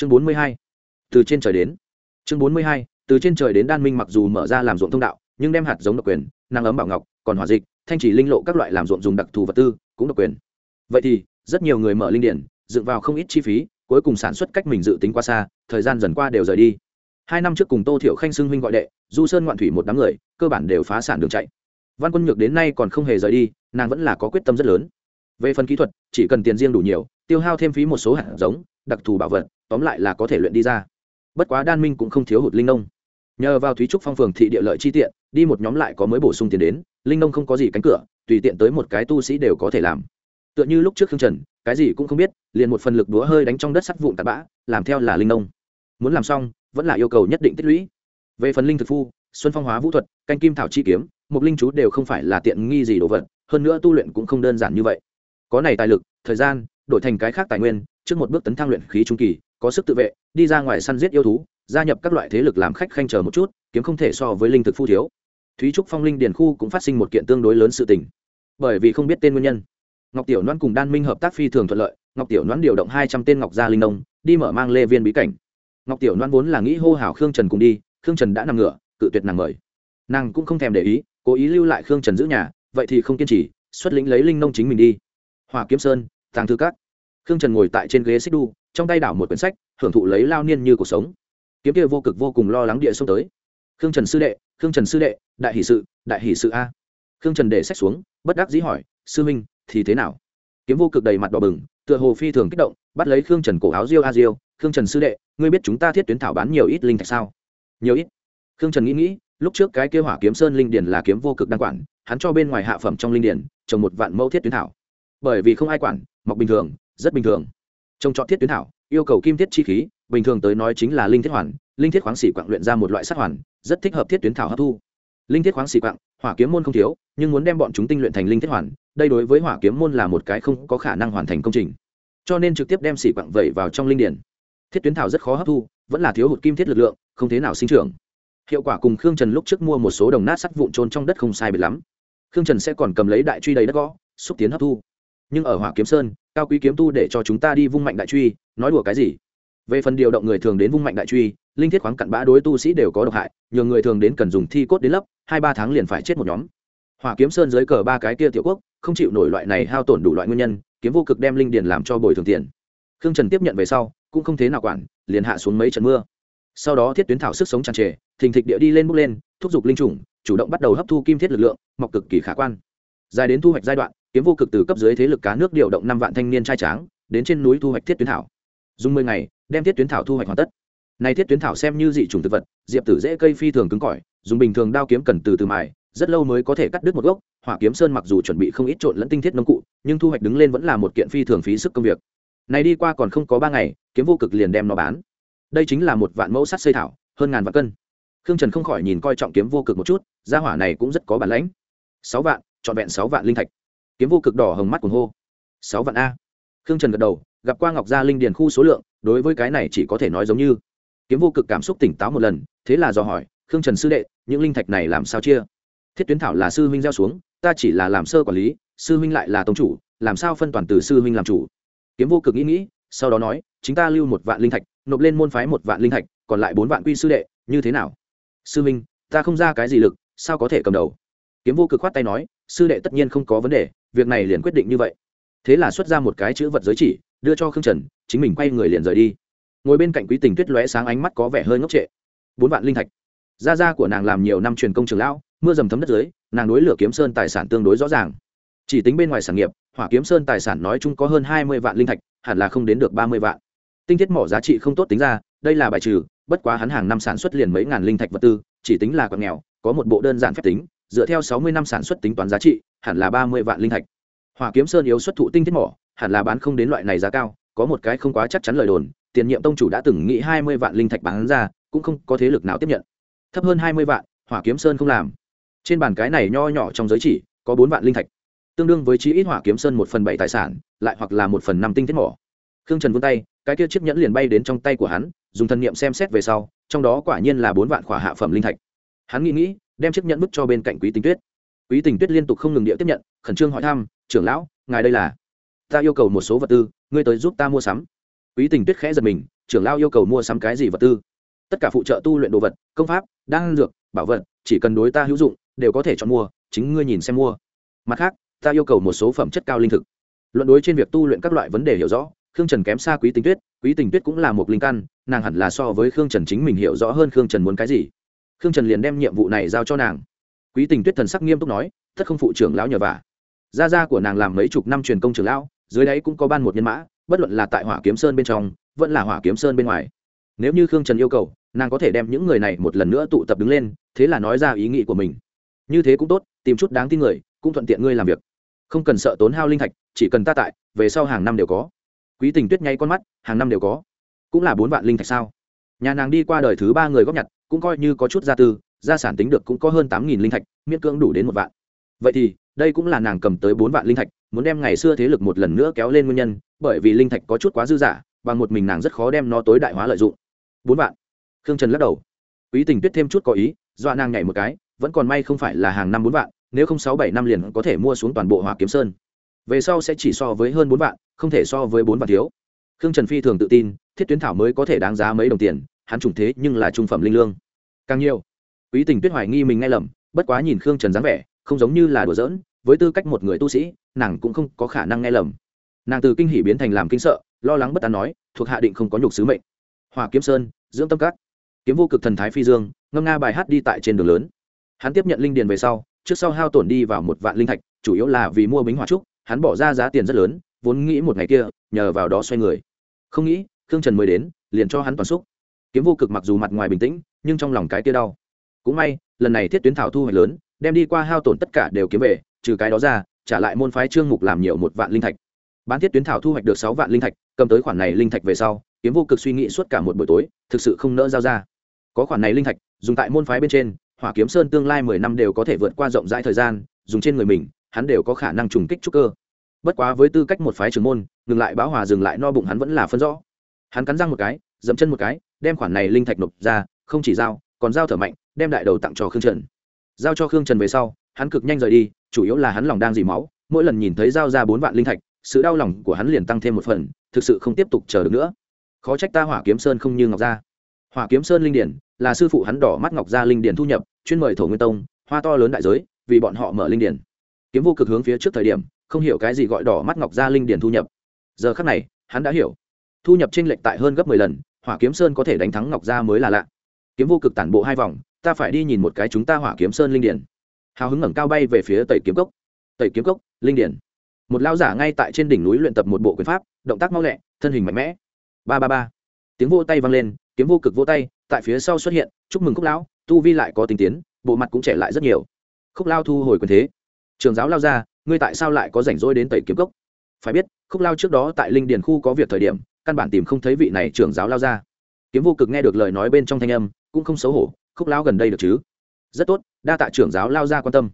chương bốn mươi hai, từ trên trời đến. Chương bốn mươi hai, từ trên trời đến đan minh mặc dù mở ra làm ruộng thông đạo, nhưng đem hạt giống độc quyền, năng ấm bảo ngọc, còn hỏa dịch, thanh chỉ linh lộ các loại làm ruộng dùng đặc thù vật tư, cũng độc quyền. Vậy thì, rất nhiều người mở linh điển, dựng vào không ít chi phí, cuối cùng sản xuất cách mình dự tính qua xa, thời gian dần qua đều rời đi. Hai năm trước cùng tô thiểu khanh xưng huynh gọi đệ, du sơn ngoạn thủy một đám người, cơ bản đều phá sản đường chạy. Văn quân nhược đến nay còn không hề rời đi, nàng vẫn là có quyết tâm rất lớn. Về phần kỹ thuật, chỉ cần tiền riêng đủ nhiều, tiêu hao thêm phí một số hạt giống, đặc thù bảo vật tóm lại là có thể luyện đi ra. Bất quá đan minh cũng không thiếu hụt linh nông. Nhờ vào thúy trúc phong phường thị địa lợi chi tiện, đi một nhóm lại có mới bổ sung tiền đến, linh nông không có gì cánh cửa, tùy tiện tới một cái tu sĩ đều có thể làm. Tựa như lúc trước khương trần, cái gì cũng không biết, liền một phần lực đúa hơi đánh trong đất sắt vụn tạt bã, làm theo là linh nông. Muốn làm xong, vẫn là yêu cầu nhất định tích lũy. Về phần linh thực phu, xuân phong hóa vũ thuật, canh kim thảo chi kiếm, mục linh chú đều không phải là tiện nghi gì đồ vật, hơn nữa tu luyện cũng không đơn giản như vậy. Có này tài lực, thời gian, đổi thành cái khác tài nguyên, trước một bước tấn thăng luyện khí trung kỳ có sức tự vệ, đi ra ngoài săn giết yêu thú, gia nhập các loại thế lực làm khách khanh chờ một chút, kiếm không thể so với linh thực phu thiếu. Thúy trúc phong linh điền khu cũng phát sinh một kiện tương đối lớn sự tình. Bởi vì không biết tên nguyên nhân, ngọc tiểu noan cùng đan minh hợp tác phi thường thuận lợi, ngọc tiểu noan điều động hai trăm tên ngọc gia linh nông, đi mở mang lê viên bí cảnh. Ngọc tiểu noan vốn là nghĩ hô hào khương trần cùng đi, khương trần đã nằm ngửa, cự tuyệt nàng mời. Nàng cũng không thèm để ý, cố ý lưu lại khương trần giữ nhà, vậy thì không kiên trì, xuất lĩnh lấy linh nông chính mình đi. Hòa kiếm sơn, tàng thư cát khương trần ngồi tại trên ghế xích đu trong tay đảo một quyển sách, hưởng thụ lấy lao niên như cuộc sống. Kiếm kia vô cực vô cùng lo lắng địa xông tới. Khương trần sư đệ, khương trần sư đệ, đại hỷ sự, đại hỷ sự a. Khương trần để sách xuống, bất đắc dĩ hỏi, sư minh thì thế nào? Kiếm vô cực đầy mặt đỏ bừng, tựa hồ phi thường kích động, bắt lấy khương trần cổ áo diêu a diêu, khương trần sư đệ, ngươi biết chúng ta thiết tuyến thảo bán nhiều ít linh thạch sao? Nhiều ít. Khương trần nghĩ nghĩ, lúc trước cái kêu hỏa kiếm sơn linh điển là kiếm vô cực đăng quản, hắn cho bên ngoài hạ phẩm trong linh điển trồng một vạn mẫu thiết tuyến thảo. Bởi vì không ai quản, mọc bình thường, rất bình thường trồng trọt thiết tuyến thảo, yêu cầu kim thiết chi khí, bình thường tới nói chính là linh thiết hoàn, linh thiết khoáng xỉ quạng luyện ra một loại sắt hoàn, rất thích hợp thiết tuyến thảo hấp thu. Linh thiết khoáng xỉ quạng, hỏa kiếm môn không thiếu, nhưng muốn đem bọn chúng tinh luyện thành linh thiết hoàn, đây đối với hỏa kiếm môn là một cái không có khả năng hoàn thành công trình. Cho nên trực tiếp đem xỉ quạng vẩy vào trong linh điển. Thiết tuyến thảo rất khó hấp thu, vẫn là thiếu hụt kim thiết lực lượng, không thế nào sinh trưởng. Hiệu quả cùng khương trần lúc trước mua một số đồng nát sắt vụn trôn trong đất không sai biệt lắm. Khương trần sẽ còn cầm lấy đại truy đầy đất gõ, xúc tiến hấp thu nhưng ở hỏa kiếm sơn, cao quý kiếm tu để cho chúng ta đi vung mạnh đại truy, nói đùa cái gì? Về phần điều động người thường đến vung mạnh đại truy, linh thiết khoáng cặn bã đối tu sĩ đều có độc hại nhiều người thường đến cần dùng thi cốt đến lấp, hai ba tháng liền phải chết một nhóm. Hỏa kiếm sơn dưới cờ ba cái kia tiểu quốc, không chịu nổi loại này hao tổn đủ loại nguyên nhân, kiếm vô cực đem linh điền làm cho bồi thường tiền. Khương trần tiếp nhận về sau, cũng không thế nào quản, liền hạ xuống mấy trận mưa. Sau đó thiết tuyến thảo sức sống tràn trề, thình thịch địa đi lên bước lên, thúc giục linh chủng, chủ động bắt đầu hấp thu kim thiết lực lượng, mọc cực kỳ khả quan dài đến thu hoạch giai đoạn, kiếm vô cực từ cấp dưới thế lực cá nước điều động năm vạn thanh niên trai tráng, đến trên núi thu hoạch thiết tuyến thảo. Dùng mười ngày, đem thiết tuyến thảo thu hoạch hoàn tất. Này thiết tuyến thảo xem như dị trùng thực vật, diệp tử dễ cây phi thường cứng cỏi, dùng bình thường đao kiếm cần từ từ mài, rất lâu mới có thể cắt đứt một gốc. Hỏa kiếm sơn mặc dù chuẩn bị không ít trộn lẫn tinh thiết nông cụ, nhưng thu hoạch đứng lên vẫn là một kiện phi thường phí sức công việc. Này đi qua còn không có ba ngày, kiếm vô cực liền đem nó bán. Đây chính là một vạn mẫu sắt xây thảo, hơn ngàn vạn cân. Khương trần không khỏi nhìn coi trọng kiếm vô cực một chút, gia hỏa này cũng rất có bản lãnh. Sáu vạn trọn vẹn sáu vạn linh thạch. Kiếm vô cực đỏ hồng mắt cuồng hô. Sáu vạn a. Khương trần gật đầu, gặp qua ngọc gia linh điền khu số lượng, đối với cái này chỉ có thể nói giống như. Kiếm vô cực cảm xúc tỉnh táo một lần, thế là do hỏi, khương trần sư đệ, những linh thạch này làm sao chia? Thiết tuyến thảo là sư huynh gieo xuống, ta chỉ là làm sơ quản lý, sư huynh lại là tông chủ, làm sao phân toàn từ sư huynh làm chủ? Kiếm vô cực nghĩ nghĩ, sau đó nói chúng ta lưu một vạn linh thạch, nộp lên môn phái một vạn linh thạch, còn lại bốn vạn quy sư đệ, như thế nào? Sư huynh, ta không ra cái gì lực, sao có thể cầm đầu? Kiếm vô cực khoát tay nói, sư đệ tất nhiên không có vấn đề, việc này liền quyết định như vậy. Thế là xuất ra một cái chữ vật giới chỉ, đưa cho khương trần, chính mình quay người liền rời đi. Ngồi bên cạnh quý tình tuyết lóe sáng ánh mắt có vẻ hơi ngốc trệ. Bốn vạn linh thạch. Gia gia của nàng làm nhiều năm truyền công trường lão, mưa dầm thấm đất dưới, nàng đối lửa kiếm sơn tài sản tương đối rõ ràng. Chỉ tính bên ngoài sản nghiệp, hỏa kiếm sơn tài sản nói chung có hơn hai mươi vạn linh thạch, hẳn là không đến được ba mươi vạn. Tinh thiết mỏ giá trị không tốt tính ra, đây là bài trừ, bất quá hắn hàng năm sản xuất liền mấy ngàn linh thạch vật tư, chỉ tính là còn nghèo, có một bộ đơn giản phép tính dựa theo sáu mươi năm sản xuất tính toán giá trị, hẳn là ba mươi vạn linh thạch. Hỏa kiếm sơn yếu xuất thụ tinh thiết mỏ, hẳn là bán không đến loại này giá cao, có một cái không quá chắc chắn lời đồn, tiền nhiệm tông chủ đã từng nghĩ hai mươi vạn linh thạch bán ra, cũng không có thế lực nào tiếp nhận. Thấp hơn hai mươi vạn, hỏa kiếm sơn không làm. Trên bàn cái này nho nhỏ trong giới chỉ, có bốn vạn linh thạch. Tương đương với chí ít hỏa kiếm sơn một phần bảy tài sản, lại hoặc là một phần năm tinh thiết mỏ. Khương trần vươn tay, cái kia chiếc nhẫn liền bay đến trong tay của hắn, dùng thần niệm xem xét về sau, trong đó quả nhiên là bốn vạn khỏa hạ phẩm linh thạch. Hắn nghĩ nghĩ đem chiếc nhẫn vứt cho bên cạnh quý tình tuyết. Quý tình tuyết liên tục không ngừng địa tiếp nhận, khẩn trương hỏi thăm, trưởng lão, ngài đây là? Ta yêu cầu một số vật tư, ngươi tới giúp ta mua sắm. Quý tình tuyết khẽ giật mình, trưởng lão yêu cầu mua sắm cái gì vật tư? Tất cả phụ trợ tu luyện đồ vật, công pháp, đan dược, bảo vật, chỉ cần đối ta hữu dụng, đều có thể chọn mua, chính ngươi nhìn xem mua. Mặt khác, ta yêu cầu một số phẩm chất cao linh thực. Luận đối trên việc tu luyện các loại vấn đề hiểu rõ, khương trần kém xa quý tình tuyết, quý tình tuyết cũng là một linh căn, nàng hẳn là so với khương trần chính mình hiểu rõ hơn khương trần muốn cái gì khương trần liền đem nhiệm vụ này giao cho nàng. Quý tình tuyết thần sắc nghiêm túc nói, thất không phụ trưởng lão nhờ vả. Gia gia của nàng làm mấy chục năm truyền công trưởng lão, dưới đáy cũng có ban một nhân mã, bất luận là tại hỏa kiếm sơn bên trong, vẫn là hỏa kiếm sơn bên ngoài. Nếu như khương trần yêu cầu, nàng có thể đem những người này một lần nữa tụ tập đứng lên, thế là nói ra ý nghĩ của mình. Như thế cũng tốt, tìm chút đáng tin người, cũng thuận tiện ngươi làm việc. Không cần sợ tốn hao linh thạch, chỉ cần ta tại, về sau hàng năm đều có. Quý tình tuyết nháy con mắt, hàng năm đều có. Cũng là bốn vạn linh thạch sao? Nhà nàng đi qua đời thứ ba người góp nhặt cũng coi như có chút gia tư, gia sản tính được cũng có hơn tám nghìn linh thạch, miễn cưỡng đủ đến một vạn. Vậy thì, đây cũng là nàng cầm tới bốn vạn linh thạch, muốn đem ngày xưa thế lực một lần nữa kéo lên nguyên nhân, bởi vì linh thạch có chút quá dư dả bằng một mình nàng rất khó đem nó tối đại hóa lợi dụng. Bốn vạn. Khương trần lắc đầu. Quý tình tuyết thêm chút có ý, dọa nàng nhảy một cái, vẫn còn may không phải là hàng năm bốn vạn, nếu không sáu bảy năm liền có thể mua xuống toàn bộ hỏa kiếm sơn. Về sau sẽ chỉ so với hơn bốn vạn, không thể so với bốn vạn thiếu. Khương trần phi thường tự tin, thiết tuyến thảo mới có thể đáng giá mấy đồng tiền hắn trùng thế nhưng là trung phẩm linh lương. Càng nhiều, quý tình tuyết hoài nghi mình nghe lầm, bất quá nhìn khương trần dáng vẻ, không giống như là đùa giỡn, với tư cách một người tu sĩ, nàng cũng không có khả năng nghe lầm. Nàng từ kinh hỉ biến thành làm kinh sợ, lo lắng bất an nói, thuộc hạ định không có nhục sứ mệnh. Hòa kiếm sơn, dưỡng tâm cát kiếm vô cực thần thái phi dương, ngâm nga bài hát đi tại trên đường lớn. Hắn tiếp nhận linh điền về sau, trước sau hao tổn đi vào một vạn linh thạch, chủ yếu là vì mua bính hỏa trúc, hắn bỏ ra giá tiền rất lớn, vốn nghĩ một ngày kia, nhờ vào đó xoay người. Không nghĩ, khương trần mới đến, liền cho hắn toàn xúc kiếm vô cực mặc dù mặt ngoài bình tĩnh, nhưng trong lòng cái kia đau. Cũng may, lần này thiết tuyến thảo thu hoạch lớn, đem đi qua hao tổn tất cả đều kiếm về, trừ cái đó ra, trả lại môn phái trương mục làm nhiều một vạn linh thạch. Bán thiết tuyến thảo thu hoạch được sáu vạn linh thạch, cầm tới khoản này linh thạch về sau, kiếm vô cực suy nghĩ suốt cả một buổi tối, thực sự không nỡ giao ra. Có khoản này linh thạch, dùng tại môn phái bên trên, hỏa kiếm sơn tương lai mười năm đều có thể vượt qua rộng rãi thời gian, dùng trên người mình, hắn đều có khả năng trùng kích trúc cơ. Bất quá với tư cách một phái trưởng môn, ngừng lại báo hòa dừng lại no bụng hắn vẫn là phân rõ. Hắn cắn răng một cái dẫm chân một cái, đem khoản này linh thạch nộp ra, không chỉ giao, còn giao thở mạnh, đem đại đầu tặng cho khương trần. Giao cho khương trần về sau, hắn cực nhanh rời đi, chủ yếu là hắn lòng đang dì máu, mỗi lần nhìn thấy giao ra bốn vạn linh thạch, sự đau lòng của hắn liền tăng thêm một phần, thực sự không tiếp tục chờ được nữa. Khó trách ta hỏa kiếm sơn không như ngọc gia. Hỏa kiếm sơn linh điển, là sư phụ hắn đỏ mắt ngọc gia linh điển thu nhập, chuyên mời thổ nguyên tông, hoa to lớn đại giới, vì bọn họ mở linh điển. Kiếm vô cực hướng phía trước thời điểm, không hiểu cái gì gọi đỏ mắt ngọc gia linh điển thu nhập. Giờ khắc này, hắn đã hiểu. Thu nhập tranh lệch tại hơn gấp mười lần hỏa kiếm sơn có thể đánh thắng ngọc gia mới là lạ. Kiếm vô cực tản bộ hai vòng, ta phải đi nhìn một cái chúng ta hỏa kiếm sơn linh điển. Hào hứng ngẩng cao bay về phía tẩy kiếm cốc. Tẩy kiếm cốc, linh điển. Một lao giả ngay tại trên đỉnh núi luyện tập một bộ quyền pháp, động tác mau lẹ, thân hình mạnh mẽ. Ba ba ba. Tiếng vô tay vang lên, kiếm vô cực vô tay, tại phía sau xuất hiện, chúc mừng khúc lão, tu vi lại có tình tiến, bộ mặt cũng trẻ lại rất nhiều. Khúc lao thu hồi quyền thế. Trường giáo lao ra, ngươi tại sao lại có rảnh rỗi đến tẩy kiếm cốc? Phải biết, khúc lao trước đó tại linh điền khu có việc thời điểm, căn bản tìm không thấy vị này trưởng giáo lao ra. Kiếm vô cực nghe được lời nói bên trong thanh âm, cũng không xấu hổ, khúc lao gần đây được chứ? Rất tốt, đa tạ trưởng giáo lao ra quan tâm.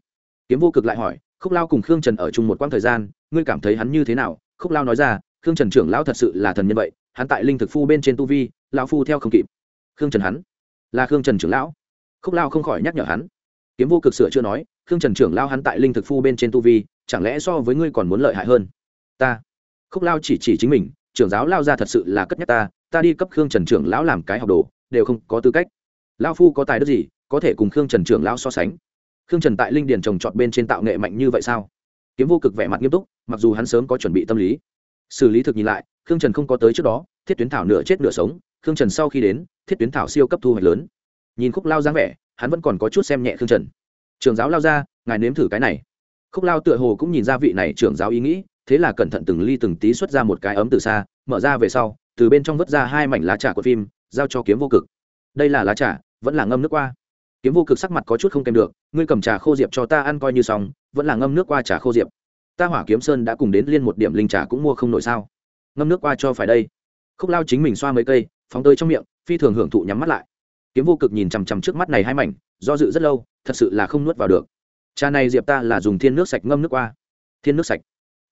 Kiếm vô cực lại hỏi, khúc lao cùng khương trần ở chung một quãng thời gian, ngươi cảm thấy hắn như thế nào? Khúc lao nói ra, khương trần trưởng lão thật sự là thần nhân vậy, hắn tại linh thực phu bên trên tu vi lao phu theo không kịp. Khương trần hắn? Là khương trần trưởng lão. Khúc lao không khỏi nhắc nhở hắn. Kiếm vô cực sửa chưa nói, khương trần trưởng lao hắn tại linh thực phu bên trên tu vi, chẳng lẽ so với ngươi còn muốn lợi hại hơn? Ta. Khúc lao chỉ chỉ chính mình, trưởng giáo lao ra thật sự là cất nhắc ta ta đi cấp khương trần trưởng lão làm cái học đồ, đều không có tư cách. Lao phu có tài đức gì, có thể cùng khương trần trưởng lão so sánh? Khương trần tại linh điền trồng trọt bên trên tạo nghệ mạnh như vậy sao? Kiếm vô cực vẻ mặt nghiêm túc, mặc dù hắn sớm có chuẩn bị tâm lý. Xử lý thực nhìn lại, khương trần không có tới trước đó, thiết tuyến thảo nửa chết nửa sống, khương trần sau khi đến, thiết tuyến thảo siêu cấp thu hoạch lớn. Nhìn khúc lao dáng vẻ, hắn vẫn còn có chút xem nhẹ khương trần. Trường giáo lao ra, ngài nếm thử cái này. Khúc lao tựa hồ cũng nhìn ra vị này trưởng giáo ý nghĩ thế là cẩn thận từng ly từng tí xuất ra một cái ấm từ xa, mở ra về sau, từ bên trong vớt ra hai mảnh lá trà của phim, giao cho kiếm vô cực. Đây là lá trà, vẫn là ngâm nước qua. Kiếm vô cực sắc mặt có chút không kèm được, ngươi cầm trà khô diệp cho ta ăn coi như xong, vẫn là ngâm nước qua trà khô diệp. Ta hỏa kiếm sơn đã cùng đến liên một điểm linh trà cũng mua không nổi sao? Ngâm nước qua cho phải đây. Khúc lao chính mình xoa mấy cây, phóng tơi trong miệng, phi thường hưởng thụ nhắm mắt lại. Kiếm vô cực nhìn chằm chằm trước mắt này hai mảnh, do dự rất lâu, thật sự là không nuốt vào được. Trà này diệp ta là dùng thiên nước sạch ngâm nước qua. Thiên nước sạch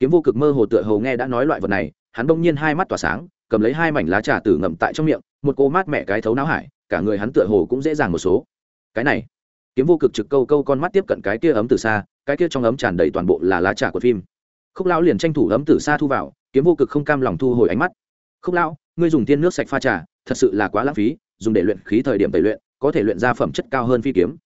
kiếm vô cực mơ hồ tựa hồ nghe đã nói loại vật này, hắn bỗng nhiên hai mắt tỏa sáng, cầm lấy hai mảnh lá trà tử ngậm tại trong miệng, một cô mát mẹ cái thấu não hải, cả người hắn tựa hồ cũng dễ dàng một số. Cái này, kiếm vô cực trực câu câu con mắt tiếp cận cái kia ấm từ xa, cái kia trong ấm tràn đầy toàn bộ là lá trà của phim. Khúc lão liền tranh thủ ấm từ xa thu vào, kiếm vô cực không cam lòng thu hồi ánh mắt. Khúc lão, ngươi dùng tiên nước sạch pha trà, thật sự là quá lãng phí, dùng để luyện khí thời điểm tẩy luyện, có thể luyện ra phẩm chất cao hơn phi kiếm.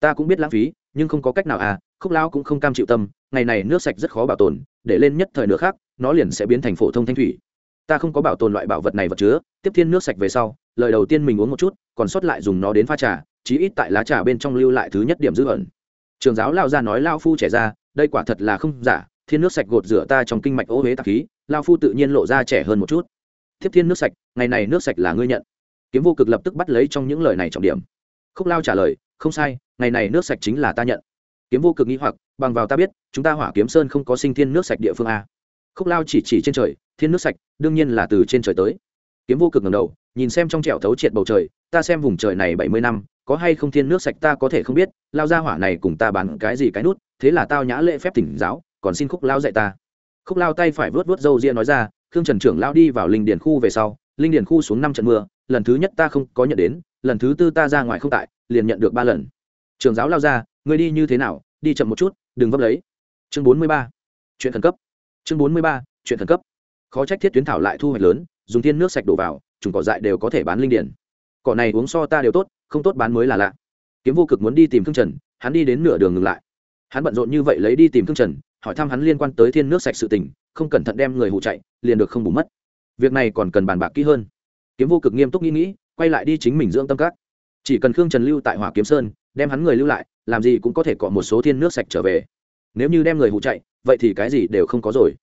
Ta cũng biết lãng phí, nhưng không có cách nào à khúc Lão cũng không cam chịu tâm, ngày này nước sạch rất khó bảo tồn, để lên nhất thời nửa khác, nó liền sẽ biến thành phổ thông thanh thủy. Ta không có bảo tồn loại bảo vật này vật chứa, tiếp thiên nước sạch về sau, lời đầu tiên mình uống một chút, còn sót lại dùng nó đến pha trà, chí ít tại lá trà bên trong lưu lại thứ nhất điểm dư ẩn. Trường giáo lao ra nói lao phu trẻ ra, đây quả thật là không giả, thiên nước sạch gột rửa ta trong kinh mạch ô huế tạp khí, lao phu tự nhiên lộ ra trẻ hơn một chút. Tiếp thiên nước sạch, ngày này nước sạch là ngươi nhận. Kiếm vô cực lập tức bắt lấy trong những lời này trọng điểm. Khúc lao trả lời, không sai, ngày này nước sạch chính là ta nhận kiếm vô cực nghĩ hoặc, bằng vào ta biết, chúng ta hỏa kiếm sơn không có sinh thiên nước sạch địa phương a. Khúc lao chỉ chỉ trên trời, thiên nước sạch, đương nhiên là từ trên trời tới. Kiếm vô cực ngầm đầu, nhìn xem trong trẻo thấu triệt bầu trời, ta xem vùng trời này bảy mươi năm, có hay không thiên nước sạch ta có thể không biết, lao ra hỏa này cùng ta bán cái gì cái nút, thế là tao nhã lễ phép tỉnh giáo, còn xin khúc lao dạy ta. Khúc lao tay phải vớt vớt râu ria nói ra, khương trần trưởng lao đi vào linh điền khu về sau, linh điền khu xuống năm trận mưa, lần thứ nhất ta không có nhận đến, lần thứ tư ta ra ngoài không tại, liền nhận được ba lần. Trường giáo lao ra người đi như thế nào, đi chậm một chút, đừng vấp lấy. Chương bốn mươi ba, chuyện khẩn cấp. Chương bốn mươi ba, chuyện khẩn cấp. Khó trách thiết tuyến thảo lại thu hoạch lớn, dùng thiên nước sạch đổ vào chúng cỏ dại đều có thể bán linh điển. Cỏ này uống so ta đều tốt, không tốt bán mới là lạ. Kiếm vô cực muốn đi tìm thương trần, hắn đi đến nửa đường ngừng lại. Hắn bận rộn như vậy lấy đi tìm thương trần, hỏi thăm hắn liên quan tới thiên nước sạch sự tình, không cẩn thận đem người hụ chạy, liền được không bù mất. Việc này còn cần bàn bạc kỹ hơn. Kiếm vô cực nghiêm túc nghĩ nghĩ, quay lại đi chính mình dưỡng tâm các. Chỉ cần khương trần lưu tại hỏa kiếm sơn đem hắn người lưu lại, làm gì cũng có thể cọ một số thiên nước sạch trở về. Nếu như đem người hụ chạy, vậy thì cái gì đều không có rồi.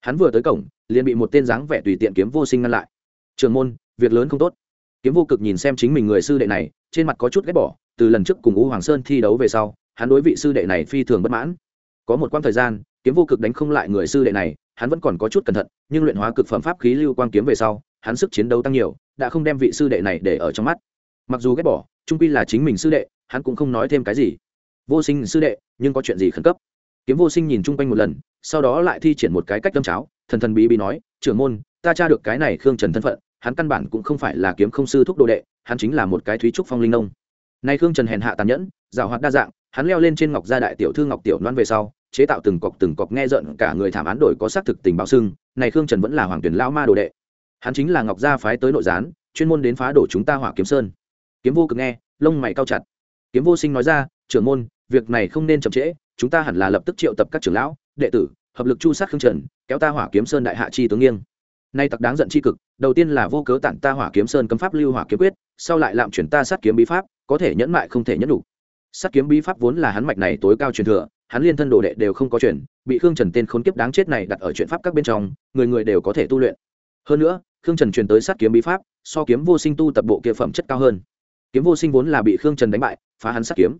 Hắn vừa tới cổng, liền bị một tên dáng vẻ tùy tiện kiếm vô sinh ngăn lại. Trường môn, việc lớn không tốt. Kiếm vô cực nhìn xem chính mình người sư đệ này, trên mặt có chút ghét bỏ, từ lần trước cùng u hoàng sơn thi đấu về sau, hắn đối vị sư đệ này phi thường bất mãn. Có một quãng thời gian, kiếm vô cực đánh không lại người sư đệ này, hắn vẫn còn có chút cẩn thận, nhưng luyện hóa cực phẩm pháp khí lưu quang kiếm về sau, hắn sức chiến đấu tăng nhiều, đã không đem vị sư đệ này để ở trong mắt. Mặc dù ghét bỏ trung quy là chính mình sư đệ, hắn cũng không nói thêm cái gì. Vô sinh sư đệ, nhưng có chuyện gì khẩn cấp? Kiếm vô sinh nhìn chung quanh một lần, sau đó lại thi triển một cái cách đâm cháo, thần thần bí bí nói, trưởng môn, ta tra được cái này khương trần thân phận, hắn căn bản cũng không phải là kiếm không sư thúc đồ đệ, hắn chính là một cái thúy trúc phong linh nông. Nay khương trần hèn hạ tàn nhẫn, giảo hoạt đa dạng, hắn leo lên trên ngọc gia đại tiểu thư ngọc tiểu loan về sau, chế tạo từng cọc từng cọc nghe giận cả người thảm án đổi có xác thực tình báo xưng này khương trần vẫn là hoàng tuyển lao ma đồ đệ. Hắn chính là ngọc gia phái tới nội gián, chuyên môn đến phá đổ chúng ta hỏa kiếm sơn kiếm vô cực nghe, lông mày cao chặt. Kiếm vô sinh nói ra, trưởng môn, việc này không nên chậm trễ, chúng ta hẳn là lập tức triệu tập các trưởng lão, đệ tử, hợp lực chu sát khương trần, kéo ta hỏa kiếm sơn đại hạ chi tướng nghiêng. Nay tặc đáng giận chi cực, đầu tiên là vô cớ tặng ta hỏa kiếm sơn cấm pháp lưu hỏa kiếm quyết, sau lại lạm chuyển ta sát kiếm bí pháp, có thể nhẫn mại không thể nhẫn đủ sát kiếm bí pháp vốn là hắn mạch này tối cao truyền thừa, hắn liên thân đồ đệ đều không có chuyển, bị khương trần tên khốn kiếp đáng chết này đặt ở chuyện pháp các bên trong, người người đều có thể tu luyện. Hơn nữa, khương trần truyền tới sát kiếm bí pháp, so kiếm vô sinh tu tập bộ kia phẩm chất cao hơn kiếm vô sinh vốn là bị khương trần đánh bại, phá hắn sát kiếm.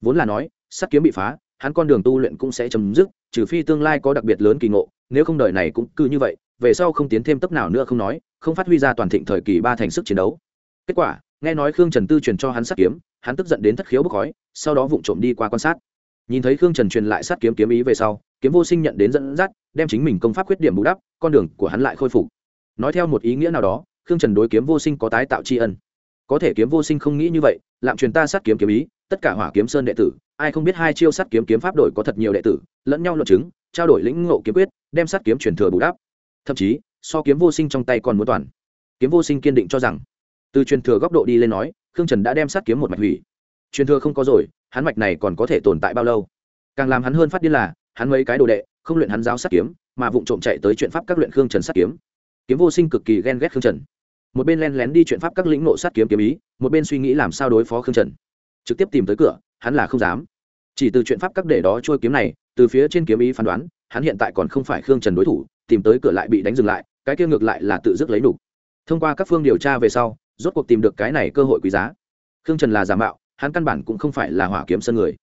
Vốn là nói, sát kiếm bị phá, hắn con đường tu luyện cũng sẽ chấm dứt, trừ phi tương lai có đặc biệt lớn kỳ ngộ, nếu không đời này cũng cứ như vậy, về sau không tiến thêm tấp nào nữa không nói, không phát huy ra toàn thịnh thời kỳ ba thành sức chiến đấu. Kết quả, nghe nói khương trần tư truyền cho hắn sát kiếm, hắn tức giận đến thất khiếu bốc khói, sau đó vụng trộm đi qua quan sát. Nhìn thấy khương trần truyền lại sát kiếm kiếm ý về sau, kiếm vô sinh nhận đến dẫn dắt, đem chính mình công pháp khuyết điểm bù đắp, con đường của hắn lại khôi phục. Nói theo một ý nghĩa nào đó, khương trần đối kiếm vô sinh có tái tạo tri ân có thể kiếm vô sinh không nghĩ như vậy, lạm truyền ta sát kiếm kiếm ý, tất cả hỏa kiếm sơn đệ tử, ai không biết hai chiêu sát kiếm kiếm pháp đổi có thật nhiều đệ tử, lẫn nhau luận chứng, trao đổi lĩnh ngộ kiếm quyết, đem sát kiếm truyền thừa bù đắp. Thậm chí, so kiếm vô sinh trong tay còn muốn toàn. Kiếm vô sinh kiên định cho rằng, từ truyền thừa góc độ đi lên nói, khương trần đã đem sát kiếm một mạch hủy. Truyền thừa không có rồi, hắn mạch này còn có thể tồn tại bao lâu? Càng làm hắn hơn phát điên là, hắn mấy cái đồ đệ, không luyện hắn giáo sát kiếm, mà vụng trộm chạy tới chuyện pháp các luyện khương trần sát kiếm. Kiếm vô sinh cực kỳ ghen ghét khương trần một bên len lén đi chuyện pháp các lĩnh nộ sát kiếm kiếm ý, một bên suy nghĩ làm sao đối phó khương trần. Trực tiếp tìm tới cửa, hắn là không dám. Chỉ từ chuyện pháp các để đó trôi kiếm này, từ phía trên kiếm ý phán đoán, hắn hiện tại còn không phải khương trần đối thủ, tìm tới cửa lại bị đánh dừng lại, cái kia ngược lại là tự dứt lấy đủ. thông qua các phương điều tra về sau, rốt cuộc tìm được cái này cơ hội quý giá. Khương trần là giả mạo, hắn căn bản cũng không phải là hỏa kiếm sân người.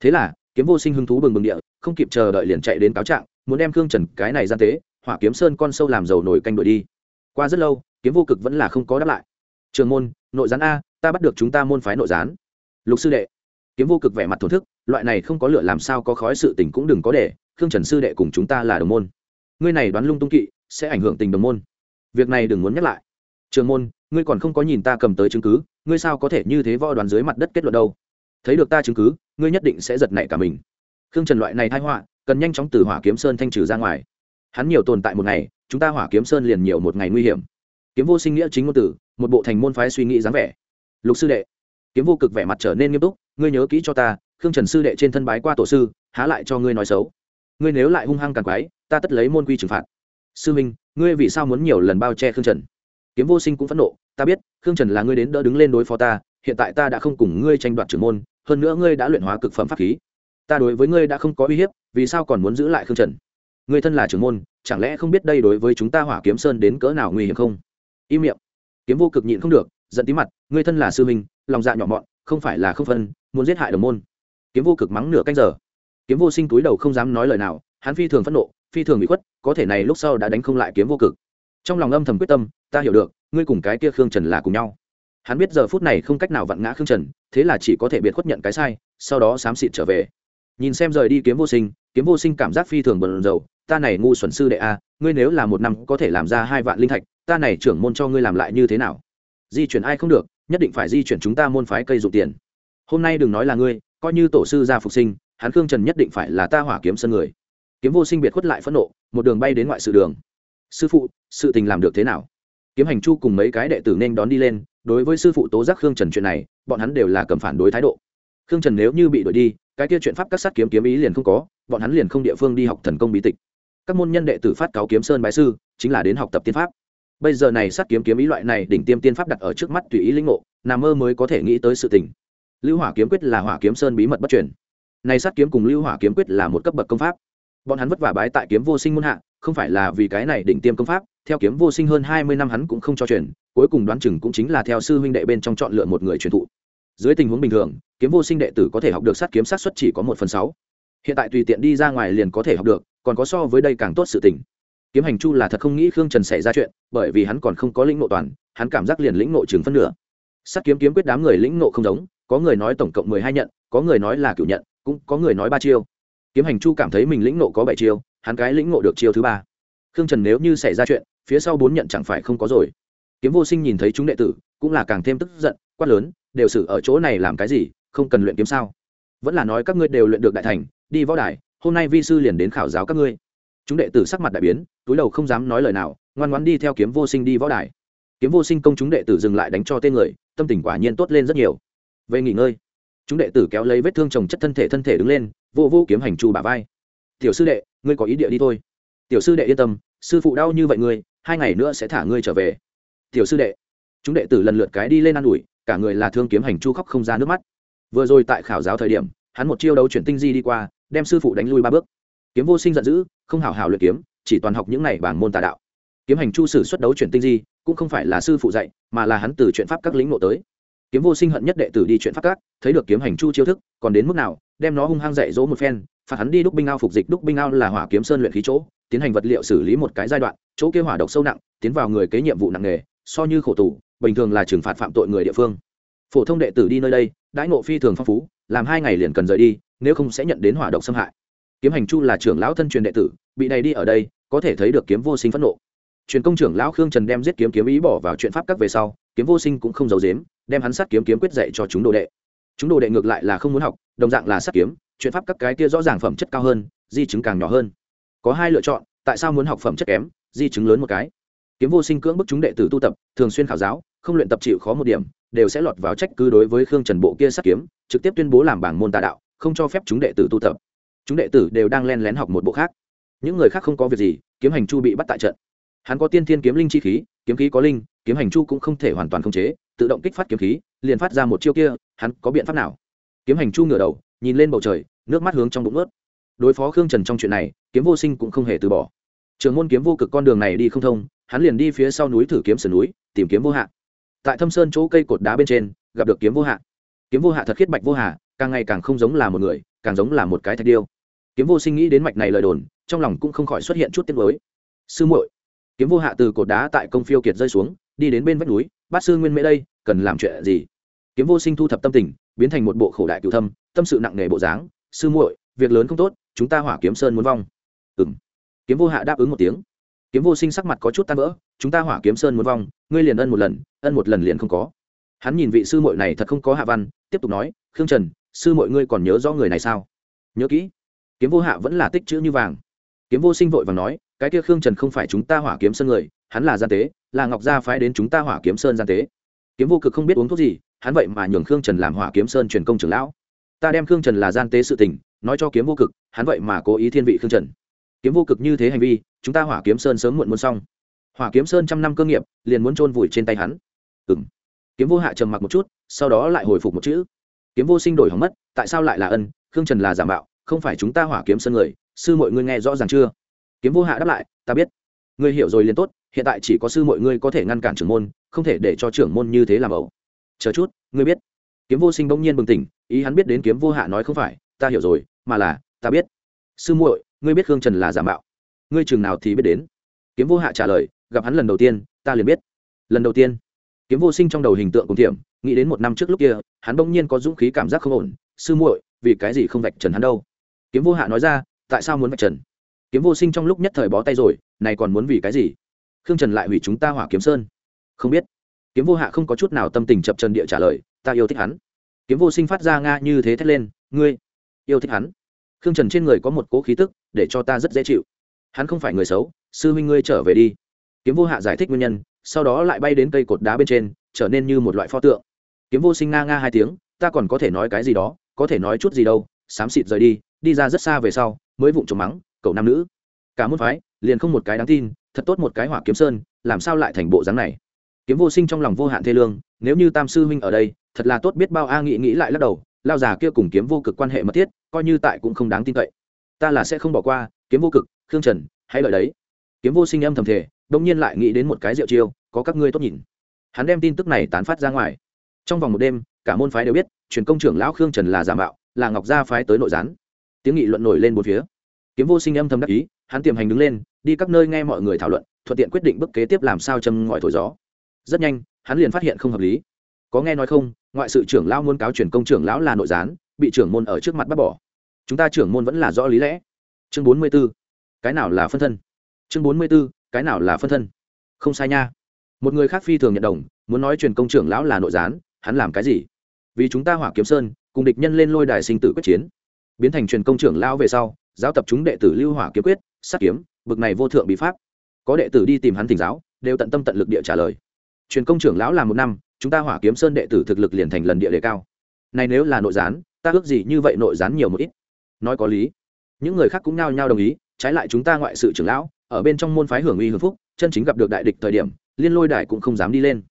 Thế là, kiếm vô sinh hứng thú bừng bừng địa, không kịp chờ đợi liền chạy đến cáo trạng, muốn đem khương trần cái này gian tế, hỏa kiếm sơn con sâu làm dầu nổi canh đuổi đi. Qua rất lâu kiếm vô cực vẫn là không có đáp lại. Trường môn, nội gián a, ta bắt được chúng ta môn phái nội gián. Lục sư đệ. Kiếm vô cực vẻ mặt thổn thức, loại này không có lửa làm sao có khói sự tình cũng đừng có để, khương trần sư đệ cùng chúng ta là đồng môn. Ngươi này đoán lung tung kỵ, sẽ ảnh hưởng tình đồng môn. Việc này đừng muốn nhắc lại. Trường môn, ngươi còn không có nhìn ta cầm tới chứng cứ, ngươi sao có thể như thế vo đoán dưới mặt đất kết luận đâu? Thấy được ta chứng cứ, ngươi nhất định sẽ giật nảy cả mình. Khương trần loại này thai họa, cần nhanh chóng từ hỏa kiếm sơn thanh trừ ra ngoài. Hắn nhiều tồn tại một ngày, chúng ta hỏa kiếm sơn liền nhiều một ngày nguy hiểm kiếm vô sinh nghĩa chính ngôn tử, một bộ thành môn phái suy nghĩ dáng vẻ. Lục sư đệ, kiếm vô cực vẻ mặt trở nên nghiêm túc, ngươi nhớ kỹ cho ta, khương trần sư đệ trên thân bái qua tổ sư, há lại cho ngươi nói xấu. Ngươi nếu lại hung hăng càng quái, ta tất lấy môn quy trừng phạt. Sư minh, ngươi vì sao muốn nhiều lần bao che khương trần? Kiếm vô sinh cũng phẫn nộ, ta biết, khương trần là ngươi đến đỡ đứng lên đối phó ta, hiện tại ta đã không cùng ngươi tranh đoạt trưởng môn, hơn nữa ngươi đã luyện hóa cực phẩm pháp khí. Ta đối với ngươi đã không có uy hiếp, vì sao còn muốn giữ lại khương trần? Ngươi thân là trưởng môn, chẳng lẽ không biết đây đối với chúng ta hỏa kiếm sơn đến cỡ nào nguy hiểm không? Im miệng. Kiếm vô cực nhịn không được, giận tí mặt, ngươi thân là sư huynh, lòng dạ nhỏ mọn, không phải là không phân, muốn giết hại đồng môn. Kiếm vô cực mắng nửa canh giờ. Kiếm vô sinh túi đầu không dám nói lời nào, hắn phi thường phẫn nộ, phi thường bị khuất, có thể này lúc sau đã đánh không lại kiếm vô cực. Trong lòng âm thầm quyết tâm, ta hiểu được, ngươi cùng cái kia khương trần là cùng nhau. Hắn biết giờ phút này không cách nào vặn ngã khương trần, thế là chỉ có thể biệt khuất nhận cái sai, sau đó xám xịt trở về. Nhìn xem rời đi kiếm vô sinh, kiếm vô sinh cảm giác phi thường bần dầu ta này ngu xuẩn sư đệ a, ngươi nếu là một năm có thể làm ra hai vạn linh thạch ta này trưởng môn cho ngươi làm lại như thế nào? Di chuyển ai không được, nhất định phải di chuyển chúng ta môn phái cây dụng tiền. Hôm nay đừng nói là ngươi, coi như tổ sư gia phục sinh, hắn khương trần nhất định phải là ta hỏa kiếm sân người. Kiếm vô sinh biệt khuất lại phẫn nộ, một đường bay đến ngoại sự đường. Sư phụ, sự tình làm được thế nào? Kiếm hành chu cùng mấy cái đệ tử nên đón đi lên, đối với sư phụ tố giác khương trần chuyện này, bọn hắn đều là cầm phản đối thái độ. Khương trần nếu như bị đuổi đi, cái kia chuyện pháp các sát kiếm kiếm ý liền không có, bọn hắn liền không địa phương đi học thần công bí tịch. Các môn nhân đệ tử phát cáo kiếm sơn bái sư, chính là đến học tập tiên pháp bây giờ này sát kiếm kiếm ý loại này đỉnh tiêm tiên pháp đặt ở trước mắt tùy ý linh ngộ, nà mơ mới có thể nghĩ tới sự tình. Lưu hỏa kiếm quyết là hỏa kiếm sơn bí mật bất truyền. Này sát kiếm cùng lưu hỏa kiếm quyết là một cấp bậc công pháp. Bọn hắn vất vả bái tại kiếm vô sinh muôn hạ, không phải là vì cái này đỉnh tiêm công pháp, theo kiếm vô sinh hơn hai mươi năm hắn cũng không cho truyền, cuối cùng đoán chừng cũng chính là theo sư huynh đệ bên trong chọn lựa một người truyền thụ. Dưới tình huống bình thường, kiếm vô sinh đệ tử có thể học được sát kiếm sát xuất chỉ có một phần sáu. Hiện tại tùy tiện đi ra ngoài liền có thể học được, còn có so với đây càng tốt sự tình kiếm hành chu là thật không nghĩ khương trần xảy ra chuyện, bởi vì hắn còn không có lĩnh nộ toàn, hắn cảm giác liền lĩnh nộ chừng phân nửa. Sát kiếm kiếm quyết đám người lĩnh nộ không giống, có người nói tổng cộng mười hai nhận, có người nói là cửu nhận, cũng có người nói ba chiêu. Kiếm hành chu cảm thấy mình lĩnh nộ có bảy chiêu, hắn cái lĩnh nộ được chiêu thứ ba. Khương trần nếu như xảy ra chuyện, phía sau bốn nhận chẳng phải không có rồi. Kiếm vô sinh nhìn thấy chúng đệ tử, cũng là càng thêm tức giận, quát lớn, đều xử ở chỗ này làm cái gì, không cần luyện kiếm sao? Vẫn là nói các ngươi đều luyện được đại thành, đi võ đài, hôm nay vi sư liền đến khảo giáo các ngươi chúng đệ tử sắc mặt đại biến, túi đầu không dám nói lời nào, ngoan ngoãn đi theo kiếm vô sinh đi võ đài. Kiếm vô sinh công chúng đệ tử dừng lại đánh cho tên người, tâm tình quả nhiên tốt lên rất nhiều. Về nghỉ ngơi, chúng đệ tử kéo lấy vết thương trồng chất thân thể thân thể đứng lên, vô vô kiếm hành chu bả vai. Tiểu sư đệ, ngươi có ý địa đi thôi. Tiểu sư đệ yên tâm, sư phụ đau như vậy ngươi, hai ngày nữa sẽ thả ngươi trở về. Tiểu sư đệ, chúng đệ tử lần lượt cái đi lên ă n ủi, cả người là thương kiếm hành chu khóc không ra nước mắt. Vừa rồi tại khảo giáo thời điểm, hắn một chiêu đấu chuyển tinh di đi qua, đem sư phụ đánh lui ba bước kiếm vô sinh giận dữ, không hảo hảo luyện kiếm, chỉ toàn học những này bảng môn tà đạo. Kiếm hành chu sử xuất đấu chuyển tinh di, cũng không phải là sư phụ dạy, mà là hắn từ chuyện pháp các lĩnh ngộ tới. Kiếm vô sinh hận nhất đệ tử đi chuyện pháp các, thấy được kiếm hành chu chiêu thức, còn đến mức nào, đem nó hung hăng dạy dỗ một phen, phạt hắn đi đúc binh ao phục dịch, đúc binh ao là hỏa kiếm sơn luyện khí chỗ, tiến hành vật liệu xử lý một cái giai đoạn, chỗ kia hỏa độc sâu nặng, tiến vào người kế nhiệm vụ nặng nghề, so như khổ tù, bình thường là trừng phạt phạm tội người địa phương. Phổ thông đệ tử đi nơi đây, đãi ngộ phi thường phong phú, làm hai ngày liền cần rời đi, nếu không sẽ nhận đến hỏa độc xâm hại kiếm hành chu là trưởng lão thân truyền đệ tử, bị đầy đi ở đây, có thể thấy được kiếm vô sinh phẫn nộ. Truyền công trưởng lão khương trần đem giết kiếm kiếm ý bỏ vào chuyện pháp các về sau, kiếm vô sinh cũng không giấu dếm đem hắn sát kiếm kiếm quyết dạy cho chúng đồ đệ. Chúng đồ đệ ngược lại là không muốn học, đồng dạng là sát kiếm, chuyện pháp các cái kia rõ ràng phẩm chất cao hơn, di chứng càng nhỏ hơn. Có hai lựa chọn, tại sao muốn học phẩm chất kém, di chứng lớn một cái. Kiếm vô sinh cưỡng bức chúng đệ tử tu tập, thường xuyên khảo giáo, không luyện tập chịu khó một điểm, đều sẽ lọt vào trách cứ đối với khương trần bộ kia sát kiếm, trực tiếp tuyên bố làm bảng môn tà đạo, không cho phép chúng đệ tử tu tập chúng đệ tử đều đang len lén học một bộ khác. Những người khác không có việc gì, kiếm hành chu bị bắt tại trận. Hắn có tiên thiên kiếm linh chi khí, kiếm khí có linh, kiếm hành chu cũng không thể hoàn toàn khống chế, tự động kích phát kiếm khí, liền phát ra một chiêu kia, hắn có biện pháp nào? Kiếm hành chu ngửa đầu, nhìn lên bầu trời, nước mắt hướng trong bụng ướt đối phó khương trần trong chuyện này, kiếm vô sinh cũng không hề từ bỏ. Trường môn kiếm vô cực con đường này đi không thông, hắn liền đi phía sau núi thử kiếm sườn núi, tìm kiếm vô hạn tại thâm sơn chỗ cây cột đá bên trên, gặp được kiếm vô hạn kiếm vô hạ thật khiết bạch vô hà, càng ngày càng không giống là một người, càng giống là một cái thạch điêu kiếm vô sinh nghĩ đến mạch này lời đồn, trong lòng cũng không khỏi xuất hiện chút tiếng mới sư muội. Kiếm vô hạ từ cột đá tại công phiêu kiệt rơi xuống, đi đến bên vách núi, bát sư nguyên mễ đây, cần làm chuyện gì? Kiếm vô sinh thu thập tâm tình, biến thành một bộ khổ đại cựu thâm, tâm sự nặng nề bộ dáng, sư muội, việc lớn không tốt, chúng ta hỏa kiếm sơn muốn vong. Ừng kiếm vô hạ đáp ứng một tiếng. Kiếm vô sinh sắc mặt có chút tan vỡ, chúng ta hỏa kiếm sơn muốn vong, ngươi liền ân một lần, ân một lần liền không có. Hắn nhìn vị sư muội này thật không có hạ văn, tiếp tục nói, khương trần, sư muội ngươi còn nhớ rõ người này sao? Nhớ kỹ kiếm vô hạ vẫn là tích chữ như vàng. Kiếm vô sinh vội và nói, cái kia khương trần không phải chúng ta hỏa kiếm sơn người, hắn là gian tế, là ngọc gia phái đến chúng ta hỏa kiếm sơn gian tế. Kiếm vô cực không biết uống thuốc gì, hắn vậy mà nhường khương trần làm hỏa kiếm sơn truyền công trưởng lão. Ta đem khương trần là gian tế sự tình, nói cho kiếm vô cực, hắn vậy mà cố ý thiên vị khương trần. Kiếm vô cực như thế hành vi, chúng ta hỏa kiếm sơn sớm muộn muốn xong. Hỏa kiếm sơn trăm năm cơ nghiệp, liền muốn chôn vùi trên tay hắn. Ừng kiếm vô hạ trầm mặc một chút, sau đó lại hồi phục một chữ. Kiếm vô sinh đổi hỏng mất, tại sao lại là ân, khương trần là giả mạo không phải chúng ta hỏa kiếm sơn người, sư mọi ngươi nghe rõ ràng chưa? Kiếm vô hạ đáp lại, ta biết. Ngươi hiểu rồi liền tốt, hiện tại chỉ có sư mọi ngươi có thể ngăn cản trưởng môn, không thể để cho trưởng môn như thế làm ẩu. Chờ chút, ngươi biết. Kiếm vô sinh bỗng nhiên bừng tỉnh, ý hắn biết đến kiếm vô hạ nói không phải, ta hiểu rồi, mà là, ta biết. Sư muội, ngươi biết khương trần là giả mạo. Ngươi chừng nào thì biết đến. Kiếm vô hạ trả lời, gặp hắn lần đầu tiên, ta liền biết. Lần đầu tiên, kiếm vô sinh trong đầu hình tượng cùng thiểm, nghĩ đến một năm trước lúc kia, hắn bỗng nhiên có dũng khí cảm giác không ổn. Sư muội, vì cái gì không vạch trần hắn đâu? Kiếm vô hạ nói ra, tại sao muốn vạch trần? Kiếm vô sinh trong lúc nhất thời bó tay rồi, này còn muốn vì cái gì? Khương trần lại hủy chúng ta hỏa kiếm sơn. Không biết. Kiếm vô hạ không có chút nào tâm tình chập trần địa trả lời, ta yêu thích hắn. Kiếm vô sinh phát ra nga như thế thét lên, ngươi yêu thích hắn? Khương trần trên người có một cố khí tức, để cho ta rất dễ chịu. Hắn không phải người xấu, sư huynh ngươi trở về đi. Kiếm vô hạ giải thích nguyên nhân, sau đó lại bay đến cây cột đá bên trên, trở nên như một loại pho tượng. Kiếm vô sinh nga nga hai tiếng, ta còn có thể nói cái gì đó, có thể nói chút gì đâu xám xịt rời đi đi ra rất xa về sau, mới vụng trộm mắng, cậu nam nữ, cả môn phái, liền không một cái đáng tin, thật tốt một cái hỏa kiếm sơn, làm sao lại thành bộ dáng này? Kiếm vô sinh trong lòng vô hạn thê lương, nếu như tam sư huynh ở đây, thật là tốt biết bao a nghĩ nghĩ lại lắc đầu, lao già kia cùng kiếm vô cực quan hệ mật thiết, coi như tại cũng không đáng tin cậy. Ta là sẽ không bỏ qua, kiếm vô cực, khương trần, hãy lợi đấy. Kiếm vô sinh âm thầm thể đông nhiên lại nghĩ đến một cái rượu chiêu, có các ngươi tốt nhìn. Hắn đem tin tức này tán phát ra ngoài. Trong vòng một đêm, cả môn phái đều biết, truyền công trưởng lão khương trần là giả mạo là ngọc gia phái tới nội gián. Tiếng nghị luận nổi lên một phía. Kiếm vô sinh âm thầm đắc ý, hắn tiềm hành đứng lên, đi các nơi nghe mọi người thảo luận, thuận tiện quyết định bước kế tiếp làm sao châm ngòi thổi gió. Rất nhanh, hắn liền phát hiện không hợp lý. Có nghe nói không, ngoại sự trưởng lão muốn cáo truyền công trưởng lão là nội gián, bị trưởng môn ở trước mặt bắt bỏ. Chúng ta trưởng môn vẫn là rõ lý lẽ. Chương bốn mươi b ố cái nào là phân thân? Chương bốn mươi b ố cái nào là phân thân? Không sai nha. Một người khác phi thường nhận đồng, muốn nói truyền công trưởng lão là nội gián, hắn làm cái gì? Vì chúng ta hỏa kiếm sơn cùng địch nhân lên lôi đài sinh tử quyết chiến. Biến thành truyền công trưởng lão về sau, giáo tập chúng đệ tử lưu hỏa kiếm quyết, sát kiếm, bực này vô thượng bí pháp. Có đệ tử đi tìm hắn thỉnh giáo, đều tận tâm tận lực địa trả lời. Truyền công trưởng lão làm một năm, chúng ta hỏa kiếm sơn đệ tử thực lực liền thành lần địa đề cao. Này nếu là nội gián, ta ước gì như vậy nội gián nhiều một ít. Nói có lý. Những người khác cũng nhao nhao đồng ý, trái lại chúng ta ngoại sự trưởng lão, ở bên trong môn phái hưởng uy hưởng phúc, chân chính gặp được đại địch thời điểm, liên lôi đài cũng không dám đi lên.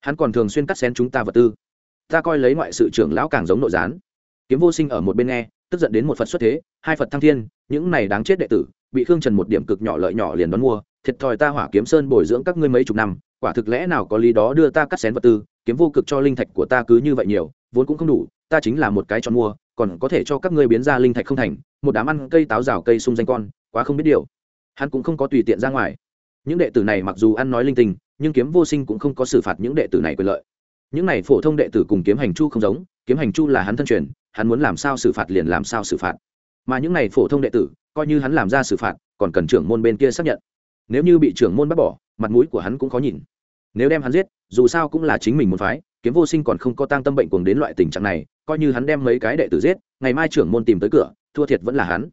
Hắn còn thường xuyên cắt xén chúng ta vật tư ta coi lấy ngoại sự trưởng lão càng giống nội gián. Kiếm vô sinh ở một bên nghe, tức giận đến một phật xuất thế, hai phật thăng thiên, những này đáng chết đệ tử, bị khương trần một điểm cực nhỏ lợi nhỏ liền đón mua, thiệt thòi ta hỏa kiếm sơn bồi dưỡng các ngươi mấy chục năm, quả thực lẽ nào có lý đó đưa ta cắt xén vật tư, kiếm vô cực cho linh thạch của ta cứ như vậy nhiều, vốn cũng không đủ, ta chính là một cái chọn mua, còn có thể cho các ngươi biến ra linh thạch không thành, một đám ăn cây táo rào cây sung danh con, quá không biết điều. Hắn cũng không có tùy tiện ra ngoài. Những đệ tử này mặc dù ăn nói linh tinh, nhưng kiếm vô sinh cũng không có xử phạt những đệ tử này quyền lợi những này phổ thông đệ tử cùng kiếm hành chu không giống, kiếm hành chu là hắn thân truyền, hắn muốn làm sao xử phạt liền làm sao xử phạt. Mà những này phổ thông đệ tử, coi như hắn làm ra xử phạt, còn cần trưởng môn bên kia xác nhận. Nếu như bị trưởng môn bắt bỏ, mặt mũi của hắn cũng khó nhìn. Nếu đem hắn giết, dù sao cũng là chính mình một phái, kiếm vô sinh còn không có tăng tâm bệnh cuồng đến loại tình trạng này, coi như hắn đem mấy cái đệ tử giết, ngày mai trưởng môn tìm tới cửa, thua thiệt vẫn là hắn.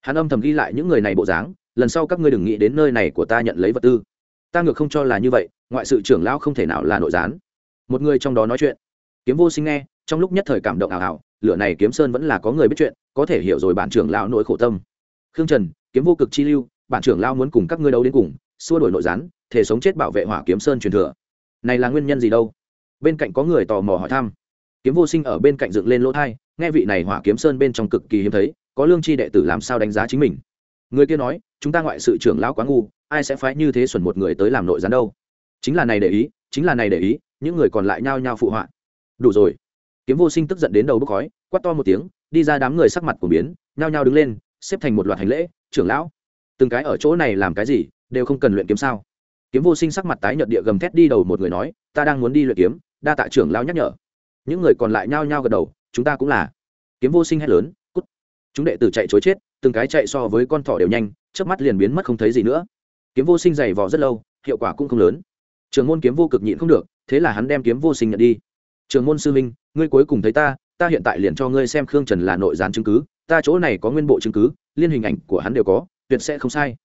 Hắn âm thầm ghi lại những người này bộ dáng, lần sau các ngươi đừng nghĩ đến nơi này của ta nhận lấy vật tư. Ta ngược không cho là như vậy, ngoại sự trưởng lão không thể nào là nội gián một người trong đó nói chuyện. Kiếm vô sinh nghe, trong lúc nhất thời cảm động ảo ảo, lửa này kiếm sơn vẫn là có người biết chuyện, có thể hiểu rồi bản trưởng lão nỗi khổ tâm. Khương trần, kiếm vô cực chi lưu, bản trưởng lão muốn cùng các ngươi đấu đến cùng, xua đổi nội gián, thể sống chết bảo vệ hỏa kiếm sơn truyền thừa. Này là nguyên nhân gì đâu? Bên cạnh có người tò mò hỏi thăm. Kiếm vô sinh ở bên cạnh dựng lên lỗ thai, nghe vị này hỏa kiếm sơn bên trong cực kỳ hiếm thấy, có lương tri đệ tử làm sao đánh giá chính mình? Người kia nói, chúng ta ngoại sự trưởng lão quá ngu, ai sẽ phái như thế xuẩn một người tới làm nội gián đâu? Chính là này để ý chính là này để ý, những người còn lại nhao nhao phụ họa. Đủ rồi. Kiếm vô sinh tức giận đến đầu bốc khói, quát to một tiếng, đi ra đám người sắc mặt của biến, nhao nhao đứng lên, xếp thành một loạt hành lễ, trưởng lão, từng cái ở chỗ này làm cái gì, đều không cần luyện kiếm sao? Kiếm vô sinh sắc mặt tái nhợt địa gầm thét đi đầu một người nói, ta đang muốn đi luyện kiếm, đa tạ trưởng lão nhắc nhở. Những người còn lại nhao nhao gật đầu, chúng ta cũng là. Kiếm vô sinh hét lớn, cút. Chúng đệ tử chạy chối chết, từng cái chạy so với con thỏ đều nhanh trước mắt liền biến mất không thấy gì nữa. Kiếm vô sinh dày vò rất lâu, hiệu quả cũng không lớn trường môn kiếm vô cực nhịn không được, thế là hắn đem kiếm vô sinh nhận đi. Trường môn sư minh ngươi cuối cùng thấy ta ta hiện tại liền cho ngươi xem khương trần là nội gián chứng cứ, ta chỗ này có nguyên bộ chứng cứ, liên hình ảnh của hắn đều có, tuyệt sẽ không sai.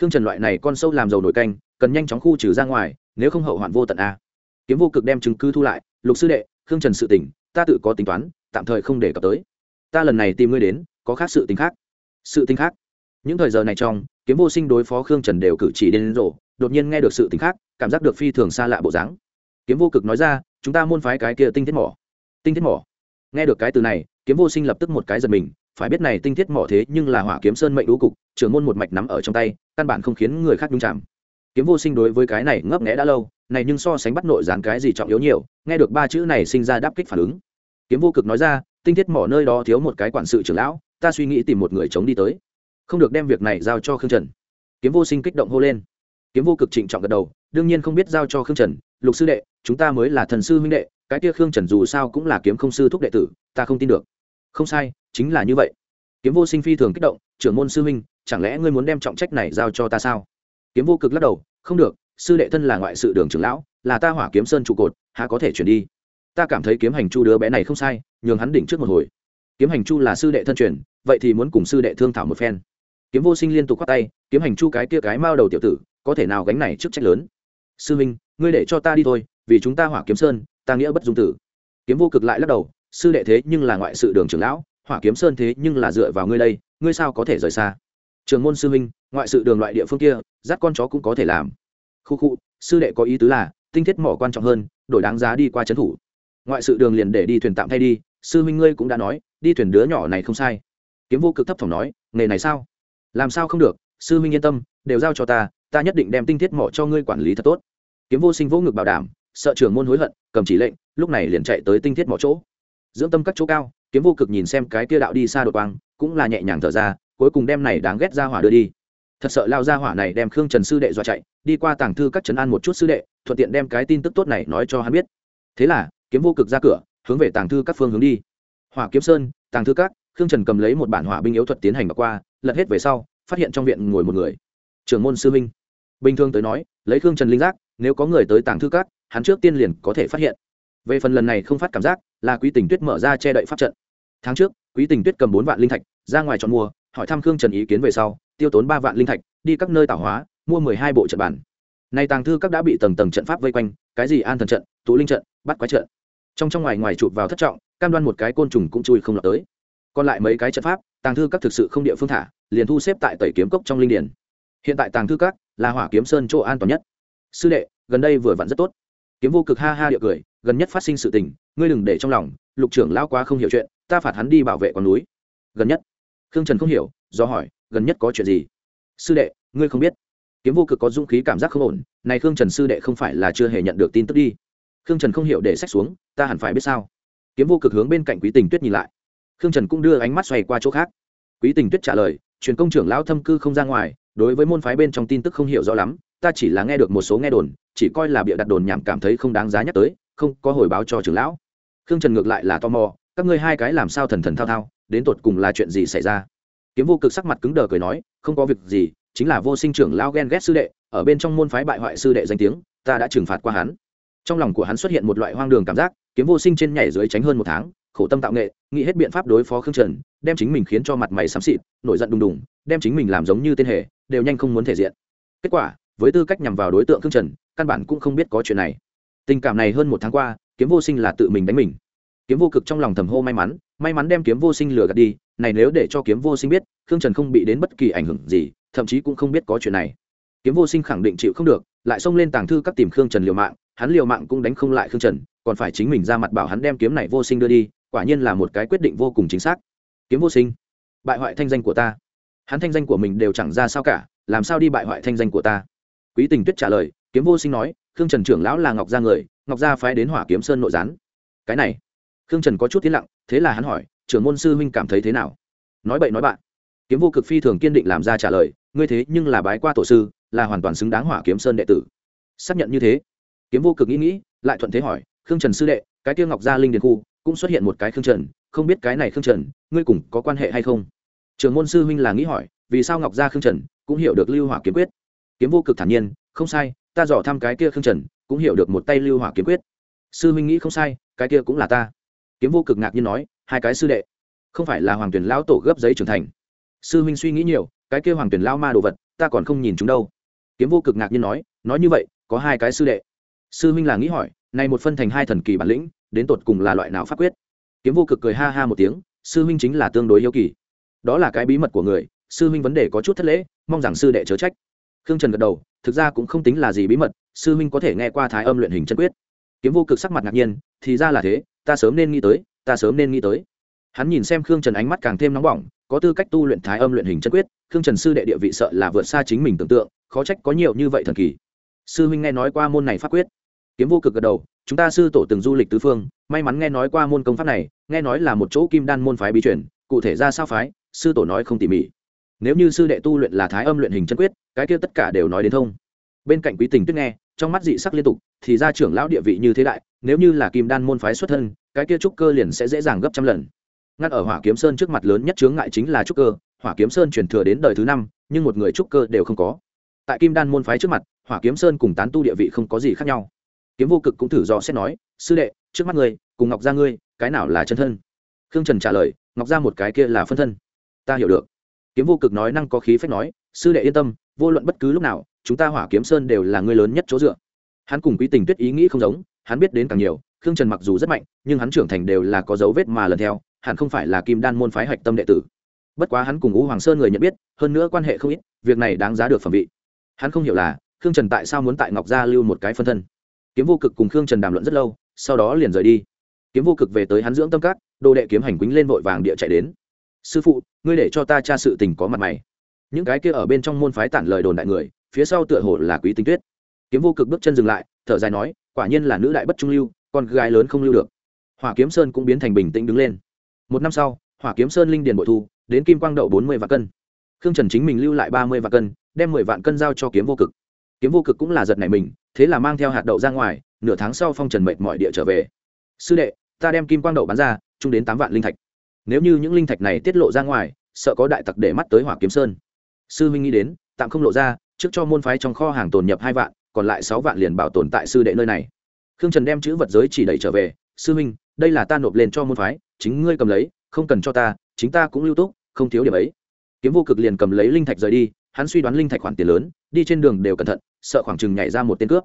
Khương trần loại này con sâu làm dầu nổi canh, cần nhanh chóng khu trừ ra ngoài, nếu không hậu hoạn vô tận a. Kiếm vô cực đem chứng cứ thu lại, lục sư đệ, khương trần sự tỉnh ta tự có tính toán, tạm thời không để cập tới. Ta lần này tìm ngươi đến, có khác sự tính khác. Sự tính khác. Những thời giờ này trong, kiếm vô sinh đối phó khương trần đều cử chỉ đến rộ đột nhiên nghe được sự tình khác, cảm giác được phi thường xa lạ bộ dáng. Kiếm vô cực nói ra, chúng ta môn phái cái kia tinh thiết mỏ. Tinh thiết mỏ? Nghe được cái từ này, kiếm vô sinh lập tức một cái giật mình, phải biết này tinh thiết mỏ thế nhưng là hỏa kiếm sơn mệnh đũ cục, trưởng môn một mạch nắm ở trong tay, căn bản không khiến người khác nhung chạm kiếm vô sinh đối với cái này ngấp nghẽ đã lâu, này nhưng so sánh bắt nội gián cái gì trọng yếu nhiều, nghe được ba chữ này sinh ra đáp kích phản ứng. Kiếm vô cực nói ra, tinh thiết mỏ nơi đó thiếu một cái quản sự trưởng lão, ta suy nghĩ tìm một người chống đi tới, không được đem việc này giao cho khương trần. Kiếm vô sinh kích động hô lên kiếm vô cực trịnh trọng gật đầu, đương nhiên không biết giao cho khương trần, lục sư đệ, chúng ta mới là thần sư huynh đệ, cái kia khương trần dù sao cũng là kiếm không sư thúc đệ tử, ta không tin được. Không sai, chính là như vậy. Kiếm vô sinh phi thường kích động, trưởng môn sư huynh, chẳng lẽ ngươi muốn đem trọng trách này giao cho ta sao? Kiếm vô cực lắc đầu, không được, sư đệ thân là ngoại sự đường trưởng lão, là ta hỏa kiếm sơn trụ cột, há có thể chuyển đi? Ta cảm thấy kiếm hành chu đứa bé này không sai, nhường hắn đỉnh trước một hồi. Kiếm hành chu là sư đệ thân truyền, vậy thì muốn cùng sư đệ thương thảo một phen. Kiếm vô sinh liên tục khoát tay, kiếm hành chu cái kia cái mao đầu tiểu tử có thể nào gánh này trước trách lớn? Sư minh, ngươi để cho ta đi thôi, vì chúng ta hỏa kiếm sơn, ta nghĩa bất dung tử. Kiếm vô cực lại lắc đầu, sư đệ thế nhưng là ngoại sự đường trưởng lão, hỏa kiếm sơn thế nhưng là dựa vào ngươi đây, ngươi sao có thể rời xa? Trường môn sư minh, ngoại sự đường loại địa phương kia, dắt con chó cũng có thể làm. Khu khu, sư đệ có ý tứ là, tinh thiết mỏ quan trọng hơn, đổi đáng giá đi qua trấn thủ. Ngoại sự đường liền để đi thuyền tạm thay đi, sư minh ngươi cũng đã nói, đi thuyền đứa nhỏ này không sai. Kiếm vô cực thấp thỏm nói, nghề này sao? Làm sao không được, sư minh yên tâm, đều giao cho ta ta nhất định đem tinh thiết mỏ cho ngươi quản lý thật tốt. Kiếm vô sinh vỗ ngực bảo đảm, sợ trưởng môn hối hận, cầm chỉ lệnh, lúc này liền chạy tới tinh thiết mỏ chỗ. Dưỡng tâm các chỗ cao, kiếm vô cực nhìn xem cái kia đạo đi xa đột quang, cũng là nhẹ nhàng thở ra, cuối cùng đem này đáng ghét ra hỏa đưa đi. Thật sợ lao ra hỏa này đem khương trần sư đệ dọa chạy, đi qua tàng thư các trấn an một chút sư đệ, thuận tiện đem cái tin tức tốt này nói cho hắn biết. Thế là, kiếm vô cực ra cửa, hướng về tàng thư các phương hướng đi. Hỏa kiếm sơn, tàng thư các, khương trần cầm lấy một bản hỏa binh yếu thuật tiến hành qua, lật hết về sau, phát hiện trong viện ngồi một người trưởng môn sư minh bình thường tới nói, lấy khương trần linh giác, nếu có người tới tàng thư cát hắn trước tiên liền có thể phát hiện. Về phần lần này không phát cảm giác, là quý tình tuyết mở ra che đậy pháp trận. Tháng trước, quý tình tuyết cầm bốn vạn linh thạch, ra ngoài chọn mua, hỏi thăm khương trần ý kiến về sau, tiêu tốn ba vạn linh thạch, đi các nơi tảo hóa, mua mười hai bộ trận bản. Nay tàng thư các đã bị tầng tầng trận pháp vây quanh, cái gì an thần trận, tụ linh trận, bắt quái trận. Trong trong ngoài ngoài chụp vào thất trọng, cam đoan một cái côn trùng cũng chui không lọt tới. Còn lại mấy cái trận pháp, tàng thư các thực sự không địa phương thả, liền thu xếp tại tẩy kiếm cốc trong linh điển hiện tại tàng thư các là hỏa kiếm sơn chỗ an toàn nhất. Sư đệ, gần đây vừa vặn rất tốt. Kiếm vô cực ha ha địa cười, gần nhất phát sinh sự tình, ngươi đừng để trong lòng, lục trưởng lao quá không hiểu chuyện, ta phạt hắn đi bảo vệ con núi. Gần nhất. Khương trần không hiểu, do hỏi, gần nhất có chuyện gì? Sư đệ, ngươi không biết. Kiếm vô cực có dũng khí cảm giác không ổn, này khương trần sư đệ không phải là chưa hề nhận được tin tức đi. Khương trần không hiểu để sách xuống, ta hẳn phải biết sao? Kiếm vô cực hướng bên cạnh quý tình tuyết nhìn lại. Khương trần cũng đưa ánh mắt xoay qua chỗ khác. Quý tình tuyết trả lời, truyền công trưởng lão thâm cư không ra ngoài đối với môn phái bên trong tin tức không hiểu rõ lắm, ta chỉ là nghe được một số nghe đồn, chỉ coi là bịa đặt đồn nhảm cảm thấy không đáng giá nhắc tới, không có hồi báo cho trưởng lão. Khương trần ngược lại là tò mò, các ngươi hai cái làm sao thần thần thao thao, đến tột cùng là chuyện gì xảy ra? Kiếm vô cực sắc mặt cứng đờ cười nói, không có việc gì, chính là vô sinh trưởng lao ghen ghét sư đệ, ở bên trong môn phái bại hoại sư đệ danh tiếng, ta đã trừng phạt qua hắn. Trong lòng của hắn xuất hiện một loại hoang đường cảm giác, kiếm vô sinh trên nhảy dưới tránh hơn một tháng, khổ tâm tạo nghệ, nghĩ hết biện pháp đối phó khương trần, đem chính mình khiến cho mặt mày xám xịt, nổi giận đùng đùng, đem chính mình làm giống như tên hề đều nhanh không muốn thể diện. Kết quả, với tư cách nhằm vào đối tượng khương trần, căn bản cũng không biết có chuyện này. Tình cảm này hơn một tháng qua, kiếm vô sinh là tự mình đánh mình. Kiếm vô cực trong lòng thầm hô may mắn may mắn đem kiếm vô sinh lừa gạt đi, này nếu để cho kiếm vô sinh biết, khương trần không bị đến bất kỳ ảnh hưởng gì, thậm chí cũng không biết có chuyện này. Kiếm vô sinh khẳng định chịu không được, lại xông lên tàng thư các tìm khương trần liều mạng, hắn liều mạng cũng đánh không lại khương trần, còn phải chính mình ra mặt bảo hắn đem kiếm này vô sinh đưa đi, quả nhiên là một cái quyết định vô cùng chính xác. Kiếm vô sinh, bại hoại thanh danh của ta hắn thanh danh của mình đều chẳng ra sao cả, làm sao đi bại hoại thanh danh của ta? Quý tình tuyết trả lời, kiếm vô sinh nói, khương trần trưởng lão là ngọc gia người, ngọc gia phái đến hỏa kiếm sơn nội gián. Cái này, khương trần có chút tiến lặng, thế là hắn hỏi, trưởng môn sư huynh cảm thấy thế nào? Nói bậy nói bạn. Kiếm vô cực phi thường kiên định làm ra trả lời, ngươi thế nhưng là bái qua tổ sư, là hoàn toàn xứng đáng hỏa kiếm sơn đệ tử. Xác nhận như thế, kiếm vô cực nghĩ nghĩ, lại thuận thế hỏi, khương trần sư đệ, cái tiêu ngọc gia linh điền khu, cũng xuất hiện một cái khương trần, không biết cái này khương trần, ngươi cùng có quan hệ hay không? Trường môn sư huynh là nghĩ hỏi, vì sao ngọc gia khương trần cũng hiểu được lưu hỏa kiếm quyết? Kiếm vô cực thản nhiên, không sai, ta dò thăm cái kia khương trần, cũng hiểu được một tay lưu hỏa kiếm quyết. Sư huynh nghĩ không sai, cái kia cũng là ta. Kiếm vô cực ngạc nhiên nói, hai cái sư đệ, không phải là hoàng tuyển lão tổ gấp giấy trưởng thành. Sư huynh suy nghĩ nhiều, cái kia hoàng tuyển lao ma đồ vật, ta còn không nhìn chúng đâu. Kiếm vô cực ngạc nhiên nói nói như vậy, có hai cái sư đệ. Sư huynh là nghĩ hỏi, này một phân thành hai thần kỳ bản lĩnh, đến tột cùng là loại nào pháp quyết? Kiếm vô cực cười ha ha một tiếng, sư huynh chính là tương đối yêu kỳ đó là cái bí mật của người, sư huynh vấn đề có chút thất lễ, mong rằng sư đệ chớ trách. Khương trần gật đầu, thực ra cũng không tính là gì bí mật, sư huynh có thể nghe qua thái âm luyện hình chân quyết. Kiếm vô cực sắc mặt ngạc nhiên, thì ra là thế, ta sớm nên nghĩ tới, ta sớm nên nghĩ tới. Hắn nhìn xem khương trần ánh mắt càng thêm nóng bỏng, có tư cách tu luyện thái âm luyện hình chân quyết, khương trần sư đệ địa vị sợ là vượt xa chính mình tưởng tượng, khó trách có nhiều như vậy thần kỳ. Sư huynh nghe nói qua môn này pháp quyết. Kiếm vô cực gật đầu, chúng ta sư tổ từng du lịch tứ phương, may mắn nghe nói qua môn công pháp này, nghe nói là một chỗ kim đan môn phái bí truyền, cụ thể ra sao phái sư tổ nói không tỉ mỉ. Nếu như sư đệ tu luyện là thái âm luyện hình chân quyết, cái kia tất cả đều nói đến thông. Bên cạnh quý tình tuyết nghe, trong mắt dị sắc liên tục, thì ra trưởng lão địa vị như thế đại, nếu như là kim đan môn phái xuất thân, cái kia trúc cơ liền sẽ dễ dàng gấp trăm lần. Ngắt ở hỏa kiếm sơn trước mặt lớn nhất chướng ngại chính là trúc cơ, hỏa kiếm sơn truyền thừa đến đời thứ năm, nhưng một người trúc cơ đều không có. Tại kim đan môn phái trước mặt, hỏa kiếm sơn cùng tán tu địa vị không có gì khác nhau. Kiếm vô cực cũng thử dò xét nói, sư đệ, trước mắt ngươi, cùng ngọc gia ngươi, cái nào là chân thân? Khương trần trả lời, ngọc gia một cái kia là phân thân ta hiểu được. Kiếm vô cực nói năng có khí phép nói, sư đệ yên tâm, vô luận bất cứ lúc nào, chúng ta hỏa kiếm sơn đều là người lớn nhất chỗ dựa. Hắn cùng quý tình tuyết ý nghĩ không giống, hắn biết đến càng nhiều, khương trần mặc dù rất mạnh, nhưng hắn trưởng thành đều là có dấu vết mà lần theo, hẳn không phải là kim đan môn phái hạch tâm đệ tử. Bất quá hắn cùng ngũ hoàng sơn người nhận biết, hơn nữa quan hệ không ít, việc này đáng giá được phẩm vị. Hắn không hiểu là, khương trần tại sao muốn tại ngọc gia lưu một cái phân thân. Kiếm vô cực cùng khương trần đàm luận rất lâu, sau đó liền rời đi. Kiếm vô cực về tới hắn dưỡng tâm cát đồ đệ kiếm hành quýnh lên vội vàng địa chạy đến sư phụ, ngươi để cho ta tra sự tình có mặt mày. Những cái kia ở bên trong môn phái tản lời đồn đại người, phía sau tựa hồ là quý tinh tuyết. Kiếm vô cực bước chân dừng lại, thở dài nói, quả nhiên là nữ đại bất trung lưu, con gái lớn không lưu được. Hỏa kiếm sơn cũng biến thành bình tĩnh đứng lên. Một năm sau, hỏa kiếm sơn linh điền bội thu, đến kim quang đậu bốn mươi vạn cân. Khương trần chính mình lưu lại ba mươi vạn cân, đem mười vạn cân giao cho kiếm vô cực. Kiếm vô cực cũng là giật này mình, thế là mang theo hạt đậu ra ngoài, nửa tháng sau phong trần mệt mọi địa trở về. Sư đệ, ta đem kim quang đậu bán ra, chung đến tám vạn linh thạch nếu như những linh thạch này tiết lộ ra ngoài, sợ có đại tặc để mắt tới hỏa kiếm sơn. Sư huynh nghĩ đến, tạm không lộ ra, trước cho môn phái trong kho hàng tồn nhập hai vạn, còn lại sáu vạn liền bảo tồn tại sư đệ nơi này. Khương trần đem chữ vật giới chỉ đẩy trở về, sư huynh, đây là ta nộp lên cho môn phái, chính ngươi cầm lấy, không cần cho ta, chính ta cũng lưu túc, không thiếu điểm ấy. Kiếm vô cực liền cầm lấy linh thạch rời đi, hắn suy đoán linh thạch khoản tiền lớn, đi trên đường đều cẩn thận, sợ khoảng chừng nhảy ra một tên cướp.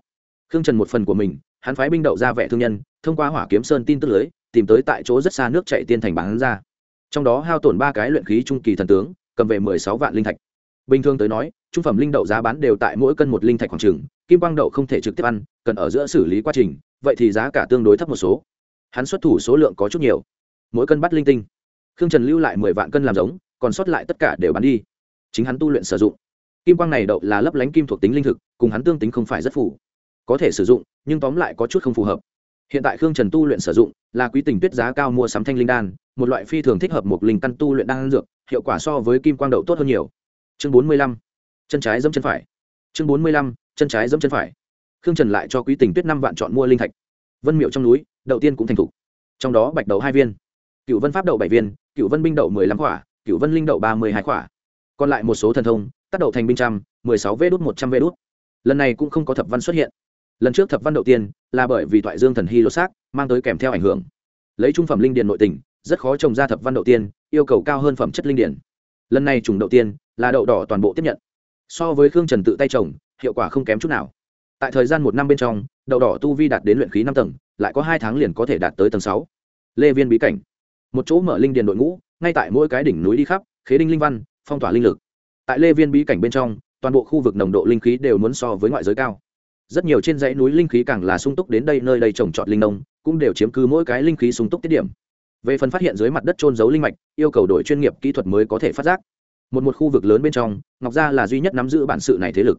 Khương trần một phần của mình, hắn phái binh đậu ra vẻ thương nhân, thông qua hỏa kiếm sơn tin tức lưới, tìm tới tại chỗ rất xa nước chạy tiên thành bán ra trong đó hao tổn ba cái luyện khí trung kỳ thần tướng, cầm về mười sáu vạn linh thạch. Bình thường tới nói, trung phẩm linh đậu giá bán đều tại mỗi cân một linh thạch khoảng trừng kim quang đậu không thể trực tiếp ăn, cần ở giữa xử lý quá trình, vậy thì giá cả tương đối thấp một số. Hắn xuất thủ số lượng có chút nhiều. Mỗi cân bắt linh tinh. Khương trần lưu lại mười vạn cân làm giống, còn sót lại tất cả đều bán đi. Chính hắn tu luyện sử dụng. Kim quang này đậu là lấp lánh kim thuộc tính linh thực, cùng hắn tương tính không phải rất phù. Có thể sử dụng, nhưng tóm lại có chút không phù hợp hiện tại khương trần tu luyện sử dụng là quý tình tuyết giá cao mua sắm thanh linh đan, một loại phi thường thích hợp một linh căn tu luyện đan dược, hiệu quả so với kim quang đậu tốt hơn nhiều. Chương bốn mươi lăm, chân trái dẫm chân phải. Chương bốn mươi lăm, chân trái dẫm chân phải. Khương trần lại cho quý tình tuyết năm vạn chọn mua linh thạch. Vân miệu trong núi đậu tiên cũng thành thục. Trong đó bạch đậu hai viên, cựu vân pháp đậu bảy viên, cựu vân binh đậu mười lăm quả cựu vân linh đậu ba mươi hai quả còn lại một số thần thông, tác đậu thành binh trăm, mười sáu vê đốt một trăm vê đốt lần này cũng không có thập văn xuất hiện lần trước thập văn đầu tiên là bởi vì thoại dương thần hy lột xác mang tới kèm theo ảnh hưởng. Lấy trung phẩm linh điền nội tình, rất khó trồng ra thập văn đầu tiên, yêu cầu cao hơn phẩm chất linh điển lần này trùng đầu tiên là đậu đỏ toàn bộ tiếp nhận. So với khương trần tự tay trồng, hiệu quả không kém chút nào. Tại thời gian một năm bên trong, đậu đỏ tu vi đạt đến luyện khí năm tầng, lại có hai tháng liền có thể đạt tới tầng sáu. Lê viên bí cảnh. Một chỗ mở linh điền đội ngũ, ngay tại mỗi cái đỉnh núi đi khắp, khế đinh linh văn, phong tỏa linh lực. Tại lê viên bí cảnh bên trong, toàn bộ khu vực nồng độ linh khí đều muốn so với ngoại giới cao rất nhiều trên dãy núi linh khí càng là sung túc đến đây, nơi đây trồng trọt linh nông, cũng đều chiếm cứ mỗi cái linh khí sung túc tiết điểm. Về phần phát hiện dưới mặt đất trôn giấu linh mạch, yêu cầu đổi chuyên nghiệp kỹ thuật mới có thể phát giác. Một một khu vực lớn bên trong, ngọc gia là duy nhất nắm giữ bản sự này thế lực.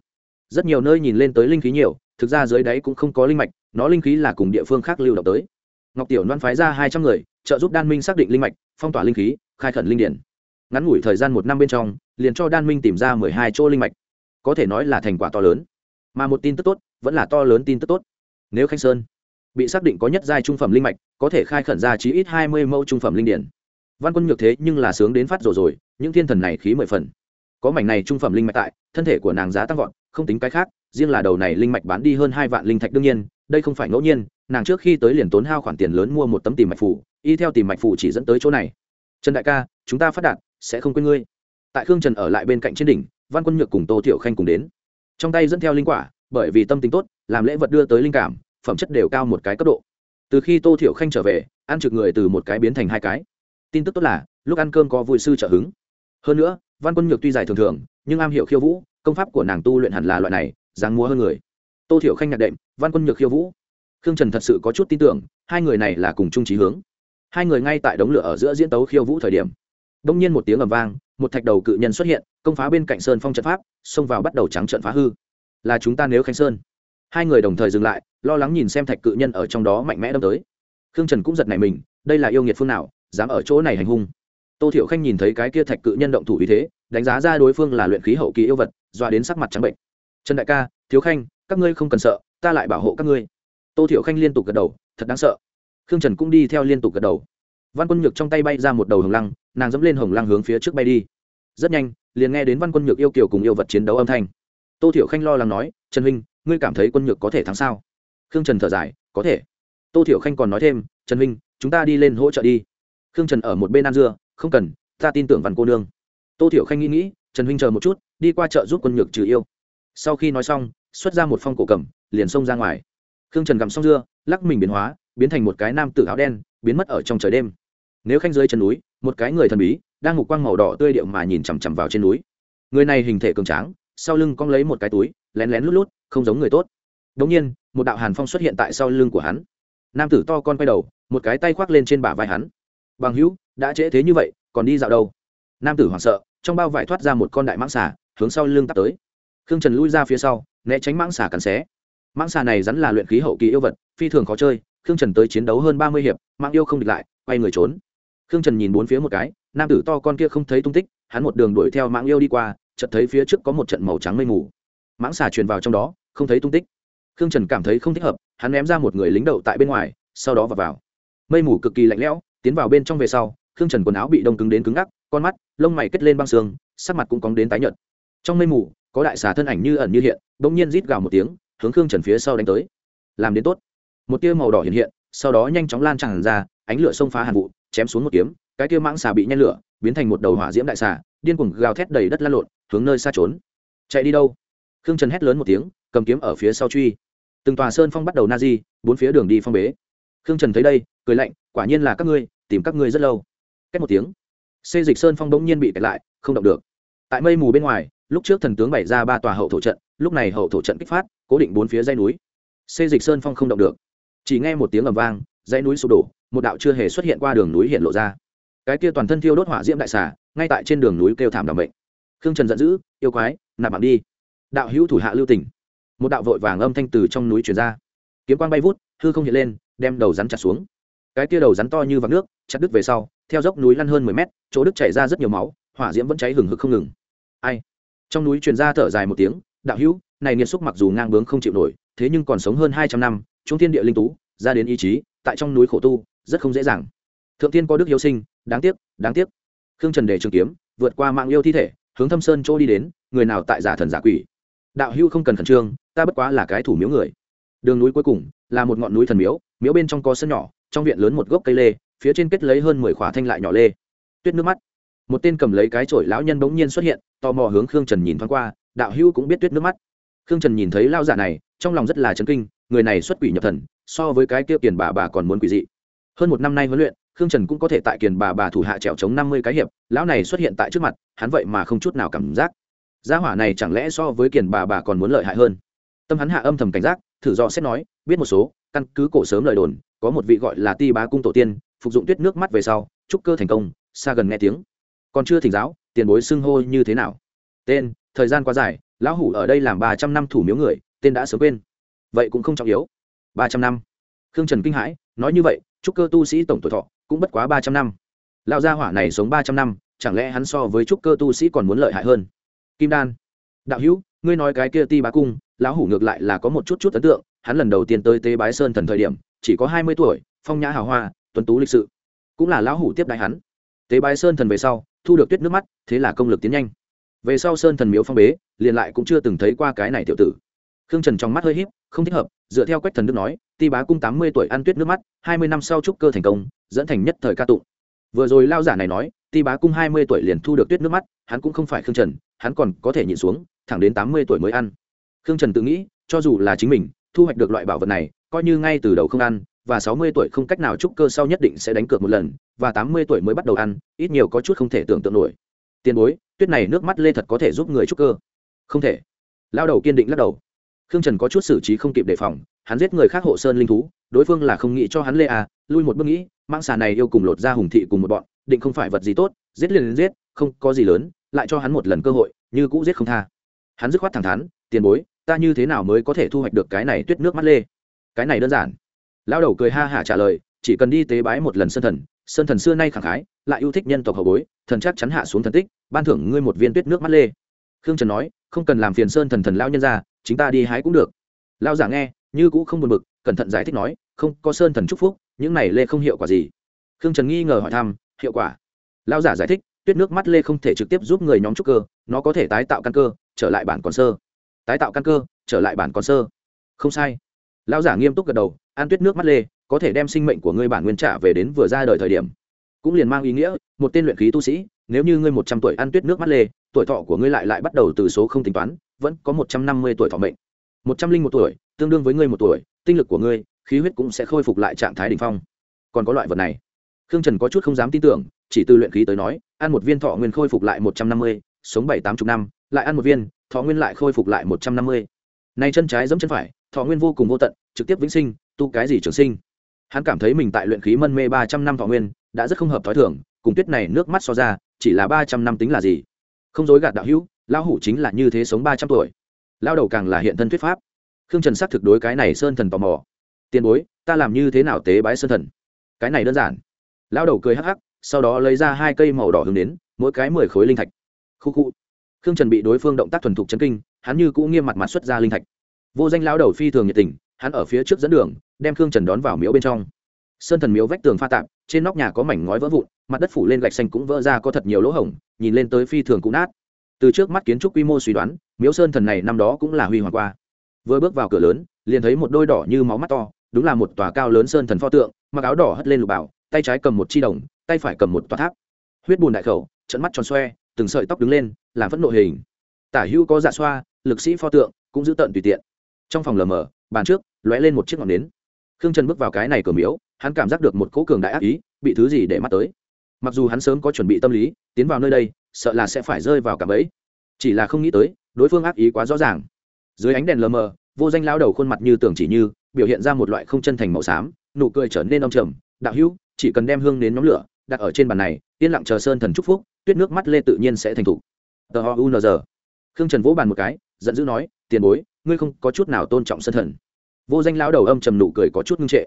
Rất nhiều nơi nhìn lên tới linh khí nhiều, thực ra dưới đáy cũng không có linh mạch, nó linh khí là cùng địa phương khác lưu động tới. Ngọc tiểu loan phái ra hai trăm người, trợ giúp đan minh xác định linh mạch, phong tỏa linh khí, khai khẩn linh điển. Ngắn ngủi thời gian một năm bên trong, liền cho đan minh tìm ra mười hai chỗ linh mạch. Có thể nói là thành quả to lớn. Mà một tin tức tốt vẫn là to lớn tin tức tốt. Nếu khanh sơn bị xác định có nhất giai trung phẩm linh mạch, có thể khai khẩn ra chí ít hai mươi mẫu trung phẩm linh điển. Văn quân nhược thế nhưng là sướng đến phát rồi rồi, những thiên thần này khí mười phần. Có mảnh này trung phẩm linh mạch tại, thân thể của nàng giá tăng vọt, không tính cái khác, riêng là đầu này linh mạch bán đi hơn hai vạn linh thạch đương nhiên, đây không phải ngẫu nhiên, nàng trước khi tới liền tốn hao khoản tiền lớn mua một tấm tìm mạch phủ, y theo tìm mạch phủ chỉ dẫn tới chỗ này. Trần đại ca, chúng ta phát đạt, sẽ không quên ngươi. Tại khương trần ở lại bên cạnh trên đỉnh, văn quân nhược cùng tô tiểu khanh cùng đến. Trong tay dẫn theo linh quả bởi vì tâm tính tốt, làm lễ vật đưa tới linh cảm, phẩm chất đều cao một cái cấp độ. Từ khi tô thiểu khanh trở về, ăn trực người từ một cái biến thành hai cái. Tin tức tốt là, lúc ăn cơm có vui sư trợ hứng. Hơn nữa, văn quân nhược tuy dài thường thường, nhưng am hiểu khiêu vũ, công pháp của nàng tu luyện hẳn là loại này, dáng múa hơn người. Tô thiểu khanh nhạc đệm, văn quân nhược khiêu vũ. Khương trần thật sự có chút tin tưởng, hai người này là cùng chung trí hướng. Hai người ngay tại đống lửa ở giữa diễn tấu khiêu vũ thời điểm. Đông nhiên một tiếng ầm vang, một thạch đầu cự nhân xuất hiện, công phá bên cạnh sơn phong trận pháp, xông vào bắt đầu trắng trận phá hư là chúng ta nếu khanh sơn. Hai người đồng thời dừng lại, lo lắng nhìn xem thạch cự nhân ở trong đó mạnh mẽ đâm tới. Khương trần cũng giật nảy mình, đây là yêu nghiệt phương nào, dám ở chỗ này hành hung. Tô thiệu khanh nhìn thấy cái kia thạch cự nhân động thủ ý thế, đánh giá ra đối phương là luyện khí hậu kỳ yêu vật doa đến sắc mặt trắng bệnh. Trần đại ca, thiếu khanh, các ngươi không cần sợ, ta lại bảo hộ các ngươi. Tô thiệu khanh liên tục gật đầu, thật đáng sợ. Khương trần cũng đi theo liên tục gật đầu. Văn quân nhược trong tay bay ra một đầu hồng lăng, nàng dẫm lên hồng lăng hướng phía trước bay đi. Rất nhanh, liền nghe đến văn quân nhược yêu kiều cùng yêu vật chiến đấu âm thanh tô thiệu khanh lo lắng nói, trần huynh, ngươi cảm thấy quân nhược có thể thắng sao? Khương trần thở dài, có thể. Tô thiệu khanh còn nói thêm, trần huynh, chúng ta đi lên hỗ trợ đi. Khương trần ở một bên ăn dưa, không cần, ta tin tưởng văn cô nương. Tô thiệu khanh nghĩ nghĩ, trần huynh chờ một chút, đi qua chợ giúp quân nhược trừ yêu. Sau khi nói xong, xuất ra một phong cổ cầm, liền xông ra ngoài. Khương trần gặm xong dưa, lắc mình biến hóa, biến thành một cái nam tử áo đen, biến mất ở trong trời đêm. Nếu khanh dưới chân núi, một cái người thần bí, đang ngục quang màu đỏ tươi điệu mà nhìn chằm chằm vào trên núi. Người này hình thể cường tráng sau lưng cong lấy một cái túi, lén lén lút lút, không giống người tốt. Đống nhiên, một đạo hàn phong xuất hiện tại sau lưng của hắn. Nam tử to con quay đầu, một cái tay khoác lên trên bả vai hắn. Bằng hữu, đã trễ thế như vậy, còn đi dạo đâu? Nam tử hoảng sợ, trong bao vải thoát ra một con đại mãng xà, hướng sau lưng tắt tới. Khương trần lui ra phía sau, né tránh mãng xà cắn xé. Mãng xà này rắn là luyện khí hậu kỳ yêu vật, phi thường khó chơi, khương trần tới chiến đấu hơn ba mươi hiệp mạng yêu không địch lại, quay người trốn. Khương trần nhìn bốn phía một cái, nam tử to con kia không thấy tung tích, hắn một đường đuổi theo mạng yêu đi qua chợt thấy phía trước có một trận màu trắng mây mù. Mãng xà truyền vào trong đó, không thấy tung tích. Khương trần cảm thấy không thích hợp, hắn ném ra một người lính đậu tại bên ngoài, sau đó vào vào. Mây mù cực kỳ lạnh lẽo, tiến vào bên trong về sau, khương trần quần áo bị đông cứng đến cứng ngắc, con mắt, lông mày kết lên băng xương, sắc mặt cũng cóng đến tái nhợt. Trong mây mù, có đại xà thân ảnh như ẩn như hiện đ ỗ n g nhiên rít gào một tiếng, hướng khương trần phía sau đánh tới. Làm đến tốt. Một tia màu đỏ hiện hiện, sau đó nhanh chóng lan tràn ra, ánh lửa xông phá hàn vụ chém xuống một kiếm, cái tia mãng xà bị nhen lửa, biến thành một đầu hỏa diễm đại xà, điên cuồng gào thét đầy đất lan lộn hướng nơi xa trốn. Chạy đi đâu? Khương trần hét lớn một tiếng, cầm kiếm ở phía sau truy. Từng tòa sơn phong bắt đầu na di, bốn phía đường đi phong bế. Khương trần thấy đây, cười lạnh, quả nhiên là các ngươi, tìm các ngươi rất lâu. Cách một tiếng, xê dịch sơn phong bỗng nhiên bị kẹt lại, không động được. Tại mây mù bên ngoài, lúc trước thần tướng bày ra ba tòa hậu thổ trận, lúc này hậu thổ trận kích phát, cố định bốn phía dây núi. Xê dịch sơn phong không động được. Chỉ nghe một tiếng ầm vang, dãy núi sụp đổ, một đạo chưa hề xuất hiện qua đường núi hiện lộ ra. Cái kia toàn thân thiêu đốt hỏa diễm đại xà, ngay tại trên đường núi kêu thảm đảm bệnh khương trần giận dữ, yêu quái, nạp mạng đi. Đạo hữu thủ hạ lưu tỉnh một đạo vội vàng âm thanh từ trong núi chuyển ra. Kiếm quang bay vút, hư không hiện lên, đem đầu rắn chặt xuống. Cái tia đầu rắn to như vạc nước, chặt đứt về sau, theo dốc núi lăn hơn mười mét, chỗ đức chảy ra rất nhiều máu, hỏa diễm vẫn cháy hừng hực không ngừng. Ai? Trong núi truyền ra thở dài một tiếng, đạo hữu, này nghiệt xúc mặc dù ngang bướng không chịu nổi, thế nhưng còn sống hơn hai trăm năm, chúng thiên địa linh tú, ra đến ý chí, tại trong núi khổ tu, rất không dễ dàng. Thượng tiên có đức hiếu sinh, đáng tiếc đáng tiếc. Khương trần để trường kiếm, vượt qua mạng yêu thi thể hướng thâm sơn chỗ đi đến, người nào tại giả thần giả quỷ. Đạo hưu không cần khẩn trương, ta bất quá là cái thủ miếu người. Đường núi cuối cùng là một ngọn núi thần miếu miếu bên trong có sân nhỏ, trong viện lớn một gốc cây lê, phía trên kết lấy hơn mười khỏa thanh lại nhỏ lê. Tuyết nước mắt. Một tên cầm lấy cái chổi lão nhân bỗng nhiên xuất hiện, tò mò hướng khương trần nhìn thoáng qua, đạo hưu cũng biết tuyết nước mắt. Khương trần nhìn thấy lao giả này, trong lòng rất là chấn kinh, người này xuất quỷ nhập thần, so với cái kia tiền bà bà còn muốn quỷ dị. Hơn một năm nay huấn luyện khương trần cũng có thể tại kiền bà bà thủ hạ trèo chống năm mươi cái hiệp, lão này xuất hiện tại trước mặt, hắn vậy mà không chút nào cảm giác. Gia hỏa này chẳng lẽ so với kiền bà bà còn muốn lợi hại hơn? Tâm hắn hạ âm thầm cảnh giác, thử do xét nói, biết một số, căn cứ cổ sớm lời đồn, có một vị gọi là ti bá cung tổ tiên, phục dụng tuyết nước mắt về sau trúc cơ thành công xa gần nghe tiếng. Còn chưa thỉnh giáo, tiền bối xưng hô như thế nào? Tên, thời gian quá dài, lão hủ ở đây làm ba trăm năm thủ miếu người, tên đã sớm quên. Vậy cũng không trọng yếu. Ba trăm năm. Khương trần kinh hãi, nói như vậy trúc cơ tu sĩ tổng tuổi thọ cũng bất quá ba trăm năm. Lão gia hỏa này sống ba trăm năm, chẳng lẽ hắn so với trúc cơ tu sĩ còn muốn lợi hại hơn? Kim đan. Đạo hữu, ngươi nói cái kia ti bá cung, lão hủ ngược lại là có một chút chút ấn tượng, hắn lần đầu tiên tới tế bái sơn thần thời điểm, chỉ có hai mươi tuổi, phong nhã hào hoa, tuấn tú lịch sự. Cũng là lão hủ tiếp đại hắn. Tế bái sơn thần về sau, thu được tuyết nước mắt, thế là công lực tiến nhanh. Về sau sơn thần miếu phong bế, liền lại cũng chưa từng thấy qua cái này tiểu tử. Khương trần trong mắt hơi h í p không thích hợp, dựa theo quách thần đức nói ti bá cung tám mươi tuổi ăn tuyết nước mắt, hai mươi năm sau trúc cơ thành công, dẫn thành nhất thời ca tụng. Vừa rồi lao giả này nói, ti bá cung hai mươi tuổi liền thu được tuyết nước mắt, hắn cũng không phải khương trần, hắn còn có thể nhịn xuống, thẳng đến tám mươi tuổi mới ăn. Khương trần tự nghĩ, cho dù là chính mình, thu hoạch được loại bảo vật này, coi như ngay từ đầu không ăn, và sáu mươi tuổi không cách nào trúc cơ sau nhất định sẽ đánh cược một lần, và tám mươi tuổi mới bắt đầu ăn, ít nhiều có chút không thể tưởng tượng nổi. Tiền bối, tuyết này nước mắt lê thật có thể giúp người trúc cơ? Không thể. Lao đầu kiên định lắc đầu. Khương trần có chút xử trí không kịp đề phòng hắn giết người khác hộ sơn linh thú, đối phương là không nghĩ cho hắn lê à lui một bước nghĩ mang xà này yêu cùng lột ra hùng thị cùng một bọn, định không phải vật gì tốt, giết liền giết, không có gì lớn, lại cho hắn một lần cơ hội, như cũ giết không tha. Hắn dứt khoát thẳng thắn, tiền bối, ta như thế nào mới có thể thu hoạch được cái này tuyết nước mắt lê? Cái này đơn giản. Lao đầu cười ha hả trả lời, chỉ cần đi tế bái một lần sơn thần sơn thần xưa nay khẳng khái, lại yêu thích nhân tộc hậu bối, thần chắc chắn hạ xuống thần tích, ban thưởng ngươi một viên tuyết nước mắt lê. Khương trần nói, không cần làm phiền sơn thần thần lao nhân ra, chính ta đi hái cũng được. Lao giả nghe như cũ không buồn bực, cẩn thận giải thích nói, không, có sơn thần chúc phúc, những này lê không hiệu quả gì? Khương trần nghi ngờ hỏi thăm, hiệu quả? Lao giả giải thích, tuyết nước mắt lê không thể trực tiếp giúp người nhóm trúc cơ, nó có thể tái tạo căn cơ, trở lại bản còn sơ. Tái tạo căn cơ, trở lại bản còn sơ. Không sai. Lao giả nghiêm túc gật đầu, ăn tuyết nước mắt lê, có thể đem sinh mệnh của ngươi bản nguyên trả về đến vừa ra đời thời điểm. Cũng liền mang ý nghĩa, một tên luyện khí tu sĩ, nếu như ngươi một trăm tuổi ăn tuyết nước mắt lê, tuổi thọ của ngươi lại lại bắt đầu từ số không tính toán, vẫn có một trăm năm mươi tuổi thọ mệnh. Một trăm linh một tuổi tương đương với ngươi một tuổi, tinh lực của ngươi, khí huyết cũng sẽ khôi phục lại trạng thái đ ỉ n h phong. Còn có loại vật này. Khương trần có chút không dám tin tưởng, chỉ từ luyện khí tới nói, ăn một viên thọ nguyên khôi phục lại một trăm năm mươi, sống bảy tám chục năm, lại ăn một viên, thọ nguyên lại khôi phục lại một trăm năm mươi. Nay chân trái giẫm chân phải, thọ nguyên vô cùng vô tận, trực tiếp vĩnh sinh, tu cái gì trường sinh. Hắn cảm thấy mình tại luyện khí mân mê ba trăm năm thọ nguyên, đã rất không hợp t h ó i thưởng cùng tuyết này nước mắt so ra, chỉ là ba trăm năm tính là gì? Không dối gạt đạo hữu, lão hủ chính là như thế sống ba trăm tuổi. Lao đầu càng là hiện thân thuyết pháp khương trần xác thực đối cái này sơn thần tò mò. Tiền bối, ta làm như thế nào tế bái sơn thần? Cái này đơn giản. Lao đầu cười hắc hắc, sau đó lấy ra hai cây màu đỏ hướng đến, mỗi cái mười khối linh thạch. Khu khu. Khương trần bị đối phương động tác thuần thục chấn kinh, hắn như cũng nghiêm mặt mặt xuất ra linh thạch. Vô danh lao đầu phi thường nhiệt tình, hắn ở phía trước dẫn đường, đem khương trần đón vào miếu bên trong. Sơn thần miếu vách tường pha tạp, trên nóc nhà có mảnh ngói vỡ vụn, mặt đất phủ lên gạch xanh cũng vỡ ra có thật nhiều lỗ hổng, nhìn lên tới phi thường cũ nát. Từ trước mắt kiến trúc quy mô suy đoán, miếu sơn thần này năm đó cũng là huy hoàng qua vừa bước vào cửa lớn, liền thấy một đôi đỏ như máu mắt to, đúng là một tòa cao lớn sơn thần pho tượng, mặc áo đỏ hất lên lục bảo, tay trái cầm một chi đồng, tay phải cầm một tòa tháp. Huyết bùn đại khẩu trận mắt tròn xoe, từng sợi tóc đứng lên, làm phẫn nộ hình. Tả hữu có dạ xoa, lực sĩ pho tượng cũng giữ tận tùy tiện. Trong phòng lờ mờ, bàn trước lóe lên một chiếc ngọn nến. Khương trần bước vào cái này cửa miếu, hắn cảm giác được một cỗ cường đại ác ý, bị thứ gì để mắt tới. Mặc dù hắn sớm có chuẩn bị tâm lý, tiến vào nơi đây, sợ là sẽ phải rơi vào cả bẫy. Chỉ là không nghĩ tới, đối phương ác ý quá rõ ràng dưới ánh đèn lờ mờ, vô danh lao đầu khuôn mặt như tưởng chỉ như, biểu hiện ra một loại không chân thành màu xám, nụ cười trở nên đông trầm. Đạo hữu, chỉ cần đem hương đến nhóm lửa, đặt ở trên bàn này, yên lặng chờ sơn thần chúc phúc, tuyết nước mắt lê tự nhiên sẽ thành thủ tờ ho u n g. Khương trần vỗ bàn một cái, giận dữ nói, tiền bối, ngươi không có chút nào tôn trọng sơn thần. Vô danh lao đầu âm trầm nụ cười có chút ngưng trệ.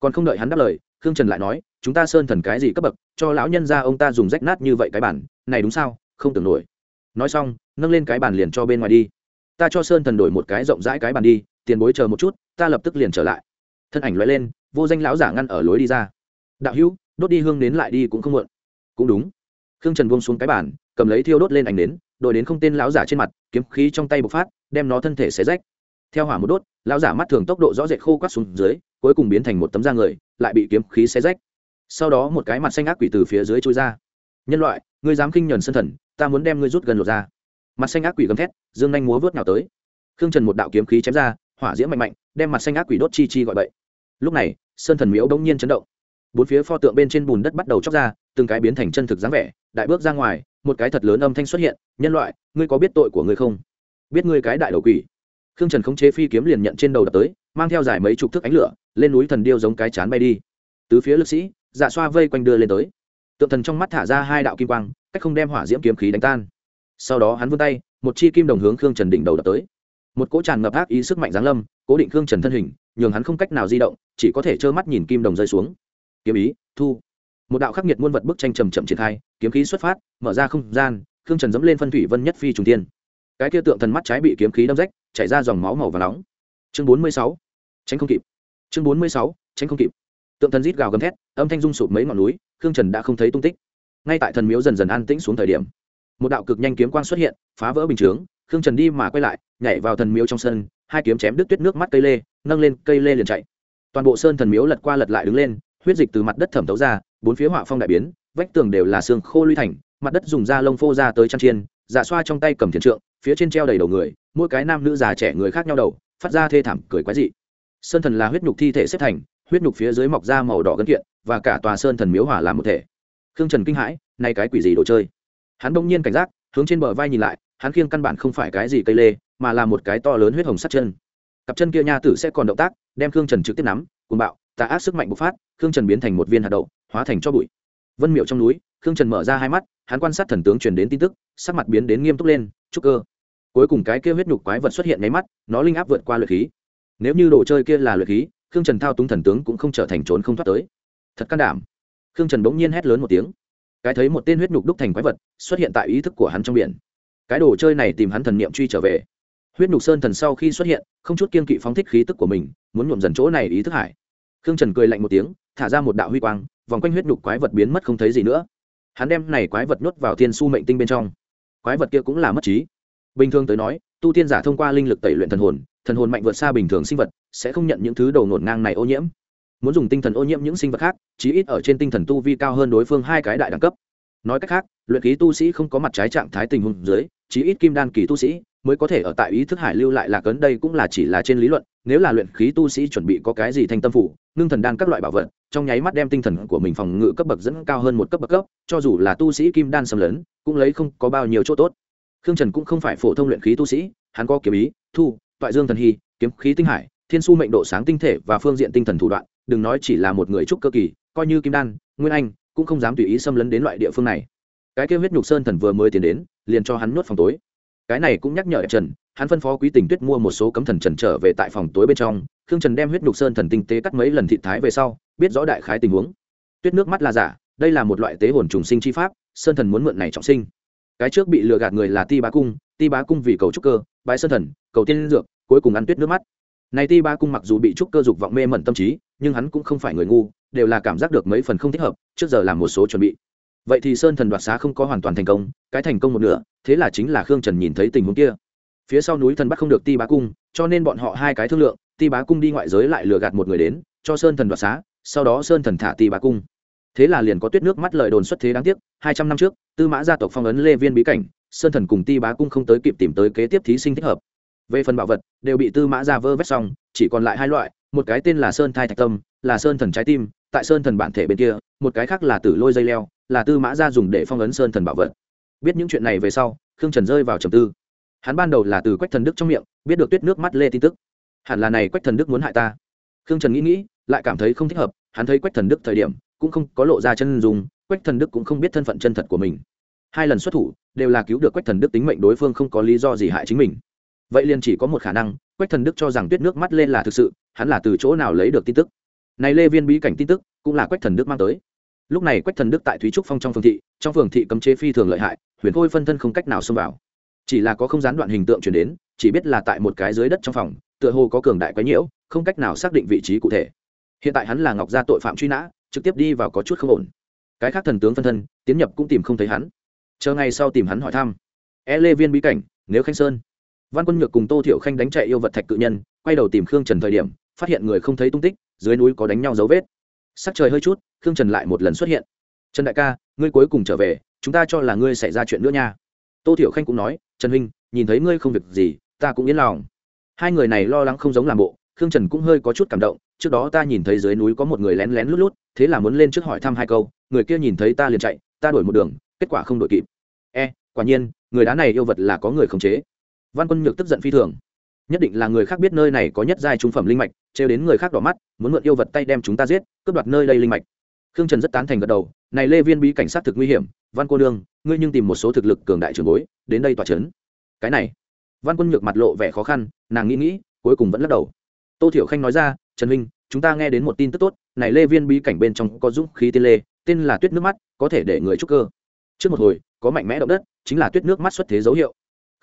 Còn không đợi hắn đáp lời, khương trần lại nói, chúng ta sơn thần cái gì cấp bậc, cho lão nhân ra ông ta dùng rách nát như vậy cái bản này đúng sao, không tưởng nổi. Nói xong, nâng lên cái bàn liền cho bên ngoài đi ta cho sơn thần đổi một cái rộng rãi cái bàn đi, tiền bối chờ một chút, ta lập tức liền trở lại. Thân ảnh loại lên, vô danh lão giả ngăn ở lối đi ra. Đạo hữu, đốt đi hương đến lại đi cũng không muộn. Cũng đúng. Khương trần buông xuống cái bàn, cầm lấy thiêu đốt lên ảnh đến đội đến không tên lão giả trên mặt, kiếm khí trong tay bộc phát, đem nó thân thể xé rách. Theo hỏa một đốt, lão giả mắt thường tốc độ rõ rệt khô quát xuống dưới, cuối cùng biến thành một tấm da người, lại bị kiếm khí xé rách. Sau đó một cái mặt xanh ác quỷ từ phía dưới trôi ra. Nhân loại, ngươi dám khinh nhẫn sân thần, ta muốn đem ngươi rút gần lột ra mặt xanh ác quỷ gầm thét, dương nhanh múa vớt nào tới. Khương trần một đạo kiếm khí chém ra, hỏa diễm mạnh mạnh, đem mặt xanh ác quỷ đốt chi chi gọi bậy. Lúc này, sơn thần miếu đông nhiên chấn động. Bốn phía pho tượng bên trên bùn đất bắt đầu chóc ra, từng cái biến thành chân thực dáng vẻ, đại bước ra ngoài, một cái thật lớn âm thanh xuất hiện, nhân loại, ngươi có biết tội của ngươi không? Biết ngươi cái đại đầu quỷ. Khương trần khống chế phi kiếm liền nhận trên đầu đập tới, mang theo dài mấy chục thước ánh lửa, lên núi thần điêu giống cái chán bay đi. Tứ phía lực sĩ dạ xoa vây quanh đưa lên tới. Tượng thần trong mắt thả ra hai đạo kim quang, cách không đem hỏa diễm kiếm khí đánh tan sau đó hắn vươn tay, một chi kim đồng hướng khương trần đỉnh đầu đập tới. Một cỗ tràn ngập ác ý sức mạnh giáng lâm, cố định khương trần thân hình, nhường hắn không cách nào di động, chỉ có thể trơ mắt nhìn kim đồng rơi xuống. Kiếm ý, thu. Một đạo khắc nghiệt muôn vật bức tranh trầm chậm triển khai, kiếm khí xuất phát, mở ra không gian, khương trần dẫm lên phân thủy vân nhất phi trùng tiên cái kia tượng thần mắt trái bị kiếm khí đâm rách, chảy ra dòng máu màu và nóng. Chương bốn mươi sáu. Tránh không kịp. Chương bốn mươi sáu. Tránh không kịp. Tượng thần rít gào gầm thét, âm thanh rung sụp mấy ngọn núi, khương trần đã không thấy tung tích. Ngay tại thần miếu dần dần an tĩnh xuống thời điểm một đạo cực nhanh kiếm quang xuất hiện, phá vỡ bình chướng, khương trần đi mà quay lại, nhảy vào thần miếu trong sân, hai kiếm chém đứt tuyết nước mắt cây lê, nâng lên cây lê liền chạy. Toàn bộ sơn thần miếu lật qua lật lại đứng lên, huyết dịch từ mặt đất thẩm thấu ra, bốn phía họa phong đại biến, vách tường đều là xương khô lui thành, mặt đất dùng da lông phô ra tới chăn chiên giả xoa trong tay cầm thiền trượng, phía trên treo đầy đầu người, mỗi cái nam nữ già trẻ người khác nhau đầu, phát ra thê thảm cười quái dị. Sơn thần là huyết nhục thi thể xếp thành, huyết nhục phía dưới mọc ra màu đỏ gân kiện, và cả tòa sơn thần miếu hỏa làm một thể. Khương trần kinh hãi, nay cái quỷ gì đồ chơi? Hắn đông nhiên cảnh giác, hướng trên bờ vai nhìn lại, hắn khiêng căn bản không phải cái gì cây lê, mà là một cái to lớn huyết hồng sắt chân. Cặp chân kia nha tử sẽ còn động tác, đem khương trần trực tiếp nắm cùng bạo, tà ác sức mạnh bộc phát, khương trần biến thành một viên hạt đậu, hóa thành cho bụi. Vân miệu trong núi, khương trần mở ra hai mắt, hắn quan sát thần tướng truyền đến tin tức, sắc mặt biến đến nghiêm túc lên, trúc cơ. Cuối cùng cái kia huyết nhục quái vật xuất hiện nháy mắt, nó linh áp vượt qua luyện khí. Nếu như đồ chơi kia là luyện khí, khương trần thao túng thần tướng cũng không trở thành trốn không thoát tới. Thật can đảm. Khương trần bỗng nhiên hét lớn một tiếng cái thấy một tên huyết nhục đúc thành quái vật xuất hiện tại ý thức của hắn trong biển. Cái đồ chơi này tìm hắn thần niệm truy trở về. Huyết nhục sơn thần sau khi xuất hiện, không chút kiên kỵ phóng thích khí tức của mình, muốn nhuộm dần chỗ này ý thức hải. Khương trần cười lạnh một tiếng, thả ra một đạo huy quang, vòng quanh huyết nhục quái vật biến mất không thấy gì nữa. Hắn đem này quái vật nhốt vào thiên su mệnh tinh bên trong. Quái vật kia cũng là mất trí. Bình thường tới nói, tu tiên giả thông qua linh lực tẩy luyện thần hồn thần hồn mạnh vượt xa bình thường sinh vật, sẽ không nhận những thứ đầu ngổn ngang này ô nhiễm muốn dùng tinh thần ô nhiễm những sinh vật khác, chí ít ở trên tinh thần tu vi cao hơn đối phương hai cái đại đẳng cấp. Nói cách khác, luyện khí tu sĩ không có mặt trái trạng thái tình huống dưới, chí ít kim đan kỳ tu sĩ mới có thể ở tại ý thức hải lưu lại là cấn đây cũng là chỉ là trên lý luận, nếu là luyện khí tu sĩ chuẩn bị có cái gì thành tâm phủ, ngưng thần đan các loại bảo vật, trong nháy mắt đem tinh thần của mình phòng ngự cấp bậc dẫn cao hơn một cấp bậc cấp, cho dù là tu sĩ kim đan xâm lấn, cũng lấy không có bao nhiêu chỗ tốt. Khương trần cũng không phải phổ thông luyện khí tu sĩ, hắn có kiếm ý, thu, toại dương thần hy, kiếm khí tinh hải, thiên su mệnh độ sáng tinh thể và phương diện tinh thần thủ đoạn đừng nói chỉ là một người trúc cơ kỳ, coi như kim đan, nguyên anh, cũng không dám tùy ý xâm lấn đến loại địa phương này. Cái kêu huyết nhục sơn thần vừa mới tiến đến, liền cho hắn nuốt phòng tối. Cái này cũng nhắc nhở trần, hắn phân phó quý tình tuyết mua một số cấm thần trần trở về tại phòng tối bên trong. Khương trần đem huyết nhục sơn thần tinh tế cắt mấy lần thị thái về sau, biết rõ đại khái tình huống. Tuyết nước mắt là giả, đây là một loại tế hồn trùng sinh chi pháp, sơn thần muốn mượn này trọng sinh. Cái trước bị lừa gạt người là ti bá cung, ti bá cung vì cầu trúc cơ bãi sơn thần, cầu tiên dược, cuối cùng ăn tuyết nước mắt. Này ti bá cung mặc dù bị trúc cơ dục vọng mê mẩn tâm trí nhưng hắn cũng không phải người ngu, đều là cảm giác được mấy phần không thích hợp, trước giờ làm một số chuẩn bị. Vậy thì sơn thần đoạt xá không có hoàn toàn thành công, cái thành công một nửa, thế là chính là khương trần nhìn thấy tình huống kia. Phía sau núi thần bắt không được ti bá cung, cho nên bọn họ hai cái thương lượng, ti bá cung đi ngoại giới lại lừa gạt một người đến, cho sơn thần đoạt xá, sau đó sơn thần thả ti bá cung. Thế là liền có tuyết nước mắt lời đồn xuất thế đáng tiếc, hai trăm năm trước, tư mã gia tộc phong ấn lê viên bí cảnh, sơn thần cùng ti bá cung không tới kịp tìm tới kế tiếp thí sinh thích hợp. Về phần bảo vật, đều bị tư mã gia vơ vét xong, chỉ còn lại hai loại một cái tên là sơn thai thạch tâm, là sơn thần trái tim, tại sơn thần bản thể bên kia, một cái khác là tử lôi dây leo, là tư mã gia dùng để phong ấn sơn thần bảo vật. Biết những chuyện này về sau, khương trần rơi vào trầm tư. Hắn ban đầu là từ quách thần đức trong miệng, biết được tuyết nước mắt lê tin tức. Hẳn là này quách thần đức muốn hại ta. Khương trần nghĩ nghĩ, lại cảm thấy không thích hợp, hắn thấy quách thần đức thời điểm, cũng không có lộ ra chân dùng quách thần đức cũng không biết thân phận chân thật của mình. Hai lần xuất thủ, đều là cứu được quách thần đức tính mệnh đối phương không có lý do gì hại chính mình. Vậy liền chỉ có một khả năng quách thần đức cho rằng tuyết nước mắt lên là thực sự, hắn là từ chỗ nào lấy được tin tức? Này lê viên bí cảnh tin tức, cũng là quách thần đức mang tới. Lúc này quách thần đức tại thúy trúc phong trong phường thị, trong phường thị cấm chế phi thường lợi hại, huyền khôi phân thân không cách nào xông vào. Chỉ là có không gián đoạn hình tượng chuyển đến, chỉ biết là tại một cái dưới đất trong phòng, tựa hồ có cường đại quái nhiễu, không cách nào xác định vị trí cụ thể. Hiện tại hắn là ngọc gia tội phạm truy nã, trực tiếp đi vào có chút không ổn. Cái khác thần tướng phân thân, tiến nhập cũng tìm không thấy hắn. Chờ ngày sau tìm hắn hỏi thăm. E lê viên bí cảnh, nếu khanh sơn văn quân nhược cùng tô thiệu khanh đánh chạy yêu vật thạch cự nhân, quay đầu tìm khương trần thời điểm, phát hiện người không thấy tung tích, dưới núi có đánh nhau dấu vết. Sắc trời hơi chút, khương trần lại một lần xuất hiện. Trần đại ca, ngươi cuối cùng trở về, chúng ta cho là ngươi xảy ra chuyện nữa nha. Tô thiệu khanh cũng nói, trần huynh, nhìn thấy ngươi không việc gì, ta cũng yên lòng. Hai người này lo lắng không giống làm bộ, khương trần cũng hơi có chút cảm động, trước đó ta nhìn thấy dưới núi có một người lén lén lút lút, thế là muốn lên trước hỏi thăm hai câu, người kia nhìn thấy ta liền chạy, ta đổi một đường, kết quả không đổi kịp. E quả nhiên, người đá này yêu vật là có người khống chế văn quân nhược tức giận phi thường. Nhất định là người khác biết nơi này có nhất giai trung phẩm linh mạch, trêu đến người khác đỏ mắt, muốn mượn yêu vật tay đem chúng ta giết, cướp đoạt nơi đây linh mạch. Khương trần rất tán thành gật đầu, này lê viên bí cảnh sát thực nguy hiểm, văn cô nương, ngươi nhưng tìm một số thực lực cường đại trường bối, đến đây tòa c h ấ n cái này, văn quân nhược mặt lộ vẻ khó khăn, nàng nghĩ nghĩ, cuối cùng vẫn lắc đầu. Tô thiểu khanh nói ra, trần huynh, chúng ta nghe đến một tin tức tốt, này lê viên bí cảnh bên trong có dũng khí tiên lê, tên là tuyết nước mắt, có thể để người trúc cơ. Trước một hồi, có mạnh mẽ động đất, chính là tuyết nước mắt xuất thế dấu hiệu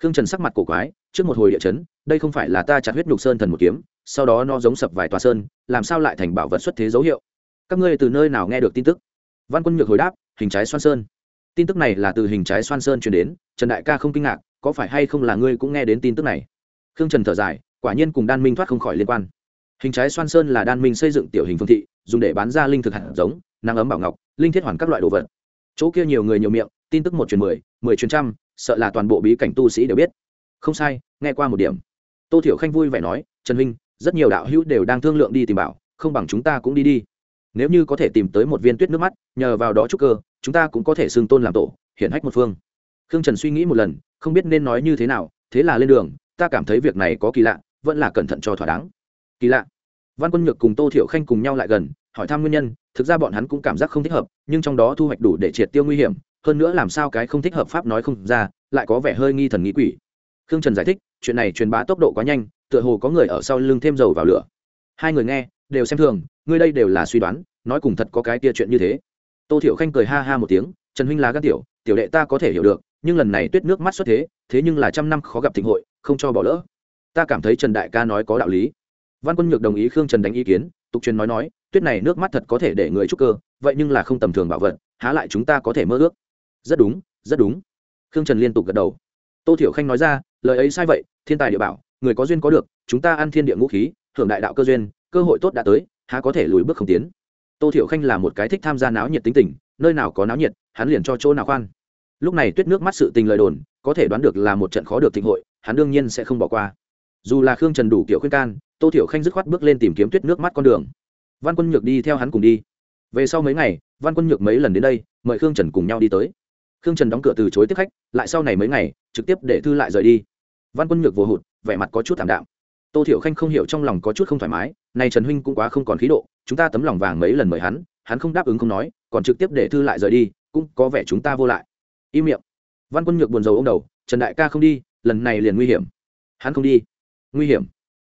khương trần sắc mặt cổ quái, trước một hồi địa chấn, đây không phải là ta chặt huyết nhục sơn thần một kiếm, sau đó nó giống sập vài tòa sơn, làm sao lại thành bảo vật xuất thế dấu hiệu? Các ngươi từ nơi nào nghe được tin tức? Văn quân nhược hồi đáp, hình trái xoan sơn. Tin tức này là từ hình trái xoan sơn truyền đến, trần đại ca không kinh ngạc, có phải hay không là ngươi cũng nghe đến tin tức này? Khương trần thở dài, quả nhiên cùng đan minh thoát không khỏi liên quan. Hình trái xoan sơn là đan minh xây dựng tiểu hình phương thị, dùng để bán ra linh thực hạt giống năng ấm bảo ngọc, linh thiết hoàn các loại đồ vật. Chỗ kia nhiều người nhiều miệng, tin tức một truyền mười mười truyền trăm sợ là toàn bộ bí cảnh tu sĩ đều biết. Không sai, nghe qua một điểm. Tô thiểu khanh vui vẻ nói, trần huynh, rất nhiều đạo hữu đều đang thương lượng đi tìm bảo, không bằng chúng ta cũng đi đi. Nếu như có thể tìm tới một viên tuyết nước mắt, nhờ vào đó chúc cơ, chúng ta cũng có thể xưng tôn làm tổ, hiển hách một phương. Khương trần suy nghĩ một lần, không biết nên nói như thế nào, thế là lên đường, ta cảm thấy việc này có kỳ lạ, vẫn là cẩn thận cho thỏa đáng. Kỳ lạ. Văn quân nhược cùng tô thiệu khanh cùng nhau lại gần, hỏi thăm nguyên nhân, thực ra bọn hắn cũng cảm giác không thích hợp, nhưng trong đó thu hoạch đủ để triệt tiêu nguy hiểm hơn nữa làm sao cái không thích hợp pháp nói không ra, lại có vẻ hơi nghi thần nghĩ quỷ. Khương trần giải thích, chuyện này truyền bá tốc độ quá nhanh, tựa hồ có người ở sau lưng thêm dầu vào lửa. Hai người nghe, đều xem thường ngươi đây đều là suy đoán, nói cùng thật có cái tia chuyện như thế. Tô thiệu khanh cười ha ha một tiếng, trần huynh lá gan tiểu tiểu đệ ta có thể hiểu được, nhưng lần này tuyết nước mắt xuất thế thế nhưng là trăm năm khó gặp thịnh hội, không cho bỏ lỡ. Ta cảm thấy trần đại ca nói có đạo lý. Văn quân nhược đồng ý khương trần đánh ý kiến, tục truyền nói nói, tuyết này nước mắt thật có thể để người trúc cơ, vậy nhưng là không tầm thường bảo vật, há lại chúng ta có thể mơ ước rất đúng rất đúng. Khương trần liên tục gật đầu. Tô thiểu khanh nói ra, lời ấy sai vậy, thiên tài địa bảo, người có duyên có được, chúng ta ăn thiên địa ngũ khí hưởng đại đạo cơ duyên, cơ hội tốt đã tới, há có thể lùi bước không tiến. Tô thiểu khanh là một cái thích tham gia náo nhiệt tính tình, nơi nào có náo nhiệt, hắn liền cho chỗ nào khoan. Lúc này tuyết nước mắt sự tình lời đồn, có thể đoán được là một trận khó được thịnh hội, hắn đương nhiên sẽ không bỏ qua. Dù là khương trần đủ kiểu khuyên can, tô thiểu khanh dứt khoát bước lên tìm kiếm tuyết nước mắt con đường. Văn quân nhược đi theo hắn cùng đi. Về sau mấy ngày, văn quân nhược mấy lần đến đây, mời khương trần cùng nhau đi tới khương trần đóng cửa từ chối tiếp khách, lại sau này mấy ngày, trực tiếp để thư lại rời đi. Văn quân nhược vô hụt, vẻ mặt có chút thảm đạm. Tô thiểu khanh không hiểu trong lòng có chút không thoải mái này trần huynh cũng quá không còn khí độ, chúng ta tấm lòng vàng mấy lần mời hắn hắn không đáp ứng không nói, còn trực tiếp để thư lại rời đi, cũng có vẻ chúng ta vô lại. Im miệng. Văn quân nhược buồn rầu ông đầu, trần đại ca không đi, lần này liền nguy hiểm. Hắn không đi. Nguy hiểm.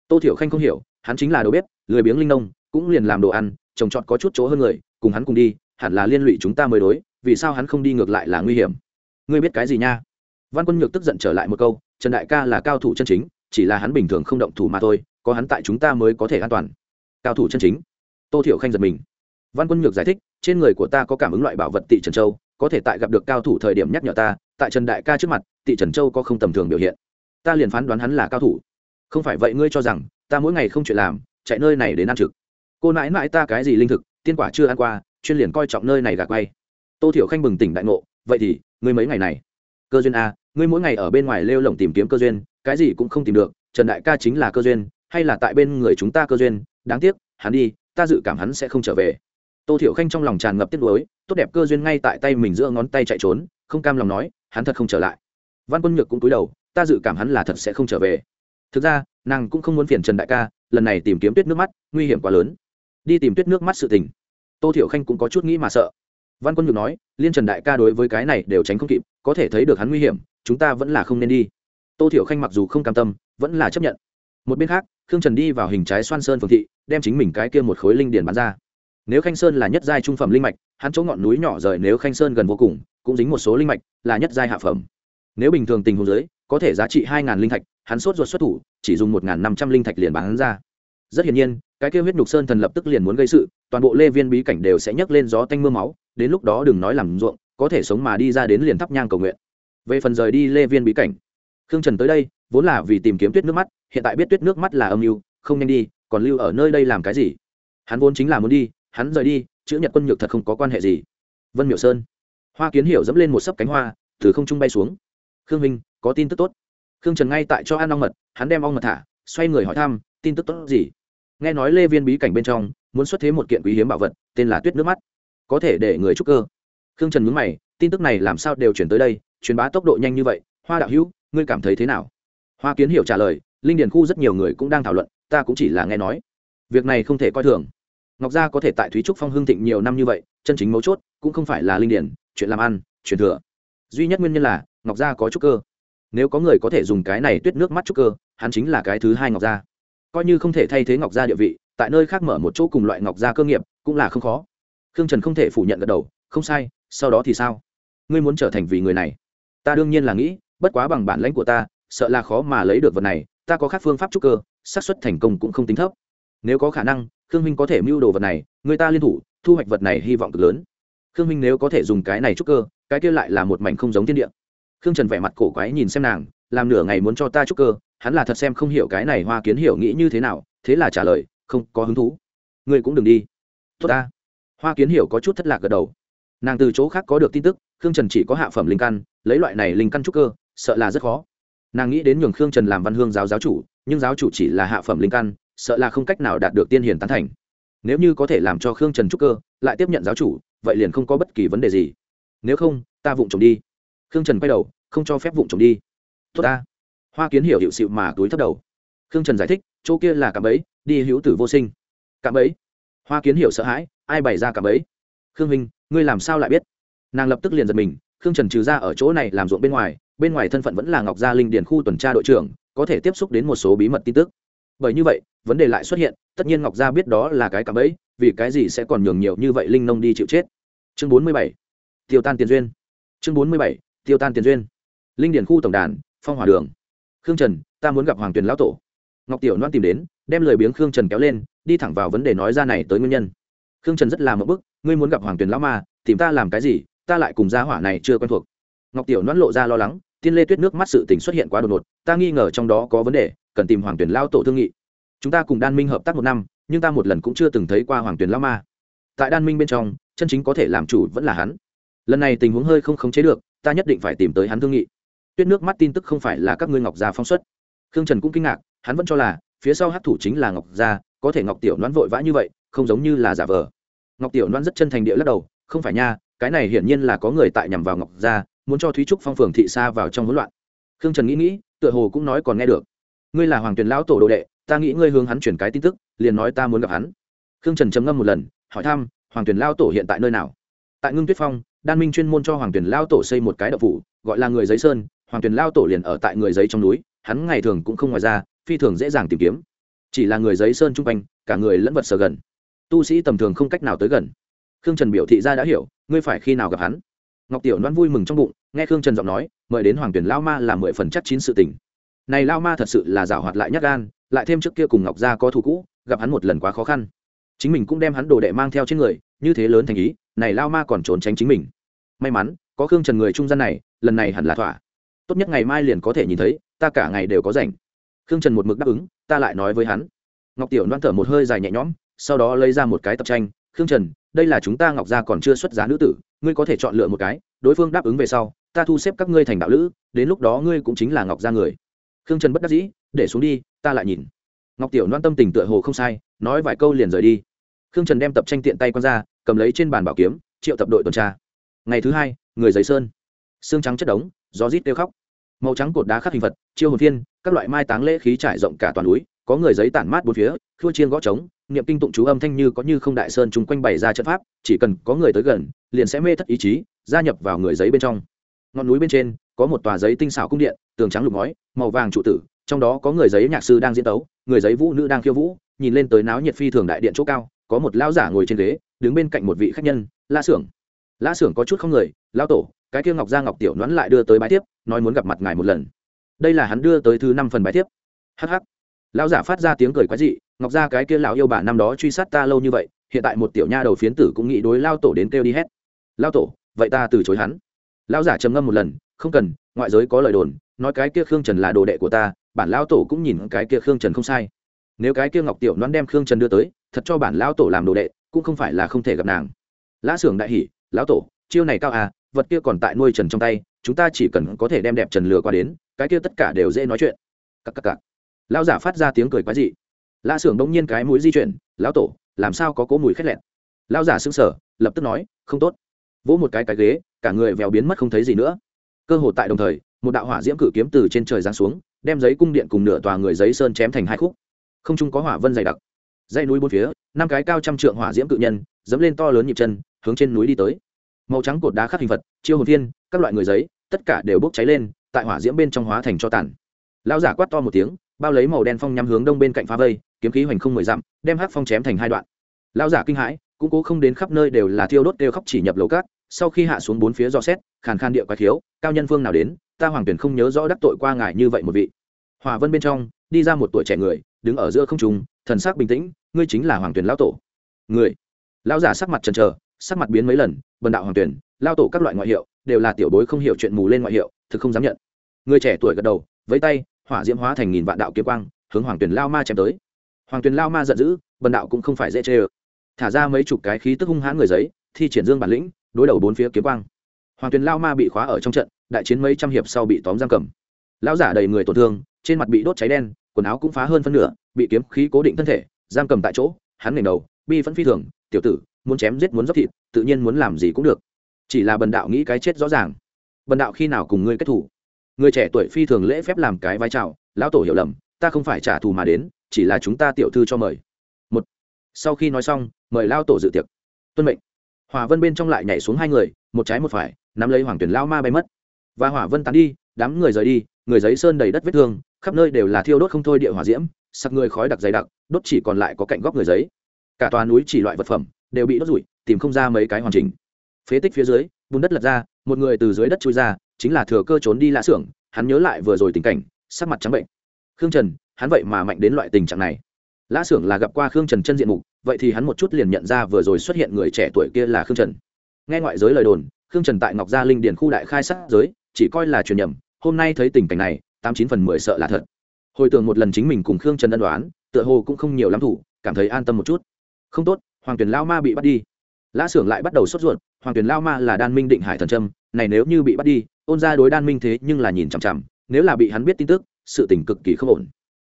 Tô thiểu khanh không hiểu, hắn chính là đầu bếp, lười biếng linh nông, cũng liền làm đồ ăn, trồng trọt có chút chỗ hơn người, cùng hắn cùng đi, hẳn là liên lụy chúng ta mới đối vì sao hắn không đi ngược lại là nguy hiểm? Ngươi biết cái gì nha? Văn quân nhược tức giận trở lại một câu, trần đại ca là cao thủ chân chính, chỉ là hắn bình thường không động thủ mà thôi, có hắn tại chúng ta mới có thể an toàn. Cao thủ chân chính? Tô thiểu khanh giật mình. Văn quân nhược giải thích, trên người của ta có cảm ứng loại bảo vật tị trần châu, có thể tại gặp được cao thủ thời điểm nhắc nhở ta, tại trần đại ca trước mặt, tị trần châu có không tầm thường biểu hiện. Ta liền phán đoán hắn là cao thủ. Không phải vậy ngươi cho rằng, ta mỗi ngày không chuyện làm, chạy nơi này đến ăn trực. Cô nãi mãi ta cái gì linh thực, tiên quả chưa ăn qua, chuyên liền coi trọng nơi này gạt quay tô thiểu khanh bừng tỉnh đại ngộ, vậy thì, ngươi mấy ngày này? Cơ duyên a ngươi mỗi ngày ở bên ngoài lêu lồng tìm kiếm cơ duyên, cái gì cũng không tìm được, trần đại ca chính là cơ duyên, hay là tại bên người chúng ta cơ duyên, đáng tiếc, hắn đi, ta dự cảm hắn sẽ không trở về. Tô thiểu khanh trong lòng tràn ngập tiếc nuối, tốt đẹp cơ duyên ngay tại tay mình giữa ngón tay chạy trốn, không cam lòng nói, hắn thật không trở lại. Văn quân nhược cũng cúi đầu, ta dự cảm hắn là thật sẽ không trở về. Thực ra, nàng cũng không muốn phiền trần đại ca, lần này tìm kiếm tuyết nước mắt, nguy hiểm quá lớn. Đi tìm tuyết nước mắt sự tình. Tô thiểu khanh cũng có chút nghĩ mà sợ văn quân nhược nói, liên trần đại ca đối với cái này đều tránh không kịp, có thể thấy được hắn nguy hiểm, chúng ta vẫn là không nên đi. Tô thiểu khanh mặc dù không cam tâm, vẫn là chấp nhận. Một bên khác, khương trần đi vào hình trái xoan sơn phường thị, đem chính mình cái kia một khối linh điển bán ra. Nếu khanh sơn là nhất giai trung phẩm linh mạch, hắn chỗ ngọn núi nhỏ rời nếu khanh sơn gần vô cùng, cũng dính một số linh mạch, là nhất giai hạ phẩm. Nếu bình thường tình huống giới có thể giá trị hai linh thạch, hắn sốt ruột xuất thủ, chỉ dùng một năm trăm linh thạch liền bán ra rất hiển nhiên, cái kêu huyết nhục sơn thần lập tức liền muốn gây sự, toàn bộ lê viên bí cảnh đều sẽ nhấc lên gió tanh m ư a máu, đến lúc đó đừng nói làm ruộng, có thể sống mà đi ra đến liền thắp nhang cầu nguyện. Về phần rời đi lê viên bí cảnh, khương trần tới đây, vốn là vì tìm kiếm tuyết nước mắt, hiện tại biết tuyết nước mắt là âm mưu, không nhanh đi, còn lưu ở nơi đây làm cái gì? Hắn vốn chính là muốn đi, hắn rời đi, chữ nhật quân nhược thật không có quan hệ gì. Vân miểu sơn, hoa kiến hiểu dẫm lên một sấp cánh hoa, từ không trung bay xuống. Khương minh, có tin tức tốt. Khương trần ngay tại cho ăn ong mật, hắn đem ong mật thả, xoay người hỏi thăm, tin tức tốt gì? Nghe nói lê viên bí cảnh bên trong, muốn xuất thế một kiện quý hiếm bảo vật, tên là tuyết nước mắt. Có thể để người trúc cơ. Khương trần mướn mày, tin tức này làm sao đều chuyển tới đây, truyền bá tốc độ nhanh như vậy, hoa đạo hữu, ngươi cảm thấy thế nào? Hoa kiến hiểu trả lời, linh điền khu rất nhiều người cũng đang thảo luận, ta cũng chỉ là nghe nói. Việc này không thể coi thường. Ngọc gia có thể tại thúy trúc phong hương thịnh nhiều năm như vậy, chân chính mấu chốt cũng không phải là linh điền, chuyện làm ăn, chuyện thừa. Duy nhất nguyên nhân là, ngọc gia có trúc cơ. Nếu có người có thể dùng cái này tuyết nước mắt trúc cơ, hắn chính là cái thứ hai ngọc gia coi như không thể thay thế ngọc gia địa vị, tại nơi khác mở một chỗ cùng loại ngọc gia cơ nghiệp, cũng là không khó. Khương trần không thể phủ nhận gật đầu, không sai, sau đó thì sao? Ngươi muốn trở thành vì người này? Ta đương nhiên là nghĩ, bất quá bằng bản lãnh của ta, sợ là khó mà lấy được vật này, ta có khác phương pháp trúc cơ, xác suất thành công cũng không tính thấp. Nếu có khả năng, khương minh có thể mưu đồ vật này, người ta liên thủ, thu hoạch vật này hy vọng cực lớn. Khương minh nếu có thể dùng cái này trúc cơ, cái kia lại là một mảnh không giống thiên địa. Khương trần vẻ mặt cổ quái nhìn xem nàng, làm nửa ngày muốn cho ta trúc cơ hắn là thật xem không hiểu cái này hoa kiến hiểu nghĩ như thế nào, thế là trả lời, không có hứng thú. Ngươi cũng đừng đi. Tốt ta. Hoa kiến hiểu có chút thất lạc gật đầu. Nàng từ chỗ khác có được tin tức, khương trần chỉ có hạ phẩm linh căn, lấy loại này linh căn trúc cơ, sợ là rất khó. Nàng nghĩ đến nhường khương trần làm văn hương giáo giáo chủ, nhưng giáo chủ chỉ là hạ phẩm linh căn, sợ là không cách nào đạt được tiên hiền tán thành. Nếu như có thể làm cho khương trần trúc cơ, lại tiếp nhận giáo chủ, vậy liền không có bất kỳ vấn đề gì. Nếu không, ta vụng trộm đi. Khương trần quay đầu, không cho phép vụng trộm đi. Tốt ta hoa kiến hiểu hiệu sự mà túi thấp đầu. Khương trần giải thích, chỗ kia là cạm ấy đi hữu tử vô sinh. Cạm ấy hoa kiến hiểu sợ hãi, ai bày ra cạm ấy khương minh ngươi làm sao lại biết? Nàng lập tức liền giật mình, khương trần trừ ra ở chỗ này làm ruộng bên ngoài bên ngoài thân phận vẫn là ngọc gia linh điền khu tuần tra đội trưởng, có thể tiếp xúc đến một số bí mật tin tức. Bởi như vậy, vấn đề lại xuất hiện, tất nhiên ngọc gia biết đó là cái cạm ấy vì cái gì sẽ còn nhường nhiều như vậy linh nông đi chịu chết? Chương bốn mươi bảy, tiêu tan tiền duyên. Chương bốn mươi bảy, tiêu tan tiền duyên. Linh điền khu tổng đàn, phong hỏa đường khương trần, ta muốn gặp hoàng tuyền lão tổ. Ngọc tiểu loan tìm đến, đem lời biếng khương trần kéo lên, đi thẳng vào vấn đề nói ra này tới nguyên nhân. Khương trần rất là một bức, ngươi muốn gặp hoàng tuyền lão ma, tìm ta làm cái gì, ta lại cùng gia hỏa này chưa quen thuộc. Ngọc tiểu loan lộ ra lo lắng, tiên lê tuyết nước mắt sự tình xuất hiện quá đột ngột, ta nghi ngờ trong đó có vấn đề, cần tìm hoàng tuyền Lão tổ thương nghị. Chúng ta cùng đan minh hợp tác một năm, nhưng ta một lần cũng chưa từng thấy qua hoàng tuyền Lão ma. Tại đan minh bên trong, chân chính có thể làm chủ vẫn là hắn. Lần này tình huống hơi không khống chế được, ta nhất định phải tìm tới hắn thương nghị tuyết nước mắt tin tức không phải là các ngươi ngọc gia phong xuất. Khương trần cũng kinh ngạc, hắn vẫn cho là, phía sau hát thủ chính là ngọc gia, có thể ngọc tiểu đoán vội vã như vậy, không giống như là giả vờ. Ngọc tiểu đoán rất chân thành địa lắc đầu, không phải nha, cái này hiển nhiên là có người tại nhằm vào ngọc gia, muốn cho thúy trúc phong phường thị xa vào trong hỗn loạn. Khương trần nghĩ nghĩ, tựa hồ cũng nói còn nghe được. Ngươi là hoàng tuyền lão tổ đồ đệ, ta nghĩ ngươi hướng hắn chuyển cái tin tức, liền nói ta muốn gặp hắn. Khương trần trầm ngâm một lần, hỏi thăm, hoàng tuyền lao tổ hiện tại nơi nào? Tại ngưng tuyết phong, đan minh chuyên môn cho hoàng tuyền lao tổ xây một cái đậu phủ, gọi là người giấy sơn hoàng tuyền lao tổ liền ở tại người giấy trong núi, hắn ngày thường cũng không ngoài ra, phi thường dễ dàng tìm kiếm. Chỉ là người giấy sơn chung quanh, cả người lẫn vật sờ gần. Tu sĩ tầm thường không cách nào tới gần. Khương trần biểu thị ra đã hiểu, ngươi phải khi nào gặp hắn. Ngọc tiểu loan vui mừng trong bụng, nghe khương trần giọng nói, mời đến hoàng tuyển lao ma là mười phần chắc chín sự tình. Này lao ma thật sự là giảo hoạt lại nhắc gan, lại thêm trước kia cùng ngọc gia có thù cũ, gặp hắn một lần quá khó khăn. Chính mình cũng đem hắn đồ đệ mang theo trên người, như thế lớn thành ý, này lao ma còn trốn tránh chính mình. May mắn, có khương trần người trung gian này, lần này hẳn là thỏa tốt nhất ngày mai liền có thể nhìn thấy, ta cả ngày đều có rảnh. Khương trần một mực đáp ứng, ta lại nói với hắn. Ngọc tiểu loan thở một hơi dài nhẹ nhõm, sau đó lấy ra một cái tập tranh. Khương trần, đây là chúng ta ngọc gia còn chưa xuất giá nữ tử, ngươi có thể chọn lựa một cái. Đối phương đáp ứng về sau, ta thu xếp các ngươi thành đạo lữ, đến lúc đó ngươi cũng chính là ngọc gia người. Khương trần bất đắc dĩ, để xuống đi, ta lại nhìn. Ngọc tiểu loan tâm tình tựa hồ không sai, nói vài câu liền rời đi. Khương trần đem tập tranh tiện tay q ra, cầm lấy trên bàn bảo kiếm, triệu tập đội tuần tra. Ngày thứ hai, người giấy sơn. Xương trắng chất đống gió rít kêu khóc. Màu trắng cột đá khắc hình vật, chiêu hồn phiên, các loại mai táng lễ khí trải rộng cả toàn núi, có người giấy tản mát bốn phía, khua chiên gõ trống, niệm kinh tụng chú âm thanh như có như không đại sơn chung quanh bày ra trận pháp, chỉ cần có người tới gần, liền sẽ mê thất ý chí, gia nhập vào người giấy bên trong. Ngọn núi bên trên, có một tòa giấy tinh xảo cung điện, tường trắng lục ngói, màu vàng trụ tử, trong đó có người giấy nhạc sư đang diễn tấu, người giấy vũ nữ đang khiêu vũ, nhìn lên tới náo nhiệt phi thường đại điện chỗ cao, có một lão giả ngồi trên ghế, đứng bên cạnh một vị khách nhân la xưởng. La xưởng có chút không người, lão tổ cái kia ngọc gia ngọc tiểu đoán lại đưa tới bái tiếp, nói muốn gặp mặt ngài một lần. Đây là hắn đưa tới thứ năm phần bái tiếp. Hh lão giả phát ra tiếng cười quái dị, ngọc gia cái kia lão yêu bà năm đó truy sát ta lâu như vậy, hiện tại một tiểu nha đầu phiến tử cũng nghĩ đối lao tổ đến kêu đi hết. Lao tổ, vậy ta từ chối hắn. Lão giả trầm ngâm một lần, không cần, ngoại giới có lời đồn, nói cái kia khương trần là đồ đệ của ta, bản lão tổ cũng nhìn cái kia khương trần không sai. Nếu cái kia ngọc tiểu đoán đem khương trần đưa tới, thật cho bản lão tổ làm đồ đệ, cũng không phải là không thể gặp nàng. Lã xưởng đại hỉ, lão tổ, chiêu này cao à vật kia còn tại nuôi trần trong tay, chúng ta chỉ cần có thể đem đẹp trần lừa qua đến, cái kia tất cả đều dễ nói chuyện. Cắc cắc cắc lão giả phát ra tiếng cười quái dị. Lạ xưởng bỗng nhiên cái mũi di chuyển, lão tổ, làm sao có cỗ mùi khét lẹn lão giả sững sờ, lập tức nói, không tốt. Vỗ một cái cái ghế, cả người vèo biến mất không thấy gì nữa. Cơ hồ tại đồng thời, một đạo hỏa diễm cử kiếm từ trên trời giáng xuống, đem giấy cung điện cùng nửa tòa người giấy sơn chém thành hai khúc. Không chung có hỏa vân dày đặc. Dây núi bốn phía, năm cái cao trăm trượng hỏa diễm cự nhân, dẫm lên to lớn nhịp chân, hướng trên núi đi tới màu trắng cột đá khắc hình vật chiêu hồn viên các loại người giấy, tất cả đều bốc cháy lên, tại hỏa diễm bên trong hóa thành cho tàn. Lão giả quát to một tiếng, bao lấy màu đen phong nhắm hướng đông bên cạnh phá vây, kiếm khí hoành không mười dặm, đem hắc phong chém thành hai đoạn. Lão giả kinh hãi, cũng cố không đến khắp nơi đều là thiêu đốt đều khóc chỉ nhập lầu cát, sau khi hạ xuống bốn phía do xét, khàn khan địa quái thiếu cao nhân phương nào đến, ta hoàng tuyển không nhớ rõ đắc tội qua ngài như vậy một vị. Hòa vân bên trong, đi ra một tuổi trẻ người, đứng ở giữa không trung, thần sắc bình tĩnh, ngươi chính là hoàng tuyển lão tổ. Người. Lão giả sắc mặt trần trờ sắc mặt biến mấy lần, bần đạo hoàng tuyển, lao tổ các loại ngoại hiệu, đều là tiểu bối không hiểu chuyện mù lên ngoại hiệu, thực không dám nhận. Người trẻ tuổi gật đầu với tay, hỏa diễm hóa thành nghìn vạn đạo kiếm quang, hướng hoàng tuyển lao ma chém tới. Hoàng tuyển lao ma giận dữ, bần đạo cũng không phải dễ chê ơ. Thả ra mấy chục cái khí tức hung hãn người giấy, thi triển dương bản lĩnh, đối đầu bốn phía kiếm quang. Hoàng tuyển lao ma bị khóa ở trong trận, đại chiến mấy trăm hiệp sau bị tóm giam cầm. Lão giả đầy người tổn thương, trên mặt bị đốt cháy đen, quần áo cũng phá hơn phân nửa, bị kiếm khí cố định thân thể, giam cầm tại chỗ, hắn ngẩng đầu, bi vẫn phi thường, tiểu tử muốn chém giết muốn dốc thịt, tự nhiên muốn làm gì cũng được. Chỉ là bần đạo nghĩ cái chết rõ ràng. Bần đạo khi nào cùng ngươi kết thủ? Người trẻ tuổi phi thường lễ phép làm cái vai trào, lão tổ hiểu lầm, ta không phải trả thù mà đến, chỉ là chúng ta tiểu thư cho mời. Một, sau khi nói xong, mời lao tổ dự tiệc. Tuân mệnh. Hỏa vân bên trong lại nhảy xuống hai người, một trái một phải, nắm lấy hoàng tuyển lao ma bay mất. Và hỏa vân tán đi, đám người rời đi, người giấy sơn đầy đất vết thương, khắp nơi đều là thiêu đốt không thôi địa hỏa diễm, sặc người khói đặc dày đặc, đốt chỉ còn lại có cạnh góc người giấy. Cả tòa núi chỉ loại vật phẩm đều bị đốt rủi, tìm không ra mấy cái hoàn chỉnh. Phế tích phía dưới, bùn đất lật ra, một người từ dưới đất chui ra, chính là thừa cơ trốn đi lã xưởng hắn nhớ lại vừa rồi tình cảnh, sắc mặt trắng bệnh. Khương trần, hắn vậy mà mạnh đến loại tình trạng này. Lã xưởng là gặp qua khương trần chân diện mục, vậy thì hắn một chút liền nhận ra vừa rồi xuất hiện người trẻ tuổi kia là khương trần. Nghe ngoại giới lời đồn, khương trần tại ngọc gia linh điền khu đại khai sát giới, chỉ coi là truyền nhầm, hôm nay thấy tình cảnh này, tám chín phần mười sợ là thật. Hồi tưởng một lần chính mình cùng khương trần ân đoán, tựa hồ cũng không nhiều lắm thủ, cảm thấy an tâm một chút. Không tốt hoàng tuyển lao ma bị bắt đi. Lã xưởng lại bắt đầu sốt ruột, hoàng tuyển lao ma là đan minh định hải thần trâm này nếu như bị bắt đi, ôn ra đối đan minh thế nhưng là nhìn chằm chằm, nếu là bị hắn biết tin tức, sự tình cực kỳ không ổn.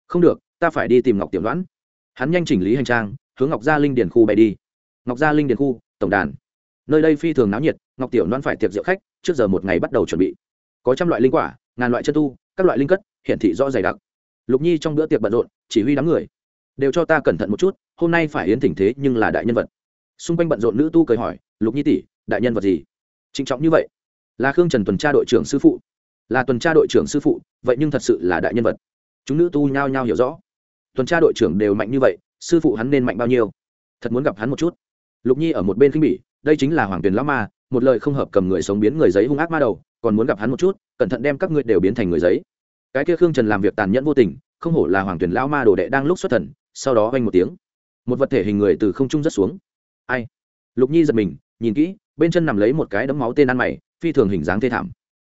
Không được, ta phải đi tìm ngọc tiểu đoán hắn nhanh chỉnh lý hành trang, hướng ngọc gia linh điền khu bay đi. Ngọc gia linh điền khu, tổng đàn. Nơi đây phi thường náo nhiệt, ngọc tiểu đoán phải tiệc rượu khách, trước giờ một ngày bắt đầu chuẩn bị. Có trăm loại linh quả, ngàn loại chân tu, các loại linh cất, hiển thị rõ dày đặc. Lục nhi trong bữa tiệc bận rộn, chỉ huy đám người đều cho ta cẩn thận một chút, hôm nay phải yến thỉnh thế nhưng là đại nhân vật. Xung quanh bận rộn nữ tu cười hỏi, lục nhi tỷ, đại nhân vật gì? Trịnh trọng như vậy. Là khương trần tuần tra đội trưởng sư phụ. Là tuần tra đội trưởng sư phụ, vậy nhưng thật sự là đại nhân vật. Chúng nữ tu nhao nhao hiểu rõ. Tuần tra đội trưởng đều mạnh như vậy, sư phụ hắn nên mạnh bao nhiêu? Thật muốn gặp hắn một chút. Lục nhi ở một bên khinh bỉ, đây chính là hoàng tuyền lão ma, một lời không hợp cầm người sống biến người giấy hung ác ma đầu, còn muốn gặp hắn một chút, cẩn thận đem các ngươi đều biến thành người giấy. Cái kia khương trần làm việc tàn nhẫn vô tình, không hổ là hoàng tuyền lão ma đồ đệ đang lúc xuất thần sau đó vang một tiếng. Một vật thể hình người từ không trung rất xuống. Ai? Lục nhi giật mình, nhìn kỹ, bên chân nằm lấy một cái đấm máu tên ăn mày, phi thường hình dáng thê thảm.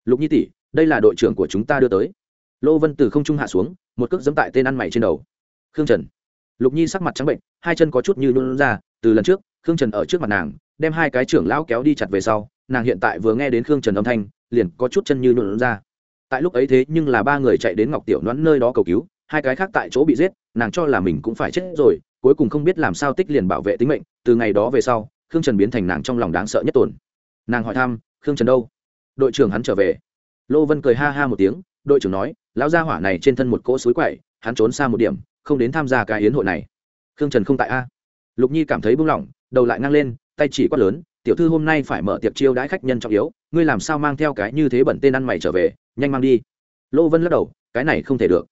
Lục nhi tỷ, đây là đội trưởng của chúng ta đưa tới. Lô vân từ không trung hạ xuống, một cước dẫm tại tên ăn mày trên đầu. Khương trần. Lục nhi sắc mặt trắng bệnh, hai chân có chút như luôn ra, từ lần trước, khương trần ở trước mặt nàng, đem hai cái trưởng lão kéo đi chặt về sau, nàng hiện tại vừa nghe đến khương trần âm thanh, liền có chút chân như luôn ra. Tại lúc ấy thế nhưng là ba người chạy đến ngọc tiểu noãn nơi đó cầu cứu, hai cái khác tại chỗ bị giết nàng cho là mình cũng phải chết rồi, cuối cùng không biết làm sao tích liền bảo vệ tính mệnh, từ ngày đó về sau, khương trần biến thành nàng trong lòng đáng sợ nhất tồn. Nàng hỏi thăm, khương trần đâu? Đội trưởng hắn trở về. Lô vân cười ha ha một tiếng, đội trưởng nói, lão gia hỏa này trên thân một cỗ suối quậy, hắn trốn xa một điểm, không đến tham gia cái hiến hội này. Khương trần không tại a. Lục nhi cảm thấy buông lỏng, đầu lại ngang lên, tay chỉ quát lớn, tiểu thư hôm nay phải mở tiệc chiêu đãi khách nhân trọng yếu, ngươi làm sao mang theo cái như thế bẩn tên ăn mày trở về, nhanh mang đi. Lô vân lắc đầu, cái này không thể được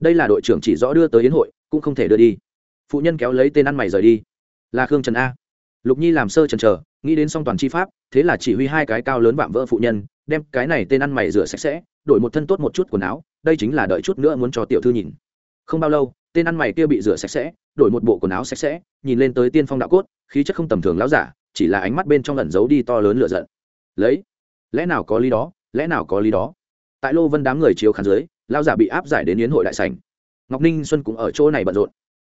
đây là đội trưởng chỉ rõ đưa tới yến hội, cũng không thể đưa đi. Phụ nhân kéo lấy tên ăn mày rời đi. Là khương trần a. Lục nhi làm sơ trần trờ nghĩ đến song toàn chi pháp, thế là chỉ huy hai cái cao lớn vạm vỡ phụ nhân, đem cái này tên ăn mày rửa sạch sẽ, đổi một thân tốt một chút quần áo, đây chính là đợi chút nữa muốn cho tiểu thư nhìn. Không bao lâu, tên ăn mày kia bị rửa sạch sẽ, đổi một bộ quần áo sạch sẽ, nhìn lên tới tiên phong đạo cốt, khí chất không tầm thường láo giả, chỉ là ánh mắt bên trong lẩn giấu đi to lớn lựa giận. Lấy, lẽ nào có lý đó, lẽ nào có lý đó? Tại lô vân đám người chiếu khán dưới lao giả bị áp giải đến yến hội đại sảnh. Ngọc ninh xuân cũng ở chỗ này bận rộn.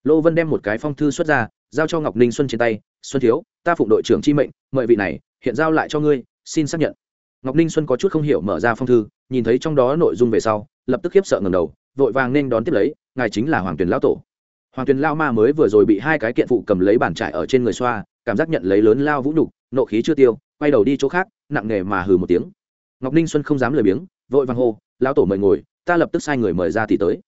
Lô vân đem một cái phong thư xuất ra, giao cho ngọc ninh xuân trên tay, xuân thiếu, ta phụng đội trưởng chi mệnh, mời vị này, hiện giao lại cho ngươi, xin xác nhận. Ngọc ninh xuân có chút không hiểu mở ra phong thư, nhìn thấy trong đó nội dung về sau, lập tức khiếp sợ ngầm đầu, vội vàng nên đón tiếp lấy, ngài chính là hoàng tuyền lão tổ. Hoàng tuyền lao ma mới vừa rồi bị hai cái kiện phụ cầm lấy bàn trải ở trên người xoa, cảm giác nhận lấy lớn lao vũ nhục, nộ khí chưa tiêu, quay đầu đi chỗ khác, nặng nề mà hừ một tiếng. Ngọc ninh xuân không dám lười biếng, vội vàng hô, lão tổ mời ngồi ta lập tức sai người mời ra thì tới.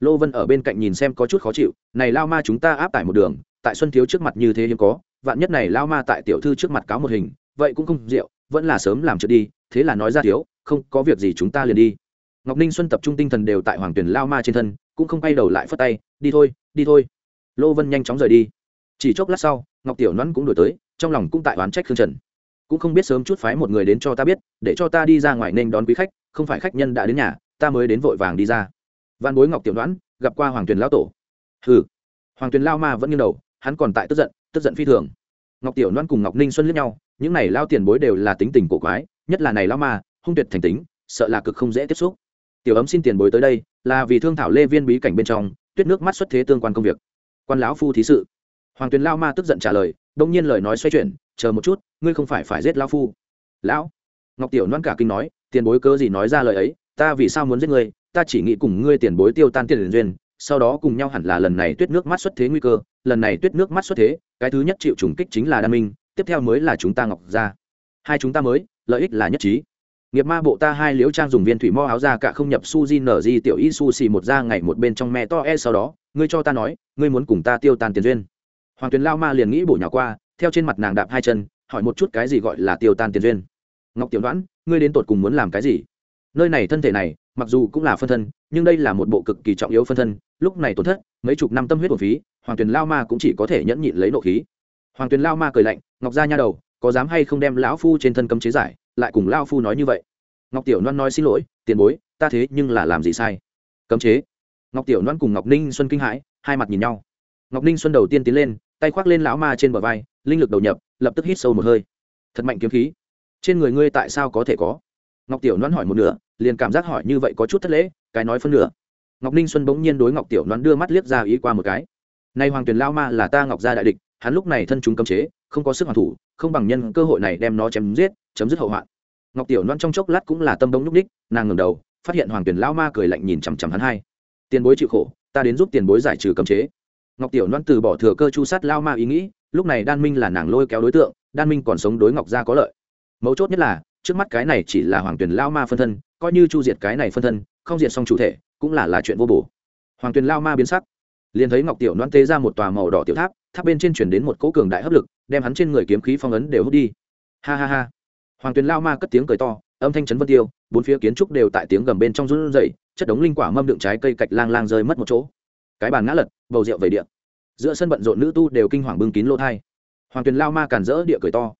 Lô vân ở bên cạnh nhìn xem có chút khó chịu, này lao ma chúng ta áp tải một đường, tại xuân thiếu trước mặt như thế hiếm có, vạn nhất này lao ma tại tiểu thư trước mặt cáo một hình, vậy cũng không rượu, vẫn là sớm làm trượt đi, thế là nói ra thiếu, không, có việc gì chúng ta liền đi. Ngọc ninh xuân tập trung tinh thần đều tại hoàng tuyển lao ma trên thân, cũng không quay đầu lại phất tay, đi thôi đi thôi. Lô vân nhanh chóng rời đi. Chỉ chốc lát sau, ngọc tiểu nón cũng đổi tới, trong lòng cũng tại oán trách khương trần. Cũng không biết sớm chút phái một người đến cho ta biết, để cho ta đi ra ngoài nên đón quý khách, không phải khách nhân đã đến nhà ta mới đến vội vàng đi ra. Văn bối ngọc tiểu đoán, gặp qua hoàng tuyền lao tổ. Hừ. Hoàng tuyền lao ma vẫn như đầu, hắn còn tại tức giận tức giận phi thường. Ngọc tiểu đoán cùng ngọc ninh xuân lướt nhau, những này lao tiền bối đều là tính tình cổ quái, nhất là này lao ma, hung tuyệt thành tính, sợ là cực không dễ tiếp xúc. Tiểu ấm xin tiền bối tới đây, là vì thương thảo lê viên bí cảnh bên trong, tuyết nước mắt xuất thế tương quan công việc. Quan lão phu thí sự. Hoàng tuyền lao ma tức giận trả lời, đông nhiên lời nói xoay chuyển, chờ một chút, ngươi không phải phải giết lao phu. Lão? Ngọc tiểu noan cả kinh nói, tiền bối cơ gì nói ra lời ấy ta vì sao muốn giết ngươi, ta chỉ nghĩ cùng ngươi tiền bối tiêu tan tiền duyên, sau đó cùng nhau hẳn là lần này tuyết nước mắt xuất thế nguy cơ, lần này tuyết nước mắt xuất thế, cái thứ nhất chịu trùng kích chính là đan minh, tiếp theo mới là chúng ta ngọc ra hai chúng ta mới, lợi ích là nhất trí. Nghiệp ma bộ ta hai liễu trang dùng viên thủy mo áo ra cả không nhập su di nở di tiểu y su xì một ra ngày một bên trong mẹ to e sau đó, ngươi cho ta nói, ngươi muốn cùng ta tiêu tan tiền duyên. Hoàng tuyền lao ma liền nghĩ bổ nhỏ qua, theo trên mặt nàng đạp hai chân, hỏi một chút cái gì gọi là tiêu tan tiền duyên. Ngọc tiểu đoán ngươi đến tột cùng muốn làm cái gì? Nơi này thân thể này, mặc dù cũng là phân thân, nhưng đây là một bộ cực kỳ trọng yếu phân thân, lúc này tổn thất, mấy chục năm tâm huyết của phí, hoàng tuyền lao ma cũng chỉ có thể nhẫn nhịn lấy nộ khí. Hoàng tuyền lao ma cười lạnh, ngọc ra nha đầu, có dám hay không đem lão phu trên thân cấm chế giải, lại cùng lao phu nói như vậy? Ngọc tiểu loan nói, xin lỗi, tiền bối, ta thế nhưng là làm gì sai? Cấm chế? Ngọc tiểu loan cùng ngọc ninh xuân kinh hãi, hai mặt nhìn nhau. Ngọc ninh xuân đầu tiên tiến lên, tay khoác lên lão ma trên bờ vai, linh lực đầu nhập, lập tức hít sâu một hơi. Thật mạnh kiếm khí. Trên người ngươi tại sao có thể có? Ngọc tiểu loan hỏi một nửa, liền cảm giác hỏi như vậy có chút thất lễ, cái nói phân nửa. Ngọc ninh xuân bỗng nhiên đối ngọc tiểu loan đưa mắt liếc ra ý qua một cái. Nay hoàng tuyền lao ma là ta ngọc gia đại địch, hắn lúc này thân chúng cấm chế, không có sức hoàn thủ, không bằng nhân cơ hội này đem nó chém giết, chấm dứt hậu hoạn. Ngọc tiểu loan trong chốc lát cũng là tâm đống nhúc ních nàng ngẩng đầu, phát hiện hoàng tuyền lao ma cười lạnh nhìn chằm chằm hắn hai. Tiền bối chịu khổ, ta đến giúp tiền bối giải trừ cấm chế. Ngọc tiểu loan từ bỏ thừa cơ chu sát lao ma ý nghĩ, lúc này đan minh là nàng lôi kéo đối tượng, đan minh còn sống đối ngọc gia có lợi. Mấu chốt nhất là trước mắt cái này chỉ là hoàng tuyền lao ma phân thân, coi như chu diệt cái này phân thân, không diệt xong chủ thể, cũng là là chuyện vô bổ. Hoàng tuyền lao ma biến sắc, liền thấy ngọc tiểu đoan tê ra một tòa màu đỏ tiểu tháp tháp bên trên chuyển đến một cỗ cường đại hấp lực, đem hắn trên người kiếm khí phong ấn đều hút đi. Ha ha ha. Hoàng tuyền lao ma cất tiếng cười to, âm thanh chấn vân tiêu, bốn phía kiến trúc đều tại tiếng gầm bên trong run rẩy, chất đống linh quả mâm đựng trái cây cạch lang lang rơi mất một chỗ. Cái bàn ngã lật, bầu rượu về điện. Giữa sân bận rộn nữ tu đều kinh hoàng bưng kín lỗ thai. Hoàng tuyền lao ma càn rỡ địa cười to.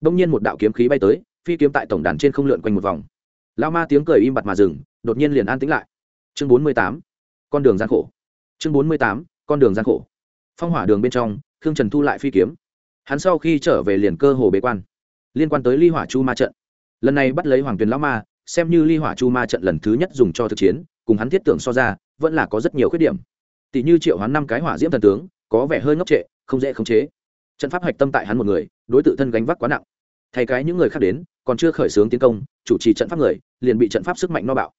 Đông nhiên một đạo kiếm khí bay tới phi kiếm tại tổng đàn trên không lượn quanh một vòng. Lao ma tiếng cười im bặt mà dừng, đột nhiên liền an tĩnh lại. Chương bốn mươi tám, con đường gian khổ. Chương bốn mươi tám, con đường gian khổ. Phong hỏa đường bên trong, khương trần thu lại phi kiếm. Hắn sau khi trở về liền cơ hồ bế quan. Liên quan tới ly hỏa chu ma trận. Lần này bắt lấy hoàng tuyền lão ma, xem như ly hỏa chu ma trận lần thứ nhất dùng cho thực chiến, cùng hắn thiết tưởng so ra, vẫn là có rất nhiều khuyết điểm. Tỷ như triệu hắn năm cái hỏa diễm thần tướng, có vẻ hơi ngốc trệ, không dễ khống chế. Trận pháp hạch tâm tại hắn một người, đối tượng thân gánh vác quá nặng. Thay cái những người khác đến còn chưa khởi xướng tiến công, chủ trì trận pháp người, liền bị trận pháp sức mạnh no bạo.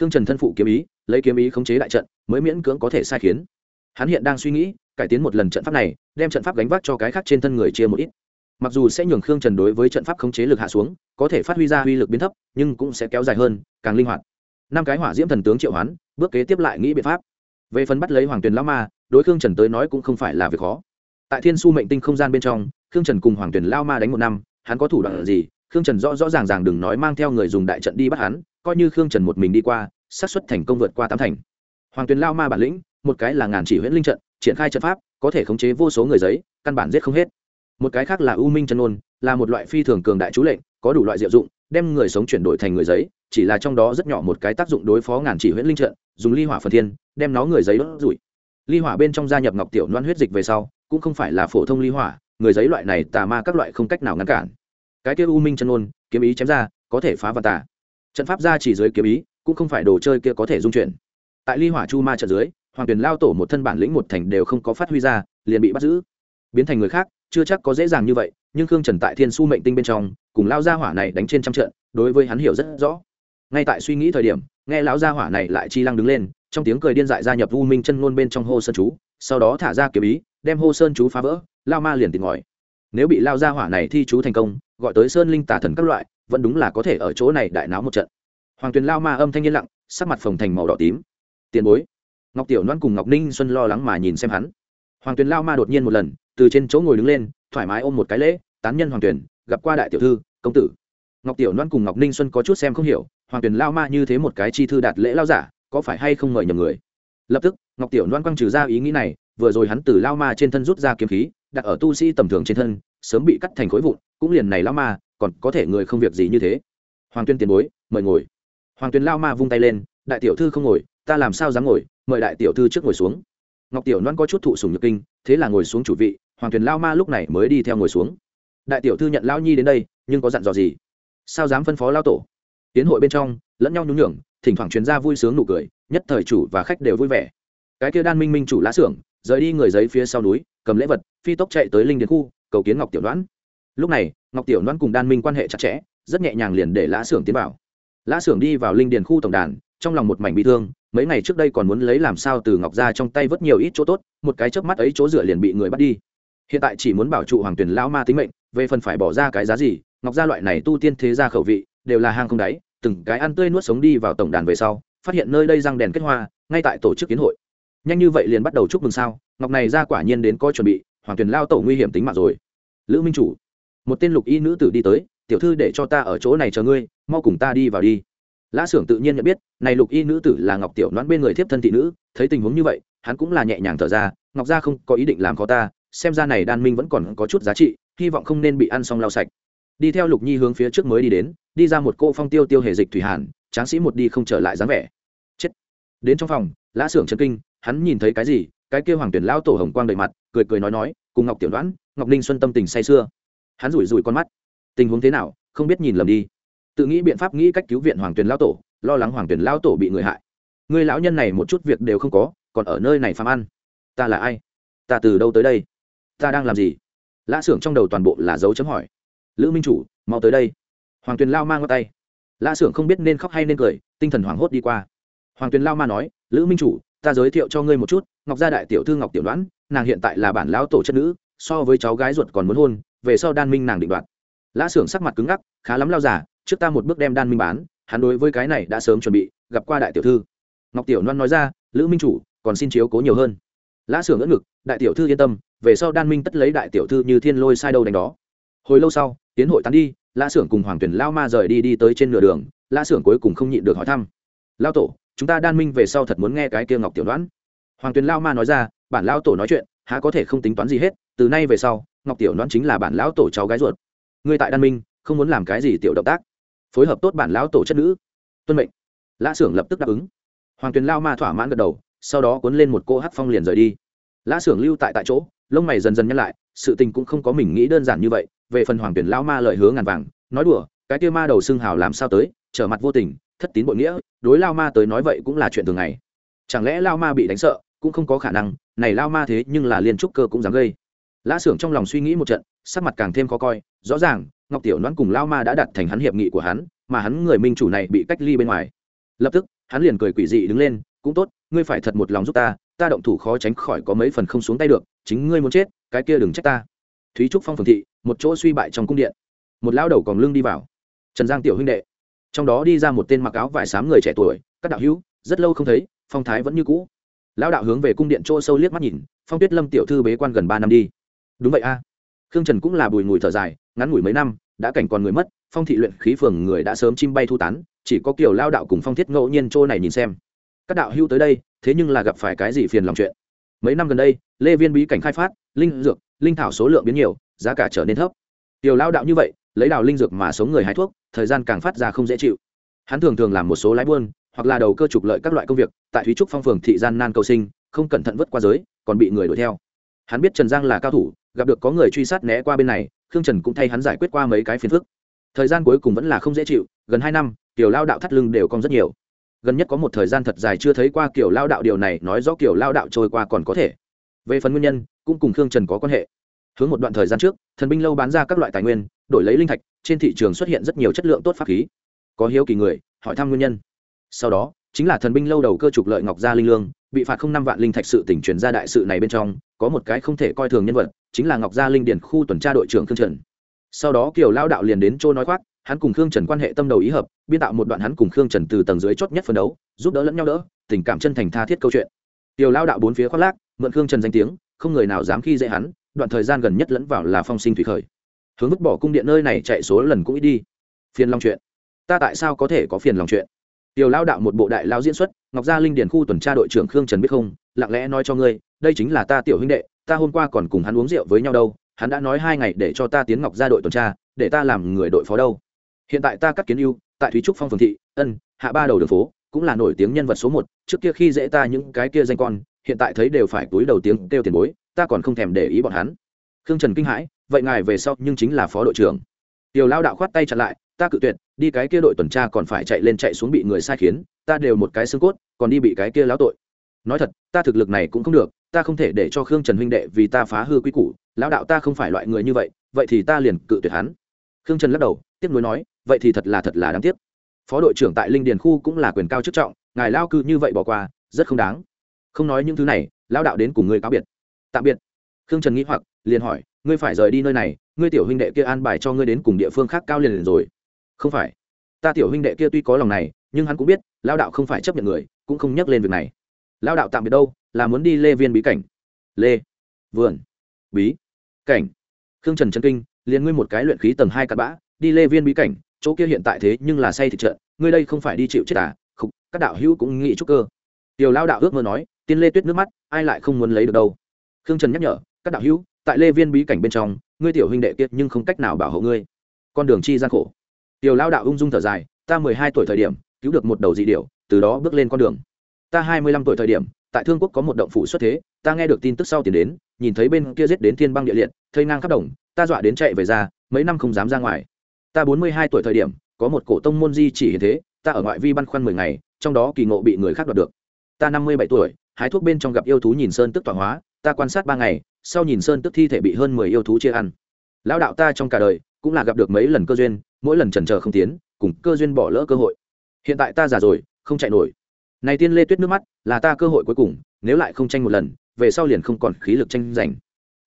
Khương trần thân phụ kiếm ý, lấy kiếm ý khống chế đại trận, mới miễn cưỡng có thể sai khiến. Hắn hiện đang suy nghĩ, cải tiến một lần trận pháp này, đem trận pháp gánh vác cho cái khác trên thân người chia một ít. Mặc dù sẽ nhường khương trần đối với trận pháp khống chế lực hạ xuống, có thể phát huy ra uy lực biến thấp, nhưng cũng sẽ kéo dài hơn, càng linh hoạt. Năm cái hỏa diễm thần tướng triệu hoán, bước kế tiếp lại nghĩ biện pháp. Về phần bắt lấy hoàng tuyền lão ma, đối khương trần tới nói cũng không phải là việc khó. Tại thiên su mệnh tinh không gian bên trong, khương trần cùng hoàng tuyền lao ma đánh một năm, hắn có thủ đoạn gì khương trần rõ rõ ràng ràng đừng nói mang theo người dùng đại trận đi bắt hắn, coi như khương trần một mình đi qua, xác suất thành công vượt qua tám thành. Hoàng tuyền lao ma bản lĩnh, một cái là ngàn chỉ huyễn linh trận, triển khai trận pháp, có thể khống chế vô số người giấy, căn bản giết không hết. Một cái khác là u minh chân ôn, là một loại phi thường cường đại chú lệnh, có đủ loại diệu dụng, đem người sống chuyển đổi thành người giấy, chỉ là trong đó rất nhỏ một cái tác dụng đối phó ngàn chỉ huyễn linh trận, dùng ly hỏa phần thiên, đem nó người giấy đốt rủi ly hỏa bên trong gia nhập ngọc tiểu loan huyết dịch về sau, cũng không phải là phổ thông ly hỏa, người giấy loại này tà ma các loại không cách nào ngăn cản cái kia u minh chân ôn, kiếm ý chém ra, có thể phá vạn tà. Trận pháp ra chỉ dưới kiếm ý, cũng không phải đồ chơi kia có thể dung chuyển. Tại ly hỏa chu ma trận dưới, hoàng tuyền lao tổ một thân bản lĩnh một thành đều không có phát huy ra, liền bị bắt giữ. Biến thành người khác, chưa chắc có dễ dàng như vậy, nhưng khương trần tại thiên su mệnh tinh bên trong, cùng lao gia hỏa này đánh trên trăm trận, đối với hắn hiểu rất rõ. Ngay tại suy nghĩ thời điểm, nghe lão gia hỏa này lại chi lăng đứng lên, trong tiếng cười điên dại gia nhập u minh chân ngôn bên trong hô sơn chú, sau đó thả ra kiếm ý, đem hô sơn chú phá vỡ, lao ma liền tìm ngòi. Nếu bị lao gia hỏa này thi chú thành công gọi tới sơn linh tà thần các loại, vẫn đúng là có thể ở chỗ này đại náo một trận. Hoàng tuyền lao ma âm thanh yên lặng, sắc mặt phồng thành màu đỏ tím. Tiền bối. Ngọc tiểu loan cùng ngọc ninh xuân lo lắng mà nhìn xem hắn. Hoàng tuyền lao ma đột nhiên một lần, từ trên chỗ ngồi đứng lên, thoải mái ôm một cái lễ, tán nhân hoàng tuyền, gặp qua đại tiểu thư, công tử. Ngọc tiểu loan cùng ngọc ninh xuân có chút xem không hiểu, hoàng tuyền lao ma như thế một cái chi thư đạt lễ lao giả, có phải hay không mời nhầm người? Lập tức, ngọc tiểu loan quăng trừ ra ý nghĩ này, vừa rồi hắn từ lao ma trên thân rút ra kiếm khí, đặt ở tu sĩ tầm thường trên thân sớm bị cắt thành khối vụn, cũng liền này lao ma, còn có thể người không việc gì như thế. Hoàng tuyên tiền bối, mời ngồi. Hoàng tuyên lao ma vung tay lên, đại tiểu thư không ngồi, ta làm sao dám ngồi, mời đại tiểu thư trước ngồi xuống. Ngọc tiểu loan có chút thụ sùng nhược kinh, thế là ngồi xuống chủ vị, hoàng Tuyên lao ma lúc này mới đi theo ngồi xuống. Đại tiểu thư nhận lao nhi đến đây, nhưng có dặn dò gì? Sao dám phân phó lao tổ? Tiến hội bên trong, lẫn nhau nhún nhường, thỉnh thoảng chuyên gia vui sướng nụ cười, nhất thời chủ và khách đều vui vẻ. Cái kia đan minh minh chủ lá xưởng, rời đi người giấy phía sau núi, cầm lễ vật, phi tốc chạy tới linh điền khu cầu kiến ngọc tiểu đoán lúc này, ngọc tiểu đoán cùng đan minh quan hệ chặt chẽ, rất nhẹ nhàng liền để lã xưởng tiến vào. Lã xưởng đi vào linh điền khu tổng đàn, trong lòng một mảnh bị thương, mấy ngày trước đây còn muốn lấy làm sao từ ngọc ra trong tay vớt nhiều ít chỗ tốt, một cái chớp mắt ấy chỗ dựa liền bị người bắt đi. Hiện tại chỉ muốn bảo trụ hoàng tuyển lao ma tính mệnh, về phần phải bỏ ra cái giá gì, ngọc gia loại này tu tiên thế gia khẩu vị, đều là hang không đáy, từng cái ăn tươi nuốt sống đi vào tổng đàn về sau, phát hiện nơi đây răng đèn kết hoa, ngay tại tổ chức kiến hội. Nhanh như vậy liền bắt đầu chúc mừng sao, ngọc này ra quả nhiên đến có chuẩn bị hoàng tuyền lao tổ nguy hiểm tính mạng rồi. Lữ minh chủ, một tên lục y nữ tử đi tới, tiểu thư để cho ta ở chỗ này chờ ngươi, mau cùng ta đi vào đi. Lã s ư ở n g tự nhiên nhận biết, này lục y nữ tử là ngọc tiểu đoán bên người thiếp thân thị nữ, thấy tình huống như vậy, hắn cũng là nhẹ nhàng thở ra, ngọc gia không có ý định làm khó ta, xem ra này đan minh vẫn còn có chút giá trị, hy vọng không nên bị ăn xong lau sạch. Đi theo lục nhi hướng phía trước mới đi đến, đi ra một cô phong tiêu tiêu hề dịch thủy hàn, tráng sĩ một đi không trở lại dáng vẻ. Chết. Đến trong phòng, lã s ư ở n g trần kinh, hắn nhìn thấy cái gì, cái kêu hoàng tuyển lão tổ hồng quang đầy mặt cười cười nói nói, cùng ngọc tiểu đoán, ngọc ninh xuân tâm tình say sưa. Hắn rủi rủi con mắt. Tình huống thế nào, không biết nhìn lầm đi. Tự nghĩ biện pháp nghĩ cách cứu viện hoàng tuyền lao tổ, lo lắng hoàng tuyền lao tổ bị người hại. Người lão nhân này một chút việc đều không có, còn ở nơi này phàm ăn. Ta là ai? Ta từ đâu tới đây? Ta đang làm gì? Lã xưởng trong đầu toàn bộ là dấu chấm hỏi. Lữ minh chủ, mau tới đây. Hoàng tuyền lao mang vào tay. Lã xưởng không biết nên khóc hay nên cười, tinh thần hoảng hốt đi qua. Hoàng tuyền lao ma nói, lữ minh chủ, ta giới thiệu cho ngươi một chút, ngọc gia đại tiểu thư ngọc tiểu đoán nàng hiện tại là bản lão tổ chất nữ, so với cháu gái ruột còn muốn hôn, về sau đan minh nàng định đoạt. Lã xưởng sắc mặt cứng ngắc, khá lắm lao giả trước ta một bước đem đan minh bán, hắn đối với cái này đã sớm chuẩn bị, gặp qua đại tiểu thư. Ngọc tiểu loan nói ra, lữ minh chủ, còn xin chiếu cố nhiều hơn. Lã xưởng ngỡ ngực, đại tiểu thư yên tâm, về sau đan minh tất lấy đại tiểu thư như thiên lôi sai đâu đánh đó. Hồi lâu sau, tiến hội tán đi, lã xưởng cùng hoàng tuyển lao ma rời đi đi tới trên nửa đường, lã xưởng cuối cùng không nhịn được hỏi thăm, lao tổ, chúng ta đan minh về sau thật muốn nghe cái kia ngọc tiểu đoán hoàng tuyển lao ma nói ra bản lão tổ nói chuyện, há có thể không tính toán gì hết, từ nay về sau, ngọc tiểu đoán chính là bản lão tổ cháu gái ruột. Ngươi tại đan minh, không muốn làm cái gì tiểu động tác. Phối hợp tốt bản lão tổ chất nữ. Tuân mệnh. Lã xưởng lập tức đáp ứng. Hoàng tuyền lao ma thỏa mãn gật đầu, sau đó cuốn lên một cô hát phong liền rời đi. Lã xưởng lưu tại tại chỗ, lông mày dần dần nhăn lại, sự tình cũng không có mình nghĩ đơn giản như vậy, về phần hoàng tuyển lao ma lợi hứa ngàn vàng, nói đùa, cái kia ma đầu xưng hào làm sao tới, trở mặt vô tình, thất tín bội nghĩa, đối lao ma tới nói vậy cũng là chuyện thường ngày. Chẳng lẽ lao ma bị đánh sợ? Cũng không có khả năng, này lao ma thế nhưng là liên trúc cơ cũng dám gây. Lã xưởng trong lòng suy nghĩ một trận, sắc mặt càng thêm khó coi, rõ ràng, ngọc tiểu đoán cùng lao ma đã đặt thành hắn hiệp nghị của hắn, mà hắn người minh chủ này bị cách ly bên ngoài. Lập tức, hắn liền cười quỷ dị đứng lên, cũng tốt, ngươi phải thật một lòng giúp ta ta động thủ khó tránh khỏi có mấy phần không xuống tay được, chính ngươi muốn chết, cái kia đừng trách ta. Thúy trúc phong phường thị, một chỗ suy bại trong cung điện. Một lao đầu còn lưng đi vào. Trần giang tiểu huynh đệ. Trong đó đi ra một tên mặc áo vải xám người trẻ tuổi, các đạo hữu, rất lâu không thấy, phong thái vẫn như cũ lão đạo hướng về cung điện chỗ sâu liếc mắt nhìn, phong tuyết lâm tiểu thư bế quan gần ba năm đi. Đúng vậy a. Khương trần cũng là bùi ngùi thở dài, ngắn ngủi mấy năm, đã cảnh còn người mất, phong thị luyện khí phường người đã sớm chim bay thu tán, chỉ có kiểu lao đạo cùng phong thiết ngẫu nhiên chỗ này nhìn xem. Các đạo hưu tới đây, thế nhưng là gặp phải cái gì phiền lòng chuyện? Mấy năm gần đây, lê viên bí cảnh khai phát, linh dược, linh thảo số lượng biến nhiều, giá cả trở nên thấp. Tiểu lao đạo như vậy, lấy đào linh dược mà sống người hái thuốc, thời gian càng phát ra không dễ chịu. Hắn thường thường làm một số lái buôn hoặc là đầu cơ trục lợi các loại công việc, tại thúy trúc phong phường thị gian nan cầu sinh, không cẩn thận vứt qua giới, còn bị người đuổi theo. Hắn biết trần giang là cao thủ, gặp được có người truy sát né qua bên này, khương trần cũng thay hắn giải quyết qua mấy cái phiền phức. Thời gian cuối cùng vẫn là không dễ chịu, gần hai năm kiểu lao đạo thắt lưng đều cong rất nhiều. Gần nhất có một thời gian thật dài chưa thấy qua kiểu lao đạo, điều này nói rõ kiểu lao đạo trôi qua còn có thể. Về phần nguyên nhân, cũng cùng khương trần có quan hệ. Hướng một đoạn thời gian trước, thần binh lâu bán ra các loại tài nguyên, đổi lấy linh thạch, trên thị trường xuất hiện rất nhiều chất lượng tốt pháp khí. Có hiếu kỳ người, hỏi thăm nguyên nhân sau đó, chính là thần binh lâu đầu cơ trục lợi ngọc gia linh lương, bị phạt không năm vạn linh thạch sự tỉnh truyền ra đại sự này bên trong, có một cái không thể coi thường nhân vật, chính là ngọc gia linh điển khu tuần tra đội trưởng khương trần. Sau đó kiều lao đạo liền đến chỗ nói khoác, hắn cùng khương trần quan hệ tâm đầu ý hợp, biên tạo một đoạn hắn cùng khương trần từ tầng dưới chót nhất phân đấu, giúp đỡ lẫn nhau đỡ, tình cảm chân thành tha thiết câu chuyện. Kiều lao đạo bốn phía khoác lác, mượn khương trần danh tiếng, không người nào dám khi dễ hắn, đoạn thời gian gần nhất lẫn vào là phong sinh thủy khởi. Hướng vứt bỏ cung điện nơi này chạy số lần cũng ít đi. Phiền lòng chuyện. Ta tại sao có thể có phiền lòng chuyện? Tiểu lao đạo một bộ đại lao diễn xuất, ngọc gia linh điền khu tuần tra đội trưởng khương trần biết không, lặng lẽ nói cho ngươi, đây chính là ta tiểu huynh đệ, ta hôm qua còn cùng hắn uống rượu với nhau đâu, hắn đã nói hai ngày để cho ta tiến ngọc gia đội tuần tra, để ta làm người đội phó đâu. Hiện tại ta cắt kiến ưu, tại thúy trúc phong phường thị, ân, hạ ba đầu đường phố, cũng là nổi tiếng nhân vật số một, trước kia khi dễ ta những cái kia danh con, hiện tại thấy đều phải túi đầu tiếng kêu tiền bối, ta còn không thèm để ý bọn hắn. Khương trần kinh hãi, vậy ngài về sau nhưng chính là phó đội trưởng. Tiểu lao đạo khoát tay chặn lại, ta cự tuyệt đi cái kia đội tuần tra còn phải chạy lên chạy xuống bị người sai khiến, ta đều một cái xương cốt, còn đi bị cái kia lão tội. Nói thật, ta thực lực này cũng không được, ta không thể để cho khương trần huynh đệ vì ta phá hư quy củ, lão đạo ta không phải loại người như vậy vậy thì ta liền cự tuyệt hắn. Khương trần lắc đầu, tiếp nối nói, vậy thì thật là thật là đáng tiếc. Phó đội trưởng tại linh điền khu cũng là quyền cao chức trọng, ngài lao cư như vậy bỏ qua, rất không đáng. Không nói những thứ này, lão đạo đến cùng ngươi cáo biệt. Tạm biệt. Khương trần nghĩ hoặc, liền hỏi, ngươi phải rời đi nơi này, ngươi tiểu huynh đệ kia an bài cho ngươi đến cùng địa phương khác cao liền liền rồi không phải. Ta tiểu huynh đệ kia tuy có lòng này, nhưng hắn cũng biết lao đạo không phải chấp nhận người, cũng không nhắc lên việc này. Lao đạo tạm biệt đâu, là muốn đi lê viên bí cảnh. Lê vườn bí cảnh. Khương trần Trân kinh, liền ngươi một cái luyện khí tầng hai cặn bã, đi lê viên bí cảnh, chỗ kia hiện tại thế nhưng là say thịt trận, ngươi đây không phải đi chịu chết à? Khục, các đạo hữu cũng nghĩ chúc cơ. Tiểu lao đạo ước mơ nói, tiên lê tuyết nước mắt, ai lại không muốn lấy được đâu. Khương trần nhắc nhở, các đạo hữu, tại lê viên bí cảnh bên trong, ngươi tiểu huynh đệ kiệt nhưng không cách nào bảo hộ ngươi. Con đường chi gian khổ tiểu lao đạo ung dung thở dài, ta mười hai tuổi thời điểm, cứu được một đầu dị điệu từ đó bước lên con đường. Ta hai mươi lăm tuổi thời điểm, tại thương quốc có một động phủ xuất thế, ta nghe được tin tức sau tiền đến, nhìn thấy bên kia giết đến thiên băng địa liệt, thây ngang khắp đồng, ta dọa đến chạy về ra, mấy năm không dám ra ngoài. Ta bốn mươi hai tuổi thời điểm, có một cổ tông môn di chỉ hiện thế, ta ở ngoại vi băn khoăn mười ngày, trong đó kỳ ngộ bị người khác đoạt được. Ta năm mươi bảy tuổi, hái thuốc bên trong gặp yêu thú nhìn sơn tức tọa hóa, ta quan sát ba ngày, sau nhìn sơn tức thi thể bị hơn mười yêu thú chia ăn. Lão đạo ta trong cả đời, cũng là gặp được mấy lần cơ duyên mỗi lần trần chờ không tiến, cùng cơ duyên bỏ lỡ cơ hội. Hiện tại ta già rồi, không chạy nổi. Này tiên lê tuyết nước mắt, là ta cơ hội cuối cùng, nếu lại không tranh một lần, về sau liền không còn khí lực tranh giành.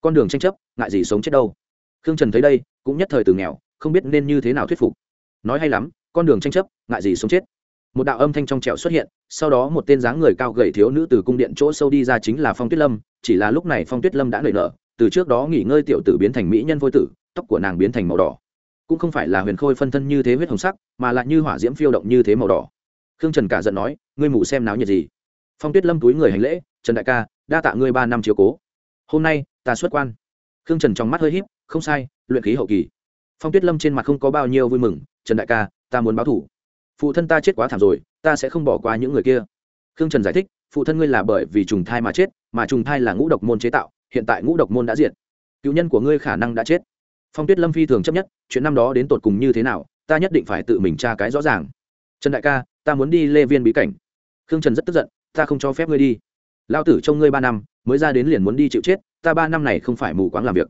Con đường tranh chấp, ngại gì sống chết đâu. Khương trần thấy đây, cũng nhất thời từ nghèo, không biết nên như thế nào thuyết phục. Nói hay lắm, con đường tranh chấp, ngại gì sống chết. Một đạo âm thanh trong trẻo xuất hiện, sau đó một tên dáng người cao gầy thiếu nữ từ cung điện chỗ sâu đi ra chính là phong tuyết lâm, chỉ là lúc này phong tuyết lâm đã nảy nở, từ trước đó nghỉ ngơi tiểu tử biến thành mỹ nhân vôi tử, tóc của nàng biến thành màu đỏ cũng không phải là huyền khôi phân thân như thế huyết hồng sắc, mà lại như hỏa diễm phiêu động như thế màu đỏ. Khương trần cả giận nói, ngươi mù xem náo nhiệt gì? Phong tuyết lâm túi người hành lễ, trần đại ca, đa tạ ngươi ba năm chiều cố. Hôm nay, ta xuất quan. Khương trần trong mắt hơi híp, không sai, luyện khí hậu kỳ. Phong tuyết lâm trên mặt không có bao nhiêu vui mừng, trần đại ca, ta muốn báo thủ. Phụ thân ta chết quá thảm rồi, ta sẽ không bỏ qua những người kia. Khương trần giải thích, phụ thân ngươi là bởi vì trùng thai mà chết, mà trùng thai là ngũ độc môn chế tạo, hiện tại ngũ độc môn đã diệt. Cựu nhân của ngươi khả năng đã chết phong tuyết lâm phi thường chấp nhất, chuyện năm đó đến tột cùng như thế nào, ta nhất định phải tự mình tra cái rõ ràng. Trần đại ca, ta muốn đi lê viên bí cảnh. Khương trần rất tức giận, ta không cho phép ngươi đi. Lao tử trông ngươi ba năm, mới ra đến liền muốn đi chịu chết, ta ba năm này không phải mù quáng làm việc.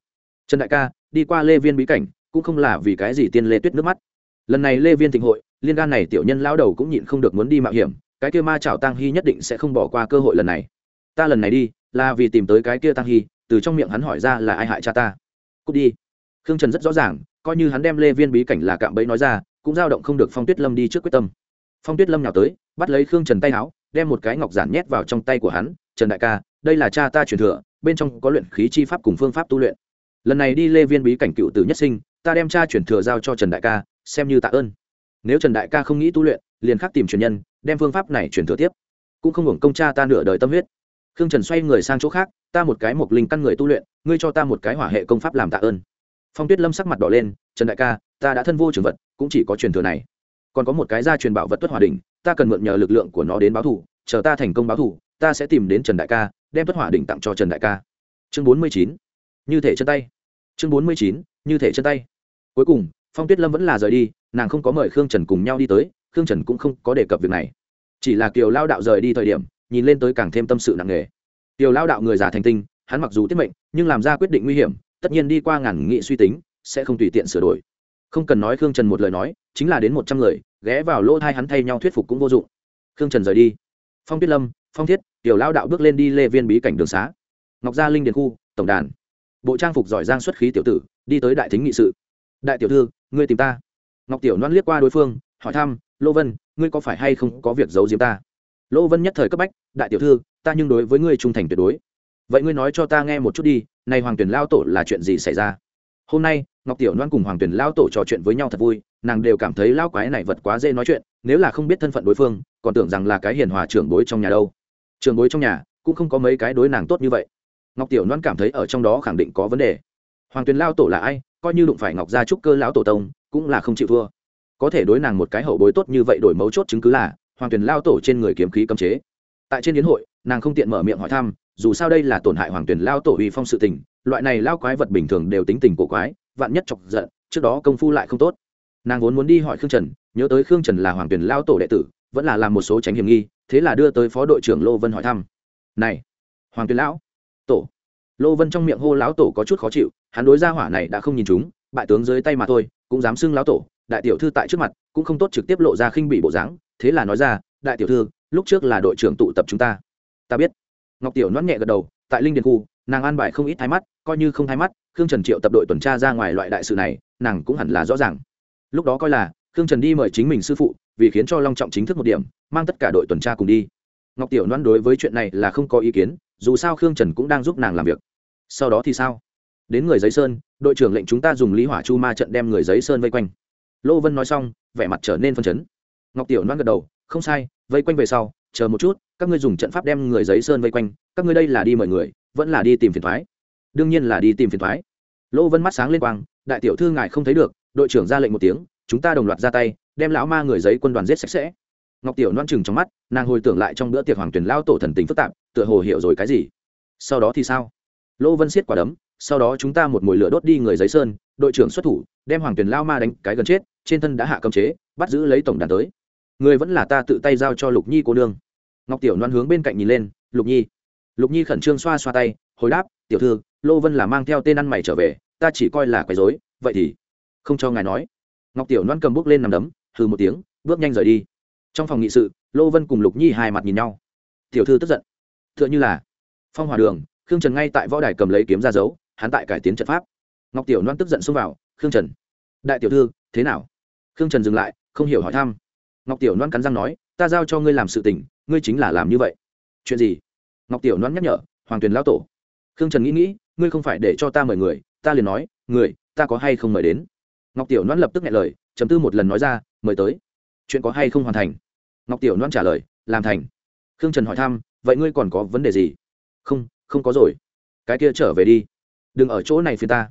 Trần đại ca, đi qua lê viên bí cảnh, cũng không là vì cái gì tiên lê tuyết nước mắt. Lần này lê viên thịnh hội, liên gan này tiểu nhân lao đầu cũng nhịn không được muốn đi mạo hiểm, cái kia ma chảo tăng hy nhất định sẽ không bỏ qua cơ hội lần này. Ta lần này đi, là vì tìm tới cái kia tăng hy, từ trong miệng hắn hỏi ra là ai hại cha ta. Cút đi khương trần rất rõ ràng, coi như hắn đem lê viên bí cảnh là cạm bẫy nói ra, cũng dao động không được phong tuyết lâm đi trước quyết tâm. Phong tuyết lâm nhào tới, bắt lấy khương trần tay áo, đem một cái ngọc giản nhét vào trong tay của hắn, trần đại ca, đây là cha ta truyền thừa, bên trong có luyện khí chi pháp cùng phương pháp tu luyện. Lần này đi lê viên bí cảnh cựu tử nhất sinh, ta đem cha truyền thừa giao cho trần đại ca, xem như tạ ơn. Nếu trần đại ca không nghĩ tu luyện, liền khắc tìm truyền nhân, đem phương pháp này truyền thừa tiếp. Cũng không hưởng công cha ta nửa đời tâm huyết. Khương trần xoay người sang chỗ khác, ta một cái mộc linh căn người tu luyện, ngươi cho ta một cái hỏa hệ công pháp làm tạ ơn phong tuyết lâm sắc mặt đỏ lên, trần đại ca, ta đã thân vô trường vật, cũng chỉ có truyền thừa này. Còn có một cái gia truyền bảo vật tuất hòa đình ta cần mượn nhờ lực lượng của nó đến báo thủ, chờ ta thành công báo thủ, ta sẽ tìm đến trần đại ca, đem tuất hòa đình tặng cho trần đại ca. Chương bốn mươi chín. Như thể chân tay. Chương bốn mươi chín. Như thể chân tay. Cuối cùng, phong tuyết lâm vẫn là rời đi, nàng không có mời khương trần cùng nhau đi tới, khương trần cũng không có đề cập việc này. Chỉ là kiều lao đạo rời đi thời điểm, nhìn lên tới càng thêm tâm sự nặng nề. Kiều lao đạo người già thành tinh, hắn mặc dù tiết mệnh, nhưng làm ra quyết định nguy hiểm tất nhiên đi qua ngàn nghị suy tính, sẽ không tùy tiện sửa đổi. Không cần nói khương trần một lời nói, chính là đến một trăm người, ghé vào lỗ thai hắn thay nhau thuyết phục cũng vô dụng. Khương trần rời đi. Phong tuyết lâm, phong thiết, tiểu lao đạo bước lên đi lê viên bí cảnh đường xá. Ngọc gia linh điền khu, tổng đàn. Bộ trang phục giỏi giang xuất khí tiểu tử, đi tới đại thính nghị sự. Đại tiểu thư, ngươi tìm ta. Ngọc tiểu loan liếc qua đối phương, hỏi thăm, lô vân, ngươi có phải hay không có việc giấu diếm ta? Lô vân nhất thời cấp bách, đại tiểu thư, ta nhưng đối với ngươi trung thành tuyệt đối. Vậy ngươi nói cho ta nghe một chút đi này hoàng tuyển lao tổ là chuyện gì xảy ra? Hôm nay, ngọc tiểu loan cùng hoàng tuyển lao tổ trò chuyện với nhau thật vui, nàng đều cảm thấy lao quái này vật quá dễ nói chuyện, nếu là không biết thân phận đối phương, còn tưởng rằng là cái hiền hòa trưởng bối trong nhà đâu. Trưởng bối trong nhà, cũng không có mấy cái đối nàng tốt như vậy. Ngọc tiểu loan cảm thấy ở trong đó khẳng định có vấn đề. Hoàng tuyền lao tổ là ai? Coi như đụng phải ngọc gia trúc cơ lão tổ tông, cũng là không chịu thua. Có thể đối nàng một cái hậu bối tốt như vậy đổi mấu chốt chứng cứ là, hoàng tuyền lao tổ trên người kiếm khí cấm chế. Tại trên hiến hội, nàng không tiện mở miệng hỏi thăm dù sao đây là tổn hại hoàng tuyển lao tổ uy phong sự tình, loại này lao quái vật bình thường đều tính tình cổ quái, vạn nhất chọc giận, trước đó công phu lại không tốt. Nàng vốn muốn đi hỏi khương trần, nhớ tới khương trần là hoàng tuyển lao tổ đệ tử, vẫn là làm một số tránh hiểm nghi, thế là đưa tới phó đội trưởng lô vân hỏi thăm. Này, hoàng tuyển lão tổ. Lô vân trong miệng hô lão tổ có chút khó chịu, hắn đối gia hỏa này đã không nhìn chúng, bại tướng dưới tay mà thôi, cũng dám xưng lão tổ, đại tiểu thư tại trước mặt, cũng không tốt trực tiếp lộ ra khinh bị bộ dáng, thế là nói ra, đại tiểu thư, lúc trước là đội trưởng tụ tập chúng ta. Ta biết ngọc tiểu noãn nhẹ gật đầu, tại linh điền khu, nàng an bài không ít thái mắt, coi như không thái mắt, khương trần triệu tập đội tuần tra ra ngoài loại đại sự này, nàng cũng hẳn là rõ ràng. Lúc đó coi là, khương trần đi mời chính mình sư phụ, vì khiến cho long trọng chính thức một điểm, mang tất cả đội tuần tra cùng đi. Ngọc tiểu loan đối với chuyện này là không có ý kiến, dù sao khương trần cũng đang giúp nàng làm việc. Sau đó thì sao? Đến người giấy sơn, đội trưởng lệnh chúng ta dùng lý hỏa chu ma trận đem người giấy sơn vây quanh. Lô vân nói xong, vẻ mặt trở nên phân chấn. Ngọc tiểu loan gật đầu, không sai, vây quanh về sau chờ một chút, các ngươi dùng trận pháp đem người giấy sơn vây quanh, các ngươi đây là đi mời người, vẫn là đi tìm phiền thoái. Đương nhiên là đi tìm phiền thoái. Lô vân mắt sáng lên quang, đại tiểu thư ngài không thấy được, đội trưởng ra lệnh một tiếng, chúng ta đồng loạt ra tay, đem lão ma người giấy quân đoàn giết sạch sẽ. Ngọc tiểu loan chừng trong mắt, nàng hồi tưởng lại trong bữa tiệc hoàng tuyển lao tổ thần tình phức tạp, tựa hồ hiểu rồi cái gì. Sau đó thì sao? Lô vân siết quả đấm, sau đó chúng ta một mồi lửa đốt đi người giấy sơn, đội trưởng xuất thủ, đem hoàng tuyển lao ma đánh cái gần chết, trên thân đã hạ cấm chế, bắt giữ lấy tổng đàn tới người vẫn là ta tự tay giao cho lục nhi cô nương. Ngọc tiểu loan hướng bên cạnh nhìn lên, lục nhi. Lục nhi khẩn trương xoa xoa tay, hồi đáp, tiểu thư, lô vân là mang theo tên ăn mày trở về, ta chỉ coi là quấy dối vậy thì không cho ngài nói. Ngọc tiểu loan cầm bước lên nằm đấm, hừ một tiếng, bước nhanh rời đi. Trong phòng nghị sự, lô vân cùng lục nhi hai mặt nhìn nhau. Tiểu thư tức giận. T h ư ợ n h ư là phong hòa đường, khương trần ngay tại võ đài cầm lấy kiếm ra dấu, hắn tại cải tiến trận pháp. Ngọc tiểu loan tức giận xông vào, khương trần. Đại tiểu thư, thế nào? Khương trần dừng lại, không hiểu hỏi thăm ngọc tiểu loan cắn răng nói, ta giao cho ngươi làm sự tình, ngươi chính là làm như vậy. Chuyện gì? Ngọc tiểu loan nhắc nhở, hoàng tuyền lão tổ. Khương trần nghĩ nghĩ, ngươi không phải để cho ta mời người, ta liền nói, người, ta có hay không mời đến? Ngọc tiểu loan lập tức nghe lời chấm tư một lần nói ra, mời tới. Chuyện có hay không hoàn thành? Ngọc tiểu loan trả lời, làm thành. Khương trần hỏi thăm, vậy ngươi còn có vấn đề gì? Không không có rồi. Cái kia trở về đi. Đừng ở chỗ này phía ta.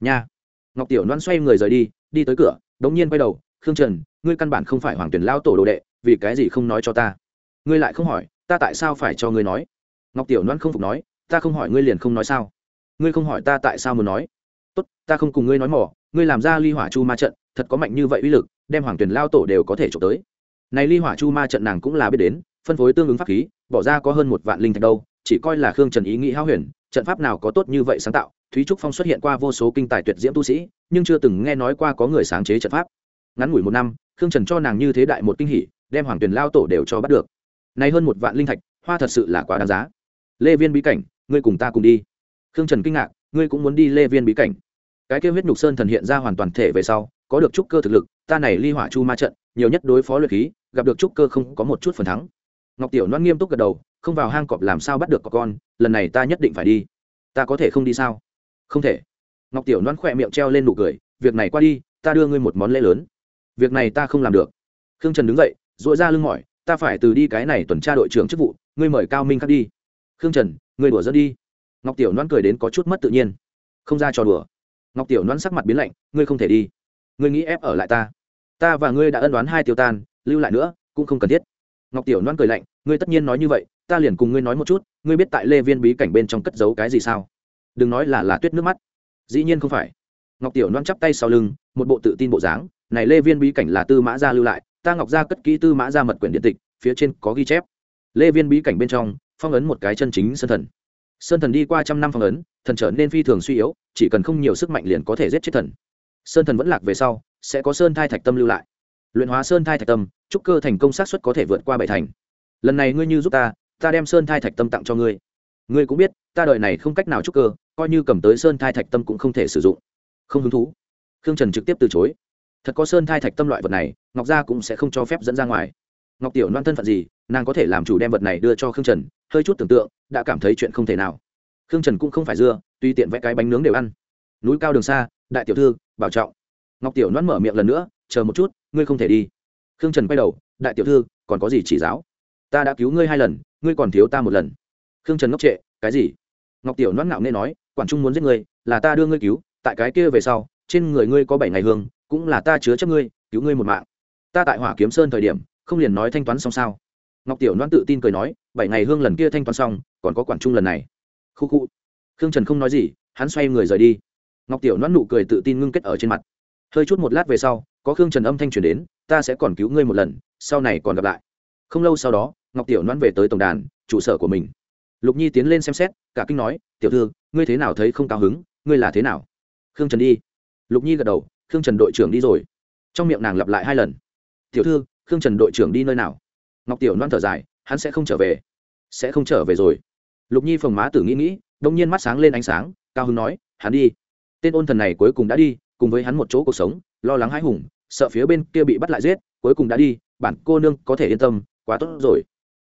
Nha. Ngọc tiểu loan xoay người rời đi đi tới cửa, đống nhiên quay đầu khương trần, ngươi căn bản không phải hoàng tuyển lao tổ đồ đệ, vì cái gì không nói cho ta? Ngươi lại không hỏi, ta tại sao phải cho ngươi nói? Ngọc tiểu loan không phục nói, ta không hỏi ngươi liền không nói sao? Ngươi không hỏi ta tại sao muốn nói? Tốt, ta không cùng ngươi nói mỏ ngươi làm ra ly hỏa chu ma trận, thật có mạnh như vậy uy lực, đem hoàng tuyển lao tổ đều có thể trộm tới. Này ly hỏa chu ma trận nàng cũng là biết đến, phân phối tương ứng pháp khí, bỏ ra có hơn một vạn linh thạch đâu, chỉ coi là khương trần ý nghĩ hao huyền, trận pháp nào có tốt như vậy sáng tạo, thúy trúc phong xuất hiện qua vô số kinh tài tuyệt diễm tu sĩ, nhưng chưa từng nghe nói qua có người sáng chế trận pháp ngắn ngủi một năm, khương trần cho nàng như thế đại một kinh hỷ đem hoàng tuyền lao tổ đều cho bắt được. Nay hơn một vạn linh thạch, hoa thật sự là quá đáng giá. Lê viên bí cảnh, ngươi cùng ta cùng đi. Khương trần kinh ngạc, ngươi cũng muốn đi lê viên bí cảnh. Cái kêu huyết nhục sơn thần hiện ra hoàn toàn thể về sau, có được trúc cơ thực lực, ta này ly hỏa chu ma trận, nhiều nhất đối phó luyện khí, gặp được trúc cơ không có một chút phần thắng. Ngọc tiểu loan nghiêm túc gật đầu, không vào hang cọp làm sao bắt được có con, lần này ta nhất định phải đi. Ta có thể không đi sao? Không thể. Ngọc tiểu loan khỏe miệng treo lên nụ cười, việc này qua đi, ta đưa ngươi một món lễ lớn việc này ta không làm được. Khương trần đứng dậy dội ra lưng mỏi, ta phải từ đi cái này tuần tra đội trưởng chức vụ, ngươi mời cao minh khắc đi. Khương trần, ngươi đùa dẫn đi. Ngọc tiểu noan cười đến có chút mất tự nhiên. Không ra trò đùa. Ngọc tiểu noan sắc mặt biến lạnh, ngươi không thể đi. Ngươi nghĩ ép ở lại ta. Ta và ngươi đã ân đoán hai tiêu tan, lưu lại nữa, cũng không cần thiết. Ngọc tiểu noan cười lạnh, ngươi tất nhiên nói như vậy, ta liền cùng ngươi nói một chút, ngươi biết tại lê viên bí cảnh bên trong cất giấu cái gì sao? Đừng nói là là tuyết nước mắt. Dĩ nhiên không phải ngọc tiểu loan chắp tay sau lưng, một bộ tự tin bộ dáng, này lê viên bí cảnh là tư mã gia lưu lại, ta ngọc gia cất kỹ tư mã gia mật quyển điện tịch, phía trên có ghi chép. Lê viên bí cảnh bên trong, phong ấn một cái chân chính sơn thần. Sơn thần đi qua trăm năm phong ấn, thần trở nên phi thường suy yếu, chỉ cần không nhiều sức mạnh liền có thể giết chết thần. Sơn thần vẫn lạc về sau, sẽ có sơn thai thạch tâm lưu lại. Luyện hóa sơn thai thạch tâm trúc cơ thành công sát xuất có thể vượt qua bảy thành. Lần này ngươi như giúp ta ta đem sơn thai thạch tâm tặng cho ngươi. Ngươi cũng biết, ta đợi này không cách nào trúc cơ, coi như cầm tới sơn thai thạch tâm cũng không thể sử dụng không hứng thú. Khương trần trực tiếp từ chối. Thật có sơn thai thạch tâm loại vật này, ngọc gia cũng sẽ không cho phép dẫn ra ngoài. Ngọc tiểu loan thân phận gì, nàng có thể làm chủ đem vật này đưa cho khương trần, hơi chút tưởng tượng, đã cảm thấy chuyện không thể nào. Khương trần cũng không phải dưa tuy tiện vẽ cái bánh nướng đều ăn. Núi cao đường xa, đại tiểu thư, bảo trọng. Ngọc tiểu loan mở miệng lần nữa, chờ một chút, ngươi không thể đi. Khương trần quay đầu, đại tiểu thư, còn có gì chỉ giáo? Ta đã cứu ngươi hai lần, ngươi còn thiếu ta một lần. Khương trần ngốc trệ, cái gì? Ngọc tiểu loan ngạo nghe nói, quản trung muốn giết ngươi, là ta đưa ngươi cứu tại cái kia về sau, trên người ngươi có bảy ngày hương, cũng là ta chứa chấp ngươi, cứu ngươi một mạng. Ta tại hỏa kiếm sơn thời điểm, không liền nói thanh toán xong sao? Ngọc tiểu loan tự tin cười nói, bảy ngày hương lần kia thanh toán xong, còn có quản trung lần này. Khu khu. Khương trần không nói gì, hắn xoay người rời đi. Ngọc tiểu loan nụ cười tự tin ngưng kết ở trên mặt. Hơi chút một lát về sau, có khương trần âm thanh truyền đến, ta sẽ còn cứu ngươi một lần, sau này còn gặp lại. Không lâu sau đó, ngọc tiểu loan về tới tổng đàn, trụ sở của mình. Lục nhi tiến lên xem xét, cả kinh nói, tiểu thư, ngươi thế nào thấy không cao hứng, ngươi là thế nào? Khương trần đi. Lục nhi gật đầu, khương trần đội trưởng đi rồi. Trong miệng nàng lặp lại hai lần. Tiểu thư, khương trần đội trưởng đi nơi nào? Ngọc tiểu loan thở dài, hắn sẽ không trở về. Sẽ không trở về rồi. Lục nhi phồng má tử nghĩ nghĩ, đông nhiên mắt sáng lên ánh sáng, cao hưng nói, hắn đi. Tên ôn thần này cuối cùng đã đi, cùng với hắn một chỗ cuộc sống, lo lắng hãi hùng, sợ phía bên kia bị bắt lại giết, cuối cùng đã đi, bản cô nương có thể yên tâm, quá tốt rồi.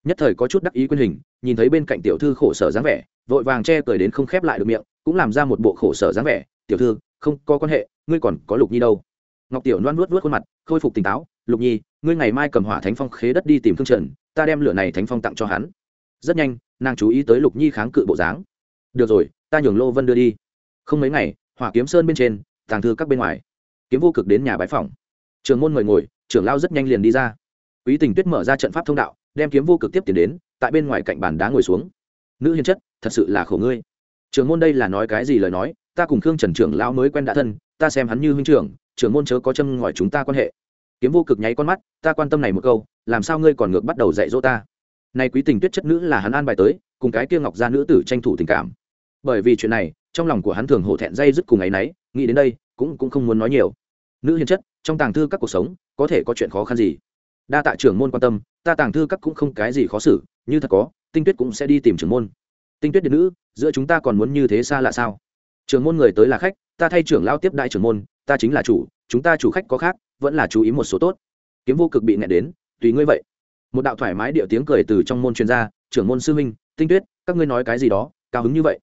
Nhất thời có chút đắc ý quyên hình, nhìn thấy bên cạnh tiểu thư khổ sở dáng vẻ, vội vàng che cười đến không khép lại được miệng, cũng làm ra một bộ khổ sở dáng vẻ tiểu thư, không có quan hệ, ngươi còn có lục nhi đâu. Ngọc tiểu loan nuốt nuốt khuôn mặt, khôi phục tỉnh táo, lục nhi, ngươi ngày mai cầm hỏa thánh phong khế đất đi tìm thương trần, ta đem lửa này thánh phong tặng cho hắn. Rất nhanh, nàng chú ý tới lục nhi kháng cự bộ dáng. Được rồi, ta nhường lô vân đưa đi. Không mấy ngày, hỏa kiếm sơn bên trên, tàng thư các bên ngoài. Kiếm vô cực đến nhà bái phòng trường môn mời ngồi, trưởng lao rất nhanh liền đi ra. Quý tình tuyết mở ra trận pháp thông đạo, đem kiếm vô cực tiếp tiền đến, tại bên ngoài cạnh bàn đá ngồi xuống. Nữ hiền chất, thật sự là khổ ngươi. Trường môn đây là nói cái gì lời nói ta cùng khương trần trưởng lão mới quen đã thân, ta xem hắn như huynh trưởng trưởng môn chớ có châm ngòi chúng ta quan hệ. Kiếm vô cực nháy con mắt, ta quan tâm này một câu, làm sao ngươi còn ngược bắt đầu dạy dỗ ta? Nay quý tình tuyết chất nữ là hắn an bài tới, cùng cái kia ngọc gia nữ tử tranh thủ tình cảm. Bởi vì chuyện này, trong lòng của hắn thường hổ thẹn dây dứt cùng ấy nấy, nghĩ đến đây, cũng cũng không muốn nói nhiều. Nữ hiền chất, trong tàng thư các cuộc sống, có thể có chuyện khó khăn gì? Đa tạ trưởng môn quan tâm, ta tàng thư các cũng không cái gì khó xử, như thật có, tinh tuyết cũng sẽ đi tìm trưởng môn. Tinh tuyết điện nữ, giữa chúng ta còn muốn như thế xa lạ sao? Trưởng môn người tới là khách, ta thay trưởng lao tiếp đại trưởng môn, ta chính là chủ, chúng ta chủ khách có khác, vẫn là chú ý một số tốt. Kiếm vô cực bị nẹ đến, tùy ngươi vậy. Một đạo thoải mái điệu tiếng cười từ trong môn chuyên gia trưởng môn sư huynh, tinh tuyết, các ngươi nói cái gì đó, cao hứng như vậy.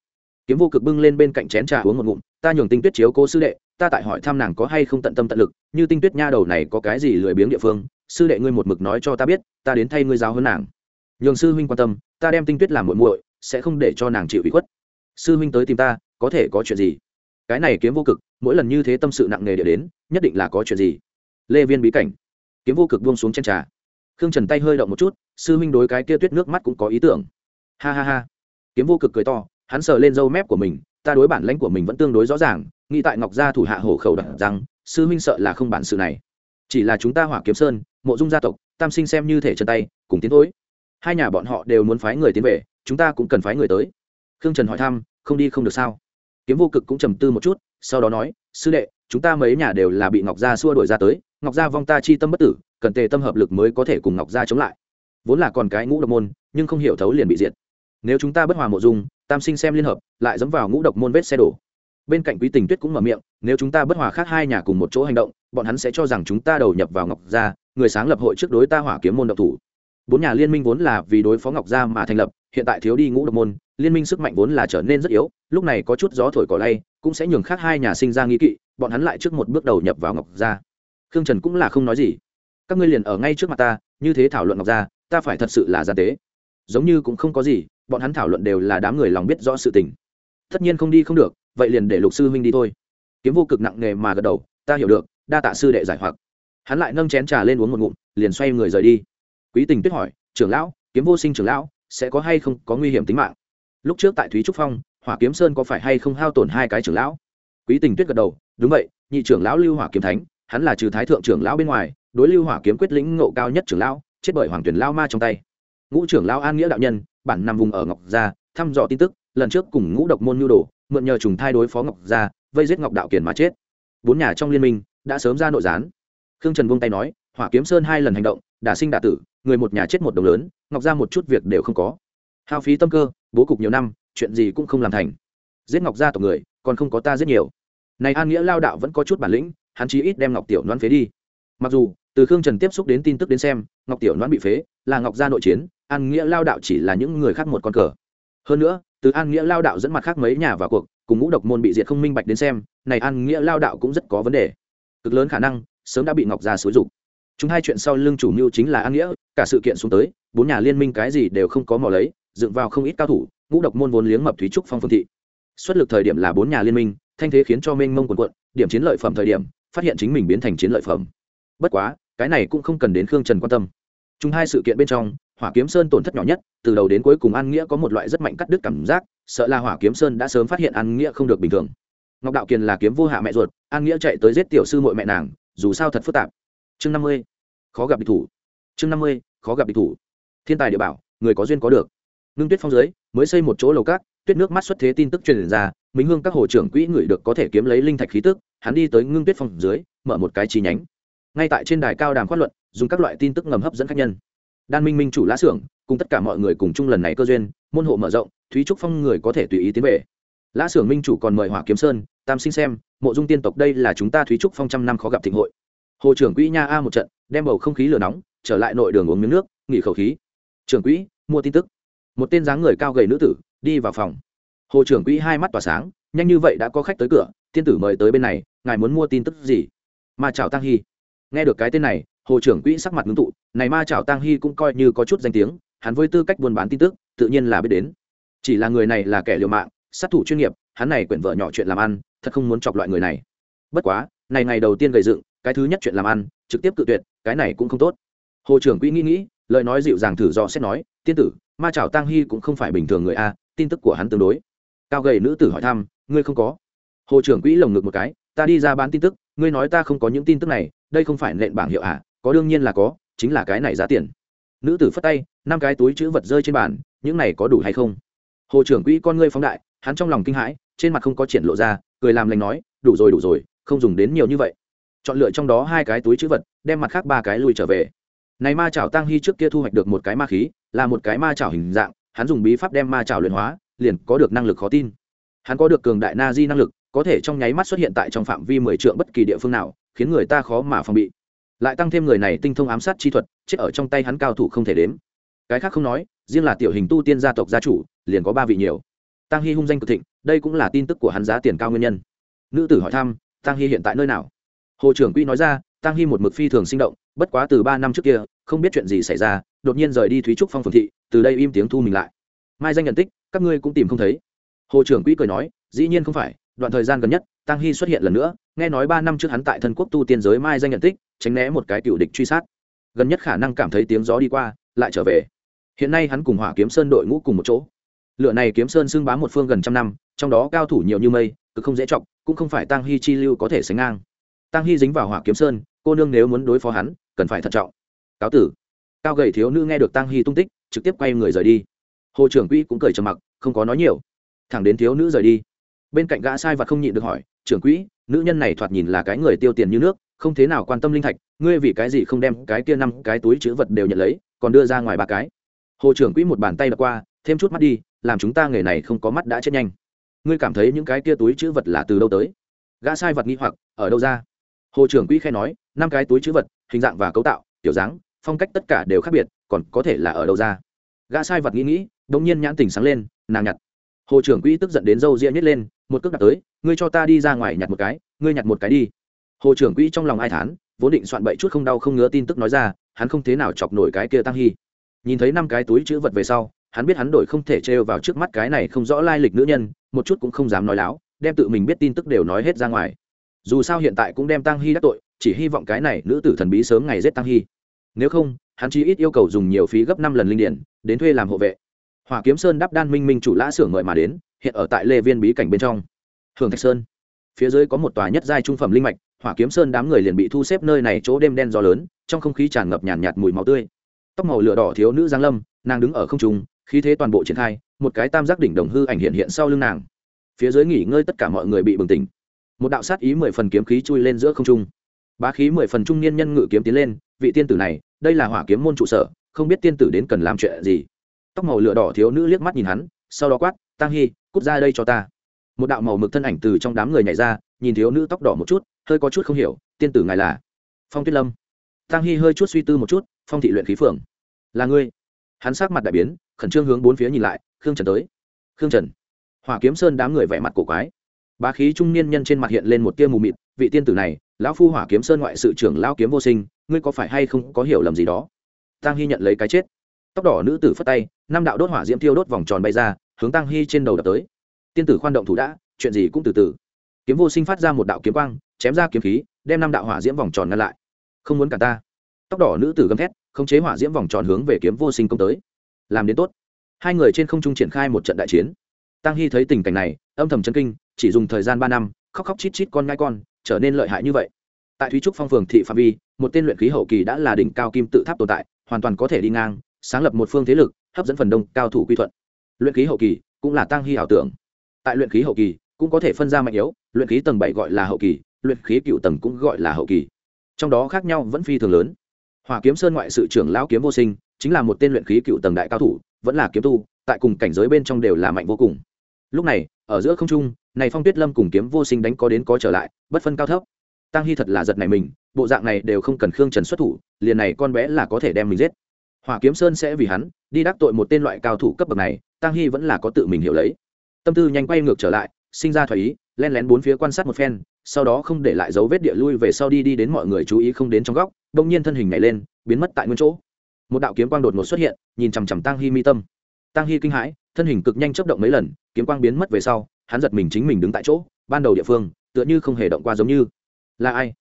Kiếm vô cực bưng lên bên cạnh chén trà uống một ngụm, ta nhường tinh tuyết chiếu cô sư đệ, ta tại hỏi thăm nàng có hay không tận tâm tận lực, như tinh tuyết nha đầu này có cái gì lười biếng địa phương, sư đệ ngươi một mực nói cho ta biết, ta đến thay ngươi giáo hơn nàng. Nhường sư huynh quan tâm, ta đem tinh tuyết làm muội muội, sẽ không để cho nàng chịu ủy khuất. Sư huynh tới tìm ta có thể có chuyện gì? Cái này kiếm vô cực, mỗi lần như thế tâm sự nặng nề địa đến, nhất định là có chuyện gì? Lê viên bí cảnh. Kiếm vô cực buông xuống trên trà. Khương trần tay hơi động một chút, sư huynh đối cái kia tuyết nước mắt cũng có ý tưởng. Ha ha ha. Kiếm vô cực cười to, hắn sờ lên râu mép của mình, ta đối bản lãnh của mình vẫn tương đối rõ ràng, nghĩ tại ngọc gia thủ hạ hổ khẩu đặt rằng, sư huynh sợ là không bản sự này. Chỉ là chúng ta hỏa kiếm sơn, mộ dung gia tộc, tam sinh xem như thể chân tay, cùng tiến thối. Hai nhà bọn họ đều muốn phái người tiến về, chúng ta cũng cần phái người tới. Khương trần hỏi thăm, không đi không được sao? Kiếm vô cực cũng trầm tư một chút, sau đó nói, sư đệ, chúng ta mấy nhà đều là bị ngọc gia xua đuổi ra tới, ngọc gia vong ta chi tâm bất tử, cần tề tâm hợp lực mới có thể cùng ngọc gia chống lại. Vốn là còn cái ngũ độc môn, nhưng không hiểu thấu liền bị diệt. Nếu chúng ta bất hòa mộ dung, tam sinh xem liên hợp, lại dẫm vào ngũ độc môn vết xe đổ. Bên cạnh quý tình tuyết cũng mở miệng, nếu chúng ta bất hòa khác hai nhà cùng một chỗ hành động, bọn hắn sẽ cho rằng chúng ta đầu nhập vào ngọc gia, người sáng lập hội trước đối ta hỏa kiếm môn độc thủ bốn nhà liên minh vốn là vì đối phó ngọc gia mà thành lập, hiện tại thiếu đi ngũ độc môn, liên minh sức mạnh vốn là trở nên rất yếu, lúc này có chút gió thổi cỏ lay, cũng sẽ nhường khác hai nhà sinh ra nghi kỵ, bọn hắn lại trước một bước đầu nhập vào ngọc gia. Khương trần cũng là không nói gì. Các ngươi liền ở ngay trước mặt ta, như thế thảo luận ngọc gia, ta phải thật sự là gian tế. Giống như cũng không có gì, bọn hắn thảo luận đều là đám người lòng biết rõ sự tình. Tất nhiên không đi không được, vậy liền để lục sư huynh đi thôi. Kiếm vô cực nặng nề mà gật đầu, ta hiểu được, đa tạ sư đệ giải hoặc. Hắn lại nâng chén trà lên uống một ngụm, liền xoay người rời đi quý tình tuyết hỏi, trưởng lão, kiếm vô sinh trưởng lão, sẽ có hay không có nguy hiểm tính mạng? Lúc trước tại thúy trúc phong, hỏa kiếm sơn có phải hay không hao tổn hai cái trưởng lão? Quý tình tuyết gật đầu, đúng vậy, nhị trưởng lão lưu hỏa kiếm thánh, hắn là trừ thái thượng trưởng lão bên ngoài, đối lưu hỏa kiếm quyết lĩnh ngộ cao nhất trưởng lão, chết bởi hoàng tuyển lao ma trong tay. Ngũ trưởng lão an nghĩa đạo nhân, bản nằm vùng ở ngọc gia, thăm dò tin tức, lần trước cùng ngũ độc môn nhu đồ, mượn nhờ trùng thai đối phó ngọc gia, vây giết ngọc đạo kiền mà chết. Bốn nhà trong liên minh đã sớm ra nội gián. Khương trần vung tay nói, hỏa kiếm sơn hai lần hành động đả sinh đả tử, người một nhà chết một đồng lớn, ngọc gia một chút việc đều không có. Hao phí tâm cơ, bố cục nhiều năm, chuyện gì cũng không làm thành. Giết ngọc gia tộc người, còn không có ta giết nhiều. Này an nghĩa lao đạo vẫn có chút bản lĩnh, hắn chí ít đem ngọc tiểu noan phế đi. Mặc dù, từ khương trần tiếp xúc đến tin tức đến xem, ngọc tiểu noan bị phế, là ngọc gia nội chiến, an nghĩa lao đạo chỉ là những người khác một con cờ. Hơn nữa, từ an nghĩa lao đạo dẫn mặt khác mấy nhà vào cuộc, cùng ngũ độc môn bị diệt không minh bạch đến xem, này an nghĩa lao đạo cũng rất có vấn đề. Cực lớn khả năng, sớm đã bị ngọc gia xúi dục chúng hai chuyện sau lưng chủ mưu chính là an nghĩa, cả sự kiện xuống tới, bốn nhà liên minh cái gì đều không có mò lấy, dựng vào không ít cao thủ, ngũ độc môn vốn liếng mập thúy trúc phong phương thị. Xuất lực thời điểm là bốn nhà liên minh, thanh thế khiến cho mênh mông quần quận điểm chiến lợi phẩm thời điểm, phát hiện chính mình biến thành chiến lợi phẩm. Bất quá, cái này cũng không cần đến khương trần quan tâm. Chúng hai sự kiện bên trong, hỏa kiếm sơn tổn thất nhỏ nhất, từ đầu đến cuối cùng an nghĩa có một loại rất mạnh cắt đứt cảm giác, sợ là hỏa kiếm sơn đã sớm phát hiện an nghĩa không được bình thường. Ngọc đạo kiền là kiếm vô hạ mẹ ruột, an nghĩa chạy tới giết tiểu sư mội mẹ nàng, dù sao thật phức tạp. Chương năm mươi khó gặp địch thủ. Chương năm mươi, khó gặp địch thủ. Thiên tài địa bảo, người có duyên có được. Ngưng tuyết phong dưới, mới xây một chỗ lầu cát, tuyết nước mắt xuất thế tin tức truyền ra, minh hương các hồ trưởng quỹ người được có thể kiếm lấy linh thạch khí tức, hắn đi tới ngưng tuyết phong dưới, mở một cái chi nhánh. Ngay tại trên đài cao đàm khoát luận, dùng các loại tin tức ngầm hấp dẫn khách nhân. Đan minh minh chủ lá xưởng cùng tất cả mọi người cùng chung lần này cơ duyên, môn hộ mở rộng, thúy trúc phong người có thể tùy ý tiến về. Lã xưởng minh chủ còn mời hỏa kiếm sơn, tam sinh xem, mộ dung tiên tộc đây là chúng ta thúy trúc phong trăm năm khó gặp thịnh hội. Hồ trưởng quỹ nha a một trận đem bầu không khí lửa nóng trở lại nội đường uống miếng nước, nghỉ khẩu khí. Trưởng quỹ, mua tin tức. Một tên dáng người cao gầy nữ tử, đi vào phòng. Hồ trưởng quỹ hai mắt tỏa sáng, nhanh như vậy đã có khách tới cửa, tiên tử mời tới bên này, ngài muốn mua tin tức gì? Ma chào tăng hy nghe được cái tên này, hồ trưởng quỹ sắc mặt ngưng tụ, này ma chào tăng hy cũng coi như có chút danh tiếng, hắn với tư cách buôn bán tin tức, tự nhiên là biết đến. Chỉ là người này là kẻ liều mạng, sát thủ chuyên nghiệp, hắn này quyển vợ nhỏ chuyện làm ăn, thật không muốn chọc loại người này. Bất quá, này ngày đầu tiên gầy dựng, cái thứ nhất chuyện làm ăn trực tiếp cự tuyệt, cái này cũng không tốt. Hồ trưởng quỹ nghĩ nghĩ, lời nói dịu dàng thử do xét nói, tiên tử, ma chảo tăng hy cũng không phải bình thường người a, tin tức của hắn tương đối. Cao gầy nữ tử hỏi thăm, ngươi không có? Hồ trưởng quỹ lồng ngực một cái, ta đi ra bán tin tức, ngươi nói ta không có những tin tức này, đây không phải nện bảng hiệu à có đương nhiên là có, chính là cái này giá tiền. Nữ tử phất tay, năm cái túi chữ vật rơi trên bàn, những này có đủ hay không? Hồ trưởng quỹ con ngươi phóng đại, hắn trong lòng kinh hãi, trên mặt không có triển lộ ra, cười làm lành nói, đủ rồi đủ rồi, không dùng đến nhiều như vậy chọn lựa trong đó hai cái túi chữ vật, đem mặt khác ba cái lui trở về. Này ma chảo tăng hy trước kia thu hoạch được một cái ma khí, là một cái ma chảo hình dạng, hắn dùng bí pháp đem ma chảo luyện hóa, liền có được năng lực khó tin. Hắn có được cường đại na di năng lực, có thể trong nháy mắt xuất hiện tại trong phạm vi mười trượng bất kỳ địa phương nào, khiến người ta khó mà phòng bị. Lại tăng thêm người này tinh thông ám sát chi thuật, chết ở trong tay hắn cao thủ không thể đếm. Cái khác không nói, riêng là tiểu hình tu tiên gia tộc gia chủ, liền có ba vị nhiều. Tăng hy hung danh cực thịnh, đây cũng là tin tức của hắn giá tiền cao nguyên nhân. Nữ tử hỏi thăm tăng hy hiện tại nơi nào? Hồ trưởng quy nói ra tăng hy một mực phi thường sinh động, bất quá từ ba năm trước kia, không biết chuyện gì xảy ra, đột nhiên rời đi thúy trúc phong phường thị, từ đây im tiếng thu mình lại. Mai danh nhận tích, các ngươi cũng tìm không thấy. Hồ trưởng quỹ cười nói, dĩ nhiên không phải, đoạn thời gian gần nhất tăng hy xuất hiện lần nữa, nghe nói ba năm trước hắn tại thân quốc tu tiên giới mai danh nhận tích, tránh né một cái cựu địch truy sát. Gần nhất khả năng cảm thấy tiếng gió đi qua, lại trở về. Hiện nay hắn cùng hỏa kiếm sơn đội ngũ cùng một chỗ. Lựa này kiếm sơn xưng bám một phương gần trăm năm, trong đó cao thủ nhiều như mây cứ không dễ chọc, cũng không phải tăng hy chi lưu có thể sánh ngang tăng hy dính vào hỏa kiếm sơn, cô nương nếu muốn đối phó hắn, cần phải thận trọng. Cáo tử. Cao gầy thiếu nữ nghe được tăng hy tung tích, trực tiếp quay người rời đi. Hồ trưởng quỹ cũng cười trầm mặc, không có nói nhiều. Thẳng đến thiếu nữ rời đi. Bên cạnh gã sai và không nhịn được hỏi, trưởng quỹ, nữ nhân này thoạt nhìn là cái người tiêu tiền như nước, không thế nào quan tâm linh thạch, ngươi vì cái gì không đem cái kia năm cái túi chữ vật đều nhận lấy, còn đưa ra ngoài ba cái? Hồ trưởng quỹ một bàn tay đ qua, thêm chút mắt đi, làm chúng ta nghề này không có mắt đã chết nhanh. Ngươi cảm thấy những cái kia túi chữ vật là từ đâu tới? Gã sai vật nghi hoặc, ở đâu ra? Hồ trưởng quỹ khai nói, năm cái túi chữ vật, hình dạng và cấu tạo, kiểu dáng, phong cách tất cả đều khác biệt, còn có thể là ở đâu ra? Gã sai vật nghĩ nghĩ đ ỗ n g nhiên nhãn tình sáng lên, nàng nhặt. Hồ trưởng quỹ tức giận đến râu ria nhét lên, một cước đặt tới, ngươi cho ta đi ra ngoài nhặt một cái, ngươi nhặt một cái đi. Hồ trưởng quỹ trong lòng ai thán, vốn định soạn bậy chút không đau không ngứa tin tức nói ra, hắn không thế nào chọc nổi cái kia tăng hy. Nhìn thấy năm cái túi chữ vật về sau, hắn biết hắn đổi không thể trêu vào trước mắt cái này không rõ lai lịch nữ nhân, một chút cũng không dám nói láo, đem tự mình biết tin tức đều nói hết ra ngoài dù sao hiện tại cũng đem tăng hy đắc tội chỉ hy vọng cái này nữ tử thần bí sớm ngày giết tăng hy nếu không hắn chỉ ít yêu cầu dùng nhiều phí gấp năm lần linh điển đến thuê làm hộ vệ. Hỏa kiếm sơn đắp đan minh minh chủ lã xưởng mời mà đến hiện ở tại lê viên bí cảnh bên trong. Hưởng thạch sơn. Phía dưới có một tòa nhất giai trung phẩm linh mạch hỏa kiếm sơn đám người liền bị thu xếp nơi này chỗ đêm đen gió lớn trong không khí tràn ngập nhàn nhạt, nhạt mùi máu tươi. Tóc màu lửa đỏ thiếu nữ giang lâm nàng đứng ở không trung khí thế toàn bộ triển khai một cái tam giác đỉnh đồng hư ảnh hiện hiện sau lưng nàng. Phía dưới nghỉ ngơi tất cả mọi người bị bừng tỉnh một đạo sát ý mười phần kiếm khí chui lên giữa không trung. Bá khí mười phần trung niên nhân ngự kiếm tiến lên, vị tiên tử này, đây là hỏa kiếm môn trụ sở, không biết tiên tử đến cần làm chuyện gì. Tóc màu lửa đỏ thiếu nữ liếc mắt nhìn hắn, sau đó quát tăng hy cút ra đây cho ta. Một đạo màu mực thân ảnh từ trong đám người nhảy ra, nhìn thiếu nữ tóc đỏ một chút, hơi có chút không hiểu, tiên tử ngài là? Phong tuyết lâm. Tăng hy hơi chút suy tư một chút, phong thị luyện khí phường là ngươi. Hắn sát mặt đại biến, khẩn trương hướng bốn phía nhìn lại, khương trần tới. Khương trần. Hỏa kiếm sơn đám người vẻ mặt cổ quái bá khí trung niên nhân trên mặt hiện lên một tia mù mịt, vị tiên tử này, lão phu hỏa kiếm sơn ngoại sự trưởng lão kiếm vô sinh, ngươi có phải hay không có hiểu lầm gì đó? Tăng hy nhận lấy cái chết. Tóc đỏ nữ tử phất tay, năm đạo đốt hỏa diễm tiêu đốt vòng tròn bay ra, hướng tăng hy trên đầu đập tới. Tiên tử khoan động thủ đã, chuyện gì cũng từ từ. Kiếm vô sinh phát ra một đạo kiếm quang, chém ra kiếm khí, đem năm đạo hỏa diễm vòng tròn ngăn lại. Không muốn cả ta. Tóc đỏ nữ tử gầm thét, khống chế hỏa diễm vòng tròn hướng về kiếm vô sinh công tới. Làm đến tốt. Hai người trên không trung triển khai một trận đại chiến. Tăng hy thấy tình cảnh này, âm thầm chân kinh chỉ dùng thời gian ba năm, khóc khóc chít chít con ngai con, trở nên lợi hại như vậy. Tại thúy trúc phong phường thị phạm vi, một tên luyện khí hậu kỳ đã là đỉnh cao kim tự tháp tồn tại, hoàn toàn có thể đi ngang, sáng lập một phương thế lực, hấp dẫn phần đông cao thủ quy thuận. Luyện khí hậu kỳ cũng là tăng hy ảo tưởng. Tại luyện khí hậu kỳ cũng có thể phân ra mạnh yếu, luyện khí tầng bảy gọi là hậu kỳ, luyện khí cựu tầng cũng gọi là hậu kỳ. Trong đó khác nhau vẫn phi thường lớn. Hỏa kiếm sơn ngoại sự trưởng lão kiếm vô sinh chính là một tên luyện khí cựu tầng đại cao thủ, vẫn là kiếm tu, tại cùng cảnh giới bên trong đều là mạnh vô cùng lúc này, ở giữa không trung, này phong tuyết lâm cùng kiếm vô sinh đánh có đến có trở lại, bất phân cao thấp. Tăng hy thật là giật này mình, bộ dạng này đều không cần khương trần xuất thủ, liền này con bé là có thể đem mình giết. Hỏa kiếm sơn sẽ vì hắn, đi đắc tội một tên loại cao thủ cấp bậc này tăng hy vẫn là có tự mình hiểu lấy. Tâm tư nhanh quay ngược trở lại, sinh ra thoải ý len lén bốn phía quan sát một phen, sau đó không để lại dấu vết địa lui về sau đi đi đến mọi người chú ý không đến trong góc đông nhiên thân hình nhảy lên, biến mất tại nguyên chỗ. Một đạo kiếm quang đột ngột xuất hiện, nhìn chằm chằm tăng hy mi tâm. Tăng hy kinh hãi, thân hình cực nhanh chấp động mấy lần kiếm quang biến mất về sau, hắn giật mình chính mình đứng tại chỗ, ban đầu địa phương, tựa như không hề động qua giống như. Là ai?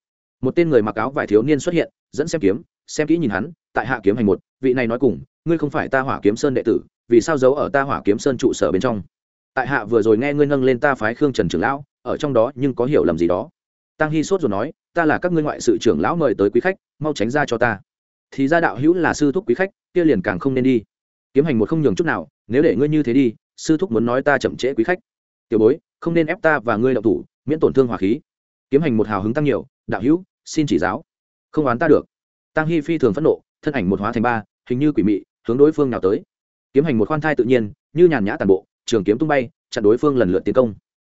Một tên người mặc áo vải thiếu niên xuất hiện, dẫn xem kiếm, xem kỹ nhìn hắn, tại hạ kiếm hành một, vị này nói cùng, ngươi không phải ta hỏa kiếm sơn đệ tử, vì sao giấu ở ta hỏa kiếm sơn trụ sở bên trong? Tại hạ vừa rồi nghe ngươi nâng lên ta phái khương trần trưởng lão, ở trong đó nhưng có hiểu lầm gì đó. Tăng hy sốt rồi nói, ta là các ngươi ngoại sự trưởng lão mời tới quý khách, mau tránh ra cho ta. Thì ra đạo hữu là sư thúc quý khách, kia liền càng không nên đi. Kiếm hành một không nhường chút nào, nếu để ngươi như thế đi sư thúc muốn nói ta chậm trễ quý khách. Tiểu bối, không nên ép ta và ngươi đậu thủ, miễn tổn thương hỏa khí. Kiếm hành một hào hứng tăng nhiều, đạo hữu, xin chỉ giáo. Không oán ta được. Tăng hy phi thường phẫn nộ, thân ảnh một hóa thành ba, hình như quỷ mị, hướng đối phương nào tới. Kiếm hành một khoan thai tự nhiên, như nhàn nhã tàn bộ, trường kiếm tung bay, chặn đối phương lần lượt tiến công.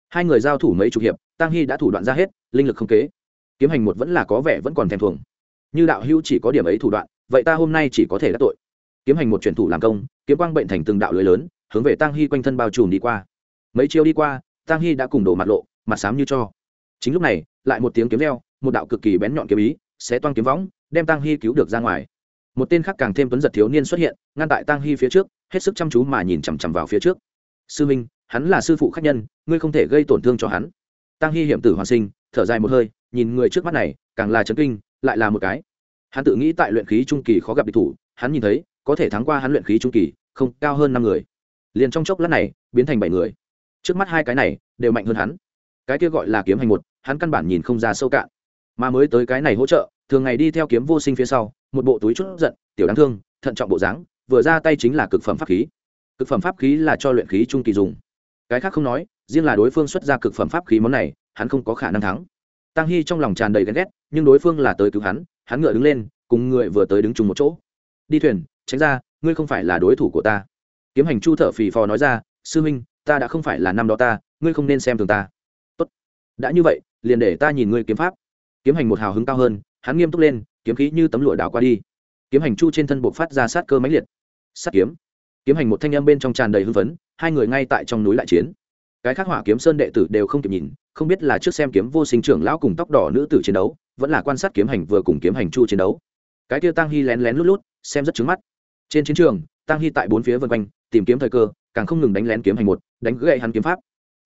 Hai người giao thủ mấy chục hiệp tăng hy đã thủ đoạn ra hết, linh lực không kế. Kiếm hành một vẫn là có vẻ vẫn còn thèm thuồng. Như đạo hữu chỉ có điểm ấy thủ đoạn, vậy ta hôm nay chỉ có thể đắc tội. Kiếm hành một chuyển thủ làm công, kiếm quang bệnh thành từng đạo lưới lớn hướng về tăng hy quanh thân bao trùm đi qua. Mấy chiêu đi qua tăng hy đã cùng đổ mặt lộ, mặt xám như cho. Chính lúc này, lại một tiếng kiếm leo một đạo cực kỳ bén nhọn kiếm ý sẽ toan kiếm võng, đem tăng hy cứu được ra ngoài. Một tên khác càng thêm tuấn giật thiếu niên xuất hiện, ngăn tại tăng hy phía trước, hết sức chăm chú mà nhìn chằm chằm vào phía trước. Sư minh, hắn là sư phụ khách nhân, ngươi không thể gây tổn thương cho hắn. Tăng hy hiểm tử hoàn sinh, thở dài một hơi, nhìn người trước mắt này, càng là chấn kinh, lại là một cái. Hắn tự nghĩ tại luyện khí trung kỳ khó gặp địch thủ, hắn nhìn thấy, có thể thắng qua hắn luyện khí trung kỳ, không, cao hơn năm người liền trong chốc lát này, biến thành bảy người. Trước mắt hai cái này, đều mạnh hơn hắn. Cái kia gọi là kiếm hành một, hắn căn bản nhìn không ra sâu cạn. Mà mới tới cái này hỗ trợ, thường ngày đi theo kiếm vô sinh phía sau, một bộ túi chút giận, tiểu đáng thương, thận trọng bộ dáng, vừa ra tay chính là cực phẩm pháp khí. Cực phẩm pháp khí là cho luyện khí trung kỳ dùng. Cái khác không nói, riêng là đối phương xuất ra cực phẩm pháp khí món này, hắn không có khả năng thắng. Tăng hy trong lòng tràn đầy ghen ghét, nhưng đối phương là tới cứu hắn hắn ngựa đứng lên, cùng người vừa tới đứng chung một chỗ. Đi thuyền, tránh ra, ngươi không phải là đối thủ của ta kiếm hành chu thở phì phò nói ra, sư minh ta đã không phải là năm đó ta, ngươi không nên xem thường ta. Tốt, đã như vậy, liền để ta nhìn ngươi kiếm pháp. Kiếm hành một hào hứng cao hơn, hắn nghiêm túc lên, kiếm khí như tấm lụa đảo qua đi. Kiếm hành chu trên thân buộc phát ra sát cơ mãnh liệt. Sát kiếm? Kiếm hành một thanh âm bên trong tràn đầy hưng phấn, hai người ngay tại trong núi lại chiến. Cái khác hỏa kiếm sơn đệ tử đều không kịp nhìn, không biết là trước xem kiếm vô sinh trưởng lão cùng tóc đỏ nữ tử chiến đấu, vẫn là quan sát kiếm hành vừa cùng kiếm hành chu chiến đấu. Cái kia tăng hy lén lén lút lút, xem rất trứng mắt. Trên chiến trường tăng hy tại bốn phía vân quanh tìm kiếm thời cơ, càng không ngừng đánh lén kiếm hành một, đánh gậy hắn kiếm pháp.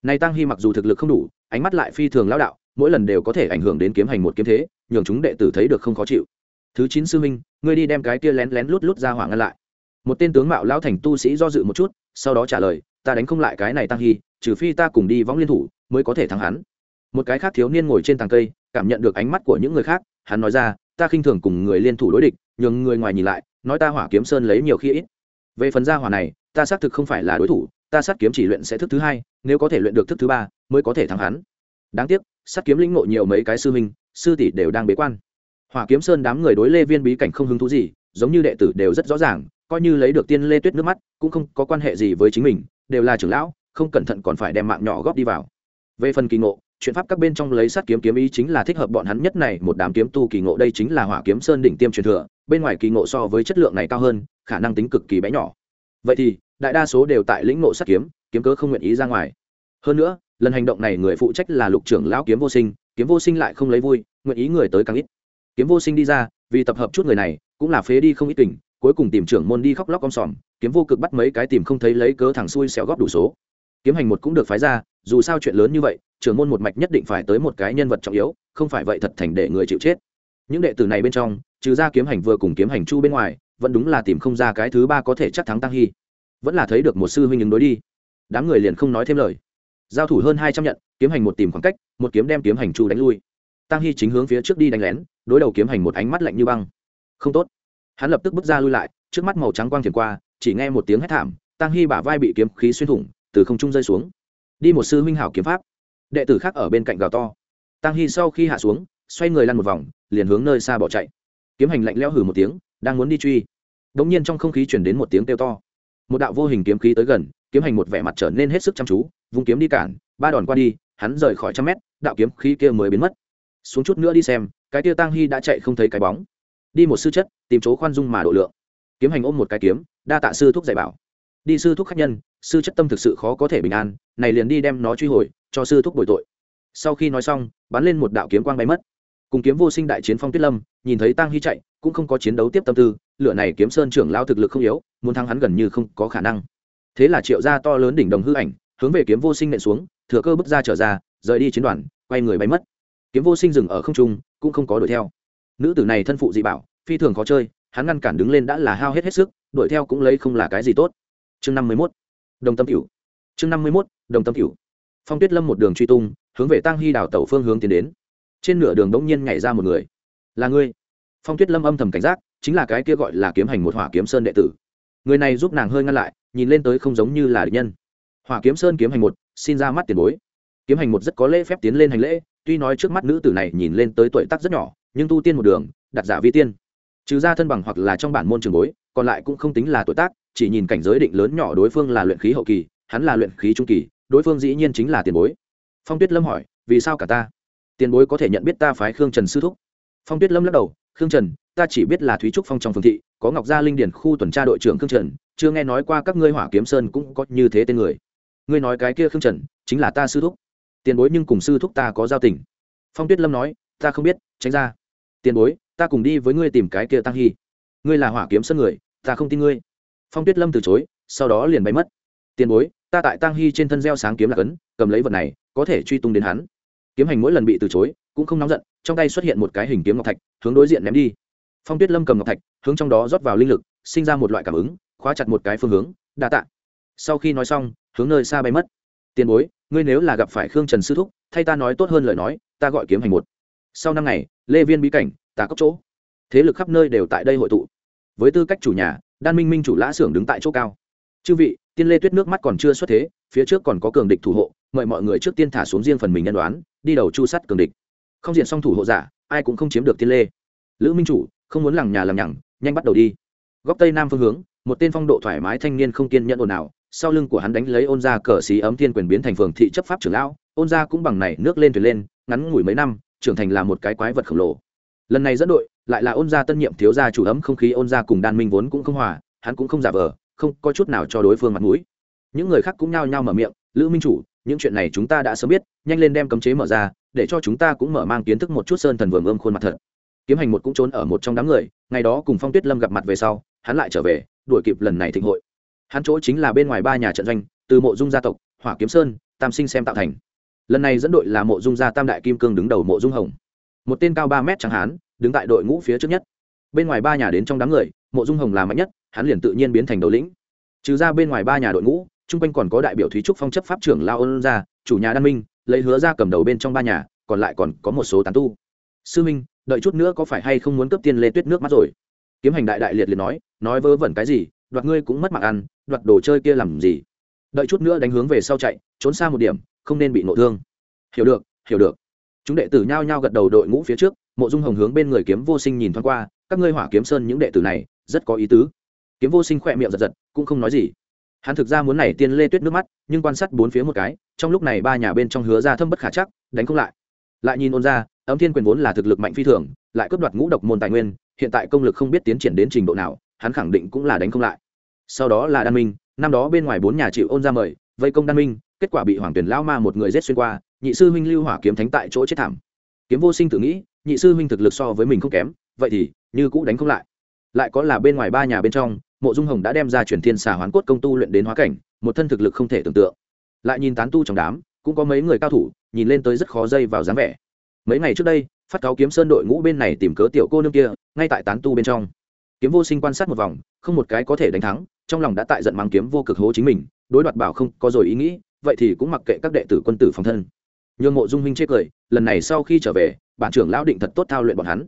Này tăng hy mặc dù thực lực không đủ, ánh mắt lại phi thường lão đạo, mỗi lần đều có thể ảnh hưởng đến kiếm hành một kiếm thế, nhường chúng đệ tử thấy được không khó chịu. Thứ chín sư minh ngươi đi đem cái kia lén lén lút lút ra hỏa ngăn lại. Một tên tướng mạo lão thành tu sĩ do dự một chút, sau đó trả lời, ta đánh không lại cái này tăng hy, trừ phi ta cùng đi võng liên thủ, mới có thể thắng hắn. Một cái khác thiếu niên ngồi trên tàng cây, cảm nhận được ánh mắt của những người khác, hắn nói ra, ta khinh thường cùng người liên thủ đối địch, nhường người ngoài nhìn lại, nói ta hỏa kiếm sơn lấy nhiều khi ít. Về phần gia hỏa này ta xác thực không phải là đối thủ, ta sát kiếm chỉ luyện sẽ thức thứ hai, nếu có thể luyện được thức thứ ba, mới có thể thắng hắn. Đáng tiếc, sát kiếm lĩnh ngộ nhiều mấy cái sư minh sư tỷ đều đang bế quan. Hỏa kiếm sơn đám người đối lê viên bí cảnh không hứng thú gì, giống như đệ tử đều rất rõ ràng, coi như lấy được tiên lê tuyết nước mắt, cũng không có quan hệ gì với chính mình, đều là trưởng lão, không cẩn thận còn phải đem mạng nhỏ góp đi vào. Về phần kỳ ngộ, chuyện pháp các bên trong lấy sát kiếm kiếm ý chính là thích hợp bọn hắn nhất này, một đám kiếm tu kỳ ngộ đây chính là hỏa kiếm sơn đỉnh tiêm truyền thừa, bên ngoài kỳ ngộ so với chất lượng này cao hơn, khả năng tính cực kỳ bé nhỏ. Vậy thì đại đa số đều tại lĩnh ngộ sát kiếm kiếm cớ không nguyện ý ra ngoài. Hơn nữa, lần hành động này người phụ trách là lục trưởng lão kiếm vô sinh, kiếm vô sinh lại không lấy vui, nguyện ý người tới càng ít. Kiếm vô sinh đi ra, vì tập hợp chút người này, cũng là phế đi không ít tình cuối cùng tìm trưởng môn đi khóc lóc om sòm, kiếm vô cực bắt mấy cái tìm không thấy lấy cớ thẳng xuôi xẻo góp đủ số. Kiếm hành một cũng được phái ra, dù sao chuyện lớn như vậy, trưởng môn một mạch nhất định phải tới một cái nhân vật trọng yếu, không phải vậy thật thành để người chịu chết. Những đệ tử này bên trong, trừ ra kiếm hành vừa cùng kiếm hành chu bên ngoài, vẫn đúng là tìm không ra cái thứ ba có thể chắc thắng tăng hy vẫn là thấy được một sư huynh ứng đối đi. Đám người liền không nói thêm lời. Giao thủ hơn hai trăm nhận, kiếm hành một tìm khoảng cách, một kiếm đem kiếm hành chu đánh lui. Tăng hy chính hướng phía trước đi đánh lén, đối đầu kiếm hành một ánh mắt lạnh như băng. Không tốt. Hắn lập tức bước ra lui lại, trước mắt màu trắng quang thiền qua, chỉ nghe một tiếng hét thảm tăng hy bả vai bị kiếm khí xuyên thủng, từ không trung rơi xuống. Đi một sư huynh hảo kiếm pháp. Đệ tử khác ở bên cạnh gào to. Tăng hy sau khi hạ xuống, xoay người lăn một vòng, liền hướng nơi xa bỏ chạy. Kiếm hành lạnh lẽo hử một tiếng, đang muốn đi truy. Đống nhiên trong không khí chuyển đến một tiếng kêu to một đạo vô hình kiếm khí tới gần, kiếm hành một vẻ mặt trở nên hết sức chăm chú, vung kiếm đi cản, ba đòn qua đi, hắn rời khỏi trăm mét, đạo kiếm khí kia mới biến mất. Xuống chút nữa đi xem, cái kia tăng hy đã chạy không thấy cái bóng. Đi một sư chất, tìm chỗ khoan dung mà độ lượng. Kiếm hành ôm một cái kiếm, đa tạ sư thuốc dạy bảo. Đi sư thuốc khách nhân, sư chất tâm thực sự khó có thể bình an, này liền đi đem nó truy hồi, cho sư thuốc bồi tội. Sau khi nói xong, bắn lên một đạo kiếm quang bay mất. Cùng kiếm vô sinh đại chiến phong tuyết lâm, nhìn thấy tăng hy chạy, cũng không có chiến đấu tiếp tâm tư lửa này kiếm sơn trưởng lao thực lực không yếu, muốn thắng hắn gần như không có khả năng. Thế là triệu gia to lớn đỉnh đồng hư ảnh, hướng về kiếm vô sinh nện xuống, thừa cơ bước ra trở ra, rời đi chiến đoàn, quay người bay mất. Kiếm vô sinh dừng ở không trung, cũng không có đuổi theo. Nữ tử này thân phụ dị bảo, phi thường khó chơi, hắn ngăn cản đứng lên đã là hao hết hết sức, đuổi theo cũng lấy không là cái gì tốt. Chương năm mươi mốt, đồng tâm cửu. Chương năm mươi mốt, đồng tâm cửu. Phong tuyết lâm một đường truy tung, hướng về tăng hy đảo tẩu phương hướng tiến đến. Trên nửa đường đống nhiên nhảy ra một người. Là ngươi? Phong tuyết lâm âm thầm cảnh giác chính là cái kia gọi là kiếm hành một hỏa kiếm sơn đệ tử. Người này giúp nàng hơi ngăn lại, nhìn lên tới không giống như là địch nhân. Hỏa kiếm sơn kiếm hành một, xin ra mắt tiền bối. Kiếm hành một rất có lễ phép tiến lên hành lễ, tuy nói trước mắt nữ tử này nhìn lên tới tuổi tác rất nhỏ, nhưng tu tiên một đường đặt giả vi tiên. Trừ ra thân bằng hoặc là trong bản môn trường bối, còn lại cũng không tính là tuổi tác, chỉ nhìn cảnh giới định lớn nhỏ đối phương là luyện khí hậu kỳ, hắn là luyện khí trung kỳ, đối phương dĩ nhiên chính là tiền bối. Phong tuyết lâm hỏi, vì sao cả ta? Tiền bối có thể nhận biết ta phái khương trần sư thúc. Phong tuyết lâm lắc đầu, khương trần ta chỉ biết là thúy trúc phong trong phương thị, có ngọc gia linh điển khu tuần tra đội trưởng khương trần, chưa nghe nói qua các ngươi hỏa kiếm sơn cũng có như thế tên người. Ngươi nói cái kia khương trần, chính là ta sư thúc. Tiền bối nhưng cùng sư thúc ta có giao tình. Phong tuyết lâm nói, ta không biết, tránh ra. Tiền bối, ta cùng đi với ngươi tìm cái kia tăng hy. Ngươi là hỏa kiếm sơn người, ta không tin ngươi. Phong tuyết lâm từ chối, sau đó liền bay mất. Tiền bối, ta tại tăng hy trên thân gieo sáng kiếm lạc ấn cầm lấy vật này, có thể truy tung đến hắn. Kiếm hành mỗi lần bị từ chối, cũng không nóng giận, trong tay xuất hiện một cái hình kiếm ngọc thạch, hướng đối diện ném đi phong tuyết lâm cầm ngọc thạch, hướng trong đó rót vào linh lực, sinh ra một loại cảm ứng, khóa chặt một cái phương hướng, đa tạ. Sau khi nói xong, hướng nơi xa bay mất. Tiền bối, ngươi nếu là gặp phải khương trần sư thúc, thay ta nói tốt hơn lời nói, ta gọi kiếm hành một. Sau năm ngày, lê viên bí cảnh tà cốc chỗ. Thế lực khắp nơi đều tại đây hội tụ. Với tư cách chủ nhà, đan minh minh chủ lã xưởng đứng tại chỗ cao. Chư vị, tiên lê tuyết nước mắt còn chưa xuất thế, phía trước còn có cường địch thủ hộ, mời mọi người trước tiên thả xuống riêng phần mình nhân đoán, đi đầu chu sắt cường địch. Không diện xong thủ hộ giả, ai cũng không chiếm được tiên lê. Lữ minh chủ không muốn lằng nhà lằng nhằng, nhanh bắt đầu đi. Góc tây nam phương hướng, một tên phong độ thoải mái thanh niên không kiên nhẫn ồn ào, sau lưng của hắn đánh lấy ôn gia cờ xí ấm thiên quyền biến thành phường thị chấp pháp trưởng lão, ôn gia cũng bằng này nước lên thuyền lên, ngắn ngủi mấy năm, trưởng thành là một cái quái vật khổng lồ. Lần này dẫn đội, lại là ôn gia tân nhiệm thiếu gia chủ ấm không khí ôn gia cùng đan minh vốn cũng không hòa, hắn cũng không giả vờ, không có chút nào cho đối phương mặt mũi. Những người khác cũng nhao nhao mở miệng, lữ minh chủ, những chuyện này chúng ta đã sớm biết, nhanh lên đem cấm chế mở ra, để cho chúng ta cũng mở mang kiến thức một chút sơn thần vườn ươm khuôn mặt thật kiếm hành một cũng trốn ở một trong đám người, ngày đó cùng phong tuyết lâm gặp mặt về sau, hắn lại trở về, đuổi kịp lần này thịnh hội. Hắn chỗ chính là bên ngoài ba nhà trận doanh, từ mộ dung gia tộc, hỏa kiếm sơn, tam sinh xem tạo thành. Lần này dẫn đội là mộ dung gia tam đại kim cương đứng đầu mộ dung hồng. Một tên cao ba mét chẳng hán, đứng tại đội ngũ phía trước nhất. Bên ngoài ba nhà đến trong đám người, mộ dung hồng là mạnh nhất, hắn liền tự nhiên biến thành đầu lĩnh. Trừ ra bên ngoài ba nhà đội ngũ, chung quanh còn có đại biểu thúy trúc phong chấp pháp trưởng lao ôn gia, chủ nhà đan minh, lấy hứa ra cầm đầu bên trong ba nhà, còn lại còn có một số tán tu. Sư minh đợi chút nữa có phải hay không muốn cấp tiên lê tuyết nước mắt rồi? Kiếm hành đại đại liệt liệt nói nói vớ vẩn cái gì, đoạt ngươi cũng mất mạng ăn, đoạt đồ chơi kia làm gì? Đợi chút nữa đánh hướng về sau chạy, trốn xa một điểm, không nên bị nộ thương. Hiểu được hiểu được. Chúng đệ tử nhao nhao gật đầu đội ngũ phía trước, mộ dung hồng hướng bên người kiếm vô sinh nhìn thoáng qua, các ngươi hỏa kiếm sơn những đệ tử này, rất có ý tứ. Kiếm vô sinh khỏe miệng giật giật, cũng không nói gì. Hắn thực ra muốn này tiên lê tuyết nước mắt, nhưng quan sát bốn phía một cái, trong lúc này ba nhà bên trong hứa ra thâm bất khả chắc, đánh không lại. Lại nhìn ôn ra ấm thiên quyền vốn là thực lực mạnh phi thường, lại cướp đoạt ngũ độc môn tài nguyên, hiện tại công lực không biết tiến triển đến trình độ nào, hắn khẳng định cũng là đánh không lại. Sau đó là đan minh, năm đó bên ngoài bốn nhà chịu ôn ra mời, vây công đan minh, kết quả bị hoàng tuyển lao ma một người rết xuyên qua, nhị sư huynh lưu hỏa kiếm thánh tại chỗ chết thảm. Kiếm vô sinh tự nghĩ, nhị sư huynh thực lực so với mình không kém, vậy thì, như cũ đánh không lại. Lại có là bên ngoài ba nhà bên trong, mộ dung hồng đã đem ra truyền thiên xà hoán cốt công tu luyện đến hóa cảnh, một thân thực lực không thể tưởng tượng. Lại nhìn tán tu trong đám, cũng có mấy người cao thủ, nhìn lên tới rất khó dây vào dáng vẻ mấy ngày trước đây, phát cáo kiếm sơn đội ngũ bên này tìm cớ tiểu cô nương kia, ngay tại tán tu bên trong. Kiếm vô sinh quan sát một vòng, không một cái có thể đánh thắng, trong lòng đã tại giận mang kiếm vô cực hố chính mình, đối đoạt bảo không có rồi ý nghĩ, vậy thì cũng mặc kệ các đệ tử quân tử phòng thân. Nhường mộ dung huynh chê cười, lần này sau khi trở về, bản trưởng lão định thật tốt thao luyện bọn hắn.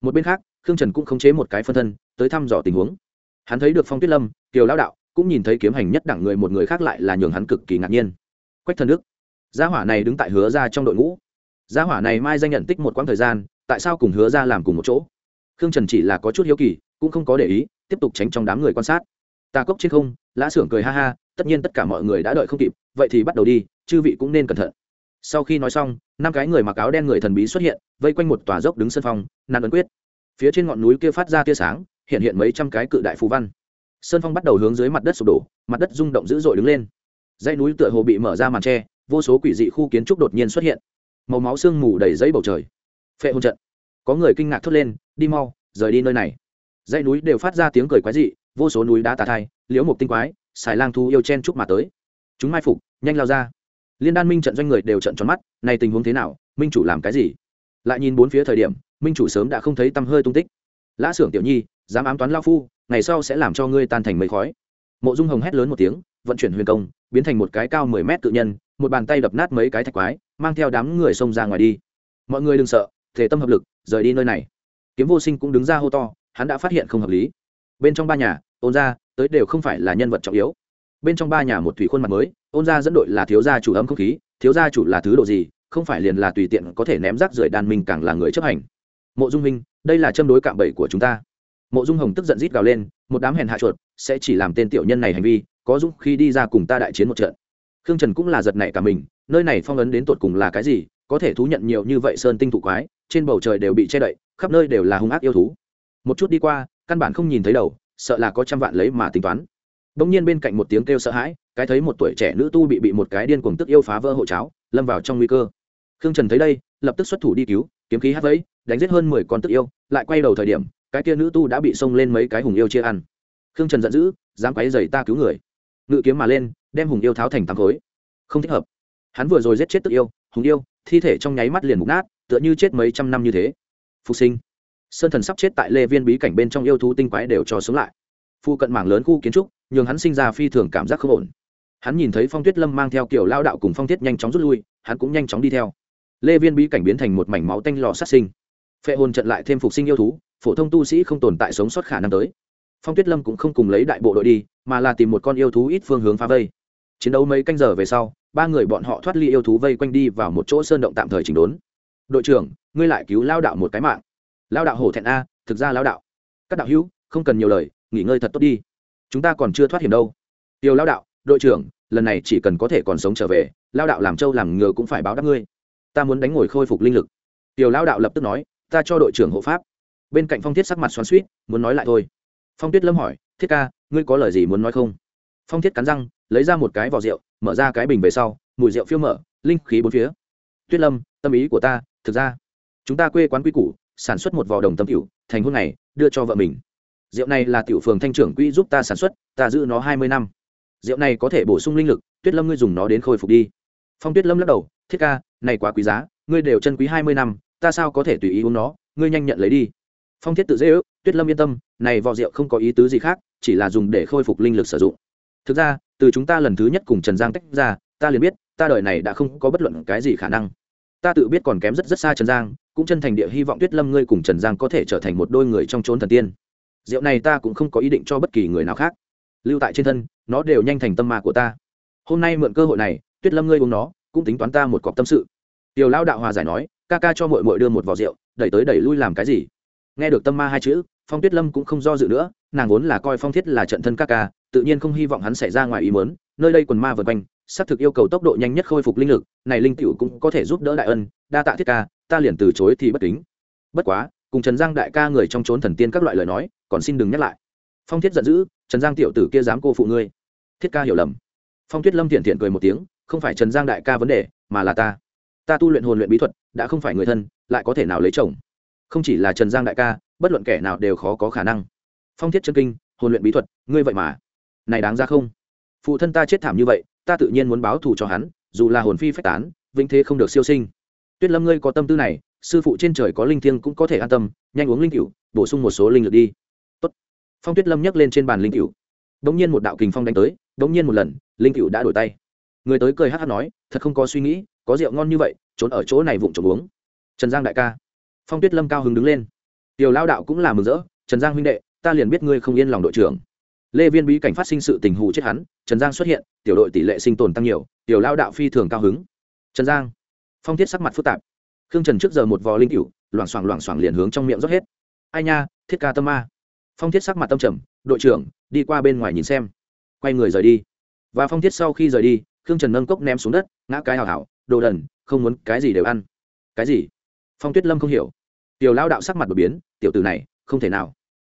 Một bên khác, khương trần cũng khống chế một cái phân thân, tới thăm dò tình huống. Hắn thấy được phong tuyết lâm, kiều lão đạo, cũng nhìn thấy kiếm hành nhất đẳng người một người khác lại là nhường hắn cực kỳ ngạc nhiên. Quách thần đức, gia hỏa này đứng tại hứa ra trong đội ngũ gia hỏa này mai danh nhận tích một quãng thời gian, tại sao cùng hứa ra làm cùng một chỗ? Khương trần chỉ là có chút hiếu kỳ, cũng không có để ý, tiếp tục tránh trong đám người quan sát. Ta cốc trên không, lã xưởng cười ha ha, tất nhiên tất cả mọi người đã đợi không kịp, vậy thì bắt đầu đi, chư vị cũng nên cẩn thận. Sau khi nói xong, năm cái người mặc áo đen người thần bí xuất hiện, vây quanh một tòa dốc đứng sân phong nan ấn quyết. Phía trên ngọn núi kia phát ra tia sáng, hiện hiện mấy trăm cái cự đại phú văn. Sơn phong bắt đầu hướng dưới mặt đất sụp đổ, mặt đất rung động dữ dội đứng lên. Dãy núi tựa hồ bị mở ra màn tre, vô số quỷ dị khu kiến trúc đột nhiên xuất hiện màu máu sương mù đầy giấy bầu trời. Phệ hôn trận. Có người kinh ngạc thốt lên, đi mau, rời đi nơi này. Dãy núi đều phát ra tiếng cười quái dị, vô số núi đá tà thai, liễu mục tinh quái, xài lang thu yêu chen chúc mà tới. Chúng mai phục, nhanh lao ra. Liên đan minh trận doanh người đều trận tròn mắt, này tình huống thế nào, minh chủ làm cái gì? Lại nhìn bốn phía thời điểm, minh chủ sớm đã không thấy tăm hơi tung tích. Lã xưởng tiểu nhi, dám ám toán lao phu, ngày sau sẽ làm cho ngươi tan thành mây khói. Mộ dung hồng hét lớn một tiếng, vận chuyển huyền công, biến thành một cái cao mười mét tự nhân, một bàn tay đập nát mấy cái thạch quái mang theo đám người xông ra ngoài đi. Mọi người đừng sợ, thể tâm hợp lực, rời đi nơi này. Kiếm vô sinh cũng đứng ra hô to, hắn đã phát hiện không hợp lý. Bên trong ba nhà, ôn ra tới đều không phải là nhân vật trọng yếu. Bên trong ba nhà một thủy khuôn mặt mới, ôn ra dẫn đội là thiếu gia chủ ấm không khí, thiếu gia chủ là thứ độ gì, không phải liền là tùy tiện có thể ném rác rưởi đàn mình càng là người chấp hành. Mộ dung minh đây là châm đối cạm bẫy của chúng ta. Mộ dung hồng tức giận rít gào lên, một đám hèn hạ chuột, sẽ chỉ làm tên tiểu nhân này hành vi, có dũng khi đi ra cùng ta đại chiến một trận. Khương trần cũng là giật nảy cả mình nơi này phong ấn đến tột cùng là cái gì, có thể thú nhận nhiều như vậy sơn tinh thụ quái, trên bầu trời đều bị che đậy, khắp nơi đều là hung ác yêu thú. Một chút đi qua, căn bản không nhìn thấy đầu, sợ là có trăm vạn lấy mà tính toán. Bỗng nhiên bên cạnh một tiếng kêu sợ hãi, cái thấy một tuổi trẻ nữ tu bị bị một cái điên cuồng tức yêu phá vỡ hộ cháo, lâm vào trong nguy cơ. Khương trần thấy đây, lập tức xuất thủ đi cứu, kiếm khí hát vẫy, đánh giết hơn mười con tức yêu, lại quay đầu thời điểm, cái kia nữ tu đã bị xông lên mấy cái hùng yêu chia ăn. Khương trần giận dữ, dám quấy dày ta cứu người. Ngự kiếm mà lên, đem hùng yêu tháo thành tám khối. Không thích hợp hắn vừa rồi giết chết tức yêu, hùng yêu, thi thể trong nháy mắt liền mục nát, tựa như chết mấy trăm năm như thế. Phục sinh. Sơn thần sắp chết tại lê viên bí cảnh bên trong yêu thú tinh quái đều cho sống lại. Phu cận mảng lớn khu kiến trúc, nhường hắn sinh ra phi thường cảm giác không ổn. Hắn nhìn thấy phong tuyết lâm mang theo kiểu lao đạo cùng phong thiết nhanh chóng rút lui, hắn cũng nhanh chóng đi theo. Lê viên bí cảnh biến thành một mảnh máu tanh lò sát sinh. Phệ hồn trận lại thêm phục sinh yêu thú, phổ thông tu sĩ không tồn tại sống sót khả năng tới. Phong tuyết lâm cũng không cùng lấy đại bộ đội đi, mà là tìm một con yêu thú ít phương hướng phá vây. Chiến đấu mấy canh giờ về sau ba người bọn họ thoát ly yêu thú vây quanh đi vào một chỗ sơn động tạm thời chỉnh đốn. Đội trưởng, ngươi lại cứu lao đạo một cái mạng. Lao đạo hổ thẹn a, thực ra lao đạo. Các đạo hữu, không cần nhiều lời, nghỉ ngơi thật tốt đi. Chúng ta còn chưa thoát hiểm đâu. Tiêu lao đạo, đội trưởng, lần này chỉ cần có thể còn sống trở về, lao đạo làm trâu làm ngựa cũng phải báo đáp ngươi. Ta muốn đánh ngồi khôi phục linh lực. Tiêu lao đạo lập tức nói, ta cho đội trưởng hộ pháp. Bên cạnh phong thiết sắc mặt xoắn suýt muốn nói lại thôi. Phong tuyết lâm hỏi, thiết ca, ngươi có lời gì muốn nói không? Phong thiết cắn răng, lấy ra một cái vỏ rượu mở ra cái bình về sau, mùi rượu phiêu mở, linh khí bốn phía. Tuyết lâm, tâm ý của ta, thực ra, chúng ta quê quán quy củ, sản xuất một vò đồng tâm tiểu, thành hôn này đưa cho vợ mình. Rượu này là tiểu phường thanh trưởng quỹ giúp ta sản xuất, ta giữ nó hai mươi năm. Rượu này có thể bổ sung linh lực, tuyết lâm ngươi dùng nó đến khôi phục đi. Phong tuyết lâm lắc đầu, thiết ca, này quá quý giá, ngươi đều chân quý hai mươi năm, ta sao có thể tùy ý uống nó, ngươi nhanh nhận lấy đi. Phong thiết tự dễ ước, tuyết lâm yên tâm, này vò rượu không có ý tứ gì khác, chỉ là dùng để khôi phục linh lực sử dụng. Thực ra từ chúng ta lần thứ nhất cùng trần giang tách ra, ta liền biết, ta đời này đã không có bất luận cái gì khả năng. Ta tự biết còn kém rất rất xa trần giang, cũng chân thành địa hy vọng tuyết lâm ngươi cùng trần giang có thể trở thành một đôi người trong trốn thần tiên. Rượu này ta cũng không có ý định cho bất kỳ người nào khác. Lưu tại trên thân, nó đều nhanh thành tâm ma của ta. Hôm nay mượn cơ hội này, tuyết lâm ngươi uống nó, cũng tính toán ta một cọc tâm sự. Tiểu lão đạo hòa giải nói, ca ca cho mội mội đưa một vỏ rượu, đẩy tới đẩy lui làm cái gì? Nghe được tâm ma hai chữ phong tuyết lâm cũng không do dự nữa, nàng vốn là coi phong thiết là trận thân ca ca, tự nhiên không hy vọng hắn xảy ra ngoài ý mớn nơi đây quần ma vượt quanh, xác thực yêu cầu tốc độ nhanh nhất khôi phục linh lực, này linh cựu cũng có thể giúp đỡ đại ân, đa tạ thiết ca, ta liền từ chối thì bất kính. Bất quá, cùng trần giang đại ca người trong trốn thần tiên các loại lời nói, còn xin đừng nhắc lại. Phong thiết giận dữ, trần giang tiểu tử kia dám cô phụ ngươi. Thiết ca hiểu lầm. Phong tuyết lâm thiện thiện cười một tiếng, không phải trần giang đại ca vấn đề, mà là ta. Ta tu luyện hồn luyện bí thuật, đã không phải người thân, lại có thể nào lấy chồng? Không chỉ là trần giang đại ca bất luận kẻ nào đều khó có khả năng. Phong thiết chân kinh, hồn luyện bí thuật, ngươi vậy mà. Này đáng ra không? Phụ thân ta chết thảm như vậy, ta tự nhiên muốn báo thù cho hắn, dù là hồn phi phách tán, vĩnh thế không được siêu sinh. Tuyết lâm ngươi có tâm tư này, sư phụ trên trời có linh thiêng cũng có thể an tâm, nhanh uống linh cựu bổ sung một số linh lực đi. Tốt. phong tuyết lâm nhấc lên trên bàn linh cựu đ ỗ n g nhiên một đạo kình phong đánh tới đ ỗ n g nhiên một lần, linh cựu đã đổi tay. Người tới cười hát hát nói, thật không có suy nghĩ, có rượu ngon như vậy, trốn ở chỗ này vụng trộm uống. Trần giang đại ca. Phong tuyết lâm cao hứng đứng lên tiểu lao đạo cũng là mừng rỡ, trần giang huynh đệ, ta liền biết ngươi không yên lòng đội trưởng. Lê viên bí cảnh phát sinh sự tình hù chết hắn, trần giang xuất hiện, tiểu đội tỷ lệ sinh tồn tăng nhiều, tiểu lao đạo phi thường cao hứng. Trần giang. Phong thiết sắc mặt phức tạp. Khương trần trước giờ một vò linh cựu loảng xoảng loảng xoảng liền hướng trong miệng rót hết. Ai nha, thiết ca tâm ma. Phong thiết sắc mặt tâm trầm, đội trưởng, đi qua bên ngoài nhìn xem. Quay người rời đi. Và phong thiết sau khi rời đi, khương trần nâng cốc ném xuống đất, ngã cái hào hảo đồ đần, không muốn cái gì đều ăn. Cái gì? Phong tuyết lâm không hiểu. Tiểu lao đạo sắc mặt đột biến tiểu tử này, không thể nào.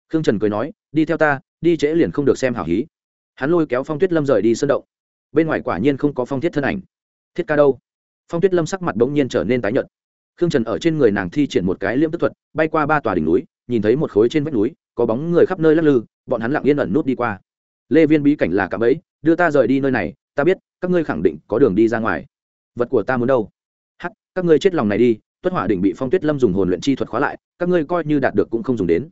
Khương trần cười nói, đi theo ta, đi trễ liền không được xem hảo hí. Hắn lôi kéo phong tuyết lâm rời đi sân động. Bên ngoài quả nhiên không có phong thiết thân ảnh. Thiết ca đâu? Phong tuyết lâm sắc mặt bỗng nhiên trở nên tái nhợt. Khương trần ở trên người nàng thi triển một cái liễm tức thuật, bay qua ba tòa đỉnh núi, nhìn thấy một khối trên vách núi, có bóng người khắp nơi lắc lư, bọn hắn lặng yên ẩn nút đi qua. Lê viên bí cảnh là cạm ấy đưa ta rời đi nơi này, ta biết, các ngươi khẳng định có đường đi ra ngoài. Vật của ta muốn đâu? Hắc, các ngươi chết lòng này đi tuất hỏa đỉnh bị phong tuyết lâm dùng hồn luyện chi thuật khóa lại, các ngươi coi như đạt được cũng không dùng đến.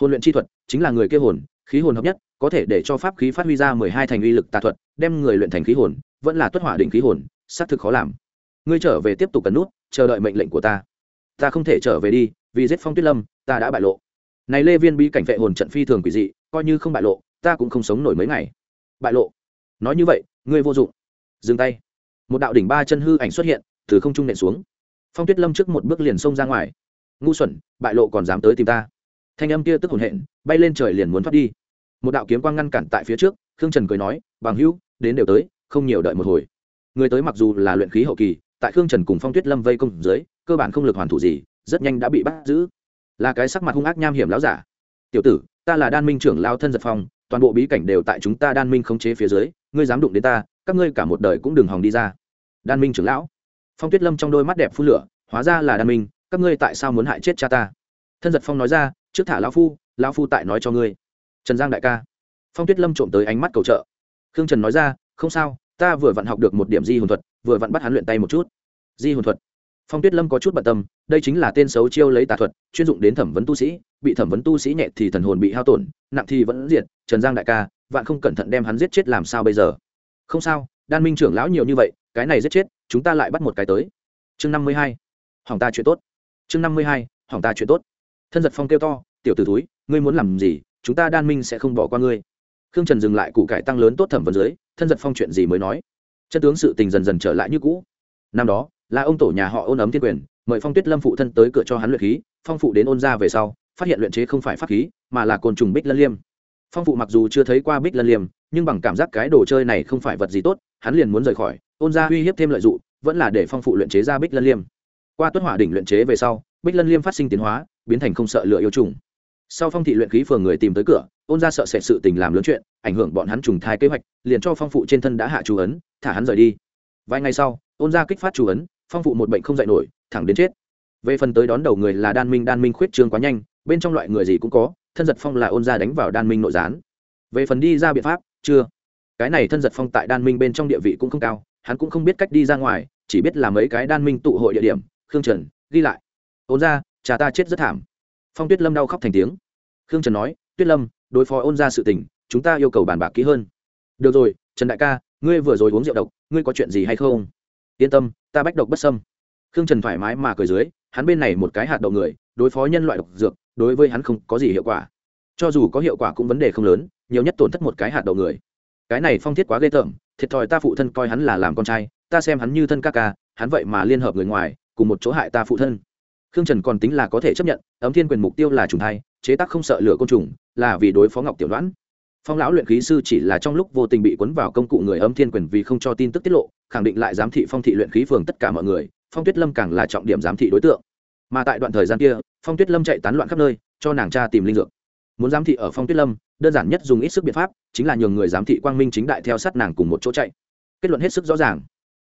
Hồn luyện chi thuật chính là người kêu hồn, khí hồn hợp nhất, có thể để cho pháp khí phát huy ra mười hai thành uy lực tà thuật, đem người luyện thành khí hồn, vẫn là tuất hỏa đỉnh khí hồn, xác thực khó làm. Ngươi trở về tiếp tục cần nút, chờ đợi mệnh lệnh của ta. Ta không thể trở về đi, vì giết phong tuyết lâm, ta đã bại lộ. Này lê viên bí cảnh vệ hồn trận phi thường quỷ dị, coi như không bại lộ, ta cũng không sống nổi mấy ngày. Bại lộ. Nói như vậy, ngươi vô dụng. Dừng tay. Một đạo đỉnh ba chân hư ảnh xuất hiện, từ không trung nện xuống phong tuyết lâm trước một bước liền xông ra ngoài. Ngu xuẩn, bại lộ còn dám tới tìm ta. Thanh âm kia tức hồn hện, bay lên trời liền muốn thoát đi. Một đạo kiếm quang ngăn cản tại phía trước, khương trần cười nói, bằng hữu, đến đều tới, không nhiều đợi một hồi. Người tới mặc dù là luyện khí hậu kỳ, tại khương trần cùng phong tuyết lâm vây công dưới, cơ bản không lực hoàn thủ gì, rất nhanh đã bị bắt giữ. Là cái sắc mặt hung ác nham hiểm láo giả. Tiểu tử, ta là đan minh trưởng lao thân giật phong, toàn bộ bí cảnh đều tại chúng ta đan minh khống chế phía dưới, ngươi dám đụng đến ta, các ngươi cả một đời cũng đừng hòng đi ra. Đan minh trưởng lão phong tuyết lâm trong đôi mắt đẹp phun lửa, hóa ra là đan minh các ngươi tại sao muốn hại chết cha ta? Thân giật phong nói ra, trước thả lão phu lão phu tại nói cho ngươi. Trần giang đại ca. Phong tuyết lâm trộm tới ánh mắt cầu trợ. Khương trần nói ra, không sao, ta vừa vặn học được một điểm di hồn thuật, vừa vặn bắt hắn luyện tay một chút. Di hồn thuật. Phong tuyết lâm có chút bận tâm, đây chính là tên xấu chiêu lấy tà thuật, chuyên dụng đến thẩm vấn tu sĩ, bị thẩm vấn tu sĩ nhẹ thì thần hồn bị hao tổn, nặng thì vẫn diệt. Trần giang đại ca, vạn không cẩn thận đem hắn giết chết làm sao bây giờ? Không sao, đan minh trưởng lão nhiều như vậy, cái này giết chết chúng ta lại bắt một cái tới. Chương năm mươi hai. Hỏng ta chuyện tốt. Chương năm mươi hai, hỏng ta chuyện tốt. Thân giật phong kêu to, tiểu t ử túi ngươi muốn làm gì, chúng ta đan minh sẽ không bỏ qua ngươi. Khương trần dừng lại cụ cải tăng lớn tốt thẩm vấn dưới, thân giật phong chuyện gì mới nói? Chân tướng sự tình dần dần trở lại như cũ. Năm đó, là ông tổ nhà họ ôn ấm thiên quyền, mời phong tuyết lâm phụ thân tới cửa cho hắn luyện khí, phong phụ đến ôn ra về sau, phát hiện luyện chế không phải pháp khí, mà là côn trùng bích lân liêm. Phong phụ mặc dù chưa thấy qua bích lân liêm, nhưng bằng cảm giác cái đồ chơi này không phải vật gì tốt, hắn liền muốn rời khỏi ôn gia uy hiếp thêm lợi dụng, vẫn là để phong phụ luyện chế ra bích lân liêm. Qua tuất hỏa đỉnh luyện chế về sau, bích lân liêm phát sinh tiến hóa, biến thành không sợ lựa yêu trùng. Sau phong thị luyện khí phường người tìm tới cửa, ôn gia sợ sệt sự tình làm lớn chuyện, ảnh hưởng bọn hắn trùng thai kế hoạch, liền cho phong phụ trên thân đã hạ chú ấn, thả hắn rời đi. Vài ngày sau, ôn gia kích phát chú ấn, phong phụ một bệnh không dạy nổi, thẳng đến chết. Về phần tới đón đầu người là đan minh đan minh khuyết trương quá nhanh, bên trong loại người gì cũng có, thân giật phong là ôn gia đánh vào đan minh nội gián. Về phần đi ra biện pháp, chưa. Cái này thân giật phong tại đan minh bên trong địa vị cũng không cao hắn cũng không biết cách đi ra ngoài, chỉ biết là mấy cái đan minh tụ hội địa điểm, khương trần, ghi lại. Ôn ra cha ta chết rất thảm. Phong tuyết lâm đau khóc thành tiếng. Khương trần nói, tuyết lâm, đối phó ôn ra sự tình, chúng ta yêu cầu bàn bạc kỹ hơn. Được rồi, trần đại ca, ngươi vừa rồi uống rượu độc, ngươi có chuyện gì hay không? Yên tâm, ta bách độc bất sâm khương trần thoải mái mà cười dưới, hắn bên này một cái hạt đậu người, đối phó nhân loại độc dược, đối với hắn không có gì hiệu quả. Cho dù có hiệu quả cũng vấn đề không lớn, nhiều nhất tổn thất một cái hạt đậu người cái này phong thiết quá ghê tởm, thiệt thòi ta phụ thân coi hắn là làm con trai, ta xem hắn như thân ca ca, hắn vậy mà liên hợp người ngoài, cùng một chỗ hại ta phụ thân. Khương trần còn tính là có thể chấp nhận, ấm thiên quyền mục tiêu là trùng thai, chế tác không sợ lửa côn trùng, là vì đối phó ngọc tiểu đoán phong lão luyện khí sư chỉ là trong lúc vô tình bị cuốn vào công cụ người ấm thiên quyền vì không cho tin tức tiết lộ, khẳng định lại giám thị phong thị luyện khí phường tất cả mọi người, phong tuyết lâm càng là trọng điểm giám thị đối tượng. Mà tại đoạn thời gian kia, phong tuyết lâm chạy tán loạn khắp nơi, cho nàng cha tìm linh dược muốn giám thị ở phong tuyết lâm, đơn giản nhất dùng ít sức biện pháp, chính là nhường người giám thị quang minh chính đại theo sát nàng cùng một chỗ chạy. Kết luận hết sức rõ ràng.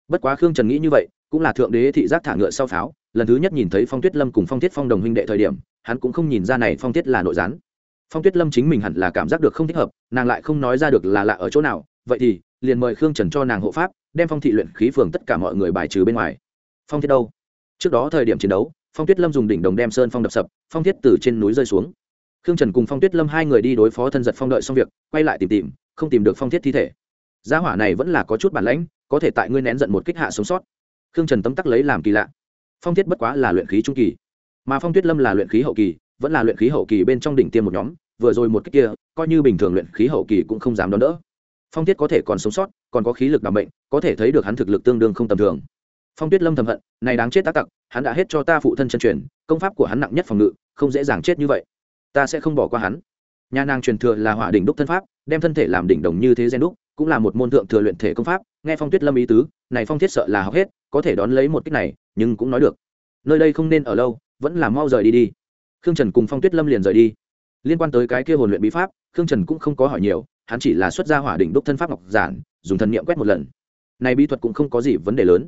Bất quá khương trần nghĩ như vậy, cũng là thượng đế thị giác thả ngựa sau pháo, lần thứ nhất nhìn thấy phong tuyết lâm cùng phong tiết phong đồng huynh đệ thời điểm, hắn cũng không nhìn ra này phong tiết là nội gián. Phong tuyết lâm chính mình hẳn là cảm giác được không thích hợp, nàng lại không nói ra được là lạ ở chỗ nào, vậy thì, liền mời khương trần cho nàng hộ pháp, đem phong thị luyện khí phường tất cả mọi người bài trừ bên ngoài. Phong thiết đâu? Trước đó thời điểm chiến đấu, phong tuyết lâm dùng đỉnh đồng đem sơn phong đập sập, phong thiết từ trên núi rơi xuống khương trần cùng phong tuyết lâm hai người đi đối phó thân giật phong đợi xong việc, quay lại tìm tìm, không tìm được phong thiết thi thể. Gia hỏa này vẫn là có chút bản lãnh, có thể tại ngươi nén giận một kích hạ sống sót. Khương trần tấm tắc lấy làm kỳ lạ. Phong thiết bất quá là luyện khí trung kỳ, mà phong tuyết lâm là luyện khí hậu kỳ, vẫn là luyện khí hậu kỳ bên trong đỉnh tiêm một nhóm, vừa rồi một cách kia, coi như bình thường luyện khí hậu kỳ cũng không dám đón đỡ. Phong tiết có thể còn sống sót, còn có khí lực đảm bệnh, có thể thấy được hắn thực lực tương đương không tầm thường. Phong tuyết lâm thầm hận, này đáng chết tác tặc, hắn đã hết cho ta phụ thân chân truyền, công pháp của hắn nặng nhất phòng ngự, không dễ dàng chết như vậy ta sẽ không bỏ qua hắn. Nhà nàng truyền thừa là hỏa đỉnh đúc thân pháp, đem thân thể làm đỉnh đồng như thế gen đúc, cũng là một môn thượng thừa luyện thể công pháp, nghe phong tuyết lâm ý tứ, này phong thiết sợ là học hết, có thể đón lấy một cách này, nhưng cũng nói được. Nơi đây không nên ở lâu, vẫn là mau rời đi đi. Khương trần cùng phong tuyết lâm liền rời đi. Liên quan tới cái kia hồn luyện bí pháp, khương trần cũng không có hỏi nhiều, hắn chỉ là xuất ra hỏa đỉnh đúc thân pháp ngọc giản, dùng thần niệm quét một lần. Này bí thuật cũng không có gì vấn đề lớn.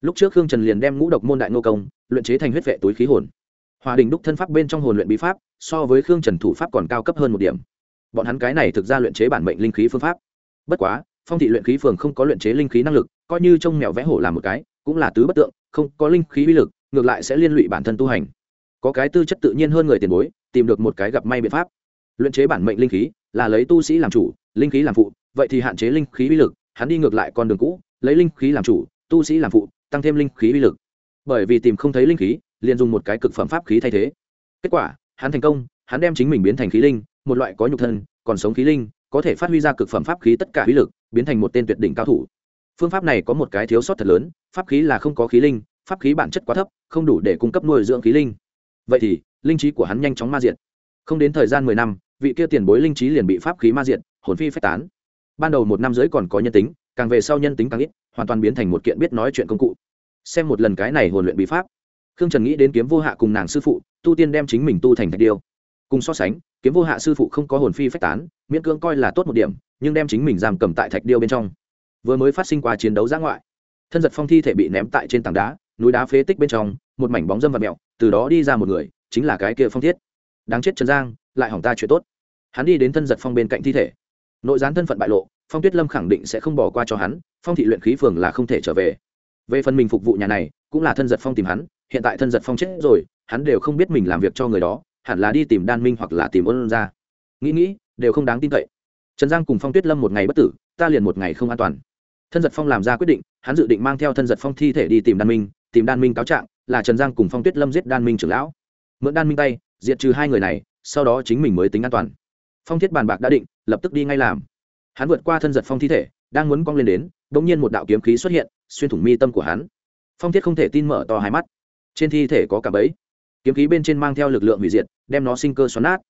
Lúc trước khương trần liền đem ngũ độc môn đại ngô công, luyện chế thành huyết vệ túi khí hồn hòa đình đúc thân pháp bên trong hồn luyện bí pháp, so với khương trần thủ pháp còn cao cấp hơn một điểm. Bọn hắn cái này thực ra luyện chế bản mệnh linh khí phương pháp. Bất quá, phong thị luyện khí phường không có luyện chế linh khí năng lực, coi như trông mèo vẽ hổ làm một cái, cũng là tứ bất tượng, không có linh khí uy lực, ngược lại sẽ liên lụy bản thân tu hành. Có cái tư chất tự nhiên hơn người tiền bối, tìm được một cái gặp may biện pháp. Luyện chế bản mệnh linh khí là lấy tu sĩ làm chủ, linh khí làm phụ, vậy thì hạn chế linh khí uy lực, hắn đi ngược lại con đường cũ, lấy linh khí làm chủ, tu sĩ làm phụ, tăng thêm linh khí uy lực. Bởi vì tìm không thấy linh khí liền dùng một cái cực phẩm pháp khí thay thế. Kết quả, hắn thành công, hắn đem chính mình biến thành khí linh, một loại có nhục thân, còn sống khí linh, có thể phát huy ra cực phẩm pháp khí tất cả uy lực, biến thành một tên tuyệt đỉnh cao thủ. Phương pháp này có một cái thiếu sót thật lớn, pháp khí là không có khí linh, pháp khí bản chất quá thấp, không đủ để cung cấp nuôi dưỡng khí linh. Vậy thì, linh trí của hắn nhanh chóng ma diệt. Không đến thời gian mười năm, vị kia tiền bối linh trí liền bị pháp khí ma diệt, hồn phi phách tán. Ban đầu một năm dưới còn có nhân tính, càng về sau nhân tính càng ít, hoàn toàn biến thành một kiện biết nói chuyện công cụ. Xem một lần cái này hồn luyện bí pháp khương trần nghĩ đến kiếm vô hạ cùng nàng sư phụ, tu tiên đem chính mình tu thành thạch điêu. Cùng so sánh, kiếm vô hạ sư phụ không có hồn phi phách tán, miễn cưỡng coi là tốt một điểm, nhưng đem chính mình giam cầm tại thạch điêu bên trong. Vừa mới phát sinh qua chiến đấu giã ngoại, thân giật phong thi thể bị ném tại trên tảng đá, núi đá phế tích bên trong, một mảnh bóng dâm và mẹo từ đó đi ra một người, chính là cái kia phong thiết. Đáng chết trần giang, lại hỏng ta chuyện tốt. Hắn đi đến thân giật phong bên cạnh thi thể. Nội gián thân phận bại lộ, phong tuyết lâm khẳng định sẽ không bỏ qua cho hắn, phong thị luyện khí phường là không thể trở về. Về phần mình phục vụ nhà này, cũng là thân giật phong tìm hắn hiện tại thân giật phong chết rồi, hắn đều không biết mình làm việc cho người đó, hẳn là đi tìm đan minh hoặc là tìm ôn ra nghĩ nghĩ, đều không đáng tin cậy. Trần giang cùng phong tuyết lâm một ngày bất tử, ta liền một ngày không an toàn. Thân giật phong làm ra quyết định, hắn dự định mang theo thân giật phong thi thể đi tìm đan minh, tìm đan minh cáo trạng, là trần giang cùng phong tuyết lâm giết đan minh trưởng lão. Mượn đan minh tay, diệt trừ hai người này, sau đó chính mình mới tính an toàn. Phong thiết bàn bạc đã định, lập tức đi ngay làm. Hắn vượt qua thân giật phong thi thể, đang muốn cong lên đến đ ỗ n g nhiên một đạo kiếm khí xuất hiện, xuyên thủng mi tâm của hắn. Phong thiết không thể tin mở to hai mắt trên thi thể có cả bẫy. Kiếm khí bên trên mang theo lực lượng hủy diệt, đem nó sinh cơ xoắn nát.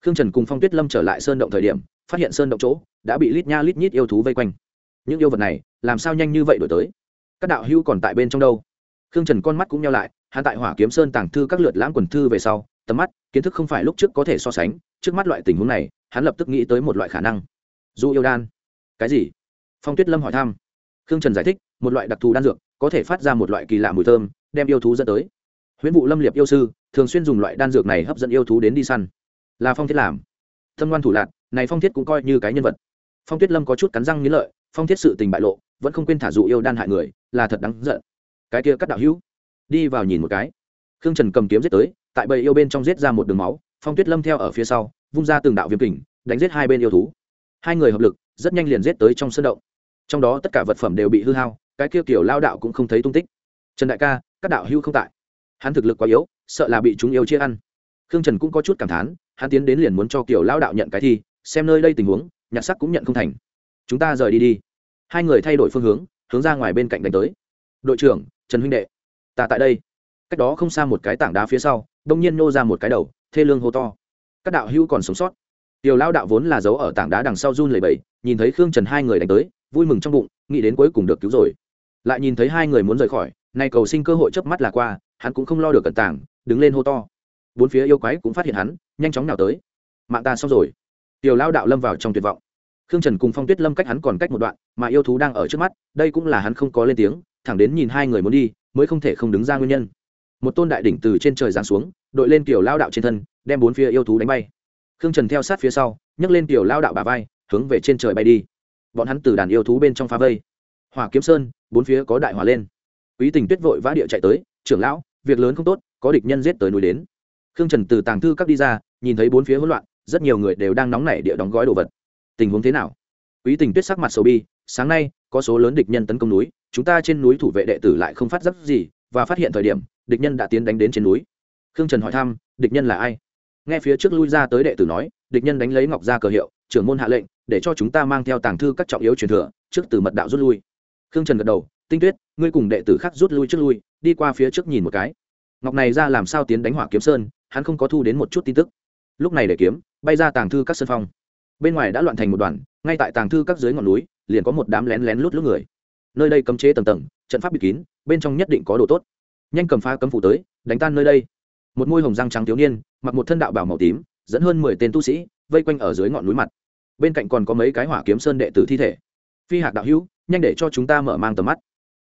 Khương trần cùng phong tuyết lâm trở lại sơn động thời điểm, phát hiện sơn động chỗ đã bị lít nha lít nhít yêu thú vây quanh. Những yêu vật này, làm sao nhanh như vậy đổi tới? Các đạo hưu còn tại bên trong đâu? Khương trần con mắt cũng nhau lại hạ tại hỏa kiếm sơn tàng thư các lượt lãng quần thư về sau, tầm mắt, kiến thức không phải lúc trước có thể so sánh, trước mắt loại tình huống này, hắn lập tức nghĩ tới một loại khả năng. Du yêu đan. Cái gì? Phong tuyết lâm hỏi thăm. Khương trần giải thích, một loại đặc thù đan dược, có thể phát ra một loại kỳ lạ mùi thơm đem yêu thú dẫn tới. Huyễn vụ lâm liệp yêu sư thường xuyên dùng loại đan dược này hấp dẫn yêu thú đến đi săn. Là phong thiết làm. Thâm ngoan thủ lạc này phong thiết cũng coi như cái nhân vật. Phong tuyết lâm có chút cắn răng nghĩ lợi, phong thiết sự tình bại lộ, vẫn không quên thả dụ yêu đan hại người, là thật đáng giận. Cái kia cắt đạo hữu, đi vào nhìn một cái. Khương trần cầm kiếm giết tới, tại bầy yêu bên trong giết ra một đường máu, phong tuyết lâm theo ở phía sau, vung ra từng đạo viêm kình, đánh giết hai bên yêu thú. Hai người hợp lực, rất nhanh liền giết tới trong sân động. Trong đó tất cả vật phẩm đều bị hư hao, cái kia kiểu lao đạo cũng không thấy tung tích. Trần đại ca các đạo hưu không tại. Hắn thực lực quá yếu, sợ là bị chúng yêu chia ăn. Khương trần cũng có chút cảm thán, hắn tiến đến liền muốn cho kiểu lao đạo nhận cái thi, xem nơi đây tình huống nhạc sắc cũng nhận không thành. Chúng ta rời đi đi. Hai người thay đổi phương hướng hướng ra ngoài bên cạnh đánh tới. Đội trưởng, trần huynh đệ, ta tại đây. Cách đó không xa một cái tảng đá phía sau, đông nhiên nô ra một cái đầu, thê lương hô to. Các đạo hữu còn sống sót. Tiểu lao đạo vốn là giấu ở tảng đá đằng sau run lầy bẫy nhìn thấy khương trần hai người đánh tới, vui mừng trong bụng, nghĩ đến cuối cùng được cứu rồi. Lại nhìn thấy hai người muốn rời khỏi nay cầu sinh cơ hội chớp mắt là qua, hắn cũng không lo được cẩn tảng, đứng lên hô to. Bốn phía yêu quái cũng phát hiện hắn, nhanh chóng nào tới. Mạng ta xong rồi. Tiểu lao đạo lâm vào trong tuyệt vọng. Khương trần cùng phong tuyết lâm cách hắn còn cách một đoạn, mà yêu thú đang ở trước mắt, đây cũng là hắn không có lên tiếng, thẳng đến nhìn hai người muốn đi, mới không thể không đứng ra nguyên nhân. Một tôn đại đỉnh từ trên trời giáng xuống, đội lên kiểu lao đạo trên thân, đem bốn phía yêu thú đánh bay. Khương trần theo sát phía sau, nhấc lên kiểu lao đạo bà vai, hướng về trên trời bay đi. Bọn hắn từ đàn yêu thú bên trong phá vây. Hỏa kiếm sơn, bốn phía có đại hỏa lên quý tình tuyết vội vã địa chạy tới, trưởng lão, việc lớn không tốt, có địch nhân giết tới núi đến. Khương trần từ tàng thư các đi ra, nhìn thấy bốn phía hỗn loạn, rất nhiều người đều đang nóng nảy địa đóng gói đồ vật. Tình huống thế nào? Quý tình tuyết sắc mặt sầu bi, sáng nay, có số lớn địch nhân tấn công núi, chúng ta trên núi thủ vệ đệ tử lại không phát giác gì, và phát hiện thời điểm, địch nhân đã tiến đánh đến trên núi. Khương trần hỏi thăm, địch nhân là ai? Nghe phía trước lui ra tới đệ tử nói, địch nhân đánh lấy ngọc ra cờ hiệu, trưởng môn hạ lệnh, để cho chúng ta mang theo tàng thư các trọng yếu truyền thừa, trước từ mật đạo rút lui. Khương trần gật đầu tinh tuyết, ngươi cùng đệ tử khác rút lui trước lui, đi qua phía trước nhìn một cái. Ngọc này ra làm sao tiến đánh hỏa kiếm sơn, hắn không có thu đến một chút tin tức. Lúc này để kiếm, bay ra tàng thư các sân phong. Bên ngoài đã loạn thành một đoàn, ngay tại tàng thư các dưới ngọn núi, liền có một đám lén lén lút lút người. Nơi đây cấm chế tầng tầng, trận pháp bịt kín, bên trong nhất định có đồ tốt. Nhanh cầm phá cấm phủ tới, đánh tan nơi đây. Một ngôi hồng răng trắng thiếu niên, mặc một thân đạo bảo màu tím, dẫn hơn mười tên tu sĩ, vây quanh ở dưới ngọn núi mặt. Bên cạnh còn có mấy cái hỏa kiếm sơn đệ tử thi thể. Phi hạc đạo hữu, nhanh để cho chúng ta mở mang tầm mắt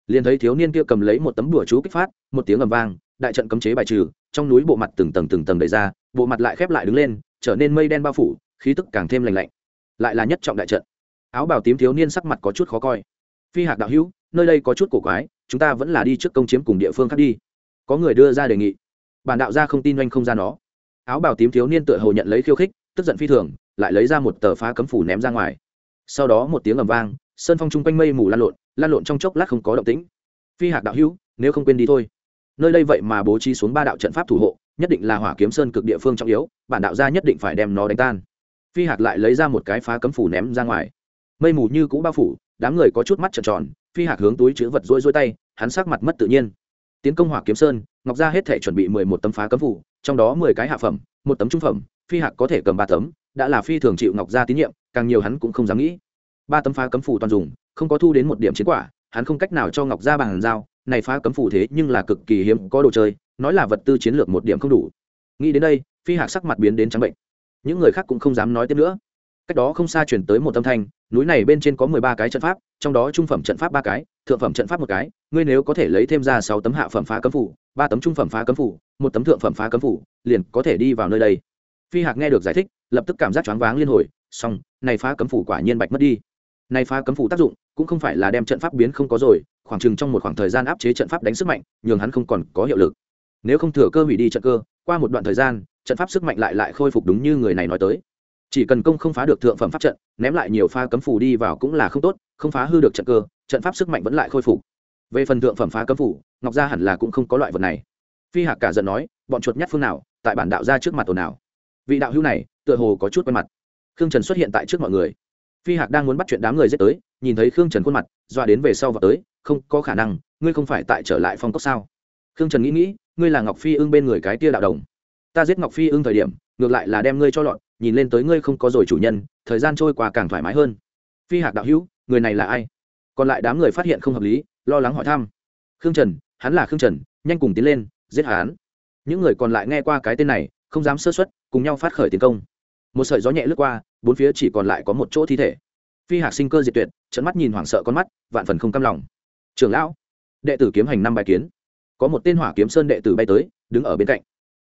liền thấy thiếu niên kia cầm lấy một tấm đùa chú kích phát, một tiếng ầm vang, đại trận cấm chế bài trừ, trong núi bộ mặt từng tầng từng tầng đẩy ra, bộ mặt lại khép lại đứng lên, trở nên mây đen bao phủ, khí tức càng thêm lành lạnh. Lại là nhất trọng đại trận. Áo bào tím thiếu niên sắc mặt có chút khó coi. Phi hạc đạo hữu, nơi đây có chút cổ quái, chúng ta vẫn là đi trước công chiếm cùng địa phương khác đi. Có người đưa ra đề nghị. Bản đạo gia không tin doanh không ra nó. Áo bào tím thiếu niên tựa hồ nhận lấy khiêu khích, tức giận phi thường, lại lấy ra một tờ phá cấm phủ ném ra ngoài. Sau đó một tiếng ầm vang sơn phong chung quanh mây mù lan lộn lan lộn trong chốc lát không có động tĩnh. Phi hạc đạo hữu, nếu không quên đi thôi. Nơi đây vậy mà bố trí xuống ba đạo trận pháp thủ hộ, nhất định là hỏa kiếm sơn cực địa phương trọng yếu, bản đạo gia nhất định phải đem nó đánh tan. Phi hạc lại lấy ra một cái phá cấm phủ ném ra ngoài. Mây mù như cũ bao phủ, đám người có chút mắt trợn tròn, phi hạc hướng túi chữ vật rối rối tay, hắn sắc mặt mất tự nhiên. Tiến công hỏa kiếm sơn, ngọc gia hết thể chuẩn bị mười một tấm phá cấm phủ, trong đó mười cái hạ phẩm, một tấm trung phẩm, phi hạc có thể cầm ba tấm, đã là phi thường chịu ngọc gia tín nhiệm, càng nhiều hắn cũng không dám nghĩ ba tấm phá cấm phủ toàn dùng, không có thu đến một điểm chiến quả, hắn không cách nào cho ngọc gia bằng giao, này phá cấm phủ thế nhưng là cực kỳ hiếm, có đồ chơi, nói là vật tư chiến lược một điểm không đủ. Nghĩ đến đây, phi hạc sắc mặt biến đến trắng bệnh. Những người khác cũng không dám nói tiếp nữa. Cách đó không xa chuyển tới một âm thanh, núi này bên trên có mười ba cái trận pháp, trong đó trung phẩm trận pháp ba cái, thượng phẩm trận pháp một cái, ngươi nếu có thể lấy thêm ra sáu tấm hạ phẩm phá cấm phủ ba tấm trung phẩm phá cấm phủ một tấm thượng phẩm phá cấm phủ liền có thể đi vào nơi đây. Phi hạc nghe được giải thích, lập tức cảm giác choáng váng liên hồi, xong, này phá cấm phủ quả nhiên bạch mất đi này phá cấm phủ tác dụng cũng không phải là đem trận pháp biến không có rồi, khoảng chừng trong một khoảng thời gian áp chế trận pháp đánh sức mạnh, nhường hắn không còn có hiệu lực. Nếu không thừa cơ hủy đi trận cơ, qua một đoạn thời gian, trận pháp sức mạnh lại lại khôi phục đúng như người này nói tới. Chỉ cần công không phá được thượng phẩm pháp trận, ném lại nhiều pha cấm phủ đi vào cũng là không tốt, không phá hư được trận cơ, trận pháp sức mạnh vẫn lại khôi phục. Về phần thượng phẩm phá cấm phủ, ngọc gia hẳn là cũng không có loại vật này. Phi hạc cả giận nói, bọn chuột nhát phương nào, tại bản đạo ra trước mặt ồn nào? Vị đạo hữu này, tựa hồ có chút quen mặt. Khương trần xuất hiện tại trước mọi người phi hạc đang muốn bắt chuyện đám người giết tới, nhìn thấy khương trần khuôn mặt doa đến về sau và tới, không có khả năng, ngươi không phải tại trở lại phong cốc sao? Khương trần nghĩ nghĩ, ngươi là ngọc phi ưng bên người cái tia đạo đồng. Ta giết ngọc phi ưng thời điểm, ngược lại là đem ngươi cho lọn nhìn lên tới ngươi không có rồi chủ nhân, thời gian trôi qua càng thoải mái hơn. Phi hạc đạo hữu, người này là ai? Còn lại đám người phát hiện không hợp lý, lo lắng hỏi thăm. Khương trần, hắn là khương trần, nhanh cùng tiến lên, giết hắn. Những người còn lại nghe qua cái tên này, không dám sơ xuất cùng nhau phát khởi tiến công một sợi gió nhẹ lướt qua, bốn phía chỉ còn lại có một chỗ thi thể. Phi hạc sinh cơ diệt tuyệt trận mắt nhìn hoảng sợ con mắt, vạn phần không cam lòng. Trưởng lão! Đệ tử kiếm hành năm bài kiến. Có một tên hỏa kiếm sơn đệ tử bay tới, đứng ở bên cạnh.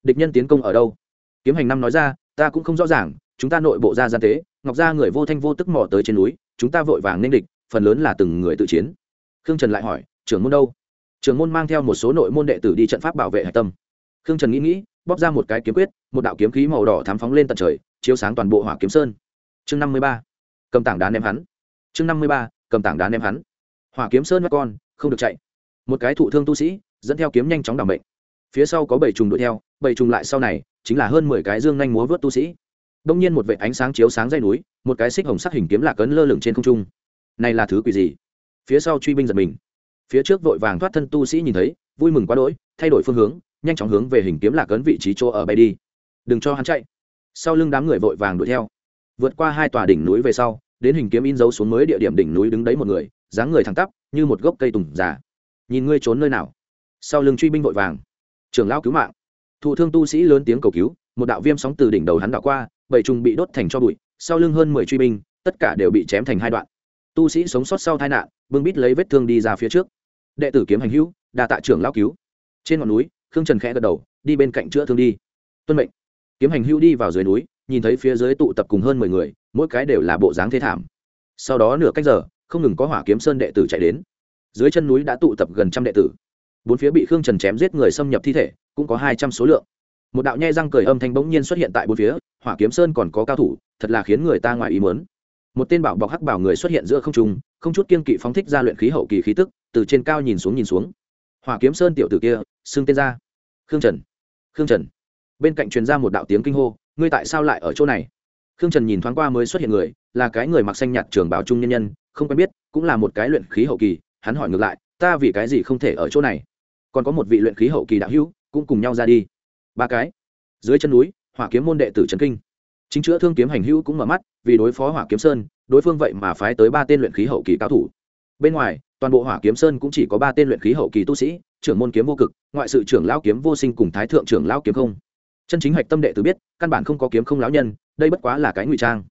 Địch nhân tiến công ở đâu? Kiếm hành năm nói ra, ta cũng không rõ ràng, chúng ta nội bộ ra gian tế, ngọc gia người vô thanh vô tức mò tới trên núi, chúng ta vội vàng nên địch, phần lớn là từng người tự chiến. Khương trần lại hỏi, trưởng môn đâu? Trưởng môn mang theo một số nội môn đệ tử đi trận pháp bảo vệ hạch tâm. Khương trần nghĩ nghĩ, bóp ra một cái kiếm quyết, một đạo kiếm khí màu đỏ thám phóng lên tận trời chiếu sáng toàn bộ hỏa kiếm sơn. Chương năm mươi ba, cầm tảng đá ném hắn. Chương năm mươi ba, cầm tảng đá ném hắn. Hỏa kiếm sơn các con, không được chạy. Một cái thụ thương tu sĩ, dẫn theo kiếm nhanh chóng đảm bệnh. Phía sau có bảy trùng đuổi theo, bảy trùng lại sau này, chính là hơn mười cái dương nhanh múa vớt tu sĩ. Đông nhiên một vệ ánh sáng chiếu sáng dây núi, một cái xích hồng sắc hình kiếm lạc ấn lơ lửng trên không trung. Này là thứ quỷ gì? Phía sau truy binh giật mình. Phía trước vội vàng thoát thân tu sĩ nhìn thấy, vui mừng quá đỗi, thay đổi phương hướng, nhanh chóng hướng về hình kiếm lạc ấn vị trí chỗ ở bay đi. Đừng cho hắn chạy sau lưng đám người vội vàng đuổi theo. Vượt qua hai tòa đỉnh núi về sau, đến hình kiếm in dấu xuống mới địa điểm đỉnh núi đứng đấy một người, dáng người thẳng tắp, như một gốc cây tùng già. Nhìn ngươi trốn nơi nào? Sau lưng truy binh vội vàng. Trưởng lão cứu mạng. Thụ thương tu sĩ lớn tiếng cầu cứu, một đạo viêm sóng từ đỉnh đầu hắn đạo qua, bảy trùng bị đốt thành cho bụi, sau lưng hơn mười truy binh, tất cả đều bị chém thành hai đoạn. Tu sĩ sống sót sau tai nạn, bưng bít lấy vết thương đi ra phía trước. Đệ tử kiếm hành hữu đà tạ trưởng lão cứu. Trên ngọn núi, khương trần khẽ gật đầu, đi bên cạnh chữa thương đi. Tuân mệnh kiếm hành Hưu đi vào dưới núi, nhìn thấy phía dưới tụ tập cùng hơn mười người, mỗi cái đều là bộ dáng thế thảm. Sau đó nửa cách giờ, không ngừng có hỏa kiếm sơn đệ tử chạy đến. Dưới chân núi đã tụ tập gần trăm đệ tử. Bốn phía bị khương trần chém giết người xâm nhập thi thể, cũng có hai trăm số lượng. Một đạo nhe răng cười âm thanh bỗng nhiên xuất hiện tại bốn phía, hỏa kiếm sơn còn có cao thủ, thật là khiến người ta ngoài ý mớn một tên bảo bọc hắc bảo người xuất hiện giữa không trung, không chút kiên kỵ phóng thích ra luyện khí hậu kỳ khí tức, từ trên cao nhìn xuống nhìn xuống. Hỏa kiếm sơn tiểu tử kia, xưng tên ra. Khương trần. Khương trần bên cạnh truyền ra một đạo tiếng kinh hô, ngươi tại sao lại ở chỗ này? Khương trần nhìn thoáng qua mới xuất hiện người, là cái người mặc xanh nhạt trường bảo trung nhân nhân, không quen biết, cũng là một cái luyện khí hậu kỳ, hắn hỏi ngược lại, ta vì cái gì không thể ở chỗ này? Còn có một vị luyện khí hậu kỳ đạo hữu, cũng cùng nhau ra đi. Ba cái. Dưới chân núi, hỏa kiếm môn đệ tử trần kinh. Chính chữa thương kiếm hành hữu cũng mở mắt, vì đối phó hỏa kiếm sơn, đối phương vậy mà phái tới ba tên luyện khí hậu kỳ cao thủ. Bên ngoài, toàn bộ hỏa kiếm sơn cũng chỉ có ba tên luyện khí hậu kỳ tu sĩ, trưởng môn kiếm vô cực, ngoại sự trưởng lão kiếm vô sinh cùng thái thượng trưởng lão kiếm không chân chính hạch tâm đệ tử biết, căn bản không có kiếm không lão nhân, đây bất quá là cái ngụy trang.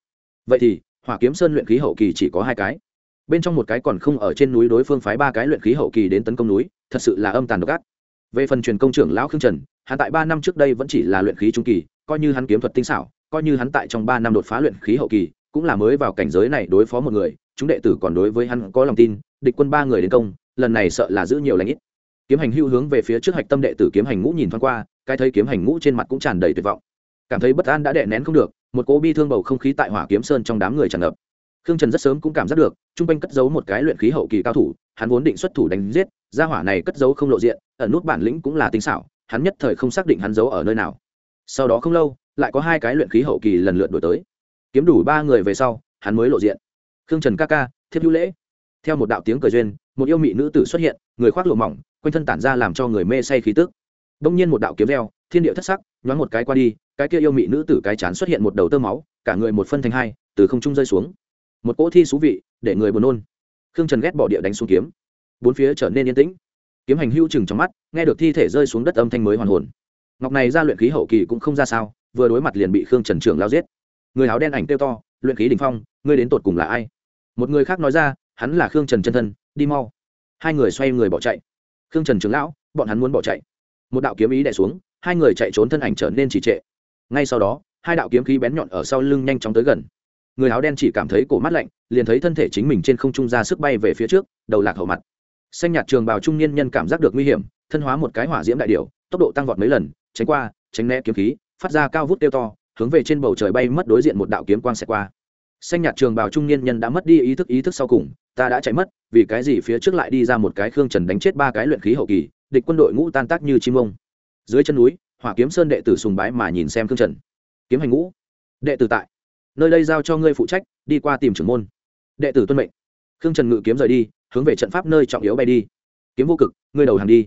Vậy thì, hỏa kiếm sơn luyện khí hậu kỳ chỉ có hai cái. Bên trong một cái còn không ở trên núi đối phương phái ba cái luyện khí hậu kỳ đến tấn công núi, thật sự là âm tàn độc ác. Về phần truyền công trưởng lão khương trần, hắn tại ba năm trước đây vẫn chỉ là luyện khí trung kỳ, coi như hắn kiếm thuật tinh xảo, coi như hắn tại trong ba năm đột phá luyện khí hậu kỳ, cũng là mới vào cảnh giới này đối phó một người, chúng đệ tử còn đối với hắn có lòng tin, địch quân ba người đến công, lần này sợ là giữ nhiều lãnh ít. Kiếm hành hưu hướng về phía trước hạch tâm đệ tử kiếm hành ngũ nhìn thoáng qua cái thấy kiếm hành ngũ trên mặt cũng tràn đầy tuyệt vọng. Cảm thấy bất an đã đè nén không được, một cỗ bi thương bầu không khí tại hỏa kiếm sơn trong đám người tràn ngập. Khương trần rất sớm cũng cảm giác được chung quanh cất giấu một cái luyện khí hậu kỳ cao thủ, hắn vốn định xuất thủ đánh giết, gia hỏa này cất giấu không lộ diện ở nút bản lĩnh cũng là tinh xảo, hắn nhất thời không xác định hắn giấu ở nơi nào. Sau đó không lâu, lại có hai cái luyện khí hậu kỳ lần lượt đổi tới. Kiếm đủ ba người về sau, hắn mới lộ diện. Khương trần ca ca, thiếp hữu lễ. Theo một đạo tiếng cười duyên, một yêu mị nữ tử xuất hiện, người khoác lộ mỏng, quanh thân tản ra làm cho người mê say khí tức đông nhiên một đạo kiếm reo, thiên địa thất sắc, nhoáng một cái qua đi, cái kia yêu mị nữ tử cái chán xuất hiện một đầu tơ máu, cả người một phân thành hai, từ không trung rơi xuống. Một cỗ thi xú vị, để người buồn nôn. Khương trần ghét bỏ địa đánh xuống kiếm. Bốn phía trở nên yên tĩnh. Kiếm hành hưu chừng trong mắt, nghe được thi thể rơi xuống đất âm thanh mới hoàn hồn. Ngọc này ra luyện khí hậu kỳ cũng không ra sao, vừa đối mặt liền bị khương trần trưởng lao giết. Người áo đen ảnh kêu to, luyện khí đình phong, ngươi đến tột cùng là ai? Một người khác nói ra, hắn là khương trần chân thân, đi mau. Hai người xoay người bỏ chạy. Khương trần trưởng lão, bọn hắn muốn bỏ chạy một đạo kiếm ý đè xuống, hai người chạy trốn thân ảnh trở nên trì trệ. Ngay sau đó, hai đạo kiếm khí bén nhọn ở sau lưng nhanh chóng tới gần. Người áo đen chỉ cảm thấy cổ mắt lạnh, liền thấy thân thể chính mình trên không trung ra sức bay về phía trước, đầu lạc hậu mặt. Xanh nhạt trường bào trung niên nhân cảm giác được nguy hiểm, thân hóa một cái hỏa diễm đại điều tốc độ tăng vọt mấy lần, tránh qua, tránh né kiếm khí, phát ra cao vút tiêu to, hướng về trên bầu trời bay mất đối diện một đạo kiếm quang xẹt qua. Xanh nhạt trường bào trung niên nhân đã mất đi ý thức ý thức sau cùng, ta đã chạy mất, vì cái gì phía trước lại đi ra một cái khương trần đánh chết ba cái luyện khí hậu kỳ địch quân đội ngũ tan tác như chim ông. Dưới chân núi, hỏa kiếm sơn đệ tử sùng bái mà nhìn xem khương trần. Kiếm hành ngũ. Đệ tử tại. Nơi đây giao cho ngươi phụ trách, đi qua tìm trưởng môn. Đệ tử tuân mệnh. Khương trần ngự kiếm rời đi, hướng về trận pháp nơi trọng yếu bay đi. Kiếm vô cực, ngươi đầu hàng đi.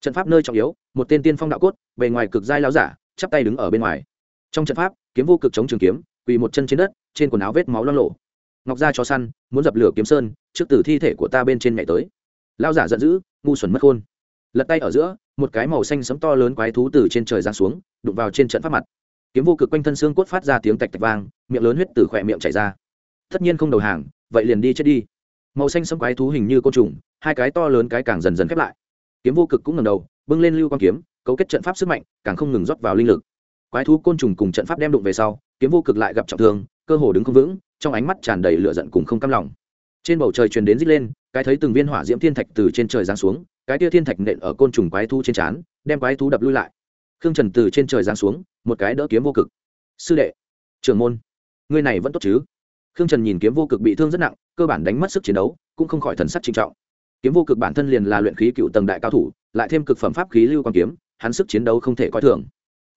Trận pháp nơi trọng yếu, một tên tiên phong đạo cốt, bề ngoài cực giai lão giả, chắp tay đứng ở bên ngoài. Trong trận pháp, kiếm vô cực chống trường kiếm, quỳ một chân trên đất, trên quần áo vết máu lo lộ ngọc gia cho săn, muốn dập lửa kiếm sơn, trước từ thi thể của ta bên trên mẹ tới. Lao giả giận dữ, ngu xuẩn mất khôn lật tay ở giữa, một cái màu xanh sấm to lớn quái thú từ trên trời giáng xuống, đụng vào trên trận pháp mặt. Kiếm vô cực quanh thân xương cốt phát ra tiếng tạch tạch vang, miệng lớn huyết từ khỏe miệng chảy ra. Tất nhiên không đầu hàng, vậy liền đi chết đi. Màu xanh sấm quái thú hình như côn trùng, hai cái to lớn cái càng dần dần khép lại. Kiếm vô cực cũng ngầm đầu, bưng lên lưu quang kiếm, cấu kết trận pháp sức mạnh, càng không ngừng rót vào linh lực. Quái thú côn trùng cùng trận pháp đem đụng về sau, kiếm vô cực lại gặp trọng thương, cơ hồ đứng không vững, trong ánh mắt tràn đầy lửa giận cùng không cam lòng trên bầu trời truyền đến rít lên, cái thấy từng viên hỏa diễm thiên thạch từ trên trời giáng xuống, cái tia thiên thạch nện ở côn trùng quái thu trên trán, đem quái thú đập lui lại. Khương trần từ trên trời giáng xuống, một cái đỡ kiếm vô cực. Sư đệ, trưởng môn, ngươi này vẫn tốt chứ? Khương trần nhìn kiếm vô cực bị thương rất nặng, cơ bản đánh mất sức chiến đấu, cũng không khỏi thần sắc trinh trọng. Kiếm vô cực bản thân liền là luyện khí cựu tầng đại cao thủ, lại thêm cực phẩm pháp khí lưu quan kiếm, hắn sức chiến đấu không thể coi thường.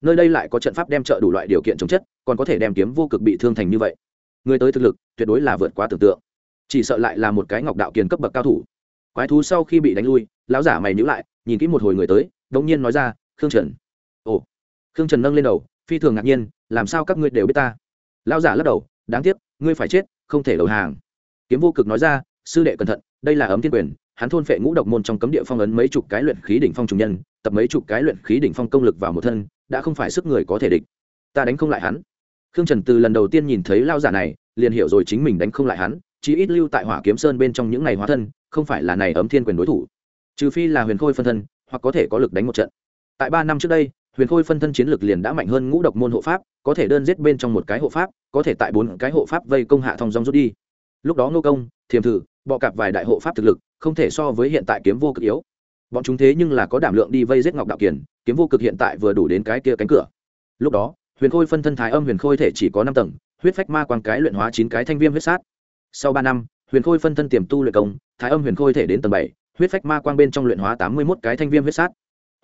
Nơi đây lại có trận pháp đem trợ đủ loại điều kiện chống chất, còn có thể đem kiếm vô cực bị thương thành như vậy. Người tới thực lực, tuyệt đối là vượt quá tưởng tượng chỉ sợ lại là một cái ngọc đạo kiền cấp bậc cao thủ. Quái thú sau khi bị đánh lui, lão giả mày nhữ lại, nhìn kỹ một hồi người tới, đống nhiên nói ra, khương trần. Ồ. Khương trần nâng lên đầu, phi thường ngạc nhiên, làm sao các ngươi đều biết ta? Lão giả lắc đầu, đáng tiếc, ngươi phải chết, không thể đầu hàng. Kiếm vô cực nói ra, sư đệ cẩn thận, đây là ấm thiên quyền, hắn thôn phệ ngũ độc môn trong cấm địa phong ấn mấy chục cái luyện khí đỉnh phong trùng nhân, tập mấy chục cái luyện khí đỉnh phong công lực vào một thân, đã không phải sức người có thể địch. Ta đánh không lại hắn. Khương trần từ lần đầu tiên nhìn thấy lao giả này, liền hiểu rồi chính mình đánh không lại hắn chỉ ít lưu tại hỏa kiếm sơn bên trong những ngày hóa thân, không phải là này ấm thiên quyền đối thủ. Trừ phi là huyền khôi phân thân, hoặc có thể có lực đánh một trận. Tại ba năm trước đây, huyền khôi phân thân chiến lực liền đã mạnh hơn ngũ độc môn hộ pháp, có thể đơn giết bên trong một cái hộ pháp, có thể tại bốn cái hộ pháp vây công hạ thong dong rút đi. Lúc đó ngô công, thiềm thử, bọ cạp vài đại hộ pháp thực lực, không thể so với hiện tại kiếm vô cực yếu. Bọn chúng thế nhưng là có đảm lượng đi vây giết ngọc đạo kiền, kiếm vô cực hiện tại vừa đủ đến cái kia cánh cửa. Lúc đó, huyền khôi phân thân thái âm huyền khôi thể chỉ có năm tầng, huyết phách ma quang cái luyện hóa chín cái thanh viêm huyết sát sau ba năm, huyền khôi phân thân tiềm tu luyện công, thái âm huyền khôi thể đến tầng bảy, huyết phách ma quang bên trong luyện hóa tám mươi một cái thanh viêm huyết sát.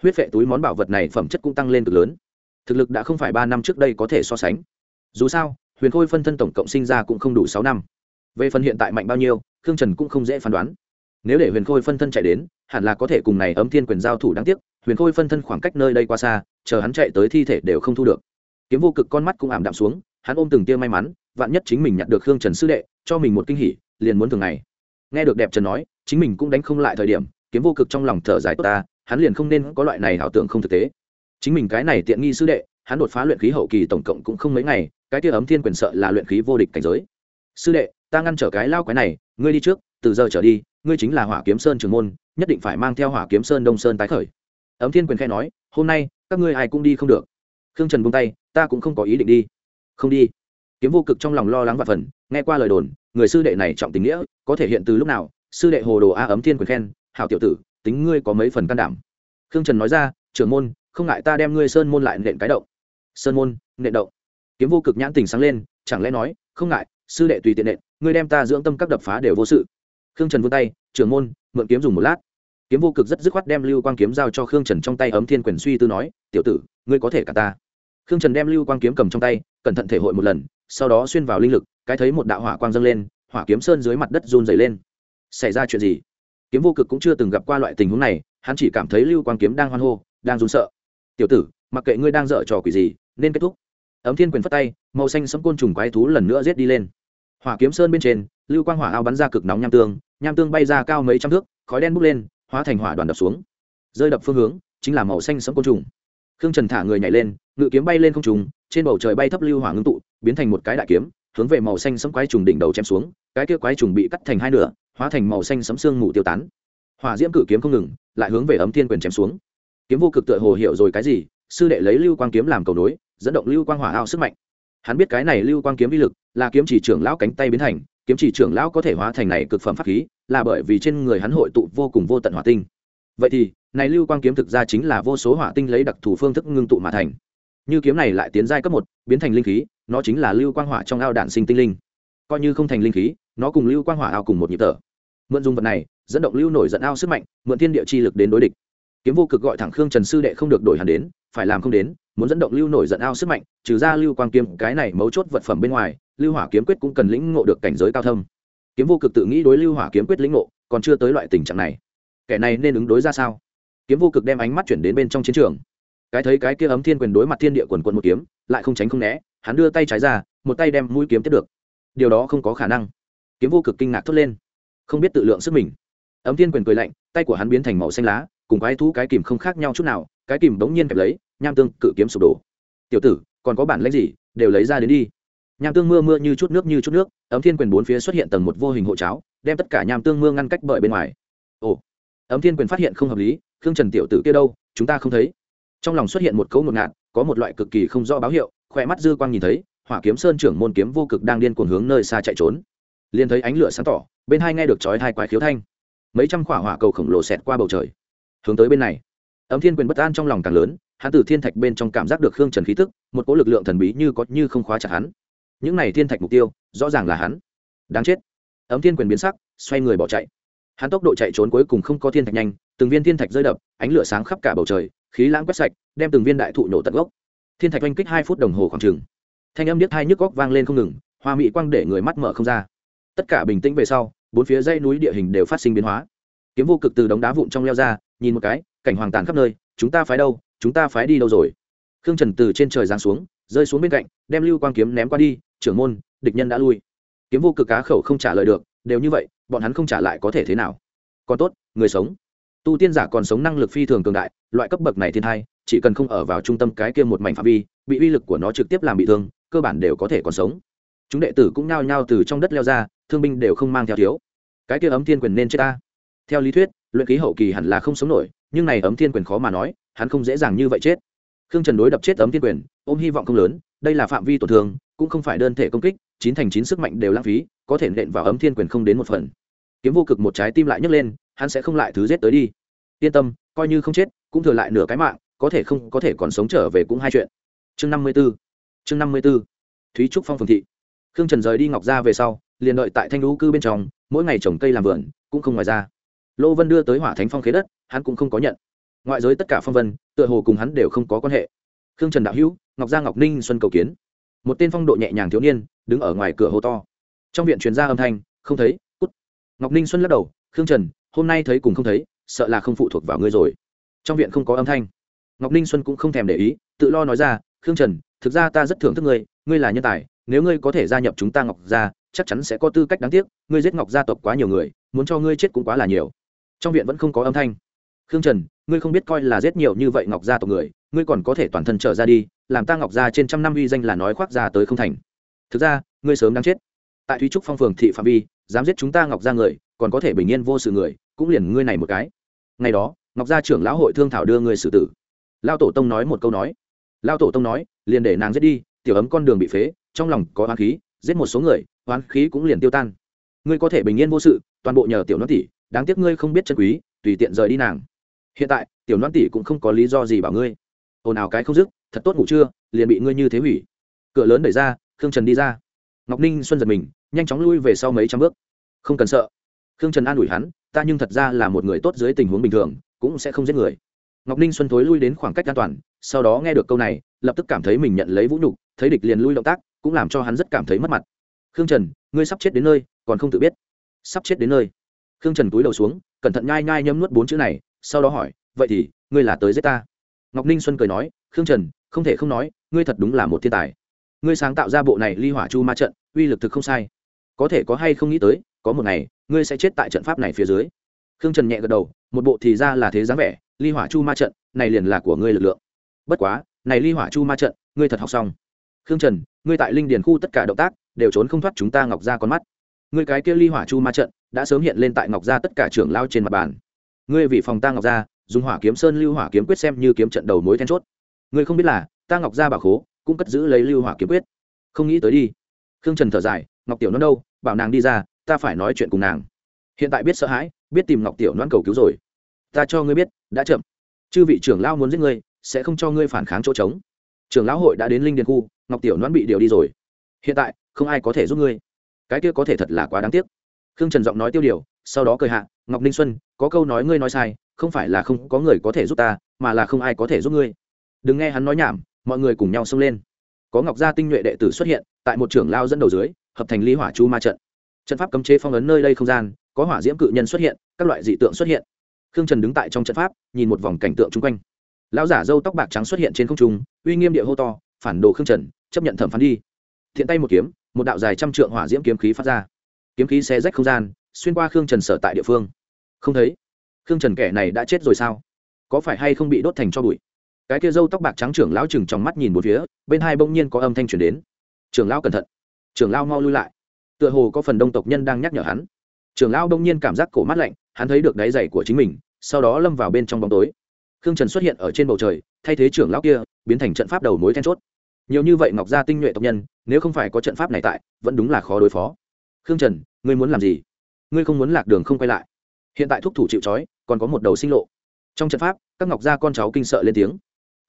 Huyết vệ túi món bảo vật này phẩm chất cũng tăng lên cực lớn. Thực lực đã không phải ba năm trước đây có thể so sánh. Dù sao, huyền khôi phân thân tổng cộng sinh ra cũng không đủ sáu năm. Về phần hiện tại mạnh bao nhiêu, khương trần cũng không dễ phán đoán. Nếu để huyền khôi phân thân chạy đến, hẳn là có thể cùng này ấm thiên quyền giao thủ đáng tiếc, huyền khôi phân thân khoảng cách nơi đây quá xa, chờ hắn chạy tới thi thể đều không thu được. Kiếm vô cực con mắt cũng ảm đạm xuống, hắn ôm từng tia may mắn vạn nhất chính mình nhặt được khương trần sư đệ, cho mình một kinh hỉ, liền muốn thường ngày. Nghe được đẹp trần nói, chính mình cũng đánh không lại thời điểm, kiếm vô cực trong lòng thở dài tốt ta, hắn liền không nên có loại này ảo tưởng không thực tế. Chính mình cái này tiện nghi sư đệ, hắn đột phá luyện khí hậu kỳ tổng cộng cũng không mấy ngày, cái tia ấm thiên quyền sợ là luyện khí vô địch cảnh giới. Sư đệ, ta ngăn trở cái lao quái này, ngươi đi trước, từ giờ trở đi, ngươi chính là hỏa kiếm sơn trường môn, nhất định phải mang theo hỏa kiếm sơn đông sơn tái khởi. Ấm thiên quyền khai nói, hôm nay, các ngươi ai cũng đi không được. Khương trần buông tay, ta cũng không có ý định đi. Không đi kiếm vô cực trong lòng lo lắng và phần, nghe qua lời đồn, người sư đệ này trọng tình nghĩa, có thể hiện từ lúc nào? Sư đệ hồ đồ a ấm thiên quyền khen, hảo tiểu tử, tính ngươi có mấy phần can đảm. Khương trần nói ra, trưởng môn, không ngại ta đem ngươi sơn môn lại nện cái động. Sơn môn, nện động? Kiếm vô cực nhãn tình sáng lên, chẳng lẽ nói, không ngại, sư đệ tùy tiện nện, ngươi đem ta dưỡng tâm các đập phá đều vô sự. Khương trần vươn tay, trưởng môn, mượn kiếm dùng một lát. Kiếm vô cực rất dứt khoát đem lưu quang kiếm giao cho khương trần trong tay ấm thiên quyền suy tư nói, tiểu tử, ngươi có thể cả ta. Khương trần đem lưu quang kiếm cầm trong tay, cẩn thận thể hội một lần sau đó xuyên vào linh lực, cái thấy một đạo hỏa quang dâng lên, hỏa kiếm sơn dưới mặt đất run dày lên. Xảy ra chuyện gì? Kiếm vô cực cũng chưa từng gặp qua loại tình huống này, hắn chỉ cảm thấy lưu quang kiếm đang hoan hô, đang run sợ. Tiểu tử, mặc kệ ngươi đang dở trò quỷ gì, nên kết thúc. Ấm thiên quyền phất tay, màu xanh sấm côn trùng quái thú lần nữa giết đi lên. Hỏa kiếm sơn bên trên, lưu quang hỏa ao bắn ra cực nóng nham tương nham tương bay ra cao mấy trăm thước, khói đen bốc lên, hóa thành hỏa đoàn đập xuống. Rơi đập phương hướng, chính là màu xanh sấm côn trùng. Khương trần thả người nhảy lên, ngự kiếm bay lên không trùng trên bầu trời bay thấp lưu hỏa ngưng tụ biến thành một cái đại kiếm, hướng về màu xanh sấm quái trùng đỉnh đầu chém xuống, cái kia quái trùng bị cắt thành hai nửa, hóa thành màu xanh sấm xương mù tiêu tán. Hỏa diễm cự kiếm không ngừng, lại hướng về ấm thiên quyền chém xuống. Kiếm vô cực tựa hồ hiểu rồi cái gì, sư đệ lấy lưu quang kiếm làm cầu nối, dẫn động lưu quang hỏa ao sức mạnh. Hắn biết cái này lưu quang kiếm vi lực, là kiếm chỉ trưởng lão cánh tay biến thành, kiếm chỉ trưởng lão có thể hóa thành này cực phẩm pháp khí, là bởi vì trên người hắn hội tụ vô cùng vô tận hỏa tinh. Vậy thì, này lưu quang kiếm thực ra chính là vô số hỏa tinh lấy đặc thù phương thức ngưng tụ mà thành. Như kiếm này lại tiến giai cấp một, biến thành linh khí nó chính là lưu quang hỏa trong ao đạn sinh tinh linh. Coi như không thành linh khí, nó cùng lưu quang hỏa ao cùng một nhịp thở. Mượn dùng vật này, dẫn động lưu nổi dẫn ao sức mạnh, mượn thiên địa chi lực đến đối địch. Kiếm vô cực gọi thẳng khương trần sư đệ không được đổi hẳn đến, phải làm không đến, muốn dẫn động lưu nổi dẫn ao sức mạnh, trừ ra lưu quang kiếm, cái này mấu chốt vật phẩm bên ngoài, lưu hỏa kiếm quyết cũng cần lĩnh ngộ được cảnh giới cao thâm. Kiếm vô cực tự nghĩ đối lưu hỏa kiếm quyết lĩnh ngộ, còn chưa tới loại tình trạng này. Kẻ này nên ứng đối ra sao? Kiếm vô cực đem ánh mắt chuyển đến bên trong chiến trường. Cái thấy cái kia ấm thiên quyền đối mặt thiên địa quần quần một kiếm, lại không tránh không né hắn đưa tay trái ra, một tay đem mũi kiếm tiếp được. Điều đó không có khả năng. Kiếm vô cực kinh ngạc thốt lên. Không biết tự lượng sức mình. Ấm thiên quyền cười lạnh, tay của hắn biến thành màu xanh lá, cùng quái thú cái kìm không khác nhau chút nào, cái kìm bỗng nhiên kẹp lấy, nham tương cự kiếm sụp đổ. Tiểu tử, còn có bản lãnh gì, đều lấy ra đến đi. Nham tương mưa mưa như chút nước như chút nước, ấm thiên quyền bốn phía xuất hiện tầng một vô hình hộ cháo, đem tất cả nham tương mưa ngăn cách bởi bên ngoài. Ồ. Ấm thiên quyền phát hiện không hợp lý, khương trần tiểu tử kia đâu, chúng ta không thấy. Trong lòng xuất hiện một cấu ngột ngạt, có một loại cực kỳ không rõ báo hiệu khỏe mắt dư quang nhìn thấy, hỏa kiếm sơn trưởng môn kiếm vô cực đang điên cuồng hướng nơi xa chạy trốn. Liền thấy ánh lửa sáng tỏ, bên hai nghe được chói hai quái khiếu thanh. Mấy trăm khỏa hỏa cầu khổng lồ xẹt qua bầu trời. Hướng tới bên này, ấm thiên quyền bất an trong lòng càng lớn, hắn từ thiên thạch bên trong cảm giác được khương trần khí tức, một cỗ lực lượng thần bí như có như không khóa chặt hắn. Những này thiên thạch mục tiêu, rõ ràng là hắn. Đáng chết. Ấm thiên quyền biến sắc, xoay người bỏ chạy. Hắn tốc độ chạy trốn cuối cùng không có thiên thạch nhanh, từng viên thiên thạch rơi đập, ánh lửa sáng khắp cả bầu trời, khí lãng quét sạch, đem từng viên đại thụ nổ tận gốc thiên thạch oanh kích hai phút đồng hồ khoảng trừng thanh âm điếc hai nhức góc vang lên không ngừng, hoa mỹ quang để người mắt mở không ra. Tất cả bình tĩnh về sau, bốn phía dãy núi địa hình đều phát sinh biến hóa. Kiếm vô cực từ đống đá vụn trong leo ra, nhìn một cái, cảnh hoàng tàn khắp nơi, chúng ta phái đâu, chúng ta phái đi đâu rồi? Khương trần từ trên trời giáng xuống, rơi xuống bên cạnh, đem lưu quang kiếm ném qua đi, trưởng môn, địch nhân đã lui. Kiếm vô cực cá khẩu không trả lời được, đều như vậy, bọn hắn không trả lại có thể thế nào? Còn tốt, người sống. Tu tiên giả còn sống năng lực phi thường cường đại, loại cấp bậc này thiên thai chỉ cần không ở vào trung tâm cái kia một mảnh phạm vi, bị uy lực của nó trực tiếp làm bị thương, cơ bản đều có thể còn sống. Chúng đệ tử cũng nhao nhao từ trong đất leo ra, thương binh đều không mang theo thiếu. Cái kia ấm thiên quyền nên chết ta. Theo lý thuyết, luyện khí hậu kỳ hẳn là không sống nổi, nhưng này ấm thiên quyền khó mà nói, hắn không dễ dàng như vậy chết. Khương trần đối đập chết ấm thiên quyền, ôm hy vọng không lớn, đây là phạm vi tổn thương, cũng không phải đơn thể công kích, chín thành chín sức mạnh đều lãng phí, có thể nện vào ấm thiên quyền không đến một phần. Kiếm vô cực một trái tim lại nhấc lên, hắn sẽ không lại thứ giết tới đi. Yên tâm, coi như không chết, cũng thừa lại nửa cái mạng có thể không có thể còn sống trở về cũng hai chuyện. Chương năm mươi b ố chương năm mươi b ố thúy trúc phong phường thị. Khương trần rời đi ngọc ra về sau, liền đợi tại thanh lũ cư bên trong, mỗi ngày trồng cây làm vườn, cũng không ngoài ra. Lô vân đưa tới hỏa thánh phong khế đất, hắn cũng không có nhận. Ngoại giới tất cả phong vân, tựa hồ cùng hắn đều không có quan hệ. Khương trần đạo hữu, ngọc gia ngọc ninh xuân cầu kiến. Một tên phong độ nhẹ nhàng thiếu niên, đứng ở ngoài cửa hô to. Trong viện truyền ra âm thanh, không thấy, cút. Ngọc ninh xuân lắc đầu, khương trần, hôm nay thấy cùng không thấy, sợ là không phụ thuộc vào ngươi rồi. Trong viện không có âm thanh ngọc ninh xuân cũng không thèm để ý, tự lo nói ra, khương trần, thực ra ta rất thưởng thức ngươi ngươi là nhân tài, nếu ngươi có thể gia nhập chúng ta ngọc gia, chắc chắn sẽ có tư cách đáng tiếc, ngươi giết ngọc gia tộc quá nhiều người, muốn cho ngươi chết cũng quá là nhiều. Trong viện vẫn không có âm thanh. Khương trần, ngươi không biết coi là giết nhiều như vậy ngọc gia tộc người, ngươi còn có thể toàn thân trở ra đi, làm ta ngọc gia trên trăm năm uy danh là nói khoác ra tới không thành. Thực ra, ngươi sớm đang chết. Tại thúy trúc phong phường thị phạm vi, dám giết chúng ta ngọc gia người, còn có thể bình yên vô sự người, cũng liền ngươi này một cái. Ngày đó, ngọc gia trưởng lão hội thương thảo đưa người xử tử lao tổ tông nói một câu nói. Lao tổ tông nói, liền để nàng giết đi, tiểu ấm con đường bị phế, trong lòng có oán khí, giết một số người, oán khí cũng liền tiêu tan. Ngươi có thể bình yên vô sự, toàn bộ nhờ tiểu noan tỷ, đáng tiếc ngươi không biết chân quý, tùy tiện rời đi nàng. Hiện tại, tiểu noan tỷ cũng không có lý do gì bảo ngươi. Ồn ào cái không dứt, thật tốt ngủ chưa liền bị ngươi như thế hủy. Cửa lớn đẩy ra, khương trần đi ra. Ngọc ninh xuân giật mình, nhanh chóng lui về sau mấy trăm bước. Không cần sợ. Khương trần an ủi hắn, ta nhưng thật ra là một người tốt dưới tình huống bình thường, cũng sẽ không giết người ngọc ninh xuân thối lui đến khoảng cách an toàn, sau đó nghe được câu này, lập tức cảm thấy mình nhận lấy vũ nhục, thấy địch liền lui động tác, cũng làm cho hắn rất cảm thấy mất mặt. Khương trần, ngươi sắp chết đến nơi, còn không tự biết. Sắp chết đến nơi? Khương trần túi đầu xuống, cẩn thận nhai nhai nhấm nuốt bốn chữ này, sau đó hỏi, vậy thì, ngươi là tới giết ta? Ngọc ninh xuân cười nói, khương trần, không thể không nói, ngươi thật đúng là một thiên tài. Ngươi sáng tạo ra bộ này ly hỏa chu ma trận, uy lực thực không sai. Có thể có hay không nghĩ tới, có một ngày, ngươi sẽ chết tại trận pháp này phía dưới khương trần nhẹ gật đầu, một bộ thì ra là thế dáng vẻ, ly hỏa chu ma trận, này liền là của ngươi lực lượng. Bất quá, này ly hỏa chu ma trận, ngươi thật học xong. Khương trần, ngươi tại linh điền khu tất cả động tác, đều trốn không thoát chúng ta ngọc ra con mắt. Ngươi cái kia ly hỏa chu ma trận, đã sớm hiện lên tại ngọc gia tất cả trưởng lao trên mặt bàn. Ngươi vì phòng ta ngọc gia, dùng hỏa kiếm sơn lưu hỏa kiếm quyết xem như kiếm trận đầu mối then chốt. Ngươi không biết là, ta ngọc gia bảo khố, cũng cất giữ lấy lưu hỏa kiếm quyết. Không nghĩ tới đi. Khương trần thở dài, ngọc tiểu nó đâu, bảo nàng đi ra, ta phải nói chuyện cùng nàng. Hiện tại biết sợ hãi biết tìm ngọc tiểu noan cầu cứu rồi. Ta cho ngươi biết, đã chậm. Chư vị trưởng lao muốn giết ngươi, sẽ không cho ngươi phản kháng chỗ trống. Trưởng lão hội đã đến linh điền khu, ngọc tiểu noan bị điều đi rồi. Hiện tại, không ai có thể giúp ngươi. Cái kia có thể thật là quá đáng tiếc. Khương trần giọng nói tiêu điều, sau đó cười hạ, ngọc ninh xuân, có câu nói ngươi nói sai, không phải là không có người có thể giúp ta, mà là không ai có thể giúp ngươi. Đừng nghe hắn nói nhảm, mọi người cùng nhau xông lên. Có ngọc gia tinh nhuệ đệ tử xuất hiện, tại một trưởng lao dẫn đầu dưới, hợp thành ly hỏa chu ma trận. Trận pháp cấm chế phong ấn nơi đây không gian có hỏa diễm cự nhân xuất hiện, các loại dị tượng xuất hiện. Khương trần đứng tại trong trận pháp, nhìn một vòng cảnh tượng chung quanh. Lão giả dâu tóc bạc trắng xuất hiện trên không trung, uy nghiêm địa hô to, phản đồ khương trần, chấp nhận thẩm phán đi. Thiện tay một kiếm, một đạo dài trăm trượng hỏa diễm kiếm khí phát ra. Kiếm khí xe rách không gian, xuyên qua khương trần sở tại địa phương. Không thấy. Khương trần kẻ này đã chết rồi sao? Có phải hay không bị đốt thành cho bụi? Cái kia râu tóc bạc trắng trưởng lão chừng trong mắt nhìn một phía, bên hai bỗng nhiên có âm thanh chuyển đến. Trưởng lão cẩn thận. Trưởng lão mau lui lại. Tựa hồ có phần đông tộc nhân đang nhắc nhở hắn trưởng lão đông nhiên cảm giác cổ mắt lạnh, hắn thấy được đáy giày của chính mình, sau đó lâm vào bên trong bóng tối. Khương trần xuất hiện ở trên bầu trời, thay thế trưởng lão kia, biến thành trận pháp đầu mối then chốt. Nhiều như vậy ngọc gia tinh nhuệ tộc nhân, nếu không phải có trận pháp này tại, vẫn đúng là khó đối phó. Khương trần, ngươi muốn làm gì? Ngươi không muốn lạc đường không quay lại. Hiện tại thúc thủ chịu trói, còn có một đầu sinh lộ. Trong trận pháp, các ngọc gia con cháu kinh sợ lên tiếng.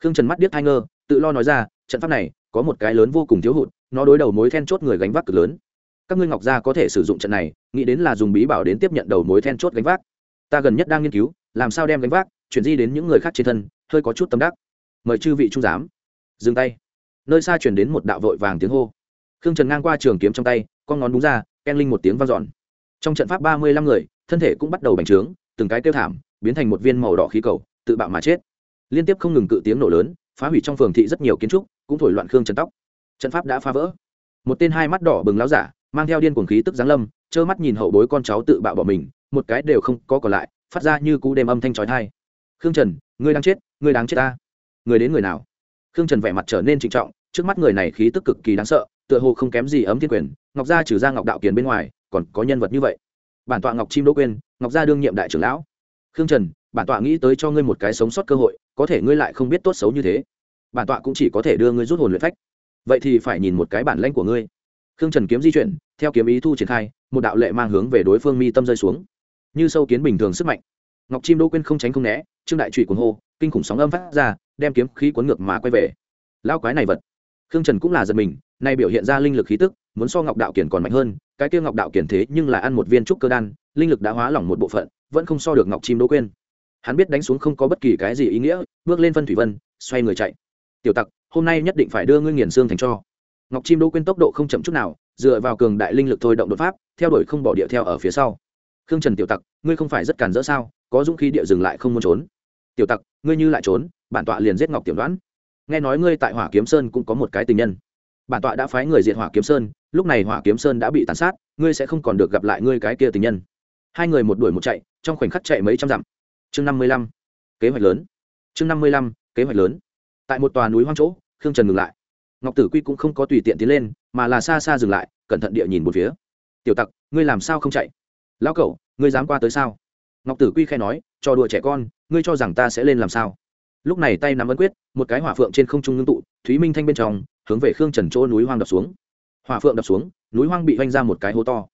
Khương trần mắt điếc hai ngơ, tự lo nói ra, trận pháp này có một cái lớn vô cùng thiếu hụt, nó đối đầu mối then chốt người gánh vác cực lớn các ngươi ngọc gia có thể sử dụng trận này, nghĩ đến là dùng bí bảo đến tiếp nhận đầu mối then chốt gánh vác. Ta gần nhất đang nghiên cứu, làm sao đem gánh vác, chuyển di đến những người khác trên thân, hơi có chút tâm đắc. Mời chư vị trung giám. Dừng tay. Nơi xa chuyển đến một đạo vội vàng tiếng hô. Khương trần ngang qua trường kiếm trong tay, con ngón đúng ra, ken linh một tiếng vang dọn. Trong trận pháp ba mươi lăm người, thân thể cũng bắt đầu bành trướng, từng cái kêu thảm, biến thành một viên màu đỏ khí cầu, tự bạo mà chết. Liên tiếp không ngừng cự tiếng nổ lớn, phá hủy trong phường thị rất nhiều kiến trúc, cũng thổi loạn khương trần tóc. Trận pháp đã phá vỡ. Một tên hai mắt đỏ bừng láo giả mang theo điên cuồng khí tức giáng lâm, trơ mắt nhìn hậu bối con cháu tự bạo bỏ mình, một cái đều không có còn lại, phát ra như cú đêm âm thanh trói thai khương trần, ngươi đang chết, ngươi đáng chết ta. Người đến người nào? Khương trần vẻ mặt trở nên trịnh trọng, trước mắt người này khí tức cực kỳ đáng sợ, tựa hồ không kém gì ấm thiên quyền, ngọc gia trừ ra ngọc đạo kiền bên ngoài, còn có nhân vật như vậy. Bản tọa ngọc chim đỗ quên ngọc gia đương nhiệm đại trưởng lão. Khương trần, bản tọa nghĩ tới cho ngươi một cái sống sót cơ hội, có thể ngươi lại không biết tốt xấu như thế. Bản tọa cũng chỉ có thể đưa ngươi rút hồn luyện phách. Vậy thì phải nhìn một cái bản lãnh của ngươi khương trần kiếm di chuyển, theo kiếm ý thu triển khai, một đạo lệ mang hướng về đối phương mi tâm rơi xuống. Như sâu kiến bình thường sức mạnh. Ngọc chim đỗ quên không tránh không né, trương đại trụy cuồng hô, kinh khủng sóng âm phát ra, đem kiếm khí cuốn ngược mà quay về. Lao quái này vật. Khương trần cũng là giật mình, nay biểu hiện ra linh lực khí tức, muốn so ngọc đạo kiển còn mạnh hơn, cái kia ngọc đạo kiển thế nhưng là ăn một viên trúc cơ đan, linh lực đã hóa lỏng một bộ phận, vẫn không so được ngọc chim đỗ quên hắn biết đánh xuống không có bất kỳ cái gì ý nghĩa, bước lên phân thủy vân, xoay người chạy. Tiểu tặc, hôm nay nhất định phải đưa ngươi nghiền xương thành cho ngọc chim đỗ quên tốc độ không chậm chút nào, dựa vào cường đại linh lực thôi động đột pháp, theo đuổi không bỏ địa theo ở phía sau. Khương trần tiểu tặc, ngươi không phải rất cản rỡ sao? Có dũng khí địa dừng lại không muốn trốn. Tiểu tặc, ngươi như lại trốn, bản tọa liền giết ngọc tiểu đoán. Nghe nói ngươi tại hỏa kiếm sơn cũng có một cái tình nhân. Bản tọa đã phái người diện hỏa kiếm sơn, lúc này hỏa kiếm sơn đã bị tàn sát, ngươi sẽ không còn được gặp lại ngươi cái kia tình nhân. Hai người một đuổi một chạy, trong khoảnh khắc chạy mấy trăm dặm. Chương năm mươi lăm, kế hoạch lớn. Chương năm mươi lăm, kế hoạch lớn. Tại một tòa núi hoang chỗ, khương trần ngừng lại ngọc tử quy cũng không có tùy tiện tiến lên, mà là xa xa dừng lại, cẩn thận địa nhìn một phía. Tiểu tặc, ngươi làm sao không chạy? Lão cậu ngươi dám qua tới sao? Ngọc tử quy khai nói cho đùa trẻ con, ngươi cho rằng ta sẽ lên làm sao? Lúc này tay nắm ấn quyết, một cái hỏa phượng trên không trung ngưng tụ, thúy minh thanh bên trong, hướng về khương trần chỗ núi hoang đập xuống. Hỏa phượng đập xuống, núi hoang bị oanh ra một cái hố to.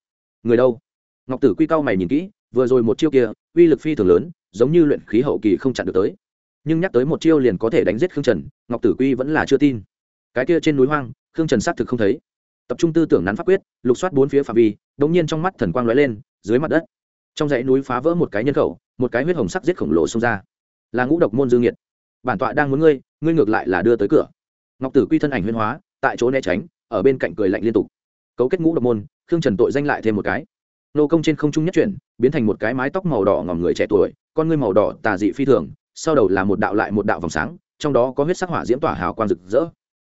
Người đâu? Ngọc tử quy cao mày nhìn kỹ, vừa rồi một chiêu kia, uy lực phi thường lớn, giống như luyện khí hậu kỳ không chặn được tới. Nhưng nhắc tới một chiêu liền có thể đánh giết khương trần, ngọc tử quy vẫn là chưa tin cái kia trên núi hoang, khương trần xác thực không thấy. Tập trung tư tưởng nắn pháp quyết, lục soát bốn phía phạm vi đ ỗ n g nhiên trong mắt thần quang lóe lên, dưới mặt đất. Trong dãy núi phá vỡ một cái nhân khẩu, một cái huyết hồng sắc giết khổng lồ xông ra. Là ngũ độc môn dương nhiệt bản tọa đang muốn ngươi ngươi ngược lại là đưa tới cửa. Ngọc tử quy thân ảnh huyên hóa, tại chỗ né tránh, ở bên cạnh cười lạnh liên tục. Cấu kết ngũ độc môn, khương trần tội danh lại thêm một cái. Nô công trên không trung nhất chuyển, biến thành một cái mái tóc màu đỏ ngòm người trẻ tuổi, con ngươi màu đỏ tà dị phi thường, sau đầu là một đạo lại một đạo vòng sáng, trong đó có huyết sắc hỏa diễm tỏa hào quang rực rỡ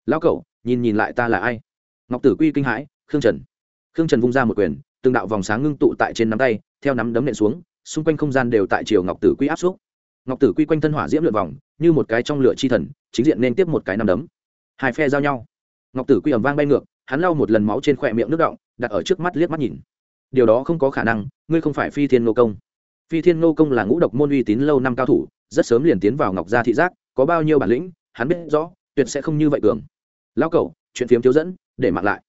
lão cậu nhìn nhìn lại ta là ai? Ngọc tử quy kinh hãi, khương trần. Khương trần vung ra một quyền, từng đạo vòng sáng ngưng tụ tại trên nắm tay, theo nắm đấm nện xuống, xung quanh không gian đều tại chiều ngọc tử quy áp xúc. Ngọc tử quy quanh thân hỏa diễm lượn vòng, như một cái trong lửa chi thần, chính diện nên tiếp một cái nắm đấm. Hai phe giao nhau. Ngọc tử quy ẩm vang bay ngược, hắn lau một lần máu trên khỏe miệng nước động đặt ở trước mắt liếc mắt nhìn. Điều đó không có khả năng, ngươi không phải phi thiên nô công. Phi thiên nô công là ngũ độc môn uy tín lâu năm cao thủ, rất sớm liền tiến vào ngọc gia thị giác, có bao nhiêu bản lĩnh, hắn biết rõ, tuyệt sẽ không như vậy cường lao cẩu, chuyện phiếm thiếu dẫn, để mặc lại.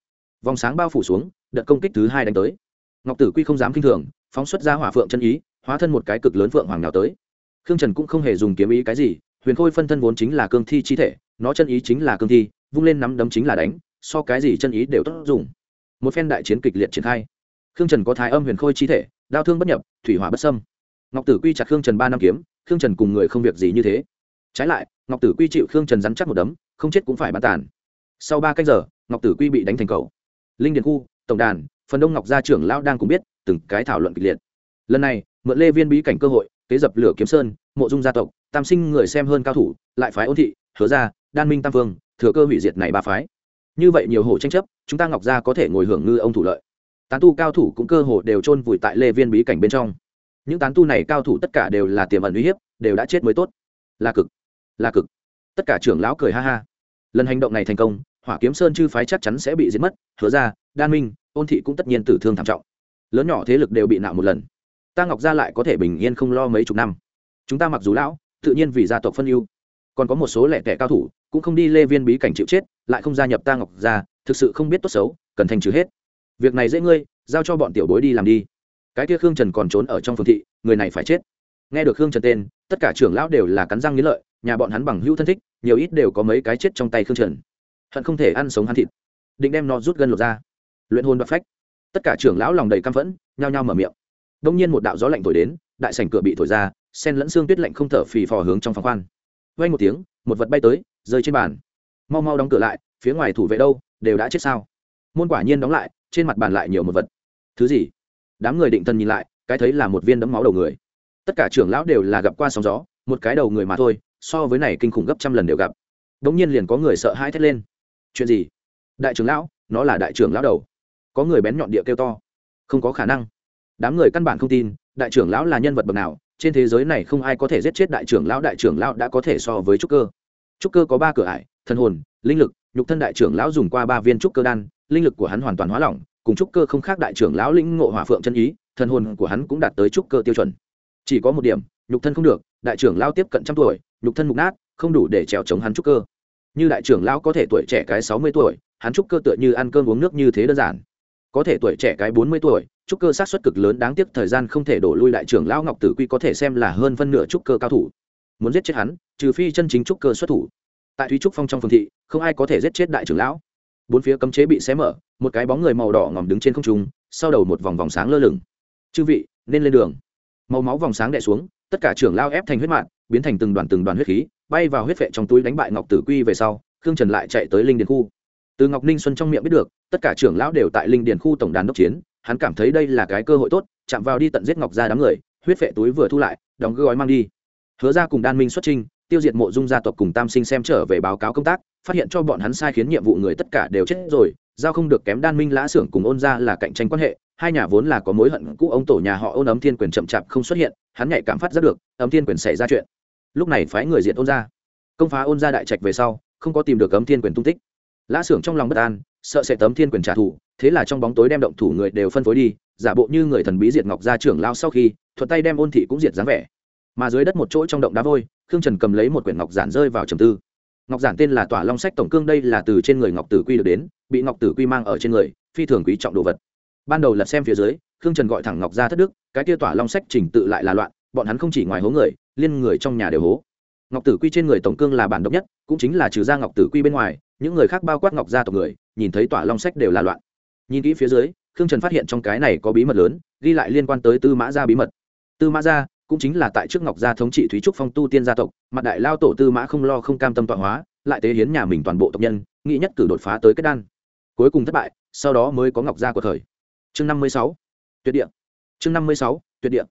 Vòng sáng bao phủ xuống, đợt công kích thứ hai đánh tới. Ngọc tử quy không dám k i n h thường, phóng xuất ra hỏa phượng chân ý, hóa thân một cái cực lớn phượng hoàng nào tới. Khương trần cũng không hề dùng kiếm ý cái gì, huyền khôi phân thân vốn chính là cương thi chi thể, nó chân ý chính là cương thi, vung lên nắm đấm chính là đánh, so cái gì chân ý đều tốt dùng. Một phen đại chiến kịch liệt triển khai. Khương trần có thái âm huyền khôi chi thể, đao thương bất nhập, thủy hỏa bất sâm ngọc tử quy chặt khương trần ba năm kiếm, khương trần cùng người không việc gì như thế. Trái lại, ngọc tử quy chịu khương trần rắn chắc một đấm, không chết cũng phải bán tàn sau ba cách giờ, ngọc tử quy bị đánh thành cầu. Linh điền khu, tổng đàn, phần đông ngọc gia trưởng lão đang cũng biết, từng cái thảo luận kịch liệt. Lần này, mượn lê viên bí cảnh cơ hội, kế dập lửa kiếm sơn, mộ dung gia tộc, tam sinh người xem hơn cao thủ, lại phái ôn thị, hứa gia, đan minh tam vương, thừa cơ hủy diệt này ba phái. Như vậy nhiều hồ tranh chấp, chúng ta ngọc gia có thể ngồi hưởng ngư ông thủ lợi. Tán tu cao thủ cũng cơ hồ đều chôn vùi tại lê viên bí cảnh bên trong. Những tán tu này cao thủ tất cả đều là tiềm ẩn uy hiếp, đều đã chết mới tốt. Là cực là cực. Tất cả trưởng lão cười ha ha lần hành động này thành công, hỏa kiếm sơn chư phái chắc chắn sẽ bị giết mất. Hứa ra, đan minh, ôn thị cũng tất nhiên tử thương thảm trọng. Lớn nhỏ thế lực đều bị nạo một lần. Ta ngọc gia lại có thể bình yên không lo mấy chục năm. Chúng ta mặc dù lão, tự nhiên vì gia tộc phân ưu. Còn có một số lẻ tẻ cao thủ, cũng không đi lê viên bí cảnh chịu chết, lại không gia nhập ta ngọc gia, thực sự không biết tốt xấu, cần thành trừ hết. Việc này dễ ngươi, giao cho bọn tiểu bối đi làm đi. Cái kia khương trần còn trốn ở trong phương thị, người này phải chết. Nghe được khương trần tên, tất cả trưởng lão đều là cắn răng nghĩ lợi nhà bọn hắn bằng hữu thân thích, nhiều ít đều có mấy cái chết trong tay khương trần. Hận không thể ăn sống hắn thịt. Định đem nó rút gân lột ra. Luyện hôn và phách. Tất cả trưởng lão lòng đầy căm phẫn, nhao nhao mở miệng. Đông nhiên một đạo gió lạnh thổi đến, đại sảnh cửa bị thổi ra, sen lẫn xương tuyết lạnh không thở phì phò hướng trong phòng khoan. Vay một tiếng, một vật bay tới, rơi trên bàn. Mau mau đóng cửa lại, phía ngoài thủ vệ đâu, đều đã chết sao? Môn quả nhiên đóng lại, trên mặt bàn lại nhiều một vật. Thứ gì? Đám người định thân nhìn lại, cái thấy là một viên đấm máu đầu người. Tất cả trưởng lão đều là gặp qua sóng gió, một cái đầu người mà thôi so với này kinh khủng gấp trăm lần đều gặp. Đ ỗ n g nhiên liền có người sợ hãi thét lên. Chuyện gì? Đại trưởng lão, nó là đại trưởng lão đầu. Có người bén nhọn địa kêu to. Không có khả năng. Đám người căn bản không tin, đại trưởng lão là nhân vật bậc nào, trên thế giới này không ai có thể giết chết đại trưởng lão, đại trưởng lão đã có thể so với trúc cơ. Trúc cơ có ba cửa ải thân hồn, linh lực, nhục thân đại trưởng lão dùng qua ba viên trúc cơ đan, linh lực của hắn hoàn toàn hóa lỏng, cùng trúc cơ không khác đại trưởng lão lĩnh ngộ hỏa phượng chân ý thân hồn của hắn cũng đạt tới trúc cơ tiêu chuẩn. Chỉ có một điểm, nhục thân không được đại trưởng lão tiếp cận trăm tuổi, nhục thân mục nát, không đủ để trèo chống hắn trúc cơ. Như đại trưởng lão có thể tuổi trẻ cái sáu mươi tuổi, hắn trúc cơ tựa như ăn cơm uống nước như thế đơn giản. Có thể tuổi trẻ cái bốn mươi tuổi, trúc cơ sát xuất cực lớn đáng tiếc thời gian không thể đổ lui đại trưởng lão ngọc tử quy có thể xem là hơn phân nửa trúc cơ cao thủ. Muốn giết chết hắn, trừ phi chân chính trúc cơ xuất thủ. Tại thúy trúc phong trong phương thị, không ai có thể giết chết đại trưởng lão. Bốn phía cấm chế bị xé mở, một cái bóng người màu đỏ ngòm đứng trên không trung, sau đầu một vòng vòng sáng lơ lửng. Chư vị, nên lên đường. Màu máu vòng sáng đẻ xuống tất cả trưởng lao ép thành huyết mạng biến thành từng đoàn từng đoàn huyết khí, bay vào huyết vệ trong túi đánh bại ngọc tử quy về sau, khương trần lại chạy tới linh điền khu. Từ ngọc ninh xuân trong miệng biết được, tất cả trưởng lão đều tại linh điền khu tổng đàn đốc chiến, hắn cảm thấy đây là cái cơ hội tốt, chạm vào đi tận giết ngọc ra đám người, huyết vệ túi vừa thu lại, đóng gói mang đi. Hứa ra cùng đan minh xuất trinh tiêu diệt mộ dung gia tộc cùng tam sinh xem trở về báo cáo công tác, phát hiện cho bọn hắn sai khiến nhiệm vụ người tất cả đều chết rồi, giao không được kém đan minh lã xưởng cùng ôn ra là cạnh tranh quan hệ hai nhà vốn là có mối hận cũ, ông tổ nhà họ ôn ấm thiên quyền chậm chạp không xuất hiện, hắn nhạy cảm phát rất được, ấm thiên quyền xảy ra chuyện. Lúc này phái người diện ôn ra công phá ôn ra đại trạch về sau, không có tìm được ấm thiên quyền tung tích. Lã xưởng trong lòng bất an, sợ sẽ tấm thiên quyền trả thù, thế là trong bóng tối đem động thủ người đều phân phối đi, giả bộ như người thần bí diệt ngọc gia trưởng lao sau khi thuật tay đem ôn thị cũng diệt dáng vẻ. Mà dưới đất một chỗ trong động đá vôi, khương trần cầm lấy một quyển ngọc giản rơi vào trầm tư. Ngọc giản tên là tỏa long sách tổng cương, đây là từ trên người ngọc tử quy được đến, bị ngọc tử quy mang ở trên người, phi thường quý trọng đồ vật ban đầu lật xem phía dưới, khương trần gọi thẳng ngọc ra thất đức, cái kia tỏa long sách trình tự lại là loạn, bọn hắn không chỉ ngoài hố người, liên người trong nhà đều hố. Ngọc tử quy trên người tổng cương là bản độc nhất, cũng chính là trừ ra ngọc tử quy bên ngoài, những người khác bao quát ngọc gia tộc người, nhìn thấy tỏa long sách đều là loạn. Nhìn kỹ phía dưới, khương trần phát hiện trong cái này có bí mật lớn, ghi lại liên quan tới tư mã gia bí mật. Tư mã gia cũng chính là tại trước ngọc gia thống trị thúy trúc phong tu tiên gia tộc, mặt đại lao tổ tư mã không lo không cam tâm tọa hóa, lại tế hiến nhà mình toàn bộ tộc nhân, nghĩ nhất cử đột phá tới kết đan. Cuối cùng thất bại, sau đó mới có ngọc gia của thời chương năm mươi sáu. Tuyệt địa. Chương năm mươi sáu, tuyệt địa.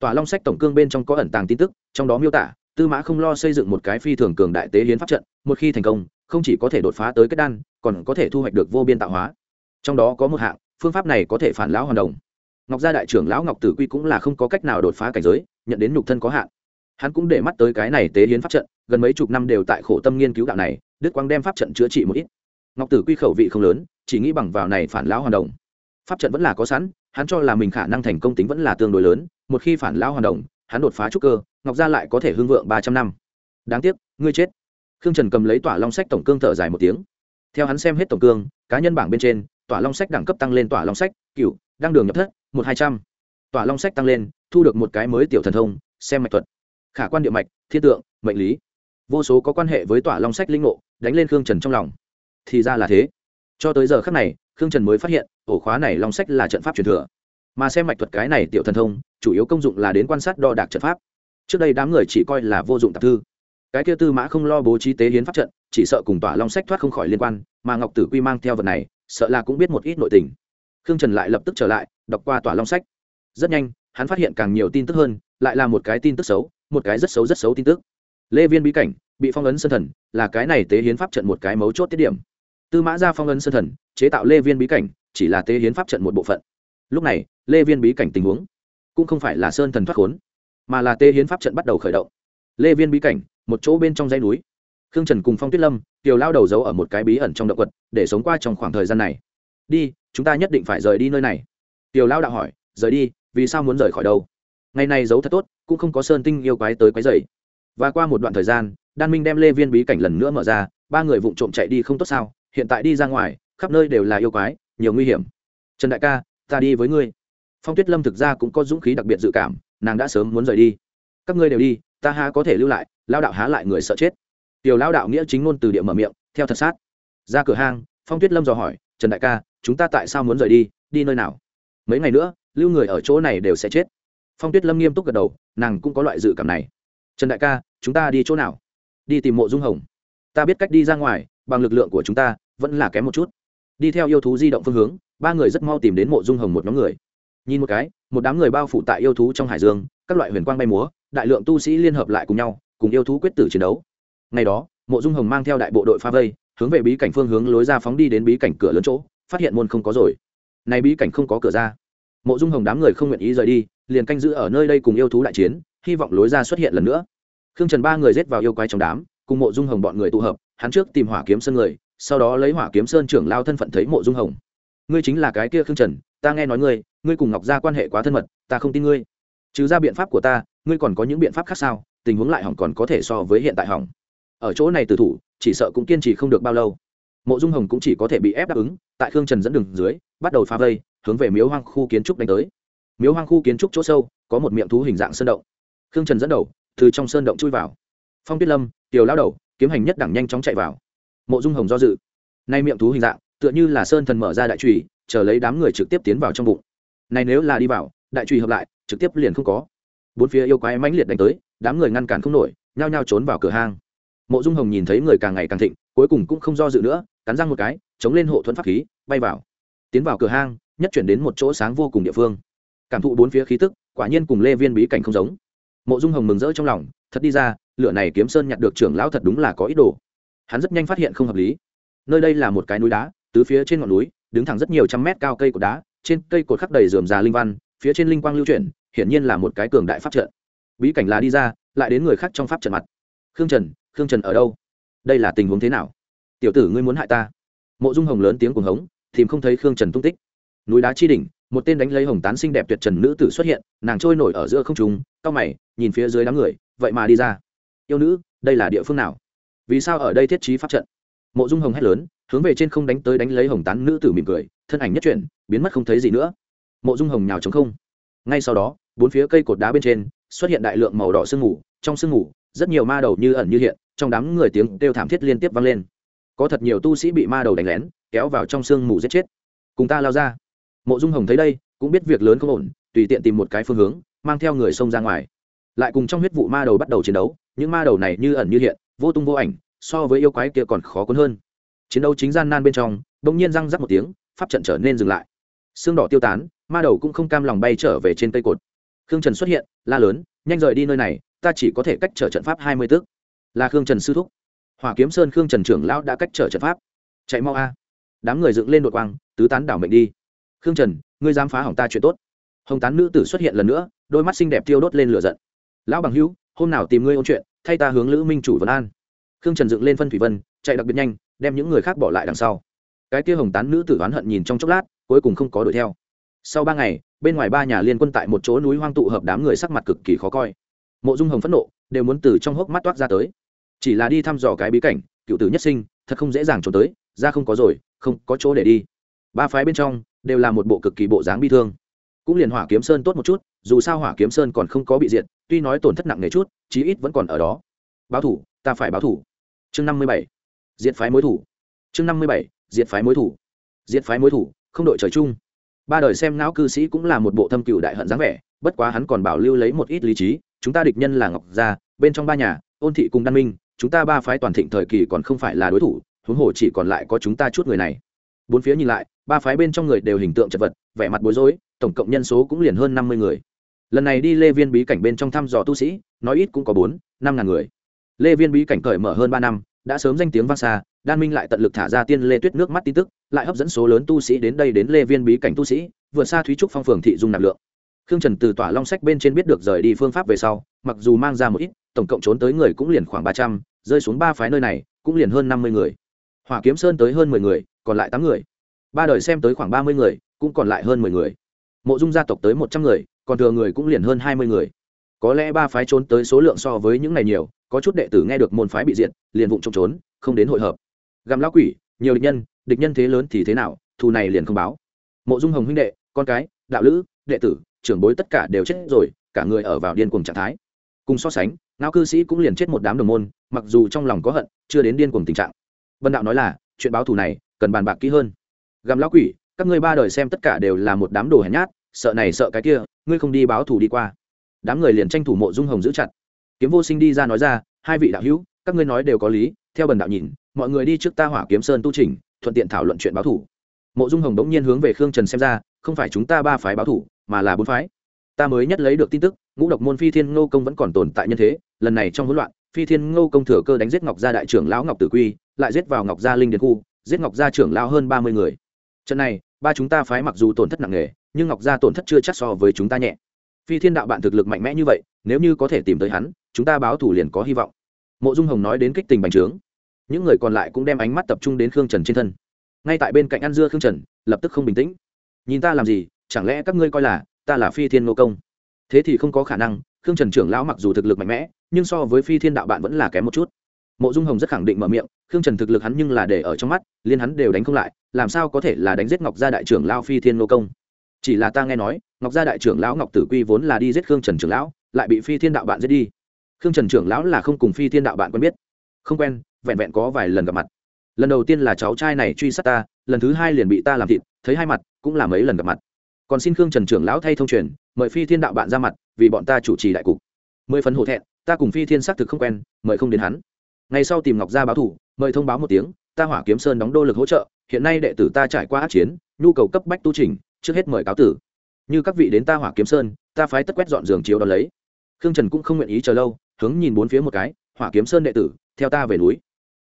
Tòa long sách tổng cương bên trong có ẩn tàng tin tức, trong đó miêu tả, tư mã không lo xây dựng một cái phi thường cường đại tế hiến pháp trận, một khi thành công, không chỉ có thể đột phá tới kết đan, còn có thể thu hoạch được vô biên tạo hóa. Trong đó có một hạng, phương pháp này có thể phản lão hoàn đồng. Ngọc gia đại trưởng lão ngọc tử quy cũng là không có cách nào đột phá cảnh giới, nhận đến nhục thân có hạn. Hắn cũng để mắt tới cái này tế hiến pháp trận, gần mấy chục năm đều tại khổ tâm nghiên cứu đạo này, đức quang đem pháp trận chữa trị một ít. Ngọc tử quy khẩu vị không lớn, chỉ nghĩ bằng vào này phản lão hoàn đồng pháp trận vẫn là có sẵn, hắn cho là mình khả năng thành công tính vẫn là tương đối lớn, một khi phản lao hoàn đồng, hắn đột phá trúc cơ, ngọc gia lại có thể hưng vượng ba trăm năm. Đáng tiếc, ngươi chết. Khương trần cầm lấy tỏa long sách tổng cương thở dài một tiếng. Theo hắn xem hết tổng cương, cá nhân bảng bên trên, tỏa long sách đẳng cấp tăng lên tỏa long sách cựu đăng đường nhập thất, một hai trăm. Tỏa long sách tăng lên, thu được một cái mới tiểu thần thông, xem mạch thuật. Khả quan địa mạch, thiên tượng, mệnh lý. Vô số có quan hệ với tỏa long sách linh ngộ, đánh lên khương trần trong lòng. Thì ra là thế. Cho tới giờ khác này, khương trần mới phát hiện ổ khóa này long sách là trận pháp truyền thừa. Mà xem mạch thuật cái này tiểu thần thông, chủ yếu công dụng là đến quan sát đo đạc trận pháp. Trước đây đám người chỉ coi là vô dụng tạp thư. Cái kia tư mã không lo bố trí tế hiến pháp trận, chỉ sợ cùng tỏa long sách thoát không khỏi liên quan, mà ngọc tử quy mang theo vật này, sợ là cũng biết một ít nội tình. Khương trần lại lập tức trở lại, đọc qua tỏa long sách. Rất nhanh, hắn phát hiện càng nhiều tin tức hơn, lại là một cái tin tức xấu, một cái rất xấu rất xấu tin tức. Lê viên bí cảnh, bị phong ấn sân thần, là cái này tế hiến pháp trận một cái mấu chốt tiết điểm. Tư mã ra phong ấn sân thần, chế tạo lê viên bí cảnh chỉ là tế hiến pháp trận một bộ phận. Lúc này, lê viên bí cảnh tình huống cũng không phải là sơn thần thoát khốn, mà là tế hiến pháp trận bắt đầu khởi động. Lê viên bí cảnh, một chỗ bên trong dãy núi. Khương trần cùng phong tuyết lâm kiều lao đầu giấu ở một cái bí ẩn trong động quật, để sống qua trong khoảng thời gian này. Đi, chúng ta nhất định phải rời đi nơi này. Kiều lao đạo hỏi, rời đi, vì sao muốn rời khỏi đâu? Ngày này giấu thật tốt, cũng không có sơn tinh yêu quái tới quái dày và qua một đoạn thời gian, đan minh đem lê viên bí cảnh lần nữa mở ra, ba người vụng trộm chạy đi không tốt sao, hiện tại đi ra ngoài, khắp nơi đều là yêu quái nhiều nguy hiểm. Trần đại ca, ta đi với ngươi. Phong tuyết lâm thực ra cũng có dũng khí đặc biệt dự cảm, nàng đã sớm muốn rời đi. Các ngươi đều đi, ta há có thể lưu lại lao đạo há lại người sợ chết. Tiểu lao đạo nghĩa chính ngôn từ địa mở miệng, theo thật sát. Ra cửa hang, phong tuyết lâm dò hỏi, trần đại ca, chúng ta tại sao muốn rời đi đi nơi nào? Mấy ngày nữa, lưu người ở chỗ này đều sẽ chết. Phong tuyết lâm nghiêm túc gật đầu, nàng cũng có loại dự cảm này. Trần đại ca, chúng ta đi chỗ nào? Đi tìm mộ dung hồng. Ta biết cách đi ra ngoài, bằng lực lượng của chúng ta, vẫn là kém một chút đi theo yêu thú di động phương hướng, ba người rất mau tìm đến mộ dung hồng một nhóm người. Nhìn một cái, một đám người bao phủ tại yêu thú trong hải dương, các loại huyền quang bay múa, đại lượng tu sĩ liên hợp lại cùng nhau, cùng yêu thú quyết tử chiến đấu. Ngày đó, mộ dung hồng mang theo đại bộ đội pha vây, hướng về bí cảnh phương hướng lối ra phóng đi đến bí cảnh cửa lớn chỗ, phát hiện môn không có rồi. Này bí cảnh không có cửa ra. Mộ dung hồng đám người không nguyện ý rời đi, liền canh giữ ở nơi đây cùng yêu thú đại chiến, hy vọng lối ra xuất hiện lần nữa. Khương trần ba người rết vào yêu quái trong đám, cùng mộ dung hồng bọn người tụ hợp, hắn trước tìm hỏa kiếm sơn người sau đó lấy hỏa kiếm sơn trưởng lao thân phận thấy mộ dung hồng. Ngươi chính là cái kia khương trần, ta nghe nói ngươi ngươi cùng ngọc gia quan hệ quá thân mật, ta không tin ngươi. Trừ ra biện pháp của ta, ngươi còn có những biện pháp khác sao? Tình huống lại hỏng còn có thể so với hiện tại hỏng. Ở chỗ này từ thủ, chỉ sợ cũng kiên trì không được bao lâu. Mộ dung hồng cũng chỉ có thể bị ép đáp ứng, tại khương trần dẫn đường dưới, bắt đầu phá vây, hướng về miếu hoang khu kiến trúc đánh tới. Miếu hoang khu kiến trúc chỗ sâu, có một miệng thú hình dạng sơn động. Khương trần dẫn đầu, từ trong sơn động chui vào. Phong tuyết lâm, tiểu lao đầu, kiếm hành nhất đẳng nhanh chóng chạy vào mộ dung hồng do dự. Nay miệng thú hình dạng, tựa như là sơn thần mở ra đại trùy, chờ lấy đám người trực tiếp tiến vào trong bụng. Này nếu là đi vào, đại trùy hợp lại, trực tiếp liền không có. Bốn phía yêu quái mãnh liệt đánh tới, đám người ngăn cản không nổi, nhao nhao trốn vào cửa hang. Mộ dung hồng nhìn thấy người càng ngày càng thịnh, cuối cùng cũng không do dự nữa, cắn răng một cái, chống lên hộ thuẫn pháp khí, bay vào. Tiến vào cửa hang, nhất chuyển đến một chỗ sáng vô cùng địa phương. Cảm thụ bốn phía khí tức, quả nhiên cùng lê viên bí cảnh không giống. Mộ dung hồng mừng rỡ trong lòng, thật đi ra, lửa này kiếm sơn nhặt được trưởng lão thật đúng là có ý đồ hắn rất nhanh phát hiện không hợp lý. Nơi đây là một cái núi đá, tứ phía trên ngọn núi, đứng thẳng rất nhiều trăm mét cao cây cột đá, trên cây cột khắc đầy rườm rà linh văn, phía trên linh quang lưu chuyển, hiển nhiên là một cái cường đại pháp trận. Bí cảnh là đi ra, lại đến người khác trong pháp trận mặt. Khương trần khương trần ở đâu? Đây là tình huống thế nào? Tiểu tử ngươi muốn hại ta? Mộ dung hồng lớn tiếng cuồng hống, tìm không thấy khương trần tung tích. Núi đá chi đỉnh, một tên đánh lấy hồng tán xinh đẹp tuyệt trần nữ tử xuất hiện, nàng trôi nổi ở giữa không trung cao mày, nhìn phía dưới đám người, vậy mà đi ra. Yêu nữ, đây là địa phương nào? Vì sao ở đây thiết trí pháp trận? Mộ dung hồng hét lớn, hướng về trên không đánh tới đánh lấy hồng tán nữ tử mỉm cười, thân ảnh nhất chuyển, biến mất không thấy gì nữa. Mộ dung hồng nhào chống không. Ngay sau đó, bốn phía cây cột đá bên trên, xuất hiện đại lượng màu đỏ sương mù, trong sương mù, rất nhiều ma đầu như ẩn như hiện, trong đám người tiếng đều thảm thiết liên tiếp vang lên. Có thật nhiều tu sĩ bị ma đầu đánh lén, kéo vào trong sương mù giết chết. Cùng ta lao ra. Mộ dung hồng thấy đây, cũng biết việc lớn không ổn, tùy tiện tìm một cái phương hướng, mang theo người xông ra ngoài. Lại cùng trong huyết vụ ma đầu bắt đầu chiến đấu, những ma đầu này như ẩn như hiện vô tung vô ảnh, so với yêu quái kia còn khó cuốn hơn. Chiến đấu chính gian nan bên trong, bỗng nhiên răng rắc một tiếng, pháp trận trở nên dừng lại. Xương đỏ tiêu tán, ma đầu cũng không cam lòng bay trở về trên cây cột. Khương trần xuất hiện, la lớn, nhanh rời đi nơi này, ta chỉ có thể cách trở trận pháp hai mươi tước. Là khương trần sư thúc. Hỏa kiếm sơn khương trần trưởng lão đã cách trở trận pháp. Chạy mau a. Đám người dựng lên đội quang, tứ tán đảo mệnh đi. Khương trần, ngươi dám phá hỏng ta chuyện tốt. Hồng tán nữ tử xuất hiện lần nữa, đôi mắt xinh đẹp tiêu đốt lên lửa giận. Lão bằng hữu, hôm nào tìm ngươi ôn chuyện thay ta hướng lữ minh chủ vân an khương trần dựng lên phân thủy vân chạy đặc biệt nhanh đem những người khác bỏ lại đằng sau cái kia hồng tán nữ tử oán hận nhìn trong chốc lát cuối cùng không có đuổi theo sau ba ngày bên ngoài ba nhà liên quân tại một chỗ núi hoang tụ hợp đám người sắc mặt cực kỳ khó coi mộ dung hồng phẫn nộ đều muốn từ trong hốc mắt toát ra tới chỉ là đi thăm dò cái bí cảnh cựu tử nhất sinh thật không dễ dàng trốn tới ra không có rồi không có chỗ để đi ba phái bên trong đều là một bộ cực kỳ bộ dáng bi thương cũng liền hỏa kiếm sơn tốt một chút dù sao hỏa kiếm sơn còn không có bị diệt tuy nói tổn thất nặng nề chút, chí ít vẫn còn ở đó. Báo thủ, ta phải báo thủ. Chương năm mươi bảy, diệt phái mối thủ. Chương năm mươi bảy, diệt phái mối thủ. Diệt phái mối thủ, không đội trời chung. Ba đời xem não cư sĩ cũng là một bộ thâm cựu đại hận dáng vẻ, bất quá hắn còn bảo lưu lấy một ít lý trí, chúng ta địch nhân là ngọc gia, bên trong ba nhà, ôn thị cùng đan minh, chúng ta ba phái toàn thịnh thời kỳ còn không phải là đối thủ, huống hồ chỉ còn lại có chúng ta chút người này. Bốn phía nhìn lại, ba phái bên trong người đều hình tượng chật vật, vẻ mặt bối rối, tổng cộng nhân số cũng liền hơn năm mươi người lần này đi lê viên bí cảnh bên trong thăm dò tu sĩ, nói ít cũng có bốn, năm ngàn người. Lê viên bí cảnh cởi mở hơn ba năm, đã sớm danh tiếng vang xa, đan minh lại tận lực thả ra tiên lê tuyết nước mắt tin tức, lại hấp dẫn số lớn tu sĩ đến đây đến lê viên bí cảnh tu sĩ, vượt xa thúy trúc phong phường thị dung nạp lượng. Khương trần từ tỏa long sách bên trên biết được rời đi phương pháp về sau, mặc dù mang ra một ít, tổng cộng trốn tới người cũng liền khoảng ba trăm, rơi xuống ba phái nơi này, cũng liền hơn năm mươi người. Hỏa kiếm sơn tới hơn mười người, còn lại tám người. Ba đời xem tới khoảng ba mươi người, cũng còn lại hơn mười người. Mộ dung gia tộc tới một trăm người còn thừa người cũng liền hơn hai mươi người. Có lẽ ba phái trốn tới số lượng so với những này nhiều, có chút đệ tử nghe được môn phái bị diệt, liền vụng trộm trốn, không đến hội hợp. Găm lão quỷ, nhiều địch nhân địch nhân thế lớn thì thế nào, thù này liền không báo. Mộ dung hồng huynh đệ, con cái, đạo lữ, đệ tử, trưởng bối tất cả đều chết rồi, cả người ở vào điên cuồng trạng thái. Cùng so sánh, ngao cư sĩ cũng liền chết một đám đồng môn, mặc dù trong lòng có hận, chưa đến điên cuồng tình trạng. Vân đạo nói là, chuyện báo thù này, cần bàn bạc kỹ hơn. Găm lão quỷ, các ngươi ba đời xem tất cả đều là một đám đồ hèn nhát, sợ này sợ cái kia ngươi không đi báo thù đi qua. Đám người liền tranh thủ mộ dung hồng giữ chặt. Kiếm vô sinh đi ra nói ra, hai vị đạo hữu, các ngươi nói đều có lý, theo bần đạo nhìn, mọi người đi trước ta hỏa kiếm sơn tu trình, thuận tiện thảo luận chuyện báo thủ mộ dung hồng đống nhiên hướng về khương trần xem ra, không phải chúng ta ba phái báo thủ mà là bốn phái. Ta mới nhất lấy được tin tức, ngũ độc môn phi thiên ngô công vẫn còn tồn tại nhân thế, lần này trong hỗn loạn, phi thiên ngô công thừa cơ đánh giết ngọc gia đại trưởng lão ngọc tử quy, lại giết vào ngọc gia linh điền khu, giết ngọc gia trưởng lão hơn ba mươi người. Trận này, ba chúng ta phái mặc dù tổn thất nặng nề nhưng ngọc gia tổn thất chưa chắc so với chúng ta nhẹ. Phi thiên đạo bạn thực lực mạnh mẽ như vậy, nếu như có thể tìm tới hắn, chúng ta báo thủ liền có hy vọng. Mộ dung hồng nói đến kích tình bành trướng. Những người còn lại cũng đem ánh mắt tập trung đến khương trần trên thân. Ngay tại bên cạnh ăn dưa khương trần, lập tức không bình tĩnh. Nhìn ta làm gì, chẳng lẽ các ngươi coi là ta là phi thiên nô công? Thế thì không có khả năng, khương trần trưởng lão mặc dù thực lực mạnh mẽ, nhưng so với phi thiên đạo bạn vẫn là kém một chút. Mộ dung hồng rất khẳng định mở miệng, khương trần thực lực hắn nhưng là để ở trong mắt, liên hắn đều đánh không lại, làm sao có thể là đánh giết ngọc gia đại trưởng lao phi thiên nô công? Chỉ là ta nghe nói, ngọc gia đại trưởng lão ngọc tử quy vốn là đi giết khương trần trưởng lão, lại bị phi thiên đạo bạn giết đi. Khương trần trưởng lão là không cùng phi thiên đạo bạn quen biết. Không quen, vẹn vẹn có vài lần gặp mặt. Lần đầu tiên là cháu trai này truy sát ta, lần thứ hai liền bị ta làm thịt, thấy hai mặt, cũng là mấy lần gặp mặt. Còn xin khương trần trưởng lão thay thông truyền, mời phi thiên đạo bạn ra mặt, vì bọn ta chủ trì đại cục. Mười phần hổ thẹn, ta cùng phi thiên xác thực không quen, mời không đến hắn. Ngày sau tìm ngọc gia báo thủ, mời thông báo một tiếng, ta hỏa kiếm sơn đóng đô lực hỗ trợ, hiện nay đệ tử ta trải qua át chiến, nhu cầu cấp bách tu trình trước hết mời cáo tử. Như các vị đến ta hỏa kiếm sơn, ta phái tất quét dọn giường chiếu đón lấy. Khương trần cũng không nguyện ý chờ lâu, hướng nhìn bốn phía một cái, hỏa kiếm sơn đệ tử, theo ta về núi.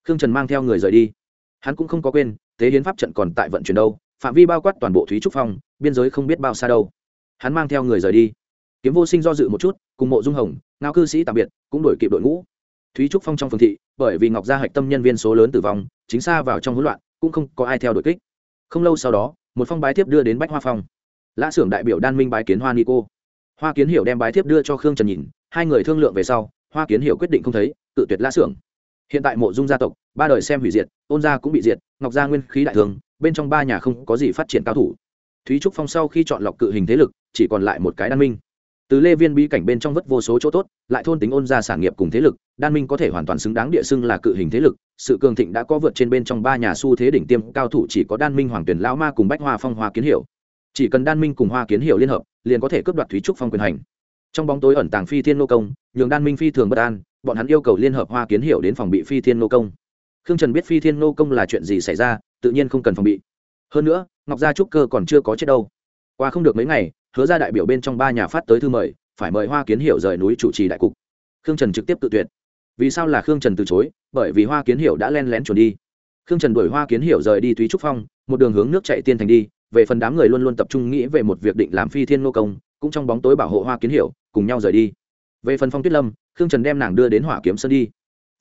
Khương trần mang theo người rời đi. Hắn cũng không có quên thế hiến pháp trận còn tại vận chuyển đâu, phạm vi bao quát toàn bộ thúy trúc phong, biên giới không biết bao xa đâu. Hắn mang theo người rời đi. Kiếm vô sinh do dự một chút, cùng mộ dung hồng, ngao cư sĩ tạm biệt, cũng đổi kịp đội ngũ. Thúy trúc phong trong phường thị, bởi vì ngọc gia hạch tâm nhân viên số lớn tử vong, chính xa vào trong hỗn loạn, cũng không có ai theo đội kích. Không lâu sau đó một phong bái thiếp đưa đến bách hoa phong lã xưởng đại biểu đan minh bái kiến hoa ni cô hoa kiến hiểu đem bái thiếp đưa cho khương trần nhìn hai người thương lượng về sau hoa kiến hiểu quyết định không thấy tự tuyệt lã xưởng hiện tại mộ dung gia tộc ba đời xem hủy diệt ôn gia cũng bị diệt ngọc gia nguyên khí đại thường bên trong ba nhà không có gì phát triển cao thủ thúy trúc phong sau khi chọn lọc cự hình thế lực chỉ còn lại một cái đan minh từ lê viên bí cảnh bên trong vất vô số chỗ tốt, lại thôn tính ôn ra sản nghiệp cùng thế lực, đan minh có thể hoàn toàn xứng đáng địa xưng là cự hình thế lực. Sự cường thịnh đã có vượt trên bên trong ba nhà xu thế đỉnh tiêm, cao thủ chỉ có đan minh, hoàng tuyển, lão ma cùng bách hoa phong, hoa kiến hiệu chỉ cần đan minh cùng hoa kiến hiệu liên hợp, liền có thể cướp đoạt thúy trúc phong quyền hành. Trong bóng tối ẩn tàng phi thiên nô công, nhường đan minh phi thường bất an, bọn hắn yêu cầu liên hợp hoa kiến hiệu đến phòng bị phi thiên nô công. Khương trần biết phi thiên nô công là chuyện gì xảy ra, tự nhiên không cần phòng bị. Hơn nữa, ngọc gia trúc cơ còn chưa có chết đâu. Qua không được mấy ngày hứa ra đại biểu bên trong ba nhà phát tới thư mời, phải mời hoa kiến hiệu rời núi chủ trì đại cục. Khương trần trực tiếp tự tuyệt. Vì sao là khương trần từ chối? Bởi vì hoa kiến hiệu đã len lén chuẩn đi. Khương trần đuổi hoa kiến hiệu rời đi thúy trúc phong, một đường hướng nước chạy tiên thành đi, về phần đám người luôn luôn tập trung nghĩ về một việc định làm phi thiên nô công, cũng trong bóng tối bảo hộ hoa kiến hiệu cùng nhau rời đi. Về phần phong tuyết lâm, khương trần đem nàng đưa đến hỏa kiếm sơn đi.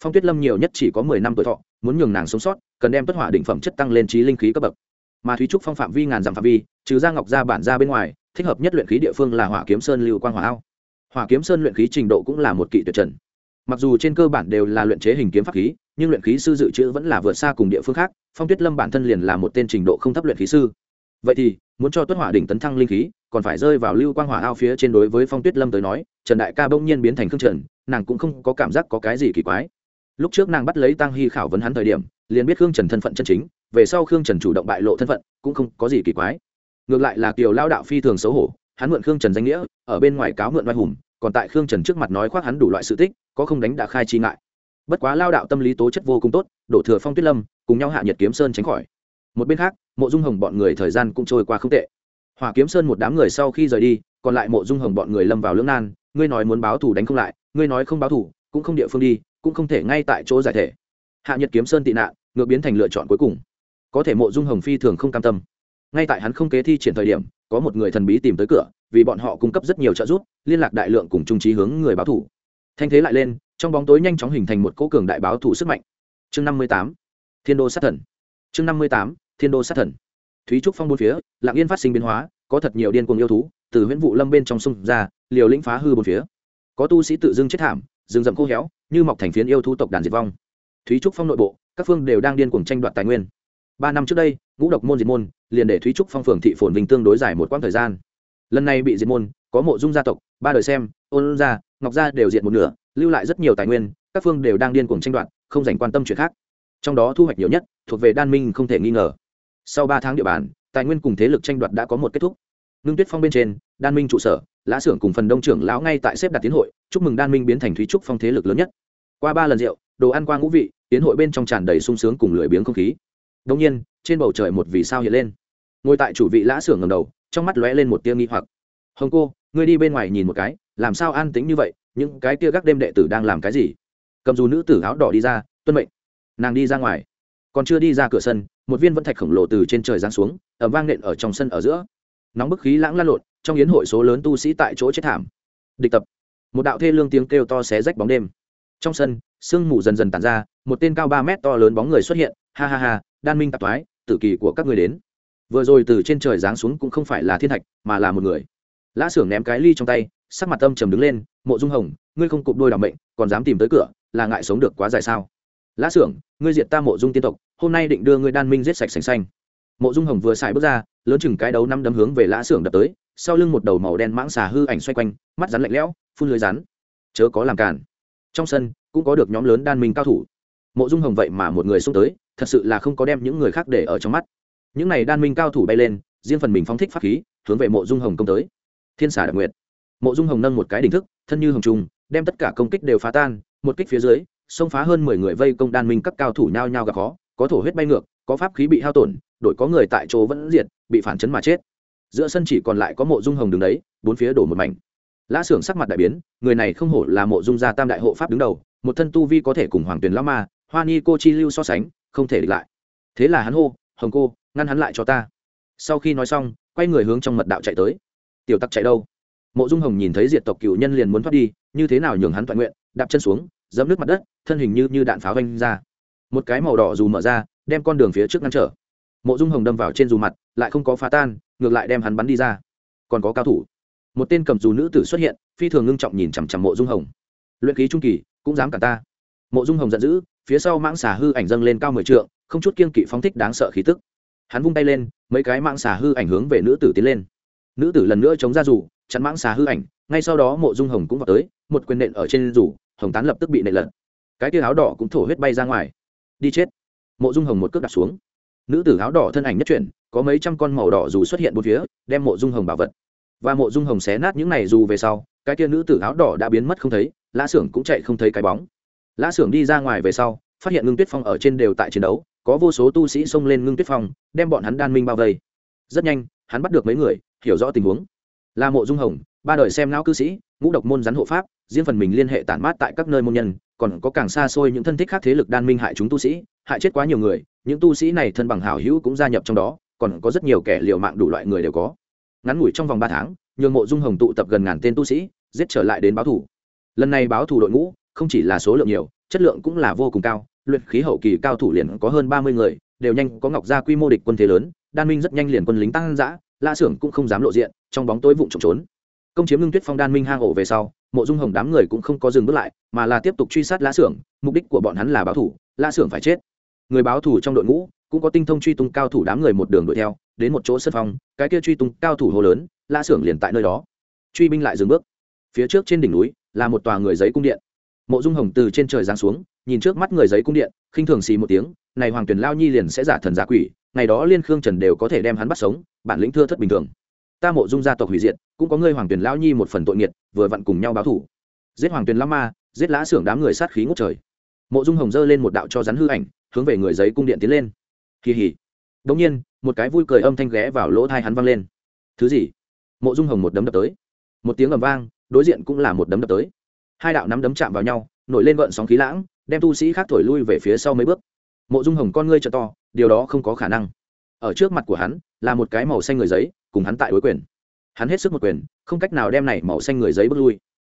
Phong tuyết lâm nhiều nhất chỉ có mười năm tuổi thọ, muốn nhường nàng sống sót, cần đem tất hỏa định phẩm chất tăng lên trí linh khí cấp bậc. Mà thúy trúc phong phạm vi ngàn dặm phạm vi, trừ ra ngọc ra bản ra bên ngoài thích hợp nhất luyện khí địa phương là hỏa kiếm sơn lưu quang hỏa ao. Hỏa kiếm sơn luyện khí trình độ cũng là một kỵ tuyệt trần. Mặc dù trên cơ bản đều là luyện chế hình kiếm pháp khí, nhưng luyện khí sư dự trữ vẫn là vượt xa cùng địa phương khác, phong tuyết lâm bản thân liền là một tên trình độ không thấp luyện khí sư. Vậy thì, muốn cho tuất hỏa đỉnh tấn thăng linh khí, còn phải rơi vào lưu quang hỏa ao phía trên đối với phong tuyết lâm tới nói, trần đại ca bỗng nhiên biến thành khương trần, nàng cũng không có cảm giác có cái gì kỳ quái. Lúc trước nàng bắt lấy tăng hy khảo vấn hắn thời điểm, liền biết khương trần thân phận chân chính, về sau khương trần chủ động bại lộ thân phận, cũng không có gì kỳ quái ngược lại là kiều lao đạo phi thường xấu hổ, hắn mượn khương trần danh nghĩa, ở bên ngoài cáo mượn vai hùng, còn tại khương trần trước mặt nói khoác hắn đủ loại sự tích, có không đánh đã khai chi ngại. Bất quá lao đạo tâm lý tố chất vô cùng tốt, đổ thừa phong tuyết lâm, cùng nhau hạ nhiệt kiếm sơn tránh khỏi. Một bên khác, mộ dung hồng bọn người thời gian cũng trôi qua không tệ. Hỏa kiếm sơn một đám người sau khi rời đi, còn lại mộ dung hồng bọn người lâm vào lưỡng nan, ngươi nói muốn báo thủ đánh không lại, ngươi nói không báo thủ cũng không địa phương đi, cũng không thể ngay tại chỗ giải thể. Hạ nhiệt kiếm sơn tị nạn, ngược biến thành lựa chọn cuối cùng. Có thể mộ dung hồng phi thường không cam tâm ngay tại hắn không kế thi triển thời điểm, có một người thần bí tìm tới cửa, vì bọn họ cung cấp rất nhiều trợ giúp, liên lạc đại lượng cùng trung trí hướng người báo thủ. Thanh thế lại lên, trong bóng tối nhanh chóng hình thành một cỗ cường đại báo thủ sức mạnh. Chương năm mươi tám, thiên đô sát thần. Chương năm mươi tám, thiên đô sát thần. Thúy trúc phong bốn phía lạng yên phát sinh biến hóa, có thật nhiều điên cuồng yêu thú, từ huyễn vụ lâm bên trong sông ra, liều lĩnh phá hư bốn phía. Có tu sĩ tự dưng chết thảm, rừng rậm khô héo, như mọc thành phiến yêu thú tộc đàn diệt vong. Thúy trúc phong nội bộ, các phương đều đang điên cuồng tranh đoạt tài nguyên. Ba năm trước đây ngũ độc môn diệt môn, liền để thúy trúc phong phường thị phồn vinh tương đối dài một quãng thời gian. Lần này bị diệt môn, có mộ dung gia tộc, ba đời xem, ôn gia, ngọc gia đều diệt một nửa, lưu lại rất nhiều tài nguyên, các phương đều đang điên cuồng tranh đoạt, không dành quan tâm chuyện khác. Trong đó thu hoạch nhiều nhất, thuộc về đan minh không thể nghi ngờ. Sau ba tháng địa bàn, tài nguyên cùng thế lực tranh đoạt đã có một kết thúc. Ngưng tuyết phong bên trên, đan minh trụ sở, lã xưởng cùng phần đông trưởng lão ngay tại xếp đặt tiến hội, chúc mừng đan minh biến thành thúy trúc phong thế lực lớn nhất. Qua ba lần rượu, đồ ăn qua ngũ vị, tiến hội bên trong tràn đầy sung sướng cùng lười biếng không khí đông nhiên, trên bầu trời một vì sao hiện lên. Ngồi tại chủ vị lã xưởng ngầm đầu, trong mắt lóe lên một tia nghi hoặc. Hồng cô, ngươi đi bên ngoài nhìn một cái, làm sao an tính như vậy? Những cái tia gác đêm đệ tử đang làm cái gì? Cầm dù nữ tử áo đỏ đi ra, tuân mệnh. Nàng đi ra ngoài. Còn chưa đi ra cửa sân, một viên vẫn thạch khổng lồ từ trên trời giáng xuống ở vang nện ở trong sân ở giữa. Nóng bức khí lãng lan lộn, trong yến hội số lớn tu sĩ tại chỗ chết thảm. Địch tập. Một đạo thê lương tiếng kêu to xé rách bóng đêm. Trong sân, sương mù dần dần tàn ra, một tên cao ba mét to lớn bóng người xuất hiện ha ha ha, đan minh tạp toái tử kỳ của các người đến. Vừa rồi từ trên trời giáng xuống cũng không phải là thiên thạch, mà là một người. Lã xưởng ném cái ly trong tay, sắc mặt tâm trầm đứng lên, mộ dung hồng, ngươi không cụp đôi đ ả mệnh, còn dám tìm tới cửa, là ngại sống được quá dài sao? Lã xưởng, ngươi diệt ta mộ dung tiên tộc, hôm nay định đưa ngươi đan minh giết sạch sành xanh mộ dung hồng vừa xài bước ra, lớn chừng cái đấu năm đấm hướng về lã xưởng đập tới, sau lưng một đầu màu đen mãng xà hư ảnh xoay quanh, mắt rắn lạnh lẽo, phun lưới rắn. Chớ có làm cản trong sân, cũng có được nhóm lớn đan minh cao thủ. Mộ dung hồng vậy mà một người xông tới thật sự là không có đem những người khác để ở trong mắt. Những n à y đan minh cao thủ bay lên, riêng phần mình phóng thích pháp khí, hướng về mộ dung hồng công tới. Thiên xả đặc nguyệt. Mộ dung hồng nâng một cái đỉnh thức, thân như hồng trung đem tất cả công kích đều phá tan, một kích phía dưới, xông phá hơn mười người vây công đan minh các cao thủ nhao nhao gặp khó, có thổ huyết bay ngược, có pháp khí bị hao tổn, đội có người tại chỗ vẫn diệt, bị phản chấn mà chết. Giữa sân chỉ còn lại có mộ dung hồng đứng đấy, bốn phía đổ một mảnh. Lã xưởng sắc mặt đại biến, người này không hổ là mộ dung gia tam đại hộ pháp đứng đầu, một thân tu vi có thể cùng hoàng tuyền lao ma, hoa ni cô chi lưu so sánh không thể địch lại. Thế là hắn hô, hồng cô, ngăn hắn lại cho ta. Sau khi nói xong, quay người hướng trong mật đạo chạy tới. Tiểu tặc chạy đâu? Mộ dung hồng nhìn thấy diệt tộc cựu nhân liền muốn thoát đi, như thế nào nhường hắn toàn nguyện, đạp chân xuống, dẫm nước mặt đất, thân hình như như đạn pháo vanh ra. Một cái màu đỏ dù mở ra, đem con đường phía trước ngăn trở. Mộ dung hồng đâm vào trên dù mặt, lại không có phá tan, ngược lại đem hắn bắn đi ra. Còn có cao thủ. Một tên cầm dù nữ tử xuất hiện, phi thường ngưng trọng nhìn chằm chằm mộ dung hồng. Luyện khí trung kỳ, cũng dám cả ta. Mộ dung hồng giận dữ phía sau mãng xà hư ảnh dâng lên cao mười trượng, không chút kiên kỵ phóng thích đáng sợ khí tức. Hắn vung tay lên, mấy cái mãng xà hư ảnh hướng về nữ tử tiến lên. Nữ tử lần nữa chống ra rủ chắn mãng xà hư ảnh, ngay sau đó mộ dung hồng cũng vào tới, một quyền nện ở trên rủ hồng tán lập tức bị nện lật. Cái tia áo đỏ cũng thổ huyết bay ra ngoài. Đi chết. Mộ dung hồng một cước đặt xuống. Nữ tử áo đỏ thân ảnh nhất chuyển, có mấy trăm con màu đỏ dù xuất hiện một phía, đem mộ dung hồng bảo vật. Và mộ dung hồng xé nát những này dù về sau, cái tia nữ tử áo đỏ đã biến mất không thấy, lã xưởng cũng chạy không thấy cái bóng lã xưởng đi ra ngoài về sau, phát hiện ngưng tuyết phong ở trên đều tại chiến đấu, có vô số tu sĩ xông lên ngưng tuyết phong, đem bọn hắn đan minh bao vây. Rất nhanh, hắn bắt được mấy người, hiểu rõ tình huống. Là mộ dung hồng, ba đời xem não cư sĩ, ngũ độc môn rắn hộ pháp, riêng phần mình liên hệ tản mát tại các nơi môn nhân, còn có càng xa xôi những thân thích khác thế lực đan minh hại chúng tu sĩ, hại chết quá nhiều người, những tu sĩ này thân bằng hảo hữu cũng gia nhập trong đó, còn có rất nhiều kẻ liều mạng đủ loại người đều có. Ngắn ngủi trong vòng ba tháng, nhường mộ dung hồng tụ tập gần ngàn tên tu sĩ, giết trở lại đến báo thủ. Lần này báo thủ đội ngũ không chỉ là số lượng nhiều, chất lượng cũng là vô cùng cao. Luyện khí hậu kỳ cao thủ liền có hơn ba mươi người, đều nhanh có ngọc gia quy mô địch quân thế lớn, đan minh rất nhanh liền quân lính tăng giã la xưởng cũng không dám lộ diện, trong bóng tối vụng trộm trốn. Công chiếm ngưng tuyết phong đan minh hang ổ về sau, mộ dung hồng đám người cũng không có dừng bước lại, mà là tiếp tục truy sát la xưởng, mục đích của bọn hắn là báo thủ la xưởng phải chết. Người báo thủ trong đội ngũ, cũng có tinh thông truy tung cao thủ đám người một đường đuổi theo, đến một chỗ sân phong cái kia truy tung cao thủ hồ lớn la xưởng liền tại nơi đó. Truy binh lại dừng bước. Phía trước trên đỉnh núi là một tòa người giấy cung điện mộ dung hồng từ trên trời giáng xuống, nhìn trước mắt người giấy cung điện, khinh thường xì một tiếng, này hoàng tuyển lao nhi liền sẽ giả thần giả quỷ, ngày đó liên khương trần đều có thể đem hắn bắt sống, bản lĩnh thưa thất bình thường. Ta mộ dung gia tộc hủy diệt, cũng có ngươi hoàng tuyển lao nhi một phần tội nghiệt, vừa vặn cùng nhau báo thủ giết hoàng tuyển lao ma, giết lã xưởng đám người sát khí ngút trời. Mộ dung hồng dơ lên một đạo cho rắn hư ảnh, hướng về người giấy cung điện tiến lên. Kỳ hỉ đống nhiên, một cái vui cười âm thanh ghé vào lỗ thai hắn vang lên. Thứ gì? Mộ dung hồng một đấm đập tới. Một tiếng ầm vang, đối diện cũng là một đấm đập tới hai đạo nắm đấm chạm vào nhau, nổi lên gợn sóng khí lãng, đem tu sĩ khác thổi lui về phía sau mấy bước. Mộ dung hồng con ngươi t to, điều đó không có khả năng. Ở trước mặt của hắn, là một cái màu xanh người giấy, cùng hắn tại đối quyền. Hắn hết sức một quyền, không cách nào đem này màu xanh người giấy bước lui.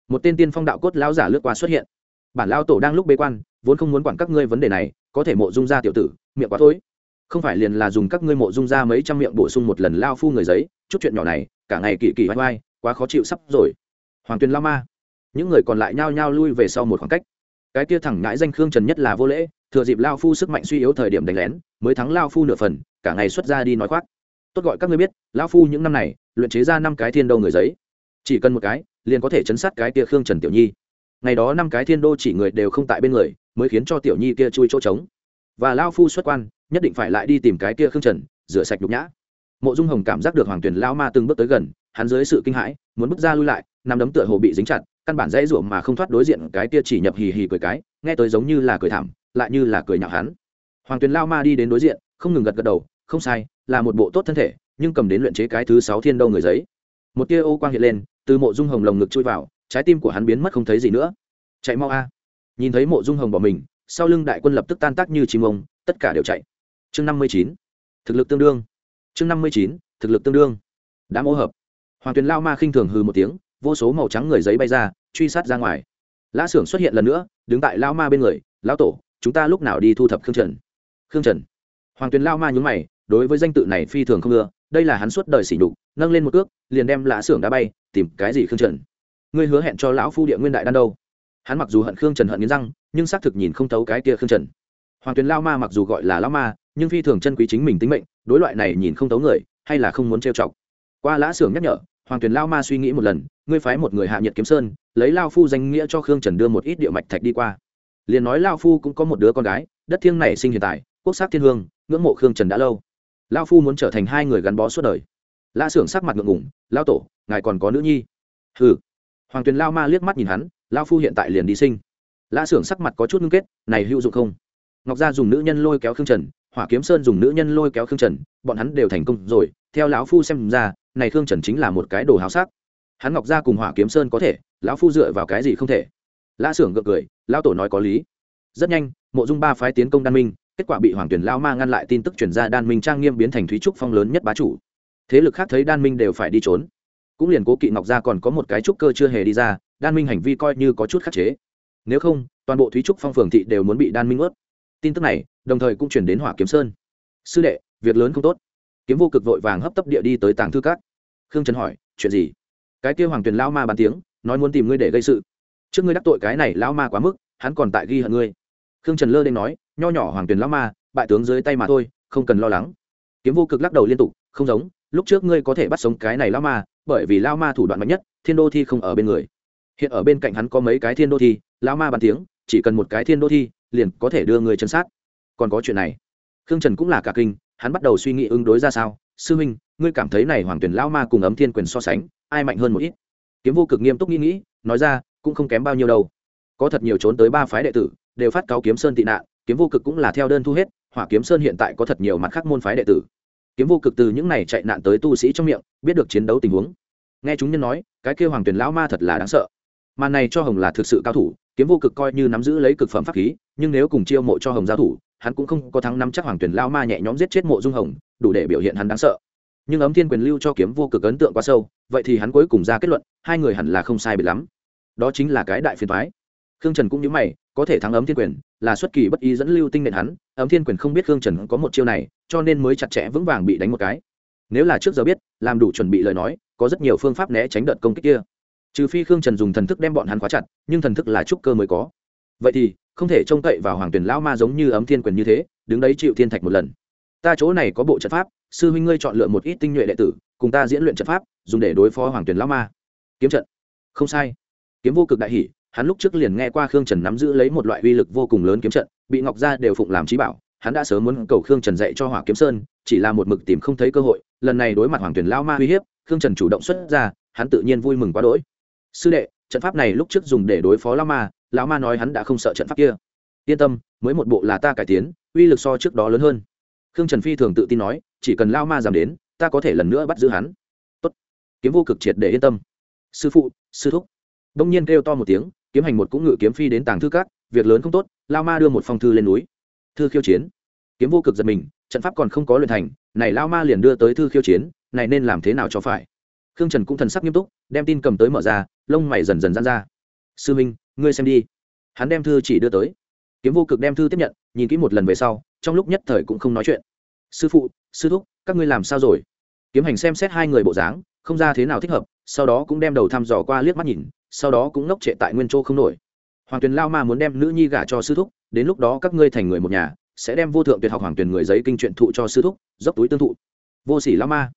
Một tên tiên phong đạo cốt lão giả lướt qua xuất hiện. Bản lao tổ đang lúc bế quan, vốn không muốn quản các ngươi vấn đề này, có thể mộ dung ra tiểu tử, miệng quá thối không phải liền là dùng các ngươi mộ dung ra mấy trăm miệng bổ sung một lần lao phu người giấy, chút chuyện nhỏ này, cả ngày kỳ kỳ vai vai quá khó chịu sắp rồi. Hoàng tuyền lao ma những người còn lại nhao nhao lui về sau một khoảng cách. Cái kia thẳng ngãi danh khương trần nhất là vô lễ, thừa dịp lao phu sức mạnh suy yếu thời điểm đánh lén, mới thắng lao phu nửa phần, cả ngày xuất ra đi nói khoác. Tốt gọi các ngươi biết, lao phu những năm này, luyện chế ra năm cái thiên đô người giấy. Chỉ cần một cái, liền có thể chấn sát cái kia khương trần tiểu nhi. Ngày đó năm cái thiên đô chỉ người đều không tại bên người, mới khiến cho tiểu nhi kia chui chỗ trống. Và lao phu xuất quan, nhất định phải lại đi tìm cái kia khương trần, rửa sạch nhục nhã. Mộ dung hồng cảm giác được hoàng tuyền lao ma từng bước tới gần, hắn dưới sự kinh hãi, muốn bước ra lui lại nằm đấm tựa hồ bị dính chặt căn bản dãy ruộng mà không thoát đối diện cái kia chỉ nhập hì hì cười cái, nghe tới giống như là cười thảm, lại như là cười nhạo hắn. Hoàng tuyền lao ma đi đến đối diện, không ngừng gật gật đầu, không sai, là một bộ tốt thân thể, nhưng cầm đến luyện chế cái thứ sáu thiên đâu người giấy. Một tia ô quang hiện lên, từ mộ dung hồng lồng ngực chui vào, trái tim của hắn biến mất không thấy gì nữa. Chạy mau a. Nhìn thấy mộ dung hồng bỏ mình, sau lưng đại quân lập tức tan tác như chim ông, tất cả đều chạy. Chương năm mươi chín, thực lực tương đương. Chương năm mươi chín, thực lực tương đương. Đã mỗ hợp. Hoàng tuyền lao ma khinh thường hư một tiếng vô số màu trắng người giấy bay ra, truy sát ra ngoài. Lã xưởng xuất hiện lần nữa, đứng tại lao ma bên người, lão tổ, chúng ta lúc nào đi thu thập khương trần? Khương trần? Hoàng tuyền lao ma nhún mày, đối với danh tự này phi thường không ưa, đây là hắn suốt đời sỉ nhục, nâng lên một cước, liền đem lã xưởng đã bay, tìm cái gì khương trần? Ngươi hứa hẹn cho lão phu địa nguyên đại đan đâu? Hắn mặc dù hận khương trần hận nghiến răng, nhưng xác thực nhìn không thấu cái kia khương trần. Hoàng tuyền lao ma mặc dù gọi là lao ma, nhưng phi thường chân quý chính mình tính mệnh, đối loại này nhìn không thấu người, hay là không muốn trêu chọc. Qua lã xưởng nhắc nhở hoàng tuyền lao ma suy nghĩ một lần, ngươi phái một người hạ nhiệt kiếm sơn, lấy lao phu danh nghĩa cho khương trần đưa một ít địa mạch thạch đi qua. Liền nói lao phu cũng có một đứa con gái, đất thiêng này sinh hiện tại, quốc sắc thiên hương, ngưỡng mộ khương trần đã lâu. Lao phu muốn trở thành hai người gắn bó suốt đời. La xưởng sắc mặt ngượng ngủng lao tổ, ngài còn có nữ nhi? Hừ. Hoàng tuyền lao ma liếc mắt nhìn hắn, lao phu hiện tại liền đi sinh. La xưởng sắc mặt có chút ngưng kết, này hữu dụng không? Ngọc gia dùng nữ nhân lôi kéo khương trần, hỏa kiếm sơn dùng nữ nhân lôi kéo khương trần, bọn hắn đều thành công rồi, theo lão phu xem ra này khương trần chính là một cái đồ háo sắc. Hắn ngọc gia cùng hỏa kiếm sơn có thể, lão phu dựa vào cái gì không thể? Lã xưởng gượng cười, lão tổ nói có lý. Rất nhanh, mộ dung ba phái tiến công đan minh, kết quả bị hoàng tuyển lao ma ngăn lại tin tức chuyển ra đan minh trang nghiêm biến thành thúy trúc phong lớn nhất bá chủ. Thế lực khác thấy đan minh đều phải đi trốn. Cũng liền cố kỵ ngọc gia còn có một cái trúc cơ chưa hề đi ra, đan minh hành vi coi như có chút khắc chế. Nếu không, toàn bộ thúy trúc phong phường thị đều muốn bị đan minh ướt tin tức này, đồng thời cũng chuyển đến hỏa kiếm sơn. Sư đệ, việc lớn không tốt kiếm vô cực vội vàng hấp tấp địa đi tới tàng thư cát khương trần hỏi, chuyện gì? Cái kia hoàng tuyền lao ma bàn tiếng, nói muốn tìm ngươi để gây sự. Trước ngươi đắc tội cái này lao ma quá mức, hắn còn tại ghi hận ngươi. Khương trần lơ đ nói, nho nhỏ hoàng tuyền lao ma, bại tướng dưới tay mà thôi, không cần lo lắng. Kiếm vô cực lắc đầu liên tục, không giống, lúc trước ngươi có thể bắt sống cái này lao ma, bởi vì lao ma thủ đoạn mạnh nhất, thiên đô thi không ở bên người. Hiện ở bên cạnh hắn có mấy cái thiên đô thi lao ma bàn tiếng, chỉ cần một cái thiên đô thi, liền có thể đưa người chân sát. Còn có chuyện này. Khương trần cũng là cả kinh hắn bắt đầu suy nghĩ ứng đối ra sao. Sư huynh ngươi cảm thấy này hoàng tuyển lao ma cùng ấm thiên quyền so sánh, ai mạnh hơn một ít? Kiếm vô cực nghiêm túc nghĩ nghĩ, nói ra, cũng không kém bao nhiêu đâu. Có thật nhiều trốn tới ba phái đệ tử, đều phát cáo kiếm sơn tị nạn, kiếm vô cực cũng là theo đơn thu hết, hỏa kiếm sơn hiện tại có thật nhiều mặt khác môn phái đệ tử. Kiếm vô cực từ những này chạy nạn tới tu sĩ trong miệng, biết được chiến đấu tình huống. Nghe chúng nhân nói, cái kêu hoàng tuyển lão ma thật là đáng sợ. Màn này cho hồng là thực sự cao thủ, kiếm vô cực coi như nắm giữ lấy cực phẩm pháp khí, nhưng nếu cùng chiêu mộ cho hồng giao thủ hắn cũng không có thắng nắm chắc hoàng tuyển lao ma nhẹ nhõm giết chết mộ dung hồng, đủ để biểu hiện hắn đáng sợ. Nhưng ấm thiên quyền lưu cho kiếm vô cực ấn tượng quá sâu, vậy thì hắn cuối cùng ra kết luận, hai người hẳn là không sai biệt lắm. Đó chính là cái đại phiền thoái khương trần cũng nhớ mày, có thể thắng ấm thiên quyền là xuất kỳ bất ý dẫn lưu tinh nện hắn, ấm thiên quyền không biết khương trần có một chiêu này, cho nên mới chặt chẽ vững vàng bị đánh một cái. Nếu là trước giờ biết, làm đủ chuẩn bị lời nói, có rất nhiều phương pháp né tránh đợt công kích kia. Trừ phi khương trần dùng thần thức đem bọn hắn khóa chặt, nhưng thần thức là trúc cơ mới có vậy thì, không thể trông cậy vào hoàng tuyển lão ma giống như ấm thiên quyền như thế, đứng đấy chịu thiên thạch một lần. Ta chỗ này có bộ trận pháp, sư huynh ngươi chọn lựa một ít tinh nhuệ đệ tử, cùng ta diễn luyện trận pháp, dùng để đối phó hoàng tuyển lão ma. Kiếm trận. Không sai. Kiếm vô cực đại hỷ hắn lúc trước liền nghe qua khương trần nắm giữ lấy một loại uy lực vô cùng lớn kiếm trận, bị ngọc gia đều phụng làm trí bảo, hắn đã sớm muốn cầu khương trần dạy cho hỏa kiếm sơn, chỉ là một mực tìm không thấy cơ hội, lần này đối mặt hoàng tuyển lao ma uy hiếp, khương trần chủ động xuất ra, hắn tự nhiên vui mừng quá đỗi. Sư đệ, trận pháp này lúc trước dùng để đối phó lao ma lão ma nói hắn đã không sợ trận pháp kia. Yên tâm, mới một bộ là ta cải tiến, uy lực so trước đó lớn hơn. Khương trần phi thường tự tin nói, chỉ cần lao ma giảm đến, ta có thể lần nữa bắt giữ hắn. Tốt. kiếm vô cực triệt để yên tâm. Sư phụ, sư thúc. Đông nhiên kêu to một tiếng, kiếm hành một cũng ngự kiếm phi đến tàng thư cát việc lớn không tốt lao ma đưa một phong thư lên núi. Thư khiêu chiến. Kiếm vô cực giật mình, trận pháp còn không có luyện thành, này lao ma liền đưa tới thư khiêu chiến, này nên làm thế nào cho phải? Khương trần cũng thần sắc nghiêm túc, đem tin cầm tới mở ra, lông mày dần dần dán ra. Sư minh ngươi xem đi. Hắn đem thư chỉ đưa tới. Kiếm vô cực đem thư tiếp nhận, nhìn kỹ một lần về sau, trong lúc nhất thời cũng không nói chuyện. Sư phụ, sư thúc, các ngươi làm sao rồi? Kiếm hành xem xét hai người bộ dáng, không ra thế nào thích hợp, sau đó cũng đem đầu thăm dò qua liếc mắt nhìn, sau đó cũng ngốc trệ tại nguyên châu không nổi. Hoàng tuyền lao ma muốn đem nữ nhi gả cho sư thúc, đến lúc đó các ngươi thành người một nhà, sẽ đem vô thượng tuyệt học hoàng tuyền người giấy kinh truyện thụ cho sư thúc, dốc túi tương thụ. Vô sỉ lao ma.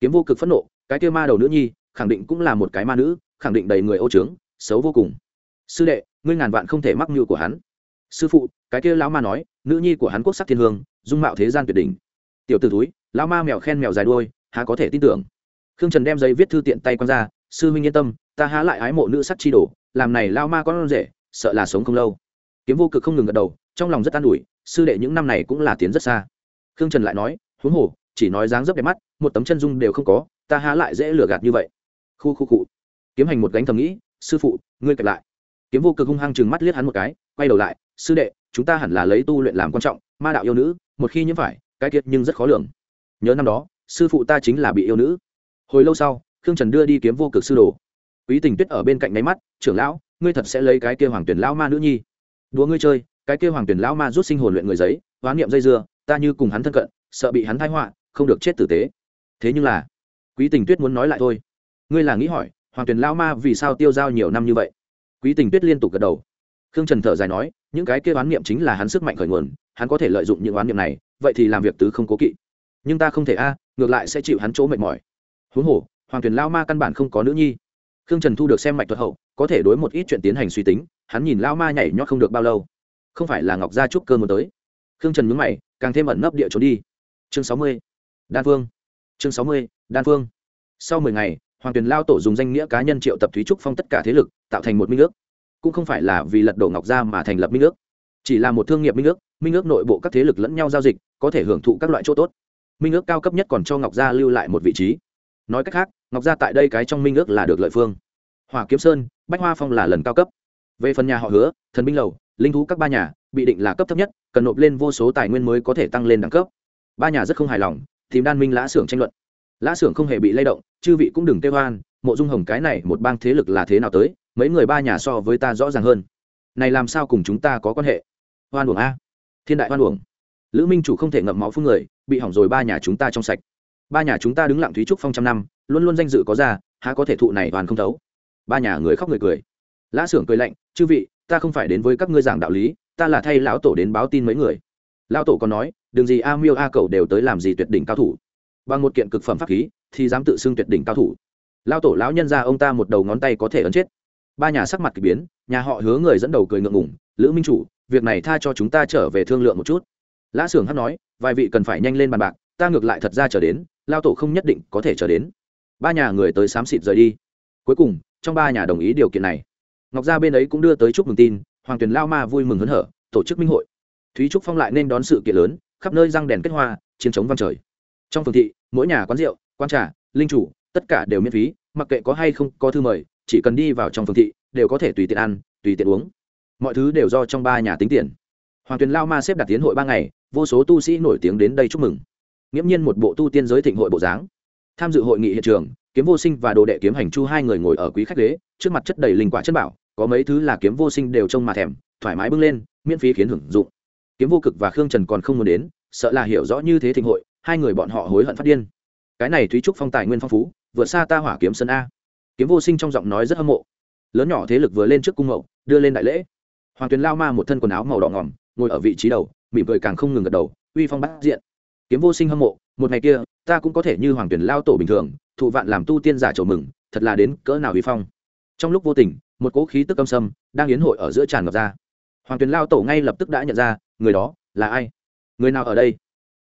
Kiếm vô cực phẫn nộ, cái kia ma đầu nữ nhi, khẳng định cũng là một cái ma nữ, khẳng định đầy người ô trướng, xấu vô cùng sư đệ, ngươi ngàn vạn không thể mắc mưu của hắn. Sư phụ, cái kia lão ma nói, nữ nhi của hắn quốc sắc thiên hương, dung mạo thế gian tuyệt đỉnh. Tiểu t ử túi lão ma mèo khen mèo dài đuôi, há có thể tin tưởng. Khương trần đem giấy viết thư tiện tay q ra, sư huynh yên tâm, ta há lại ái mộ nữ sắc chi đổ làm này lao ma con rể, sợ là sống không lâu. Kiếm vô cực không ngừng gật đầu, trong lòng rất an ủi, sư đệ những năm này cũng là tiến rất xa. Khương trần lại nói, huống hồ, chỉ nói dáng dấp đẹp mắt, một tấm chân dung đều không có, ta há lại dễ lừa gạt như vậy. Khu khu cụ kiếm hành một gánh thầm nghĩ, sư phụ, ngươi kẹp lại kiếm vô cực hung hăng chừng mắt liếc hắn một cái, quay đầu lại, sư đệ, chúng ta hẳn là lấy tu luyện làm quan trọng, ma đạo yêu nữ, một khi nhiễm phải, cái kiệt nhưng rất khó lường. Nhớ năm đó, sư phụ ta chính là bị yêu nữ. Hồi lâu sau, khương trần đưa đi kiếm vô cực sư đồ. Quý tình tuyết ở bên cạnh máy mắt, trưởng lão, ngươi thật sẽ lấy cái kia hoàng tuyển lão ma nữ nhi. Đùa ngươi chơi, cái kia hoàng tuyển lão ma rút sinh hồn luyện người giấy hoán niệm dây dưa, ta như cùng hắn thân cận, sợ bị hắn thái họa, không được chết tử tế. Thế nhưng là, quý tình tuyết muốn nói lại thôi. Ngươi là nghĩ hỏi, hoàng tuyển lão ma vì sao tiêu dao nhiều năm như vậy? Quý tình tuyết liên tục gật đầu. Khương trần thở dài nói, những cái kia oán niệm chính là hắn sức mạnh khởi nguồn, hắn có thể lợi dụng những oán niệm này, vậy thì làm việc tứ không cố kỵ. Nhưng ta không thể a, ngược lại sẽ chịu hắn chỗ mệt mỏi. Huống hồ, hoàng tuyền lao ma căn bản không có nữ nhi. Khương trần thu được xem mạch thuật hậu, có thể đối một ít chuyện tiến hành suy tính, hắn nhìn lao ma nhảy nhót không được bao lâu. Không phải là ngọc gia trúc cơ muốn tới. Khương trần nhướng mày, càng thêm ẩn nấp địa trốn đi. Chương sáu mươi, đan phương chương sáu mươi, đan phương sau mười ngày hoàng tuyền lao tổ dùng danh nghĩa cá nhân triệu tập thúy trúc phong tất cả thế lực, tạo thành một minh ước. Cũng không phải là vì lật đổ ngọc gia mà thành lập minh ước. Chỉ là một thương nghiệp minh ước minh ước nội bộ các thế lực lẫn nhau giao dịch, có thể hưởng thụ các loại chỗ tốt. Minh ước cao cấp nhất còn cho ngọc gia lưu lại một vị trí. Nói cách khác, ngọc gia tại đây cái trong minh ước là được lợi phương. Hòa kiếm sơn, bách hoa phong là lần cao cấp. Về phần nhà họ hứa, thần binh lầu, linh thú các ba nhà, bị định là cấp thấp nhất, cần nộp lên vô số tài nguyên mới có thể tăng lên đẳng cấp. Ba nhà rất không hài lòng, tìm đan minh lã xưởng tranh luận lã xưởng không hề bị lay động, chư vị cũng đừng kêu hoan mộ dung hồng cái này một bang thế lực là thế nào tới, mấy người ba nhà so với ta rõ ràng hơn. Này làm sao cùng chúng ta có quan hệ? Hoan uổng a. Thiên đại hoan uổng. Lữ minh chủ không thể ngậm máu phương người, bị hỏng rồi ba nhà chúng ta trong sạch. Ba nhà chúng ta đứng lặng thúy trúc phong trăm năm, luôn luôn danh dự có ra, há có thể thụ này hoàn không thấu. Ba nhà người khóc người cười. Lã xưởng cười lạnh, chư vị, ta không phải đến với các ngươi giảng đạo lý, ta là thay lão tổ đến báo tin mấy người. Lão tổ còn nói, đừng gì a miêu a cầu đều tới làm gì tuyệt đỉnh cao thủ bằng một kiện cực phẩm pháp khí, thì dám tự xưng tuyệt đỉnh cao thủ. Lao tổ lão nhân ra ông ta một đầu ngón tay có thể ấn chết. Ba nhà sắc mặt k ỳ biến, nhà họ hứa người dẫn đầu cười ngượng ngủng lữ minh chủ, việc này tha cho chúng ta trở về thương lượng một chút. Lã s ư ở n g hắt nói, vài vị cần phải nhanh lên bàn bạc, ta ngược lại thật ra trở đến, lao tổ không nhất định có thể trở đến. Ba nhà người tới xám xịt rời đi. Cuối cùng, trong ba nhà đồng ý điều kiện này. Ngọc gia bên ấy cũng đưa tới chúc mừng tin, hoàng tuyền lao ma vui mừng hớn hở, tổ chức minh hội. Thúy trúc phong lại nên đón sự kiện lớn, khắp nơi răng đèn kết hoa, chiến chống văng trời trong phường thị, mỗi nhà quán rượu, quán trà, linh chủ, tất cả đều miễn phí, mặc kệ có hay không có thư mời, chỉ cần đi vào trong phường thị, đều có thể tùy tiện ăn, tùy tiện uống. Mọi thứ đều do trong ba nhà tính tiền. Hoàng tuyền lao ma xếp đặt tiến hội ba ngày, vô số tu sĩ nổi tiếng đến đây chúc mừng. Nghiễm nhiên một bộ tu tiên giới thịnh hội bộ dáng. Tham dự hội nghị hiện trường, kiếm vô sinh và đồ đệ kiếm hành chu hai người ngồi ở quý khách ghế, trước mặt chất đầy linh quả chất bảo, có mấy thứ là kiếm vô sinh đều trông mà thèm, thoải mái bưng lên, miễn phí khiến hưởng dụng. Kiếm vô cực và khương trần còn không muốn đến, sợ là hiểu rõ như thế thịnh hội hai người bọn họ hối hận phát điên. Cái này thúy trúc phong tài nguyên phong phú, vượt xa ta hỏa kiếm sơn a. Kiếm vô sinh trong giọng nói rất hâm mộ. Lớn nhỏ thế lực vừa lên trước cung mậu, đưa lên đại lễ. Hoàng tuyền lao ma một thân quần áo màu đỏ ngỏm, ngồi ở vị trí đầu, mỉm cười càng không ngừng gật đầu, uy phong bắt diện. Kiếm vô sinh hâm mộ, một ngày kia, ta cũng có thể như hoàng tuyền lao tổ bình thường, thụ vạn làm tu tiên giả chầu mừng, thật là đến cỡ nào uy phong. Trong lúc vô tình, một cỗ khí tức âm sâm đang yến hội ở giữa tràn ngập ra. Hoàng tuyền lao tổ ngay lập tức đã nhận ra, người đó là ai? Người nào ở đây?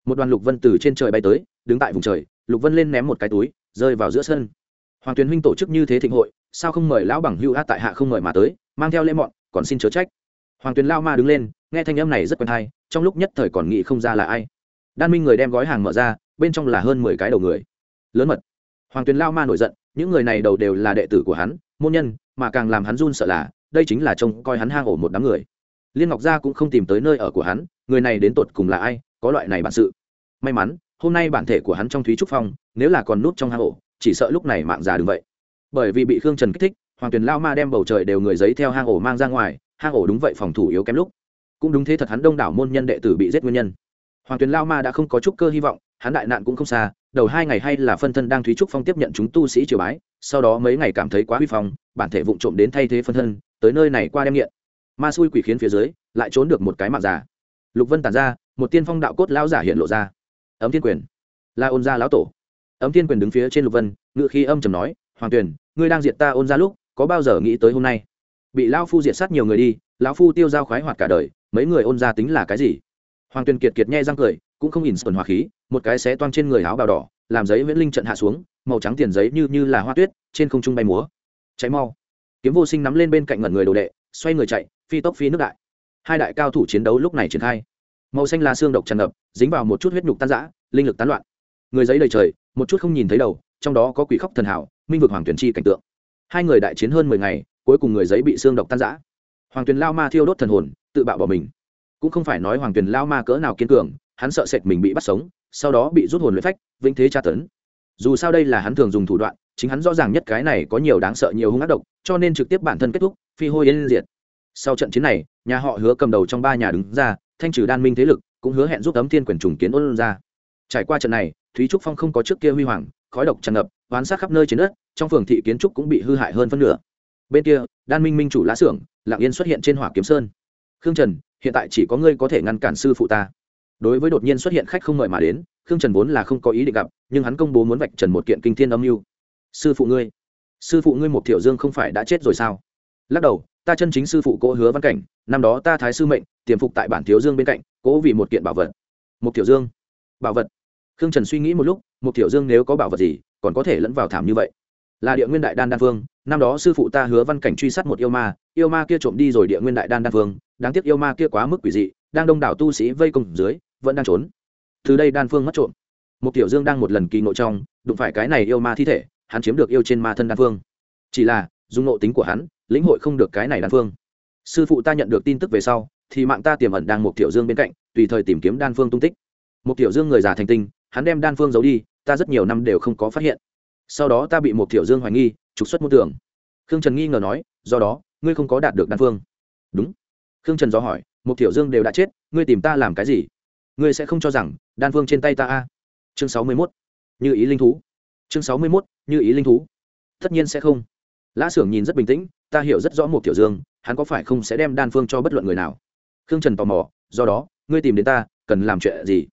Một đoàn lục vân từ trên trời bay tới, đứng tại vùng trời, lục vân lên ném một cái túi, rơi vào giữa sân. Hoàng tuyền huynh tổ chức như thế thịnh hội, sao không mời lão bằng hưu át tại hạ không mời mà tới, mang theo lễ mọn, còn xin chớ trách. Hoàng tuyền lao ma đứng lên, nghe thanh âm này rất quen thai trong lúc nhất thời còn nghĩ không ra là ai. Đan minh người đem gói hàng mở ra, bên trong là hơn mười cái đầu người. Lớn mật. Hoàng tuyền lao ma nổi giận, những người này đầu đều là đệ tử của hắn, môn nhân, mà càng làm hắn run sợ là, đây chính là trông coi hắn hang ổ một đám người. Liên ngọc gia cũng không tìm tới nơi ở của hắn, người này đến tột cùng là ai có loại này bản sự. May mắn, hôm nay bản thể của hắn trong thúy trúc phong, nếu là còn nút trong hang ổ, chỉ sợ lúc này mạng già đừng vậy. Bởi vì bị khương trần kích thích, hoàng tuyền lao ma đem bầu trời đều người giấy theo hang ổ mang ra ngoài, hang ổ đúng vậy phòng thủ yếu kém lúc. Cũng đúng thế thật hắn đông đảo môn nhân đệ tử bị giết nguyên nhân. Hoàng tuyền lao ma đã không có chút cơ hy vọng, hắn đại nạn cũng không xa, đầu hai ngày hay là phân thân đang thúy trúc phong tiếp nhận chúng tu sĩ triều bái, sau đó mấy ngày cảm thấy quá huy phong, bản thể vụng trộm đến thay thế phân thân, tới nơi này qua đem nghiện. Ma xui quỷ khiến phía dưới, lại trốn được một cái mạng già. Lục vân tàn ra một tiên phong đạo cốt lão giả hiện lộ ra. Ấm thiên quyền. Là ôn gia lão tổ. Ấm thiên quyền đứng phía trên lục vân, ngự khi âm trầm nói, hoàng tuyền, ngươi đang diệt ta ôn gia lúc, có bao giờ nghĩ tới hôm nay? Bị lão phu diệt sát nhiều người đi, lão phu tiêu dao khoái hoạt cả đời, mấy người ôn gia tính là cái gì? Hoàng tuyền kiệt kiệt nhai răng cười, cũng không nhìn sờn hòa khí, một cái xé toang trên người áo bào đỏ, làm giấy viễn linh trận hạ xuống, màu trắng tiền giấy như như là hoa tuyết, trên không trung bay múa. Cháy mau. Kiếm vô sinh nắm lên bên cạnh ngẩn người đồ đệ, xoay người chạy, phi tốc phi nước đại. Hai đại cao thủ chiến đấu lúc này triển khai màu xanh là xương độc tràn ngập, dính vào một chút huyết nhục tan rã, linh lực tán loạn. Người giấy đầy trời, một chút không nhìn thấy đầu, trong đó có quỷ khóc thần hảo, minh vực hoàng tuyển chi cảnh tượng. Hai người đại chiến hơn mười ngày, cuối cùng người giấy bị xương độc tan rã. hoàng tuyền lao ma thiêu đốt thần hồn, tự bạo bỏ mình. Cũng không phải nói hoàng tuyền lao ma cỡ nào kiên cường, hắn sợ sệt mình bị bắt sống, sau đó bị rút hồn luyện phách, vĩnh thế tra tấn. Dù sao đây là hắn thường dùng thủ đoạn, chính hắn rõ ràng nhất cái này có nhiều đáng sợ, nhiều hung ác độc, cho nên trực tiếp bản thân kết thúc, phi hôi yên diệt. Sau trận chiến này nhà họ hứa cầm đầu trong ba nhà đứng ra, thanh trừ đan minh thế lực, cũng hứa hẹn giúp ấm thiên quyền trùng kiến ôn ra trải qua trận này, thúy trúc phong không có trước kia huy hoàng, khói độc tràn ngập, oán sát khắp nơi trên đất, trong phường thị kiến trúc cũng bị hư hại hơn phân nửa. Bên kia, đan minh minh chủ lá xưởng lạng yên xuất hiện trên hỏa kiếm sơn. Khương trần, hiện tại chỉ có ngươi có thể ngăn cản sư phụ ta. Đối với đột nhiên xuất hiện khách không mời mà đến, khương trần vốn là không có ý định gặp, nhưng hắn công bố muốn vạch trần một kiện kinh thiên âm mưu. Sư phụ ngươi, sư phụ ngươi một thiểu dương không phải đã chết rồi sao? Lắc đầu ta chân chính sư phụ cố hứa văn cảnh, năm đó ta thái sư mệnh, tiềm phục tại bản thiếu dương bên cạnh, cố vì một kiện bảo vật. Một tiểu dương. Bảo vật. Khương trần suy nghĩ một lúc một tiểu dương nếu có bảo vật gì, còn có thể lẫn vào thảm như vậy. Là địa nguyên đại đan đan phương năm đó sư phụ ta hứa văn cảnh truy sát một yêu ma yêu ma kia trộm đi rồi địa nguyên đại đan đan phương đáng tiếc yêu ma kia quá mức quỷ dị, đang đông đảo tu sĩ vây công dưới, vẫn đang trốn. Từ đây đan phương mất trộm. Một tiểu dương đang một lần kỳ nội trong, đụng phải cái này yêu ma thi thể, hắn chiếm được yêu trên ma thân đan phương chỉ là dùng nộ tính của hắn, lĩnh hội không được cái này đan phương. Sư phụ ta nhận được tin tức về sau, thì mạng ta tiềm ẩn đang một tiểu dương bên cạnh, tùy thời tìm kiếm đan phương tung tích. Một tiểu dương người già thành tinh, hắn đem đan phương giấu đi, ta rất nhiều năm đều không có phát hiện. Sau đó ta bị một tiểu dương hoài nghi, trục xuất môn tưởng khương trần nghi ngờ nói, do đó, ngươi không có đạt được đan phương. Đúng. Khương trần do hỏi một tiểu dương đều đã chết, ngươi tìm ta làm cái gì? Ngươi sẽ không cho rằng, đan phương trên tay ta a? Chương sáu mươi mốt. Như ý linh thú. Chương sáu mươi mốt, như ý linh thú. Tất nhiên sẽ không lã s ư ở n g nhìn rất bình tĩnh, ta hiểu rất rõ một tiểu dương, hắn có phải không sẽ đem đan phương cho bất luận người nào? Khương trần tò mò, do đó, ngươi tìm đến ta, cần làm chuyện gì?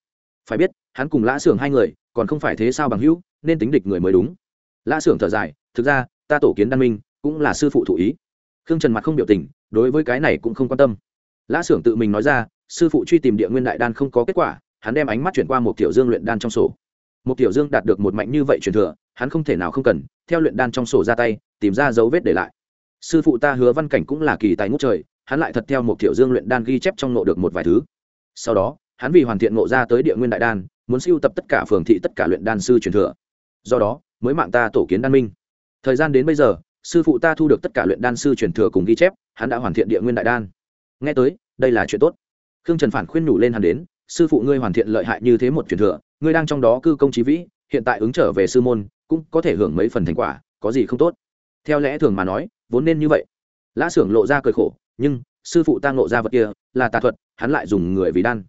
Phải biết, hắn cùng lã s ư ở n g hai người, còn không phải thế sao bằng hữu, nên tính địch người mới đúng. Lã s ư ở n g thở dài, thực ra, ta tổ kiến đan minh, cũng là sư phụ thụ ý. Khương trần mặt không biểu tình, đối với cái này cũng không quan tâm. Lã s ư ở n g tự mình nói ra, sư phụ truy tìm địa nguyên đại đan không có kết quả, hắn đem ánh mắt chuyển qua một tiểu dương luyện đan trong sổ một tiểu dương đạt được một mạnh như vậy truyền thừa, hắn không thể nào không cần, theo luyện đan trong sổ ra tay, tìm ra dấu vết để lại. Sư phụ ta hứa văn cảnh cũng là kỳ tài ngút trời, hắn lại thật theo một tiểu dương luyện đan ghi chép trong nộ được một vài thứ. Sau đó, hắn vì hoàn thiện ngộ ra tới địa nguyên đại đan, muốn siêu tập tất cả phường thị tất cả luyện đan sư truyền thừa. Do đó, mới mạng ta tổ kiến đan minh. Thời gian đến bây giờ, sư phụ ta thu được tất cả luyện đan sư truyền thừa cùng ghi chép, hắn đã hoàn thiện địa nguyên đại đan. Nghe tới, đây là chuyện tốt. Khương trần phản khuyên nhủ lên hắn đến sư phụ ngươi hoàn thiện lợi hại như thế một truyền thừa, ngươi đang trong đó cư công trí vĩ, hiện tại ứng trở về sư môn, cũng có thể hưởng mấy phần thành quả, có gì không tốt? Theo lẽ thường mà nói, vốn nên như vậy. Lã xưởng lộ ra cười khổ, nhưng, sư phụ ta ngộ ra vật kia, là tà thuật, hắn lại dùng người vì đan.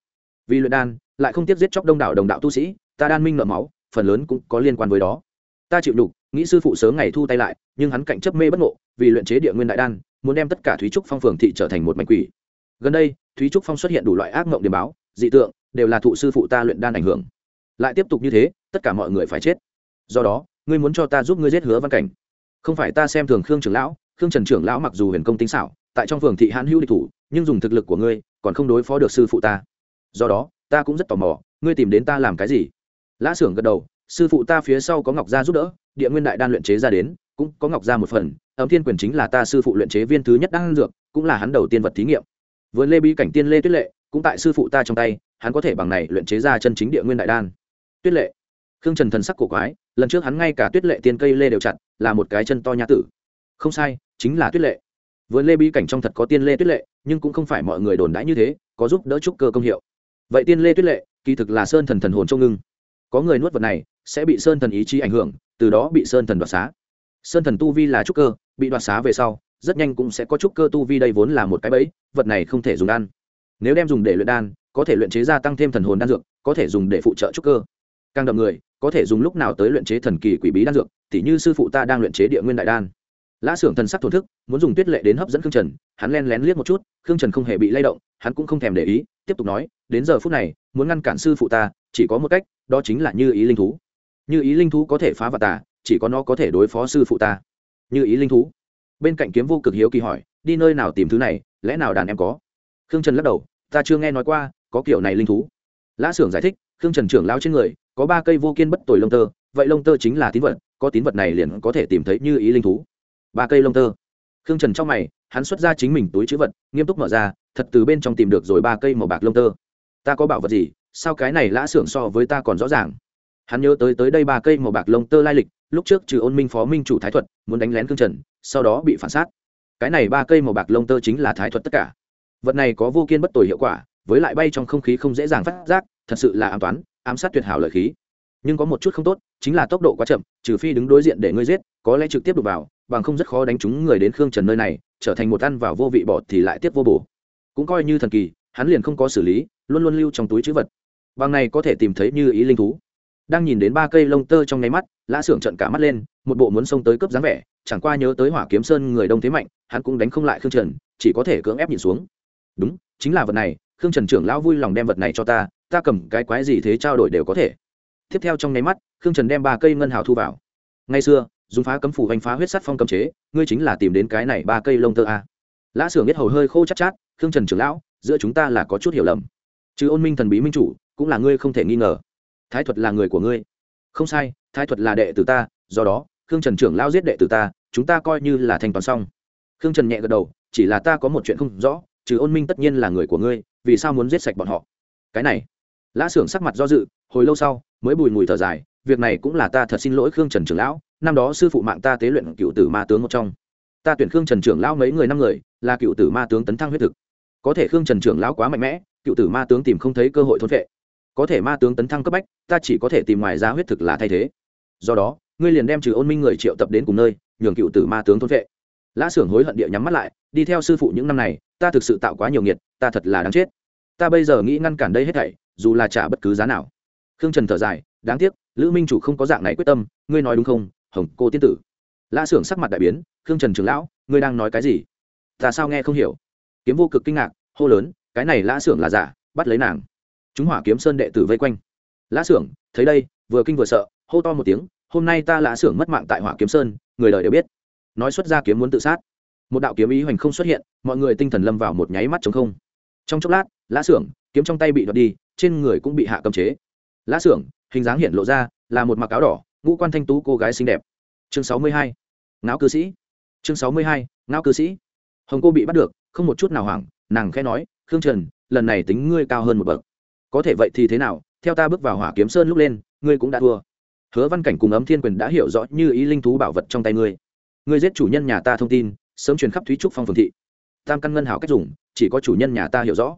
Vì luyện đan, lại không tiếp giết chóc đông đảo đồng đạo tu sĩ, ta đan minh nợ máu, phần lớn cũng có liên quan với đó. Ta chịu đục nghĩ sư phụ sớm ngày thu tay lại, nhưng hắn cạnh chấp mê bất ngộ, vì luyện chế địa nguyên đại đan, muốn đem tất cả thúy trúc phong phường thị trở thành một mảnh quỷ. Gần đây, thúy trúc phong xuất hiện đủ loại ác mộng điểm báo dị tượng, đều là thụ sư phụ ta luyện đan ảnh hưởng. Lại tiếp tục như thế, tất cả mọi người phải chết. Do đó, ngươi muốn cho ta giúp ngươi giết hứa văn cảnh. Không phải ta xem thường khương trưởng lão, khương trần trưởng lão mặc dù huyền công tính xảo, tại trong phường thị hãn hữu địch thủ, nhưng dùng thực lực của ngươi, còn không đối phó được sư phụ ta. Do đó, ta cũng rất tò mò, ngươi tìm đến ta làm cái gì? Lã xưởng gật đầu, sư phụ ta phía sau có ngọc gia giúp đỡ, địa nguyên đại đan luyện chế ra đến, cũng có ngọc gia một phần ấm thiên quyền chính là ta sư phụ luyện chế viên thứ nhất đan dược, cũng là hắn đầu tiên vật thí nghiệm. Với lê bí cảnh tiên lê tuyết lệ cũng tại sư phụ ta trong tay, hắn có thể bằng này luyện chế ra chân chính địa nguyên đại đan. Tuyết lệ. Khương trần thần sắc cổ quái, lần trước hắn ngay cả tuyết lệ tiên cây lê đều chặt, là một cái chân to nhã tử. Không sai, chính là tuyết lệ. Vườn lê bí cảnh trong thật có tiên lê tuyết lệ, nhưng cũng không phải mọi người đồn đãi như thế, có giúp đỡ trúc cơ công hiệu. Vậy tiên lê tuyết lệ, kỳ thực là sơn thần thần hồn châu ngưng. Có người nuốt vật này, sẽ bị sơn thần ý chí ảnh hưởng, từ đó bị sơn thần đoạt xá. Sơn thần tu vi là trúc cơ, bị đoạt xá về sau, rất nhanh cũng sẽ có trúc cơ tu vi đây vốn là một cái bẫy, vật này không thể dùng ăn nếu đem dùng để luyện đan, có thể luyện chế gia tăng thêm thần hồn đan dược, có thể dùng để phụ trợ trúc cơ. Càng đậm người, có thể dùng lúc nào tới luyện chế thần kỳ quỷ bí đan dược, tỉ như sư phụ ta đang luyện chế địa nguyên đại đan. Lã xưởng thần sắc thổn thức, muốn dùng tuyết lệ đến hấp dẫn khương trần, hắn len lén liếc một chút, khương trần không hề bị lay động, hắn cũng không thèm để ý, tiếp tục nói, đến giờ phút này, muốn ngăn cản sư phụ ta, chỉ có một cách, đó chính là như ý linh thú. Như ý linh thú có thể phá vật tả chỉ có nó có thể đối phó sư phụ ta. Như ý linh thú. Bên cạnh kiếm vô cực hiếu kỳ hỏi, đi nơi nào tìm thứ này, lẽ nào đàn em có? Khương trần lắc đầu, ta chưa nghe nói qua, có kiểu này linh thú. Lã xưởng giải thích, khương trần trưởng lao trên người, có ba cây vô kiên bất tồi lông tơ, vậy lông tơ chính là tín vật, có tín vật này liền có thể tìm thấy như ý linh thú. Ba cây lông tơ. Khương trần trong mày, hắn xuất ra chính mình túi chữ vật, nghiêm túc mở ra, thật từ bên trong tìm được rồi ba cây màu bạc lông tơ. Ta có bảo vật gì? Sao cái này lã xưởng so với ta còn rõ ràng? Hắn nhớ tới tới đây ba cây màu bạc lông tơ lai lịch, lúc trước trừ ôn minh phó minh chủ thái thuật, muốn đánh lén khương trần, sau đó bị phản sát. Cái này ba cây màu bạc lông tơ chính là thái thuật tất cả vật này có vô kiên bất tồi hiệu quả, với lại bay trong không khí không dễ dàng phát giác, thật sự là ám toán, ám sát tuyệt hảo lợi khí. Nhưng có một chút không tốt, chính là tốc độ quá chậm, trừ phi đứng đối diện để ngươi giết, có lẽ trực tiếp đục vào, bằng không rất khó đánh trúng người đến khương trần nơi này, trở thành một ăn vào vô vị bọt thì lại tiếp vô bổ. Cũng coi như thần kỳ, hắn liền không có xử lý, luôn luôn lưu trong túi chữ vật. Bằng này có thể tìm thấy như ý linh thú. Đang nhìn đến ba cây lông tơ trong nháy mắt, lã xưởng trận cả mắt lên, một bộ muốn xông tới cướp dáng vẻ, chẳng qua nhớ tới hỏa kiếm sơn người đông thế mạnh, hắn cũng đánh không lại khương trần, chỉ có thể cưỡng ép nhìn xuống đúng chính là vật này khương trần trưởng lão vui lòng đem vật này cho ta ta cầm cái quái gì thế trao đổi đều có thể. Tiếp theo trong nháy mắt khương trần đem ba cây ngân hào thu vào. Ngay xưa dùng phá cấm phủ hành phá huyết sắt phong cấm chế ngươi chính là tìm đến cái này ba cây lông tơ a. Lã s ư ở n g biết hầu hơi khô chắc chát, chát khương trần trưởng lão giữa chúng ta là có chút hiểu lầm. Chứ ôn minh thần bí minh chủ cũng là ngươi không thể nghi ngờ. Thái thuật là người của ngươi. Không sai thái thuật là đệ tử ta do đó khương trần trưởng lão giết đệ tử ta chúng ta coi như là thanh toán xong. Khương trần nhẹ gật đầu chỉ là ta có một chuyện không rõ trừ ôn minh tất nhiên là người của ngươi, vì sao muốn giết sạch bọn họ? Cái này, lã s ư ở n g sắc mặt do dự, hồi lâu sau, mới bùi mùi thở dài, việc này cũng là ta thật xin lỗi khương trần trưởng lão, năm đó sư phụ mạng ta tế luyện cựu tử ma tướng một trong. Ta tuyển khương trần trưởng lão mấy người năm người, là cựu tử ma tướng tấn thăng huyết thực. Có thể khương trần trưởng lão quá mạnh mẽ, cựu tử ma tướng tìm không thấy cơ hội thôn vệ. Có thể ma tướng tấn thăng cấp bách, ta chỉ có thể tìm ngoài ra huyết thực là thay thế. Do đó, ngươi liền đem trừ ôn minh người triệu tập đến cùng nơi, nhường cựu tử ma tướng thôn vệ lã xưởng hối hận địa nhắm mắt lại, đi theo sư phụ những năm này, ta thực sự tạo quá nhiều nghiệt, ta thật là đáng chết. Ta bây giờ nghĩ ngăn cản đây hết thảy, dù là trả bất cứ giá nào. Khương trần thở dài, đáng tiếc, lữ minh chủ không có dạng này quyết tâm, ngươi nói đúng không, hồng cô tiên tử? Lã xưởng sắc mặt đại biến, khương trần trường lão, ngươi đang nói cái gì? Ta sao nghe không hiểu? Kiếm vô cực kinh ngạc, hô lớn, cái này lã xưởng là giả, bắt lấy nàng. Chúng hỏa kiếm sơn đệ tử vây quanh. Lã xưởng, thấy đây, vừa kinh vừa sợ, hô to một tiếng, hôm nay ta lã xưởng mất mạng tại hỏa kiếm sơn, người đời đều biết nói xuất ra kiếm muốn tự sát. Một đạo kiếm ý hoành không xuất hiện, mọi người tinh thần lâm vào một nháy mắt chống không. Trong chốc lát, lã xưởng kiếm trong tay bị đoạt đi, trên người cũng bị hạ cầm chế. Lã xưởng hình dáng hiện lộ ra, là một mặc áo đỏ, ngũ quan thanh tú cô gái xinh đẹp. Chương sáu mươi hai, ngáo cư sĩ. Chương sáu mươi hai, ngáo cư sĩ. Hồng cô bị bắt được, không một chút nào hoảng, nàng khẽ nói, khương trần, lần này tính ngươi cao hơn một bậc. Có thể vậy thì thế nào? Theo ta bước vào hỏa kiếm sơn lúc lên, ngươi cũng đã thua. Hứa văn cảnh cùng ấm thiên quyền đã hiểu rõ như ý linh thú bảo vật trong tay ngươi ngươi giết chủ nhân nhà ta thông tin, sớm truyền khắp thúy trúc phong phường thị. Tam căn ngân hảo cách dùng, chỉ có chủ nhân nhà ta hiểu rõ.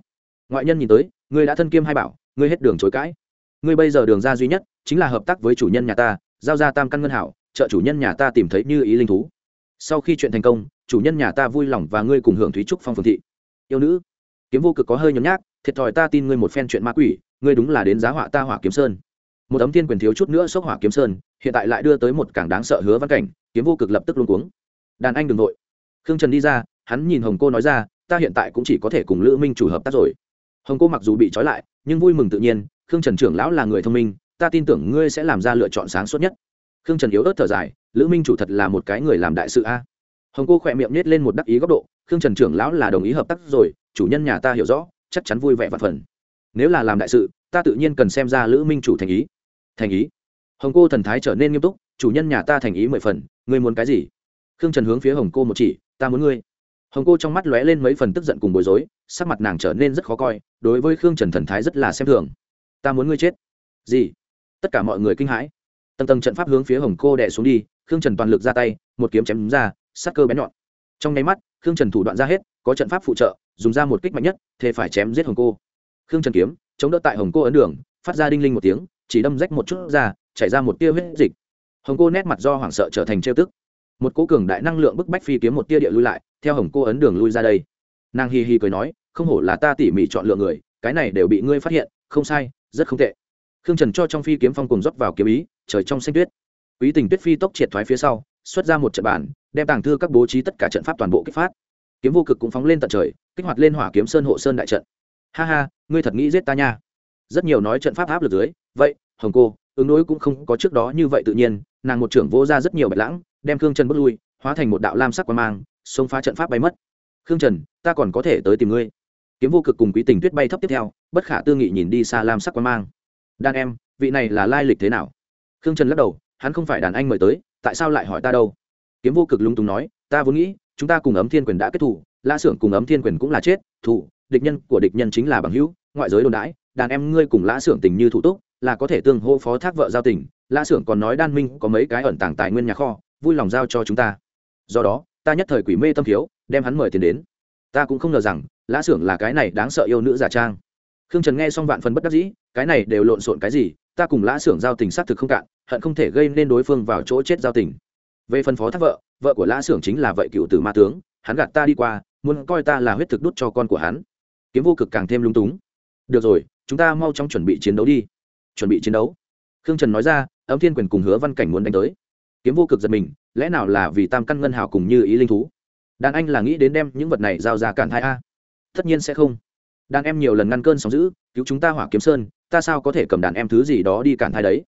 Ngoại nhân nhìn tới, ngươi đã thân kiêm hai bảo, ngươi hết đường chối cãi. Ngươi bây giờ đường ra duy nhất, chính là hợp tác với chủ nhân nhà ta, giao ra tam căn ngân hảo, trợ chủ nhân nhà ta tìm thấy như ý linh thú. Sau khi chuyện thành công, chủ nhân nhà ta vui lòng và ngươi cùng hưởng thúy trúc phong phường thị. Yêu nữ, kiếm vô cực có hơi nhấm nhác, thiệt thòi ta tin ngươi một phen chuyện ma quỷ, ngươi đúng là đến giá họa ta hỏa kiếm sơn. Một tấm thiên quyền thiếu chút nữa xốc hỏa kiếm sơn hiện tại lại đưa tới một cảng đáng sợ hứa văn cảnh, kiếm vô cực lập tức luôn cuống. Đàn anh đừng nội khương trần đi ra, hắn nhìn hồng cô nói ra, ta hiện tại cũng chỉ có thể cùng lữ minh chủ hợp tác rồi. Hồng cô mặc dù bị trói lại, nhưng vui mừng tự nhiên, khương trần trưởng lão là người thông minh, ta tin tưởng ngươi sẽ làm ra lựa chọn sáng suốt nhất. Khương trần yếu ớt thở dài, lữ minh chủ thật là một cái người làm đại sự a. Hồng cô khỏe miệng nết lên một đắc ý góc độ, khương trần trưởng lão là đồng ý hợp tác rồi, chủ nhân nhà ta hiểu rõ, chắc chắn vui vẻ và phần nếu là làm đại sự, ta tự nhiên cần xem ra lữ minh chủ thành ý. Thành ý? Hồng cô thần thái trở nên nghiêm túc, chủ nhân nhà ta thành ý mười phần, ngươi muốn cái gì? Khương trần hướng phía hồng cô một chỉ, ta muốn ngươi. Hồng cô trong mắt lóe lên mấy phần tức giận cùng bối rối, sắc mặt nàng trở nên rất khó coi, đối với khương trần thần thái rất là xem thường. Ta muốn ngươi chết. Gì? Tất cả mọi người kinh hãi. Tầng tầng trận pháp hướng phía hồng cô đẻ xuống đi, khương trần toàn lực ra tay, một kiếm chém đúng ra, sắc cơ bén nhọn. Trong nháy mắt, khương trần thủ đoạn ra hết, có trận pháp phụ trợ, dùng ra một kích mạnh nhất, thế phải chém giết hồng cô. Khương trần kiếm, chống đỡ tại hồng cô ấn đường, phát ra đinh linh một tiếng, chỉ đâm rách một chút ra chảy ra một tia huyết dịch. Hồng cô nét mặt do hoảng sợ trở thành trêu tức. Một cố cường đại năng lượng bức bách phi kiếm một tia địa lui lại, theo hồng cô ấn đường lui ra đây. Nàng hi hi cười nói, không hổ là ta tỉ mỉ chọn lựa người, cái này đều bị ngươi phát hiện, không sai, rất không tệ. Khương trần cho trong phi kiếm phong cùng dốc vào kiếm ý, trời trong xanh tuyết. Quý tình tuyết phi tốc triệt thoái phía sau, xuất ra một trận bản đem tàng thư các bố trí tất cả trận pháp toàn bộ kích phát. Kiếm vô cực cũng phóng lên tận trời, kích hoạt lên hỏa kiếm sơn hộ sơn đại trận. Ha ha, ngươi thật nghĩ giết ta nha. Rất nhiều nói trận pháp áp lực dưới, vậy, hồng cô ứng đối cũng không có trước đó như vậy tự nhiên, nàng một trưởng vô ra rất nhiều bạch lãng, đem khương trần bước lui, hóa thành một đạo lam sắc qua mang, xông phá trận pháp bay mất. Khương trần, ta còn có thể tới tìm ngươi. Kiếm vô cực cùng quý tình tuyết bay thấp tiếp theo, bất khả tư nghị nhìn đi xa lam sắc qua mang. Đàn em, vị này là lai lịch thế nào? Khương trần lắc đầu, hắn không phải đàn anh mời tới, tại sao lại hỏi ta đâu? Kiếm vô cực lung túng nói, ta vốn nghĩ, chúng ta cùng ấm thiên quyền đã kết thủ la xưởng cùng ấm thiên quyền cũng là chết thủ địch nhân của địch nhân chính là bằng hữu, ngoại giới đồn đãi, đàn em ngươi cùng lã xưởng tình như thủ túc là có thể tương hô phó thác vợ giao tình, lã xưởng còn nói đan minh có mấy cái ẩn tàng tài nguyên nhà kho, vui lòng giao cho chúng ta. Do đó, ta nhất thời quỷ mê tâm thiếu, đem hắn mời tiền đến. Ta cũng không ngờ rằng, lã xưởng là cái này đáng sợ yêu nữ giả trang. Khương trần nghe xong vạn phần bất đắc dĩ, cái này đều lộn xộn cái gì, ta cùng lã xưởng giao tình xác thực không cạn, hận không thể gây nên đối phương vào chỗ chết giao tình. Về phần phó thác vợ vợ của lã xưởng chính là vậy cựu tử ma tướng, hắn gạt ta đi qua, muốn coi ta là huyết thực đút cho con của hắn. Kiếm vô cực càng thêm lung túng. Được rồi, chúng ta mau chóng chuẩn bị chiến đấu đi chuẩn bị chiến đấu. Khương trần nói ra, ấm thiên quyền cùng hứa văn cảnh muốn đánh tới. Kiếm vô cực giật mình, lẽ nào là vì tam căn ngân hào cùng như ý linh thú? Đàn anh là nghĩ đến đem những vật này giao ra cản thai a. Tất nhiên sẽ không. Đàn em nhiều lần ngăn cơn sóng giữ cứu chúng ta hỏa kiếm sơn, ta sao có thể cầm đàn em thứ gì đó đi cản thai đấy?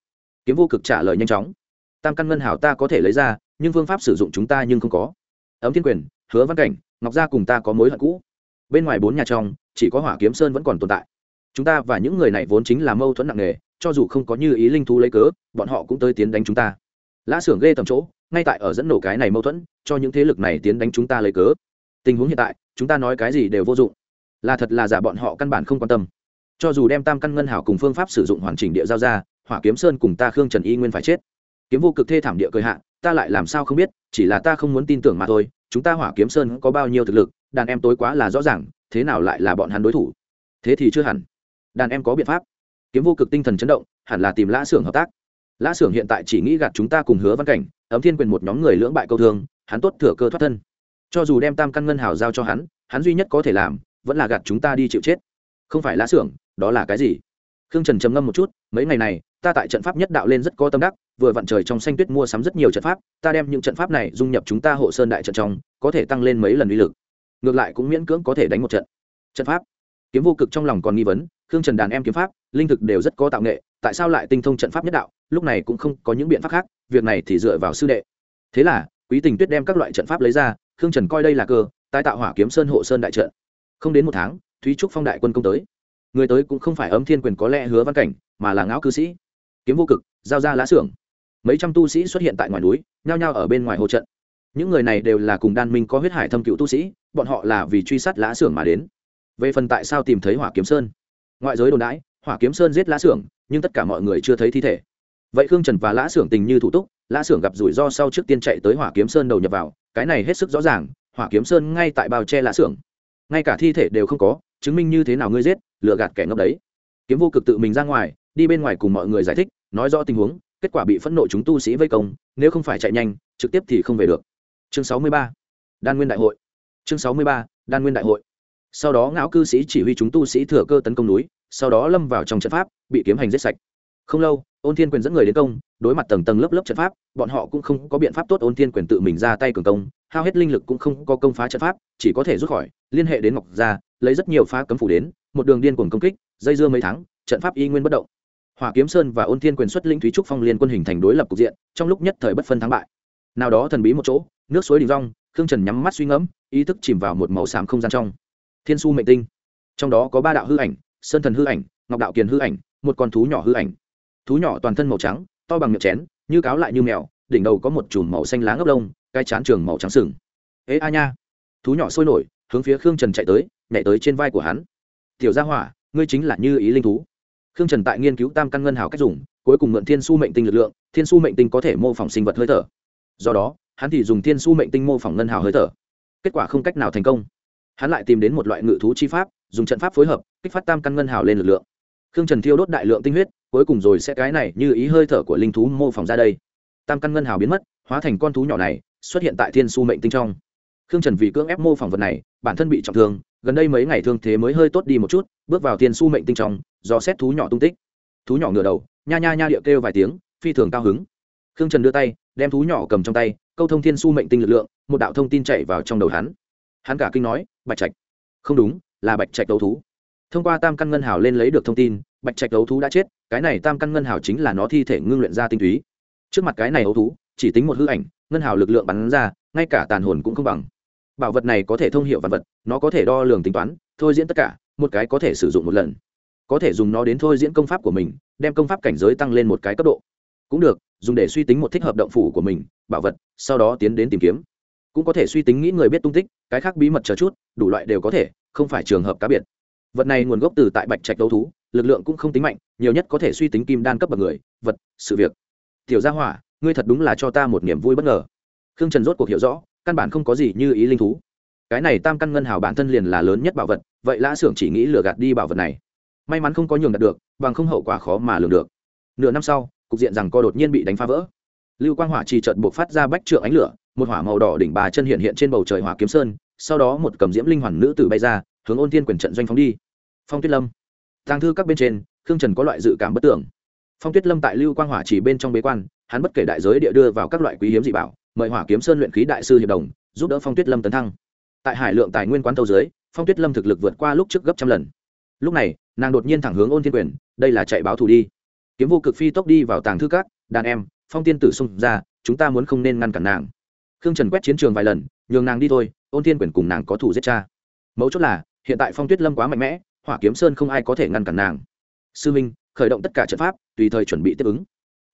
Kiếm vô cực trả lời nhanh chóng. Tam căn ngân hào ta có thể lấy ra, nhưng phương pháp sử dụng chúng ta nhưng không có. Ấm thiên quyền, hứa văn cảnh, ngọc gia cùng ta có mối hận cũ. Bên ngoài bốn nhà trong, chỉ có hỏa kiếm sơn vẫn còn tồn tại. Chúng ta và những người này vốn chính là mâu thuẫn nặng nề cho dù không có như ý linh thú lấy cớ, bọn họ cũng tới tiến đánh chúng ta. Lã xưởng ghê tầm chỗ, ngay tại ở dẫn nổ cái này mâu thuẫn, cho những thế lực này tiến đánh chúng ta lấy cớ. Tình huống hiện tại, chúng ta nói cái gì đều vô dụng. Là thật là giả bọn họ căn bản không quan tâm. Cho dù đem tam căn ngân hảo cùng phương pháp sử dụng hoàn chỉnh địa giao ra, hỏa kiếm sơn cùng ta khương trần y nguyên phải chết. Kiếm vô cực thê thảm địa cười hạ, ta lại làm sao không biết, chỉ là ta không muốn tin tưởng mà thôi, chúng ta hỏa kiếm sơn có bao nhiêu thực lực, đàn em tối quá là rõ ràng, thế nào lại là bọn hắn đối thủ? Thế thì chưa hẳn. Đàn em có biện pháp kiếm vô cực tinh thần chấn động, hẳn là tìm lã xưởng hợp tác. Lã xưởng hiện tại chỉ nghĩ gạt chúng ta cùng hứa văn cảnh, ấm thiên quyền một nhóm người lưỡng bại câu thương, hắn tốt thừa cơ thoát thân. Cho dù đem tam căn ngân hào giao cho hắn hắn duy nhất có thể làm, vẫn là gạt chúng ta đi chịu chết. Không phải lã xưởng, đó là cái gì? Khương trần trầm ngâm một chút, mấy ngày này, ta tại trận pháp nhất đạo lên rất có tâm đắc, vừa vặn trời trong xanh tuyết mua sắm rất nhiều trận pháp, ta đem những trận pháp này dung nhập chúng ta hộ sơn đại trận trong, có thể tăng lên mấy lần uy lực. Ngược lại cũng miễn cưỡng có thể đánh một trận. Trận pháp. Kiếm vô cực trong lòng còn nghi vấn khương trần đàn em kiếm pháp, linh thực đều rất có tạo nghệ, tại sao lại tinh thông trận pháp nhất đạo? Lúc này cũng không có những biện pháp khác, việc này thì dựa vào sư đệ. Thế là, quý tình tuyết đem các loại trận pháp lấy ra, khương trần coi đây là cơ, tái tạo hỏa kiếm sơn hộ sơn đại trận. Không đến một tháng, thúy trúc phong đại quân công tới. Người tới cũng không phải ấm thiên quyền có lẽ hứa văn cảnh, mà là ngão cư sĩ. Kiếm vô cực, giao ra lá xưởng mấy trăm tu sĩ xuất hiện tại ngoài núi, nhao nhao ở bên ngoài hồ trận. Những người này đều là cùng đan minh có huyết hải thâm cựu tu sĩ, bọn họ là vì truy sát lá xưởng mà đến. Về phần tại sao tìm thấy hỏa kiếm sơn? Ngoại giới đồn đãi, hỏa kiếm sơn giết lã xưởng, nhưng tất cả mọi người chưa thấy thi thể. Vậy khương trần và lã xưởng tình như thủ túc, lã xưởng gặp rủi ro sau trước tiên chạy tới hỏa kiếm sơn đầu nhập vào, cái này hết sức rõ ràng, hỏa kiếm sơn ngay tại bao che lã xưởng. Ngay cả thi thể đều không có, chứng minh như thế nào ngươi giết, lừa gạt kẻ ngốc đấy. Kiếm vô cực tự mình ra ngoài, đi bên ngoài cùng mọi người giải thích, nói rõ tình huống, kết quả bị phẫn nộ chúng tu sĩ vây công, nếu không phải chạy nhanh, trực tiếp thì không về được. Chương sáu mươi ba, đan nguyên đại hội. Chương sáu mươi ba, đan nguyên đại hội. Sau đó ngạo cư sĩ chỉ huy chúng tu sĩ thừa cơ tấn công núi sau đó lâm vào trong trận pháp, bị kiếm hành giết sạch. Không lâu, ôn thiên quyền dẫn người đến công, đối mặt tầng tầng lớp lớp trận pháp, bọn họ cũng không có biện pháp tốt, ôn thiên quyền tự mình ra tay cường công, hao hết linh lực cũng không có công phá trận pháp, chỉ có thể rút khỏi, liên hệ đến ngọc gia, lấy rất nhiều phá cấm phủ đến, một đường điên cuồng công kích, dây dưa mấy tháng, trận pháp y nguyên bất động. Hỏa kiếm sơn và ôn thiên quyền xuất linh thúy trúc phong liên quân hình thành đối lập cục diện, trong lúc nhất thời bất phân thắng bại. Nào đó thần bí một chỗ, nước suối đình rong khương trần nhắm mắt suy ngẫm, ý thức chìm vào một màu xám không gian trong. Thiên su mệnh tinh. Trong đó có ba đạo hư ảnh sơn thần hư ảnh, ngọc đạo kiền hư ảnh, một con thú nhỏ hư ảnh. Thú nhỏ toàn thân màu trắng, to bằng miệng chén, như cáo lại như mèo, đỉnh đầu có một chùm màu xanh lá ngốc lông, cái chán trường màu trắng sừng. Ế a nha! Thú nhỏ sôi nổi, hướng phía khương trần chạy tới, nhảy tới trên vai của hắn. Tiểu gia hỏa, ngươi chính là như ý linh thú. Khương trần tại nghiên cứu tam căn ngân hào cách dùng, cuối cùng mượn thiên su mệnh tinh lực lượng, thiên su mệnh tinh có thể mô phỏng sinh vật hơi thở. Do đó, hắn thì dùng thiên su mệnh tinh mô phỏng ngân hào hơi thở. Kết quả không cách nào thành công. Hắn lại tìm đến một loại ngự thú chi pháp dùng trận pháp phối hợp, kích phát tam căn ngân hào lên lực lượng. Khương trần thiêu đốt đại lượng tinh huyết, cuối cùng rồi sẽ cái này như ý hơi thở của linh thú mô phỏng ra đây. Tam căn ngân hào biến mất, hóa thành con thú nhỏ này, xuất hiện tại thiên su mệnh tinh trong. Khương trần vì cưỡng ép mô phỏng vật này, bản thân bị trọng thương, gần đây mấy ngày thương thế mới hơi tốt đi một chút, bước vào thiên su mệnh tinh trong, do xét thú nhỏ tung tích. Thú nhỏ ngửa đầu, nha nha nha điệu kêu vài tiếng, phi thường cao hứng. Khương trần đưa tay, đem thú nhỏ cầm trong tay, câu thông thiên su mệnh tinh lực lượng, một đạo thông tin chạy vào trong đầu hắn. Hắn cả kinh nói, bạch trạch. Không đúng là bạch trạch đấu thú. Thông qua tam căn ngân hào lên lấy được thông tin, bạch trạch đấu thú đã chết, cái này tam căn ngân hào chính là nó thi thể ngưng luyện ra tinh túy. Trước mặt cái này đấu thú, chỉ tính một hư ảnh, ngân hào lực lượng bắn ra, ngay cả tàn hồn cũng không bằng. Bảo vật này có thể thông hiệu vật vật, nó có thể đo lường tính toán, thôi diễn tất cả, một cái có thể sử dụng một lần. Có thể dùng nó đến thôi diễn công pháp của mình, đem công pháp cảnh giới tăng lên một cái cấp độ. Cũng được, dùng để suy tính một thích hợp động phủ của mình, bảo vật, sau đó tiến đến tìm kiếm. Cũng có thể suy tính nghĩ người biết tung tích, cái khác bí mật chờ chút, đủ loại đều có thể không phải trường hợp cá biệt. Vật này nguồn gốc từ tại bạch trạch đấu thú, lực lượng cũng không tính mạnh, nhiều nhất có thể suy tính kim đan cấp bậc người, vật, sự việc. Tiểu gia hỏa, ngươi thật đúng là cho ta một niềm vui bất ngờ. Khương trần rốt cuộc hiểu rõ, căn bản không có gì như ý linh thú. Cái này tam căn ngân hào bản thân liền là lớn nhất bảo vật, vậy lã xưởng chỉ nghĩ lừa gạt đi bảo vật này. May mắn không có nhường đạt được, bằng không hậu quả khó mà lường được. Nửa năm sau, cục diện rằng co đột nhiên bị đánh phá vỡ. Lưu quang hỏa trì trợt buộc phát ra bách trượng ánh lửa, một hỏa màu đỏ đỉnh bà chân hiện hiện trên bầu trời hỏa kiếm sơn sau đó một cầm diễm linh hoàn nữ tử bay ra, hướng ôn thiên quyền trận doanh phóng đi. Phong tuyết lâm. Tàng thư các bên trên, khương trần có loại dự cảm bất tưởng phong tuyết lâm tại lưu quang hỏa chỉ bên trong bế quan, hắn bất kể đại giới địa đưa vào các loại quý hiếm dị bảo, mời hỏa kiếm sơn luyện khí đại sư hiệp đồng, giúp đỡ phong tuyết lâm tấn thăng. Tại hải lượng tài nguyên quán tâu dưới, phong tuyết lâm thực lực vượt qua lúc trước gấp trăm lần. Lúc này, nàng đột nhiên thẳng hướng ôn thiên quyền, đây là chạy báo thù đi. Kiếm vô cực phi tốc đi vào tàng thư các, đàn em, phong tiên tử xung ra, chúng ta muốn không nên ngăn cản nàng. Khương trần quét chiến trường vài lần, nhường nàng đi thôi ôn thiên quyền cùng nàng có thủ giết cha. Mấu chốt là, hiện tại phong tuyết lâm quá mạnh mẽ, hỏa kiếm sơn không ai có thể ngăn cản nàng. Sư minh, khởi động tất cả trận pháp, tùy thời chuẩn bị tiếp ứng.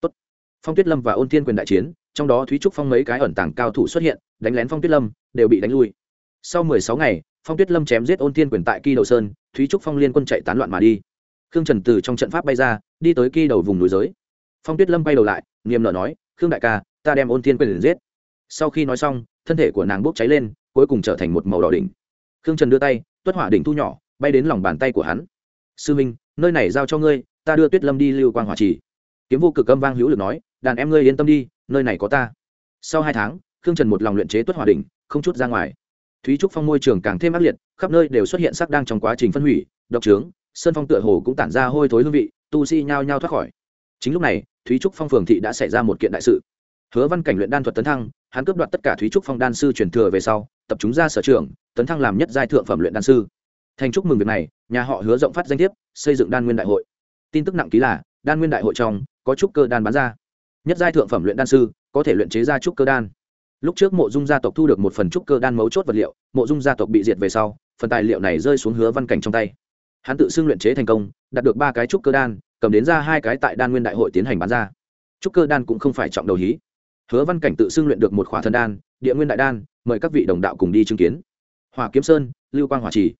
Tốt. phong tuyết lâm và ôn thiên quyền đại chiến, trong đó thúy trúc phong mấy cái ẩn tàng cao thủ xuất hiện, đánh lén phong tuyết lâm, đều bị đánh lui. Sau mười sáu ngày, phong tuyết lâm chém giết ôn thiên quyền tại kỳ đầu sơn, thúy trúc phong liên quân chạy tán loạn mà đi. Khương trần từ trong trận pháp bay ra, đi tới kỳ đầu vùng núi giới. Phong tuyết lâm bay đầu lại, niềm nở nói, khương đại ca, ta đem ôn thiên quyền giết. Sau khi nói xong, thân thể của nàng bốc cháy lên cuối cùng trở thành một màu đỏ đỉnh. Khương trần đưa tay, tuất hỏa đỉnh thu nhỏ, bay đến lòng bàn tay của hắn. Sư minh, nơi này giao cho ngươi, ta đưa tuyết lâm đi lưu quang hỏa trì. Kiếm vô cực âm vang hữu lực nói, đàn em ngươi yên tâm đi, nơi này có ta. Sau hai tháng, khương trần một lòng luyện chế tuất hỏa đỉnh, không chút ra ngoài. Thúy trúc phong môi trường càng thêm ác liệt, khắp nơi đều xuất hiện sắc đang trong quá trình phân hủy, độc trướng, sơn phong tựa hồ cũng tản ra hôi thối hương vị, tu sĩ nhao nhao thoát khỏi. Chính lúc này, thúy trúc phong phường thị đã xảy ra một kiện đại sự. Hứa văn cảnh luyện đan thuật tấn thăng hắn cướp đoạt tất cả thúy trúc phong đan sư truyền thừa về sau, tập chúng ra sở trường, tấn thăng làm nhất giai thượng phẩm luyện đan sư. Thành chúc mừng việc này, nhà họ hứa rộng phát danh thiếp, xây dựng đan nguyên đại hội. Tin tức nặng ký là, đan nguyên đại hội trong, có trúc cơ đan bán ra. Nhất giai thượng phẩm luyện đan sư, có thể luyện chế ra trúc cơ đan. Lúc trước mộ dung gia tộc thu được một phần trúc cơ đan mấu chốt vật liệu, mộ dung gia tộc bị diệt về sau, phần tài liệu này rơi xuống hứa văn cảnh trong tay. Hắn tự xưng luyện chế thành công, đạt được ba cái trúc cơ đan, cầm đến ra hai cái tại đan nguyên đại hội tiến hành bán ra. Trúc cơ đan cũng không phải trọng đầu hí hứa văn cảnh tự xưng luyện được một khỏa thần đan, địa nguyên đại đan, mời các vị đồng đạo cùng đi chứng kiến. Hòa kiếm sơn, lưu quang hòa trì.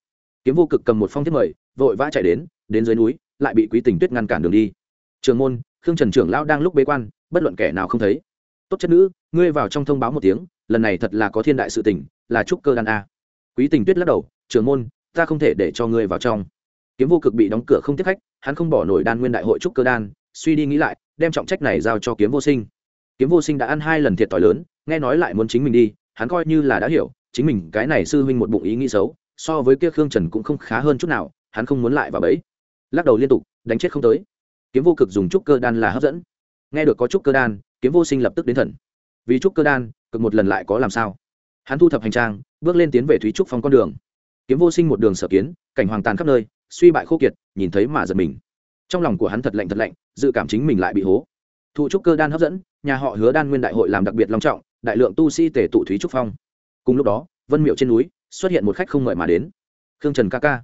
Kiếm vô cực cầm một phong thiết mời, vội vã chạy đến đến dưới núi, lại bị quý tình tuyết ngăn cản đường đi. Trường môn, khương trần trưởng lão đang lúc bế quan, bất luận kẻ nào không thấy. Tốt chất nữ, ngươi vào trong thông báo một tiếng, lần này thật là có thiên đại sự tình, là trúc cơ đan a. Quý tình tuyết lắc đầu, trường môn, ta không thể để cho ngươi vào trong. Kiếm vô cực bị đóng cửa không tiếp khách, hắn không bỏ nổi đan nguyên đại hội trúc cơ đan, suy đi nghĩ lại, đem trọng trách này giao cho kiếm vô sinh kiếm vô sinh đã ăn hai lần thiệt t h i lớn, nghe nói lại muốn chính mình đi, hắn coi như là đã hiểu, chính mình cái này sư huynh một bụng ý nghĩ xấu, so với kia khương trần cũng không khá hơn chút nào, hắn không muốn lại vào bẫy. Lắc đầu liên tục, đánh chết không tới. Kiếm vô cực dùng trúc cơ đan là hấp dẫn. Nghe được có trúc cơ đan, kiếm vô sinh lập tức đến thần. Vì trúc cơ đan, cực một lần lại có làm sao? Hắn thu thập hành trang, bước lên tiến về thúy trúc phong con đường. Kiếm vô sinh một đường sở kiến, cảnh hoàng tàn khắp nơi, suy bại khô kiệt, nhìn thấy mà giật mình. Trong lòng của hắn thật lạnh thật lạnh, dự cảm chính mình lại bị hố thụ trúc cơ đan hấp dẫn, nhà họ hứa đan nguyên đại hội làm đặc biệt long trọng, đại lượng tu sĩ tể tụ thúy trúc phong. Cùng lúc đó, vân miệu trên núi xuất hiện một khách không mời mà đến. Khương trần ca ca.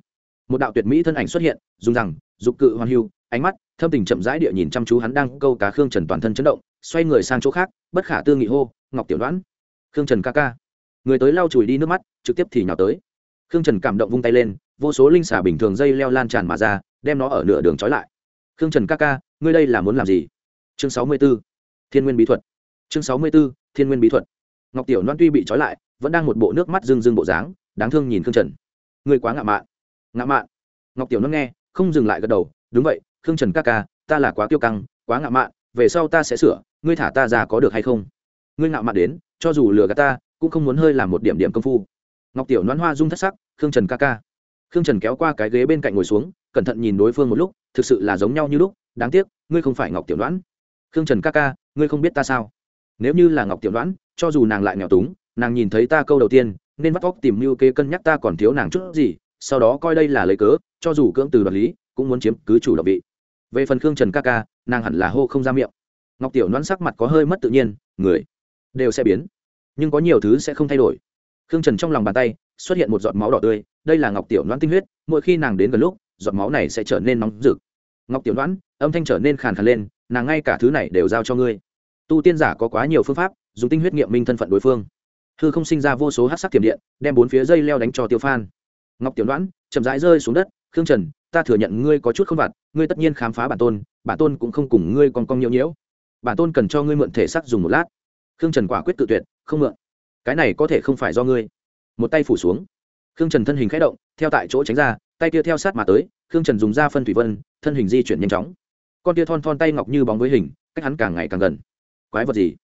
Một đạo tuyệt mỹ thân ảnh xuất hiện, dùng rằng, dục cự hoàn hưu, ánh mắt thâm tình chậm rãi địa nhìn chăm chú hắn đang câu cá khương trần toàn thân chấn động, xoay người sang chỗ khác, bất khả tư nghị hô, ngọc tiểu đoán khương trần ca ca. Người tới lau chùi đi nước mắt, trực tiếp thì nhào tới. Khương trần cảm động vung tay lên, vô số linh xả bình thường dây leo lan tràn mà ra, đem nó ở nửa đường trói lại. Khương trần ca ca, ngươi đây là muốn làm gì? Chương sáu mươi b ố thiên nguyên bí thuật. Chương sáu mươi b ố thiên nguyên bí thuật. Ngọc tiểu loan tuy bị trói lại, vẫn đang một bộ nước mắt rưng rưng bộ dáng, đáng thương nhìn khương trần. Ngươi quá ngạo mạn. Ngạo mạn. Ngọc tiểu loan nghe, không dừng lại gật đầu, đúng vậy, khương trần ca ca, ta là quá kiêu căng, quá ngạo mạn, về sau ta sẽ sửa, ngươi thả ta ra có được hay không? Ngươi ngạo mạn đến, cho dù lừa gạt ta, cũng không muốn hơi làm một điểm điểm công phu. Ngọc tiểu noan hoa rung thất sắc, khương trần ca ca. Khương trần kéo qua cái ghế bên cạnh ngồi xuống, cẩn thận nhìn đối phương một lúc, thực sự là giống nhau như lúc, đáng tiếc, ngươi không phải ngọc tiểu đoán khương trần ca ca, ngươi không biết ta sao? Nếu như là ngọc tiểu đoán cho dù nàng lại nghèo túng, nàng nhìn thấy ta câu đầu tiên, nên vắt vóc tìm mưu kê cân nhắc ta còn thiếu nàng chút gì, sau đó coi đây là lấy cớ, cho dù cưỡng từ đoạt lý, cũng muốn chiếm cứ chủ động vị. Về phần khương trần ca ca, nàng hẳn là hô không ra miệng. Ngọc tiểu đoán sắc mặt có hơi mất tự nhiên, người đều sẽ biến, nhưng có nhiều thứ sẽ không thay đổi. Khương trần trong lòng bàn tay xuất hiện một giọt máu đỏ tươi, đây là ngọc tiểu đoán tinh huyết, mỗi khi nàng đến gần lúc, giọt máu này sẽ trở nên nóng rực. Ngọc tiểu đoán âm thanh trở nên khàn khàn lên nàng ngay cả thứ này đều giao cho ngươi. Tu tiên giả có quá nhiều phương pháp, dùng tinh huyết nghiệm minh thân phận đối phương. Hư không sinh ra vô số hát sắc tiềm điện, đem bốn phía dây leo đánh cho tiêu phan. Ngọc tiểu đoán chậm rãi rơi xuống đất, khương trần, ta thừa nhận ngươi có chút không vặt, ngươi tất nhiên khám phá bản tôn bản tôn cũng không cùng ngươi còn cong nhiễu nhiễu. Bản tôn cần cho ngươi mượn thể xác dùng một lát. Khương trần quả quyết tự tuyệt, không mượn. Cái này có thể không phải do ngươi. Một tay phủ xuống. Khương trần thân hình k h ẽ động, theo tại chỗ tránh ra, tay kia theo sát mà tới, khương trần dùng da phân thủy vân, thân hình di chuyển nhanh chóng con tia thon thon tay ngọc như bóng với hình, cách hắn càng ngày càng gần. Quái vật gì?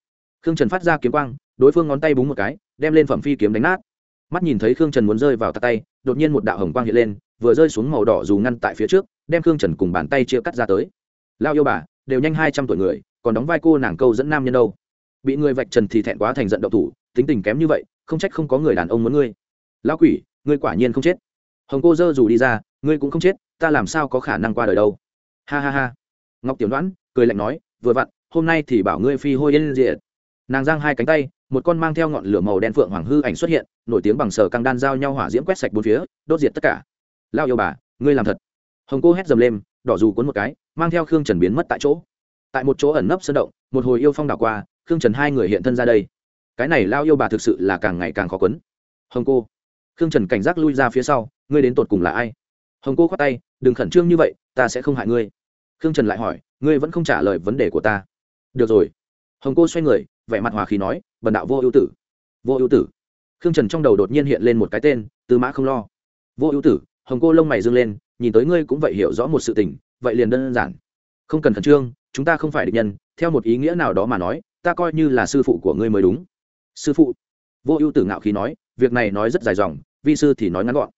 Khương trần phát ra kiếm quang, đối phương ngón tay búng một cái, đem lên phẩm phi kiếm đánh nát. Mắt nhìn thấy khương trần muốn rơi vào tạt tay, đột nhiên một đạo hồng quang hiện lên, vừa rơi xuống màu đỏ dù ngăn tại phía trước, đem khương trần cùng bàn tay chia cắt ra tới. Lao yêu bà, đều nhanh hai trăm tuổi người, còn đóng vai cô nàng câu dẫn nam nhân đâu? Bị người vạch trần thì thẹn quá thành giận độc thủ, tính tình kém như vậy, không trách không có người đàn ông muốn ngươi. Lão quỷ, ngươi quả nhiên không chết. Hồng cô dơ dù đi ra, ngươi cũng không chết, ta làm sao có khả năng qua đời đâu? Ha ha ha ngọc tiểu đoán cười lạnh nói, vừa vặn, hôm nay thì bảo ngươi phi hôi yên diệt. Nàng giang hai cánh tay, một con mang theo ngọn lửa màu đen phượng hoàng hư ảnh xuất hiện, nổi tiếng bằng sờ căng đan giao nhau hỏa diễm quét sạch bốn phía, đốt diệt tất cả. Lao yêu bà, ngươi làm thật. Hồng cô hét dầm lên, đỏ dù cuốn một cái, mang theo khương trần biến mất tại chỗ. Tại một chỗ ẩn nấp sơn động, một hồi yêu phong đảo qua, khương trần hai người hiện thân ra đây. Cái này lao yêu bà thực sự là càng ngày càng khó quấn. Hồng cô. Khương trần cảnh giác lui ra phía sau, ngươi đến tột cùng là ai? Hồng cô khoát tay, đừng khẩn trương như vậy, ta sẽ không hại ngươi khương trần lại hỏi, ngươi vẫn không trả lời vấn đề của ta? Được rồi. Hồng cô xoay người, vẻ mặt hòa khí nói, bần đạo vô ưu tử. Vô ưu tử? Khương trần trong đầu đột nhiên hiện lên một cái tên tư mã không lo. Vô ưu tử? Hồng cô lông mày dâng lên, nhìn tới ngươi cũng vậy hiểu rõ một sự tình, vậy liền đơn giản. Không cần khẩn trương, chúng ta không phải địch nhân, theo một ý nghĩa nào đó mà nói, ta coi như là sư phụ của ngươi mới đúng. Sư phụ? Vô ưu tử ngạo khí nói, việc này nói rất dài dòng, vi sư thì nói ngắn gọn.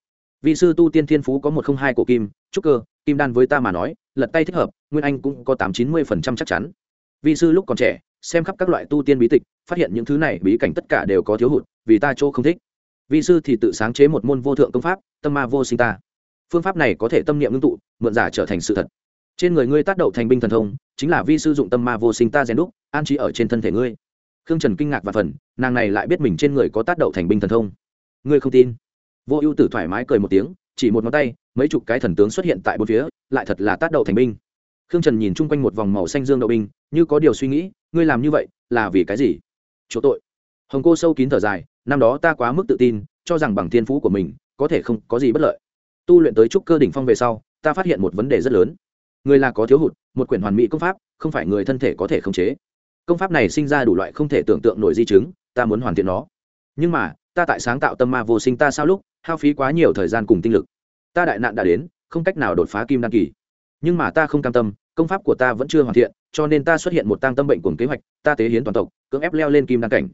Vi sư tu tiên thiên phú có một không hai cổ kim, trúc cơ kim đan với ta mà nói, lật tay thích hợp, nguyên anh cũng có tám chín mươi phần trăm chắc chắn. Vi sư lúc còn trẻ, xem khắp các loại tu tiên bí tịch, phát hiện những thứ này bí cảnh tất cả đều có thiếu hụt, vì ta chỗ không thích. Vi sư thì tự sáng chế một môn vô thượng công pháp, tâm ma vô sinh ta. Phương pháp này có thể tâm niệm ngưng tụ, mượn giả trở thành sự thật. Trên người ngươi tác động thành binh thần thông, chính là vi sư dụng tâm ma vô sinh ta rèn đúc, an trí ở trên thân thể ngươi. Khương trần kinh ngạc và phần, nàng này lại biết mình trên người có tác động thành binh thần thông. Ngươi không tin? Vô ưu tử thoải mái cười một tiếng chỉ một ngón tay, mấy chục cái thần tướng xuất hiện tại bốn phía, lại thật là tác đầu thành binh. Khương trần nhìn chung quanh một vòng màu xanh dương đậu binh, như có điều suy nghĩ, ngươi làm như vậy là vì cái gì? Chỗ tội. Hồng cô sâu kín thở dài, năm đó ta quá mức tự tin, cho rằng bằng thiên phú của mình, có thể không có gì bất lợi. Tu luyện tới trúc cơ đỉnh phong về sau, ta phát hiện một vấn đề rất lớn. Người là có thiếu hụt, một quyển hoàn mỹ công pháp, không phải người thân thể có thể khống chế. Công pháp này sinh ra đủ loại không thể tưởng tượng nổi di chứng, ta muốn hoàn thiện nó. Nhưng mà ta tại sáng tạo tâm ma vô sinh ta sao lúc, hao phí quá nhiều thời gian cùng tinh lực. Ta đại nạn đã đến, không cách nào đột phá kim đan kỳ. Nhưng mà ta không cam tâm, công pháp của ta vẫn chưa hoàn thiện, cho nên ta xuất hiện một tăng tâm bệnh cùng kế hoạch, ta tế hiến toàn tộc, cưỡng ép leo lên kim đan cảnh.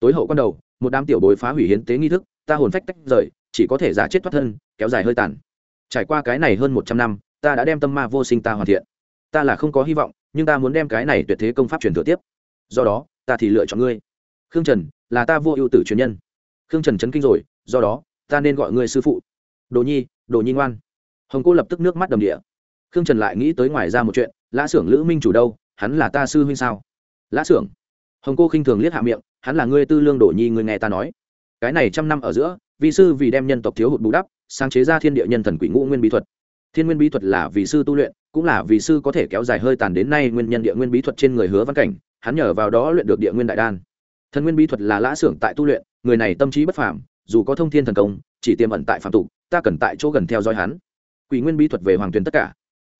Tối hậu quan đầu, một đám tiểu bối phá hủy hiến tế nghi thức, ta hồn phách tách rời, chỉ có thể giả chết thoát thân, kéo dài hơi tàn. Trải qua cái này hơn một trăm năm, ta đã đem tâm ma vô sinh ta hoàn thiện. Ta là không có hy vọng, nhưng ta muốn đem cái này tuyệt thế công pháp truyền thừa tiếp. Do đó, ta thì lựa chọn ngươi. Khương trần, là ta vô ưu tử truyền nhân khương trần chấn kinh rồi, do đó, ta nên gọi ngươi sư phụ. Đồ nhi đồ nhi ngoan. Hồng cô lập tức nước mắt đầm địa. Khương trần lại nghĩ tới ngoài ra một chuyện, lã xưởng lữ minh chủ đâu, hắn là ta sư huynh sao? Lã xưởng hồng cô khinh thường liếc hạ miệng, hắn là ngươi tư lương đồ nhi ngươi nghe ta nói. Cái này trăm năm ở giữa vị sư vì đem nhân tộc thiếu hụt bù đắp, sáng chế ra thiên địa nhân thần quỷ ngũ nguyên bí thuật. Thiên nguyên bí thuật là vì sư tu luyện, cũng là vì sư có thể kéo dài hơi tàn đến nay nguyên nhân địa nguyên bí thuật trên người hứa văn cảnh, hắn nhờ vào đó luyện được địa nguyên đại đan. Thần nguyên bí thuật là lã xưởng tại tu luyện người này tâm trí bất phàm, dù có thông thiên thần công, chỉ tiềm ẩn tại phạm tục, ta cần tại chỗ gần theo dõi hắn. Quỷ nguyên bí thuật về hoàng tuyền tất cả.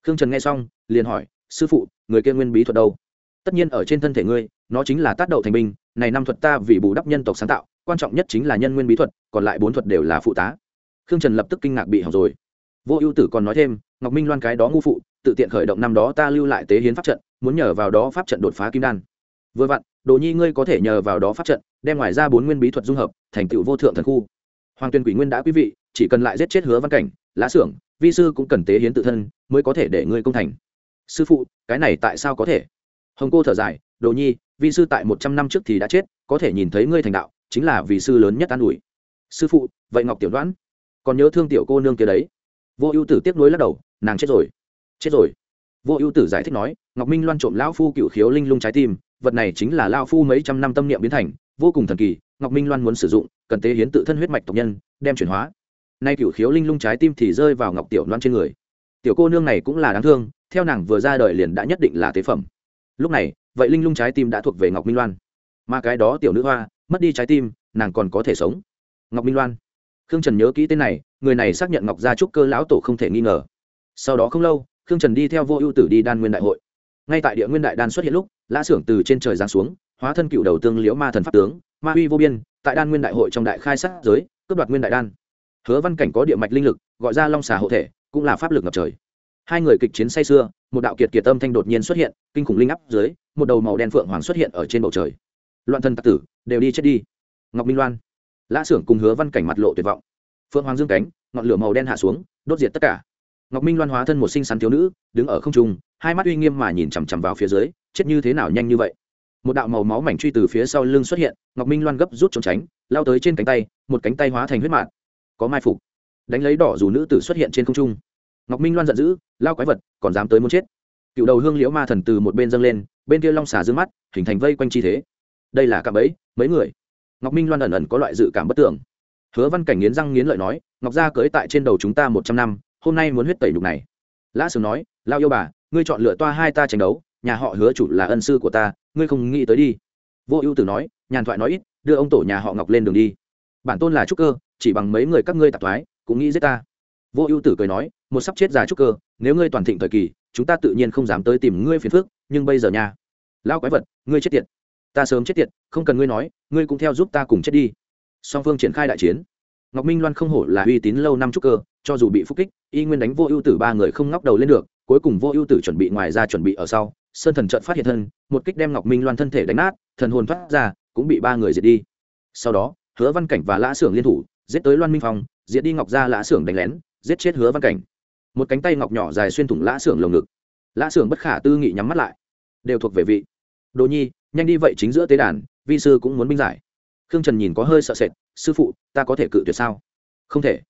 Khương trần nghe xong, liền hỏi, sư phụ, người kia nguyên bí thuật đâu? Tất nhiên ở trên thân thể ngươi, nó chính là tác đậu thành binh, này năm thuật ta vì bù đắp nhân tộc sáng tạo, quan trọng nhất chính là nhân nguyên bí thuật, còn lại bốn thuật đều là phụ tá. Khương trần lập tức kinh ngạc bị hỏng rồi. Vô ưu tử còn nói thêm, ngọc minh loan cái đó ngu phụ, tự tiện khởi động năm đó ta lưu lại tế hiến pháp trận, muốn nhờ vào đó pháp trận đột phá kim đan. Vừa vặn đồ nhi ngươi có thể nhờ vào đó phát trận, đem ngoài ra bốn nguyên bí thuật dung hợp, thành tựu vô thượng thần khu. Hoàng tuyên quỷ nguyên đã quý vị, chỉ cần lại giết chết hứa văn cảnh lá xưởng vi sư cũng cần tế hiến tự thân, mới có thể để ngươi công thành. Sư phụ, cái này tại sao có thể? Hồng cô thở dài, đồ nhi, vi sư tại một trăm năm trước thì đã chết, có thể nhìn thấy ngươi thành đạo, chính là vì sư lớn nhất an ủi. Sư phụ, vậy ngọc tiểu đoán còn nhớ thương tiểu cô nương kia đấy. Vô ưu tử tiếp nối lắc đầu, nàng chết rồi. Chết rồi. Vô ưu tử giải thích nói, ngọc minh loan trộm lão phu cựu khiếu linh lung trái tim vật này chính là lao phu mấy trăm năm tâm niệm biến thành, vô cùng thần kỳ, ngọc minh loan muốn sử dụng, cần tế hiến tự thân huyết mạch tộc nhân, đem chuyển hóa. Nay cựu khiếu linh lung trái tim thì rơi vào ngọc tiểu loan trên người. Tiểu cô nương này cũng là đáng thương, theo nàng vừa ra đời liền đã nhất định là tế phẩm. Lúc này, vậy linh lung trái tim đã thuộc về ngọc minh loan. Mà cái đó tiểu nữ hoa, mất đi trái tim, nàng còn có thể sống. Ngọc minh loan. Khương trần nhớ kỹ tên này, người này xác nhận ngọc gia trúc cơ lão tổ không thể nghi ngờ. Sau đó không lâu, khương trần đi theo vô ưu tử đi đan nguyên đại hội. Ngay tại địa nguyên đại đan xuất hiện lúc lã xưởng từ trên trời giáng xuống, hóa thân cựu đầu tương liễu ma thần pháp tướng, ma uy vô biên, tại đan nguyên đại hội trong đại khai sát giới, cướp đoạt nguyên đại đan. Hứa văn cảnh có địa mạch linh lực, gọi ra long xà hộ thể, cũng là pháp lực ngập trời. Hai người kịch chiến say xưa một đạo kiệt kiệt âm thanh đột nhiên xuất hiện, kinh khủng linh áp dưới, một đầu màu đen phượng hoàng xuất hiện ở trên bầu trời. Loạn thân tặc tử, đều đi chết đi. Ngọc minh loan. Lã xưởng cùng hứa văn cảnh mặt lộ tuyệt vọng. Phượng hoàng dương cánh, ngọn lửa màu đen hạ xuống, đốt diệt tất cả ngọc minh loan hóa thân một sinh sắn thiếu nữ, đứng ở không trung, hai mắt uy nghiêm mà nhìn chằm chằm vào phía dưới, chết như thế nào nhanh như vậy? Một đạo màu máu mảnh truy từ phía sau lưng xuất hiện, ngọc minh loan gấp rút trốn tránh, lao tới trên cánh tay, một cánh tay hóa thành huyết mạng có mai phục. Đánh lấy đỏ dù nữ tử xuất hiện trên không trung. Ngọc minh loan giận dữ, lao quái vật, còn dám tới muốn chết. Cựu đầu hương liễu ma thần từ một bên dâng lên, bên kia long xà d mắt, hình thành vây quanh chi thế. Đây là cạm ấy mấy người? Ngọc minh loan ẩn ẩn có loại dự cảm bất tưởng hứa văn cảnh nghiến răng nghiến lợi nói, ngọc gia cưỡi tại trên đầu chúng ta một trăm năm hôm nay muốn huyết tẩy nhục này. Lã sừng nói lao yêu bà, ngươi chọn lựa toa hai ta tranh đấu, nhà họ hứa chủ là ân sư của ta, ngươi không nghĩ tới đi. Vô ưu tử nói, nhàn thoại nói ít, đưa ông tổ nhà họ ngọc lên đường đi. Bản tôn là trúc cơ, chỉ bằng mấy người các ngươi tạp thoái, cũng nghĩ giết ta. Vô ưu tử cười nói, một sắp chết già trúc cơ, nếu ngươi toàn thịnh thời kỳ, chúng ta tự nhiên không dám tới tìm ngươi phiền phước nhưng bây giờ nha. Lao quái vật, ngươi chết tiệt. Ta sớm chết tiệt, không cần ngươi nói, ngươi cũng theo giúp ta cùng chết đi. Song phương triển khai đại chiến. Ngọc minh loan không hổ là uy tín lâu năm trúc cơ cho dù bị phúc kích, y nguyên đánh vô ưu tử ba người không ngóc đầu lên được, cuối cùng vô ưu tử chuẩn bị ngoài ra chuẩn bị ở sau, sơn thần trợn phát hiện thân, một kích đem ngọc minh loan thân thể đánh nát, thần hồn thoát ra, cũng bị ba người diệt đi. Sau đó, hứa văn cảnh và lã xưởng liên thủ, giết tới loan minh phong, diệt đi ngọc ra lã xưởng đánh lén, giết chết hứa văn cảnh. Một cánh tay ngọc nhỏ dài xuyên thủng lã xưởng lồng ngực. Lã xưởng bất khả tư nghị nhắm mắt lại. Đều thuộc về vị. Đồ nhi, nhanh đi vậy chính giữa tế đàn, vi sư cũng muốn binh giải. Khương trần nhìn có hơi sợ sệt, sư phụ, ta có thể cự tuyệt sao? Không thể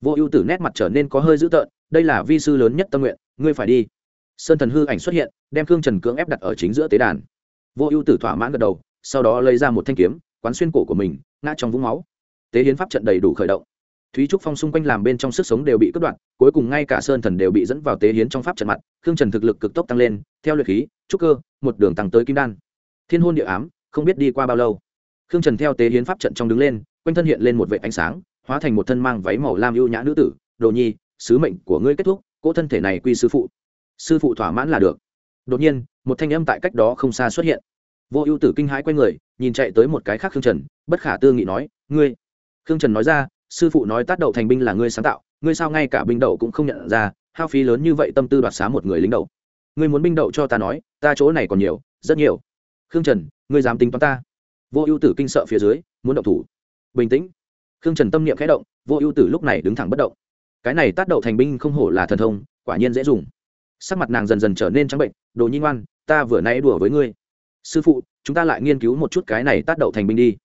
vô ưu tử nét mặt trở nên có hơi dữ tợn, đây là vi sư lớn nhất tâm nguyện, ngươi phải đi. Sơn thần hư ảnh xuất hiện, đem khương trần cưỡng ép đặt ở chính giữa tế đàn. Vô ưu tử thỏa mãn gật đầu, sau đó lấy ra một thanh kiếm, quán xuyên cổ của mình, ngã trong vũng máu. Tế hiến pháp trận đầy đủ khởi động. Thúy trúc phong xung quanh làm bên trong sức sống đều bị cắt đoạn cuối cùng ngay cả sơn thần đều bị dẫn vào tế hiến trong pháp trận mặt, khương trần thực lực cực tốc tăng lên, theo luyện khí, trúc cơ, một đường tăng tới kim đan. Thiên hôn địa ám, không biết đi qua bao lâu. Khương trần theo tế hiến pháp trận trong đứng lên, quanh thân hiện lên một vệ ánh sáng hóa thành một thân mang váy màu lam ưu nhã nữ tử. Đồ nhi, sứ mệnh của ngươi kết thúc, cỗ thân thể này quy sư phụ. Sư phụ thỏa mãn là được. Đột nhiên, một thanh âm tại cách đó không xa xuất hiện. Vô ưu tử kinh hãi q u a y người, nhìn chạy tới một cái khác khương trần, bất khả tư nghị nói, ngươi. Khương trần nói ra, sư phụ nói tát đậu thành binh là ngươi sáng tạo, ngươi sao ngay cả binh đậu cũng không nhận ra, hao phí lớn như vậy tâm tư đoạt xá một người lính đậu. Ngươi muốn binh đậu cho ta nói, ta chỗ này còn nhiều, rất nhiều. Khương trần, ngươi dám tính toán ta? Vô ưu tử kinh sợ phía dưới, muốn động thủ. Bình tĩnh khương trần tâm niệm khẽ động, vô ưu tử lúc này đứng thẳng bất động. Cái này tác đậu thành binh không hổ là thần thông, quả nhiên dễ dùng. Sắc mặt nàng dần dần trở nên trắng bệnh, đồ nhi ngoan, ta vừa nay đùa với ngươi. Sư phụ, chúng ta lại nghiên cứu một chút cái này tác đậu thành binh đi.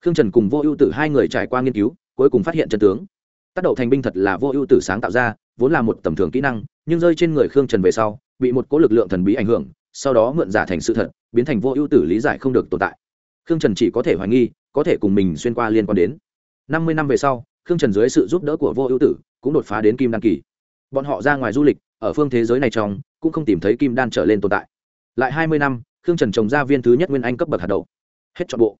Khương trần cùng vô ưu tử hai người trải qua nghiên cứu, cuối cùng phát hiện chân tướng. Tác đậu thành binh thật là vô ưu tử sáng tạo ra, vốn là một tầm thường kỹ năng, nhưng rơi trên người khương trần về sau, bị một cỗ lực lượng thần bí ảnh hưởng, sau đó mượn giả thành sự thật, biến thành vô ưu tử lý giải không được tồn tại. Khương trần chỉ có thể hoài nghi, có thể cùng mình xuyên qua liên quan đến năm mươi năm về sau, khương trần dưới sự giúp đỡ của vô ưu tử cũng đột phá đến kim đan kỳ. Bọn họ ra ngoài du lịch, ở phương thế giới này trong, cũng không tìm thấy kim đan trở lên tồn tại. Lại hai mươi năm, khương trần trồng ra viên thứ nhất nguyên anh cấp bậc hạt đậu. Hết trọn bộ.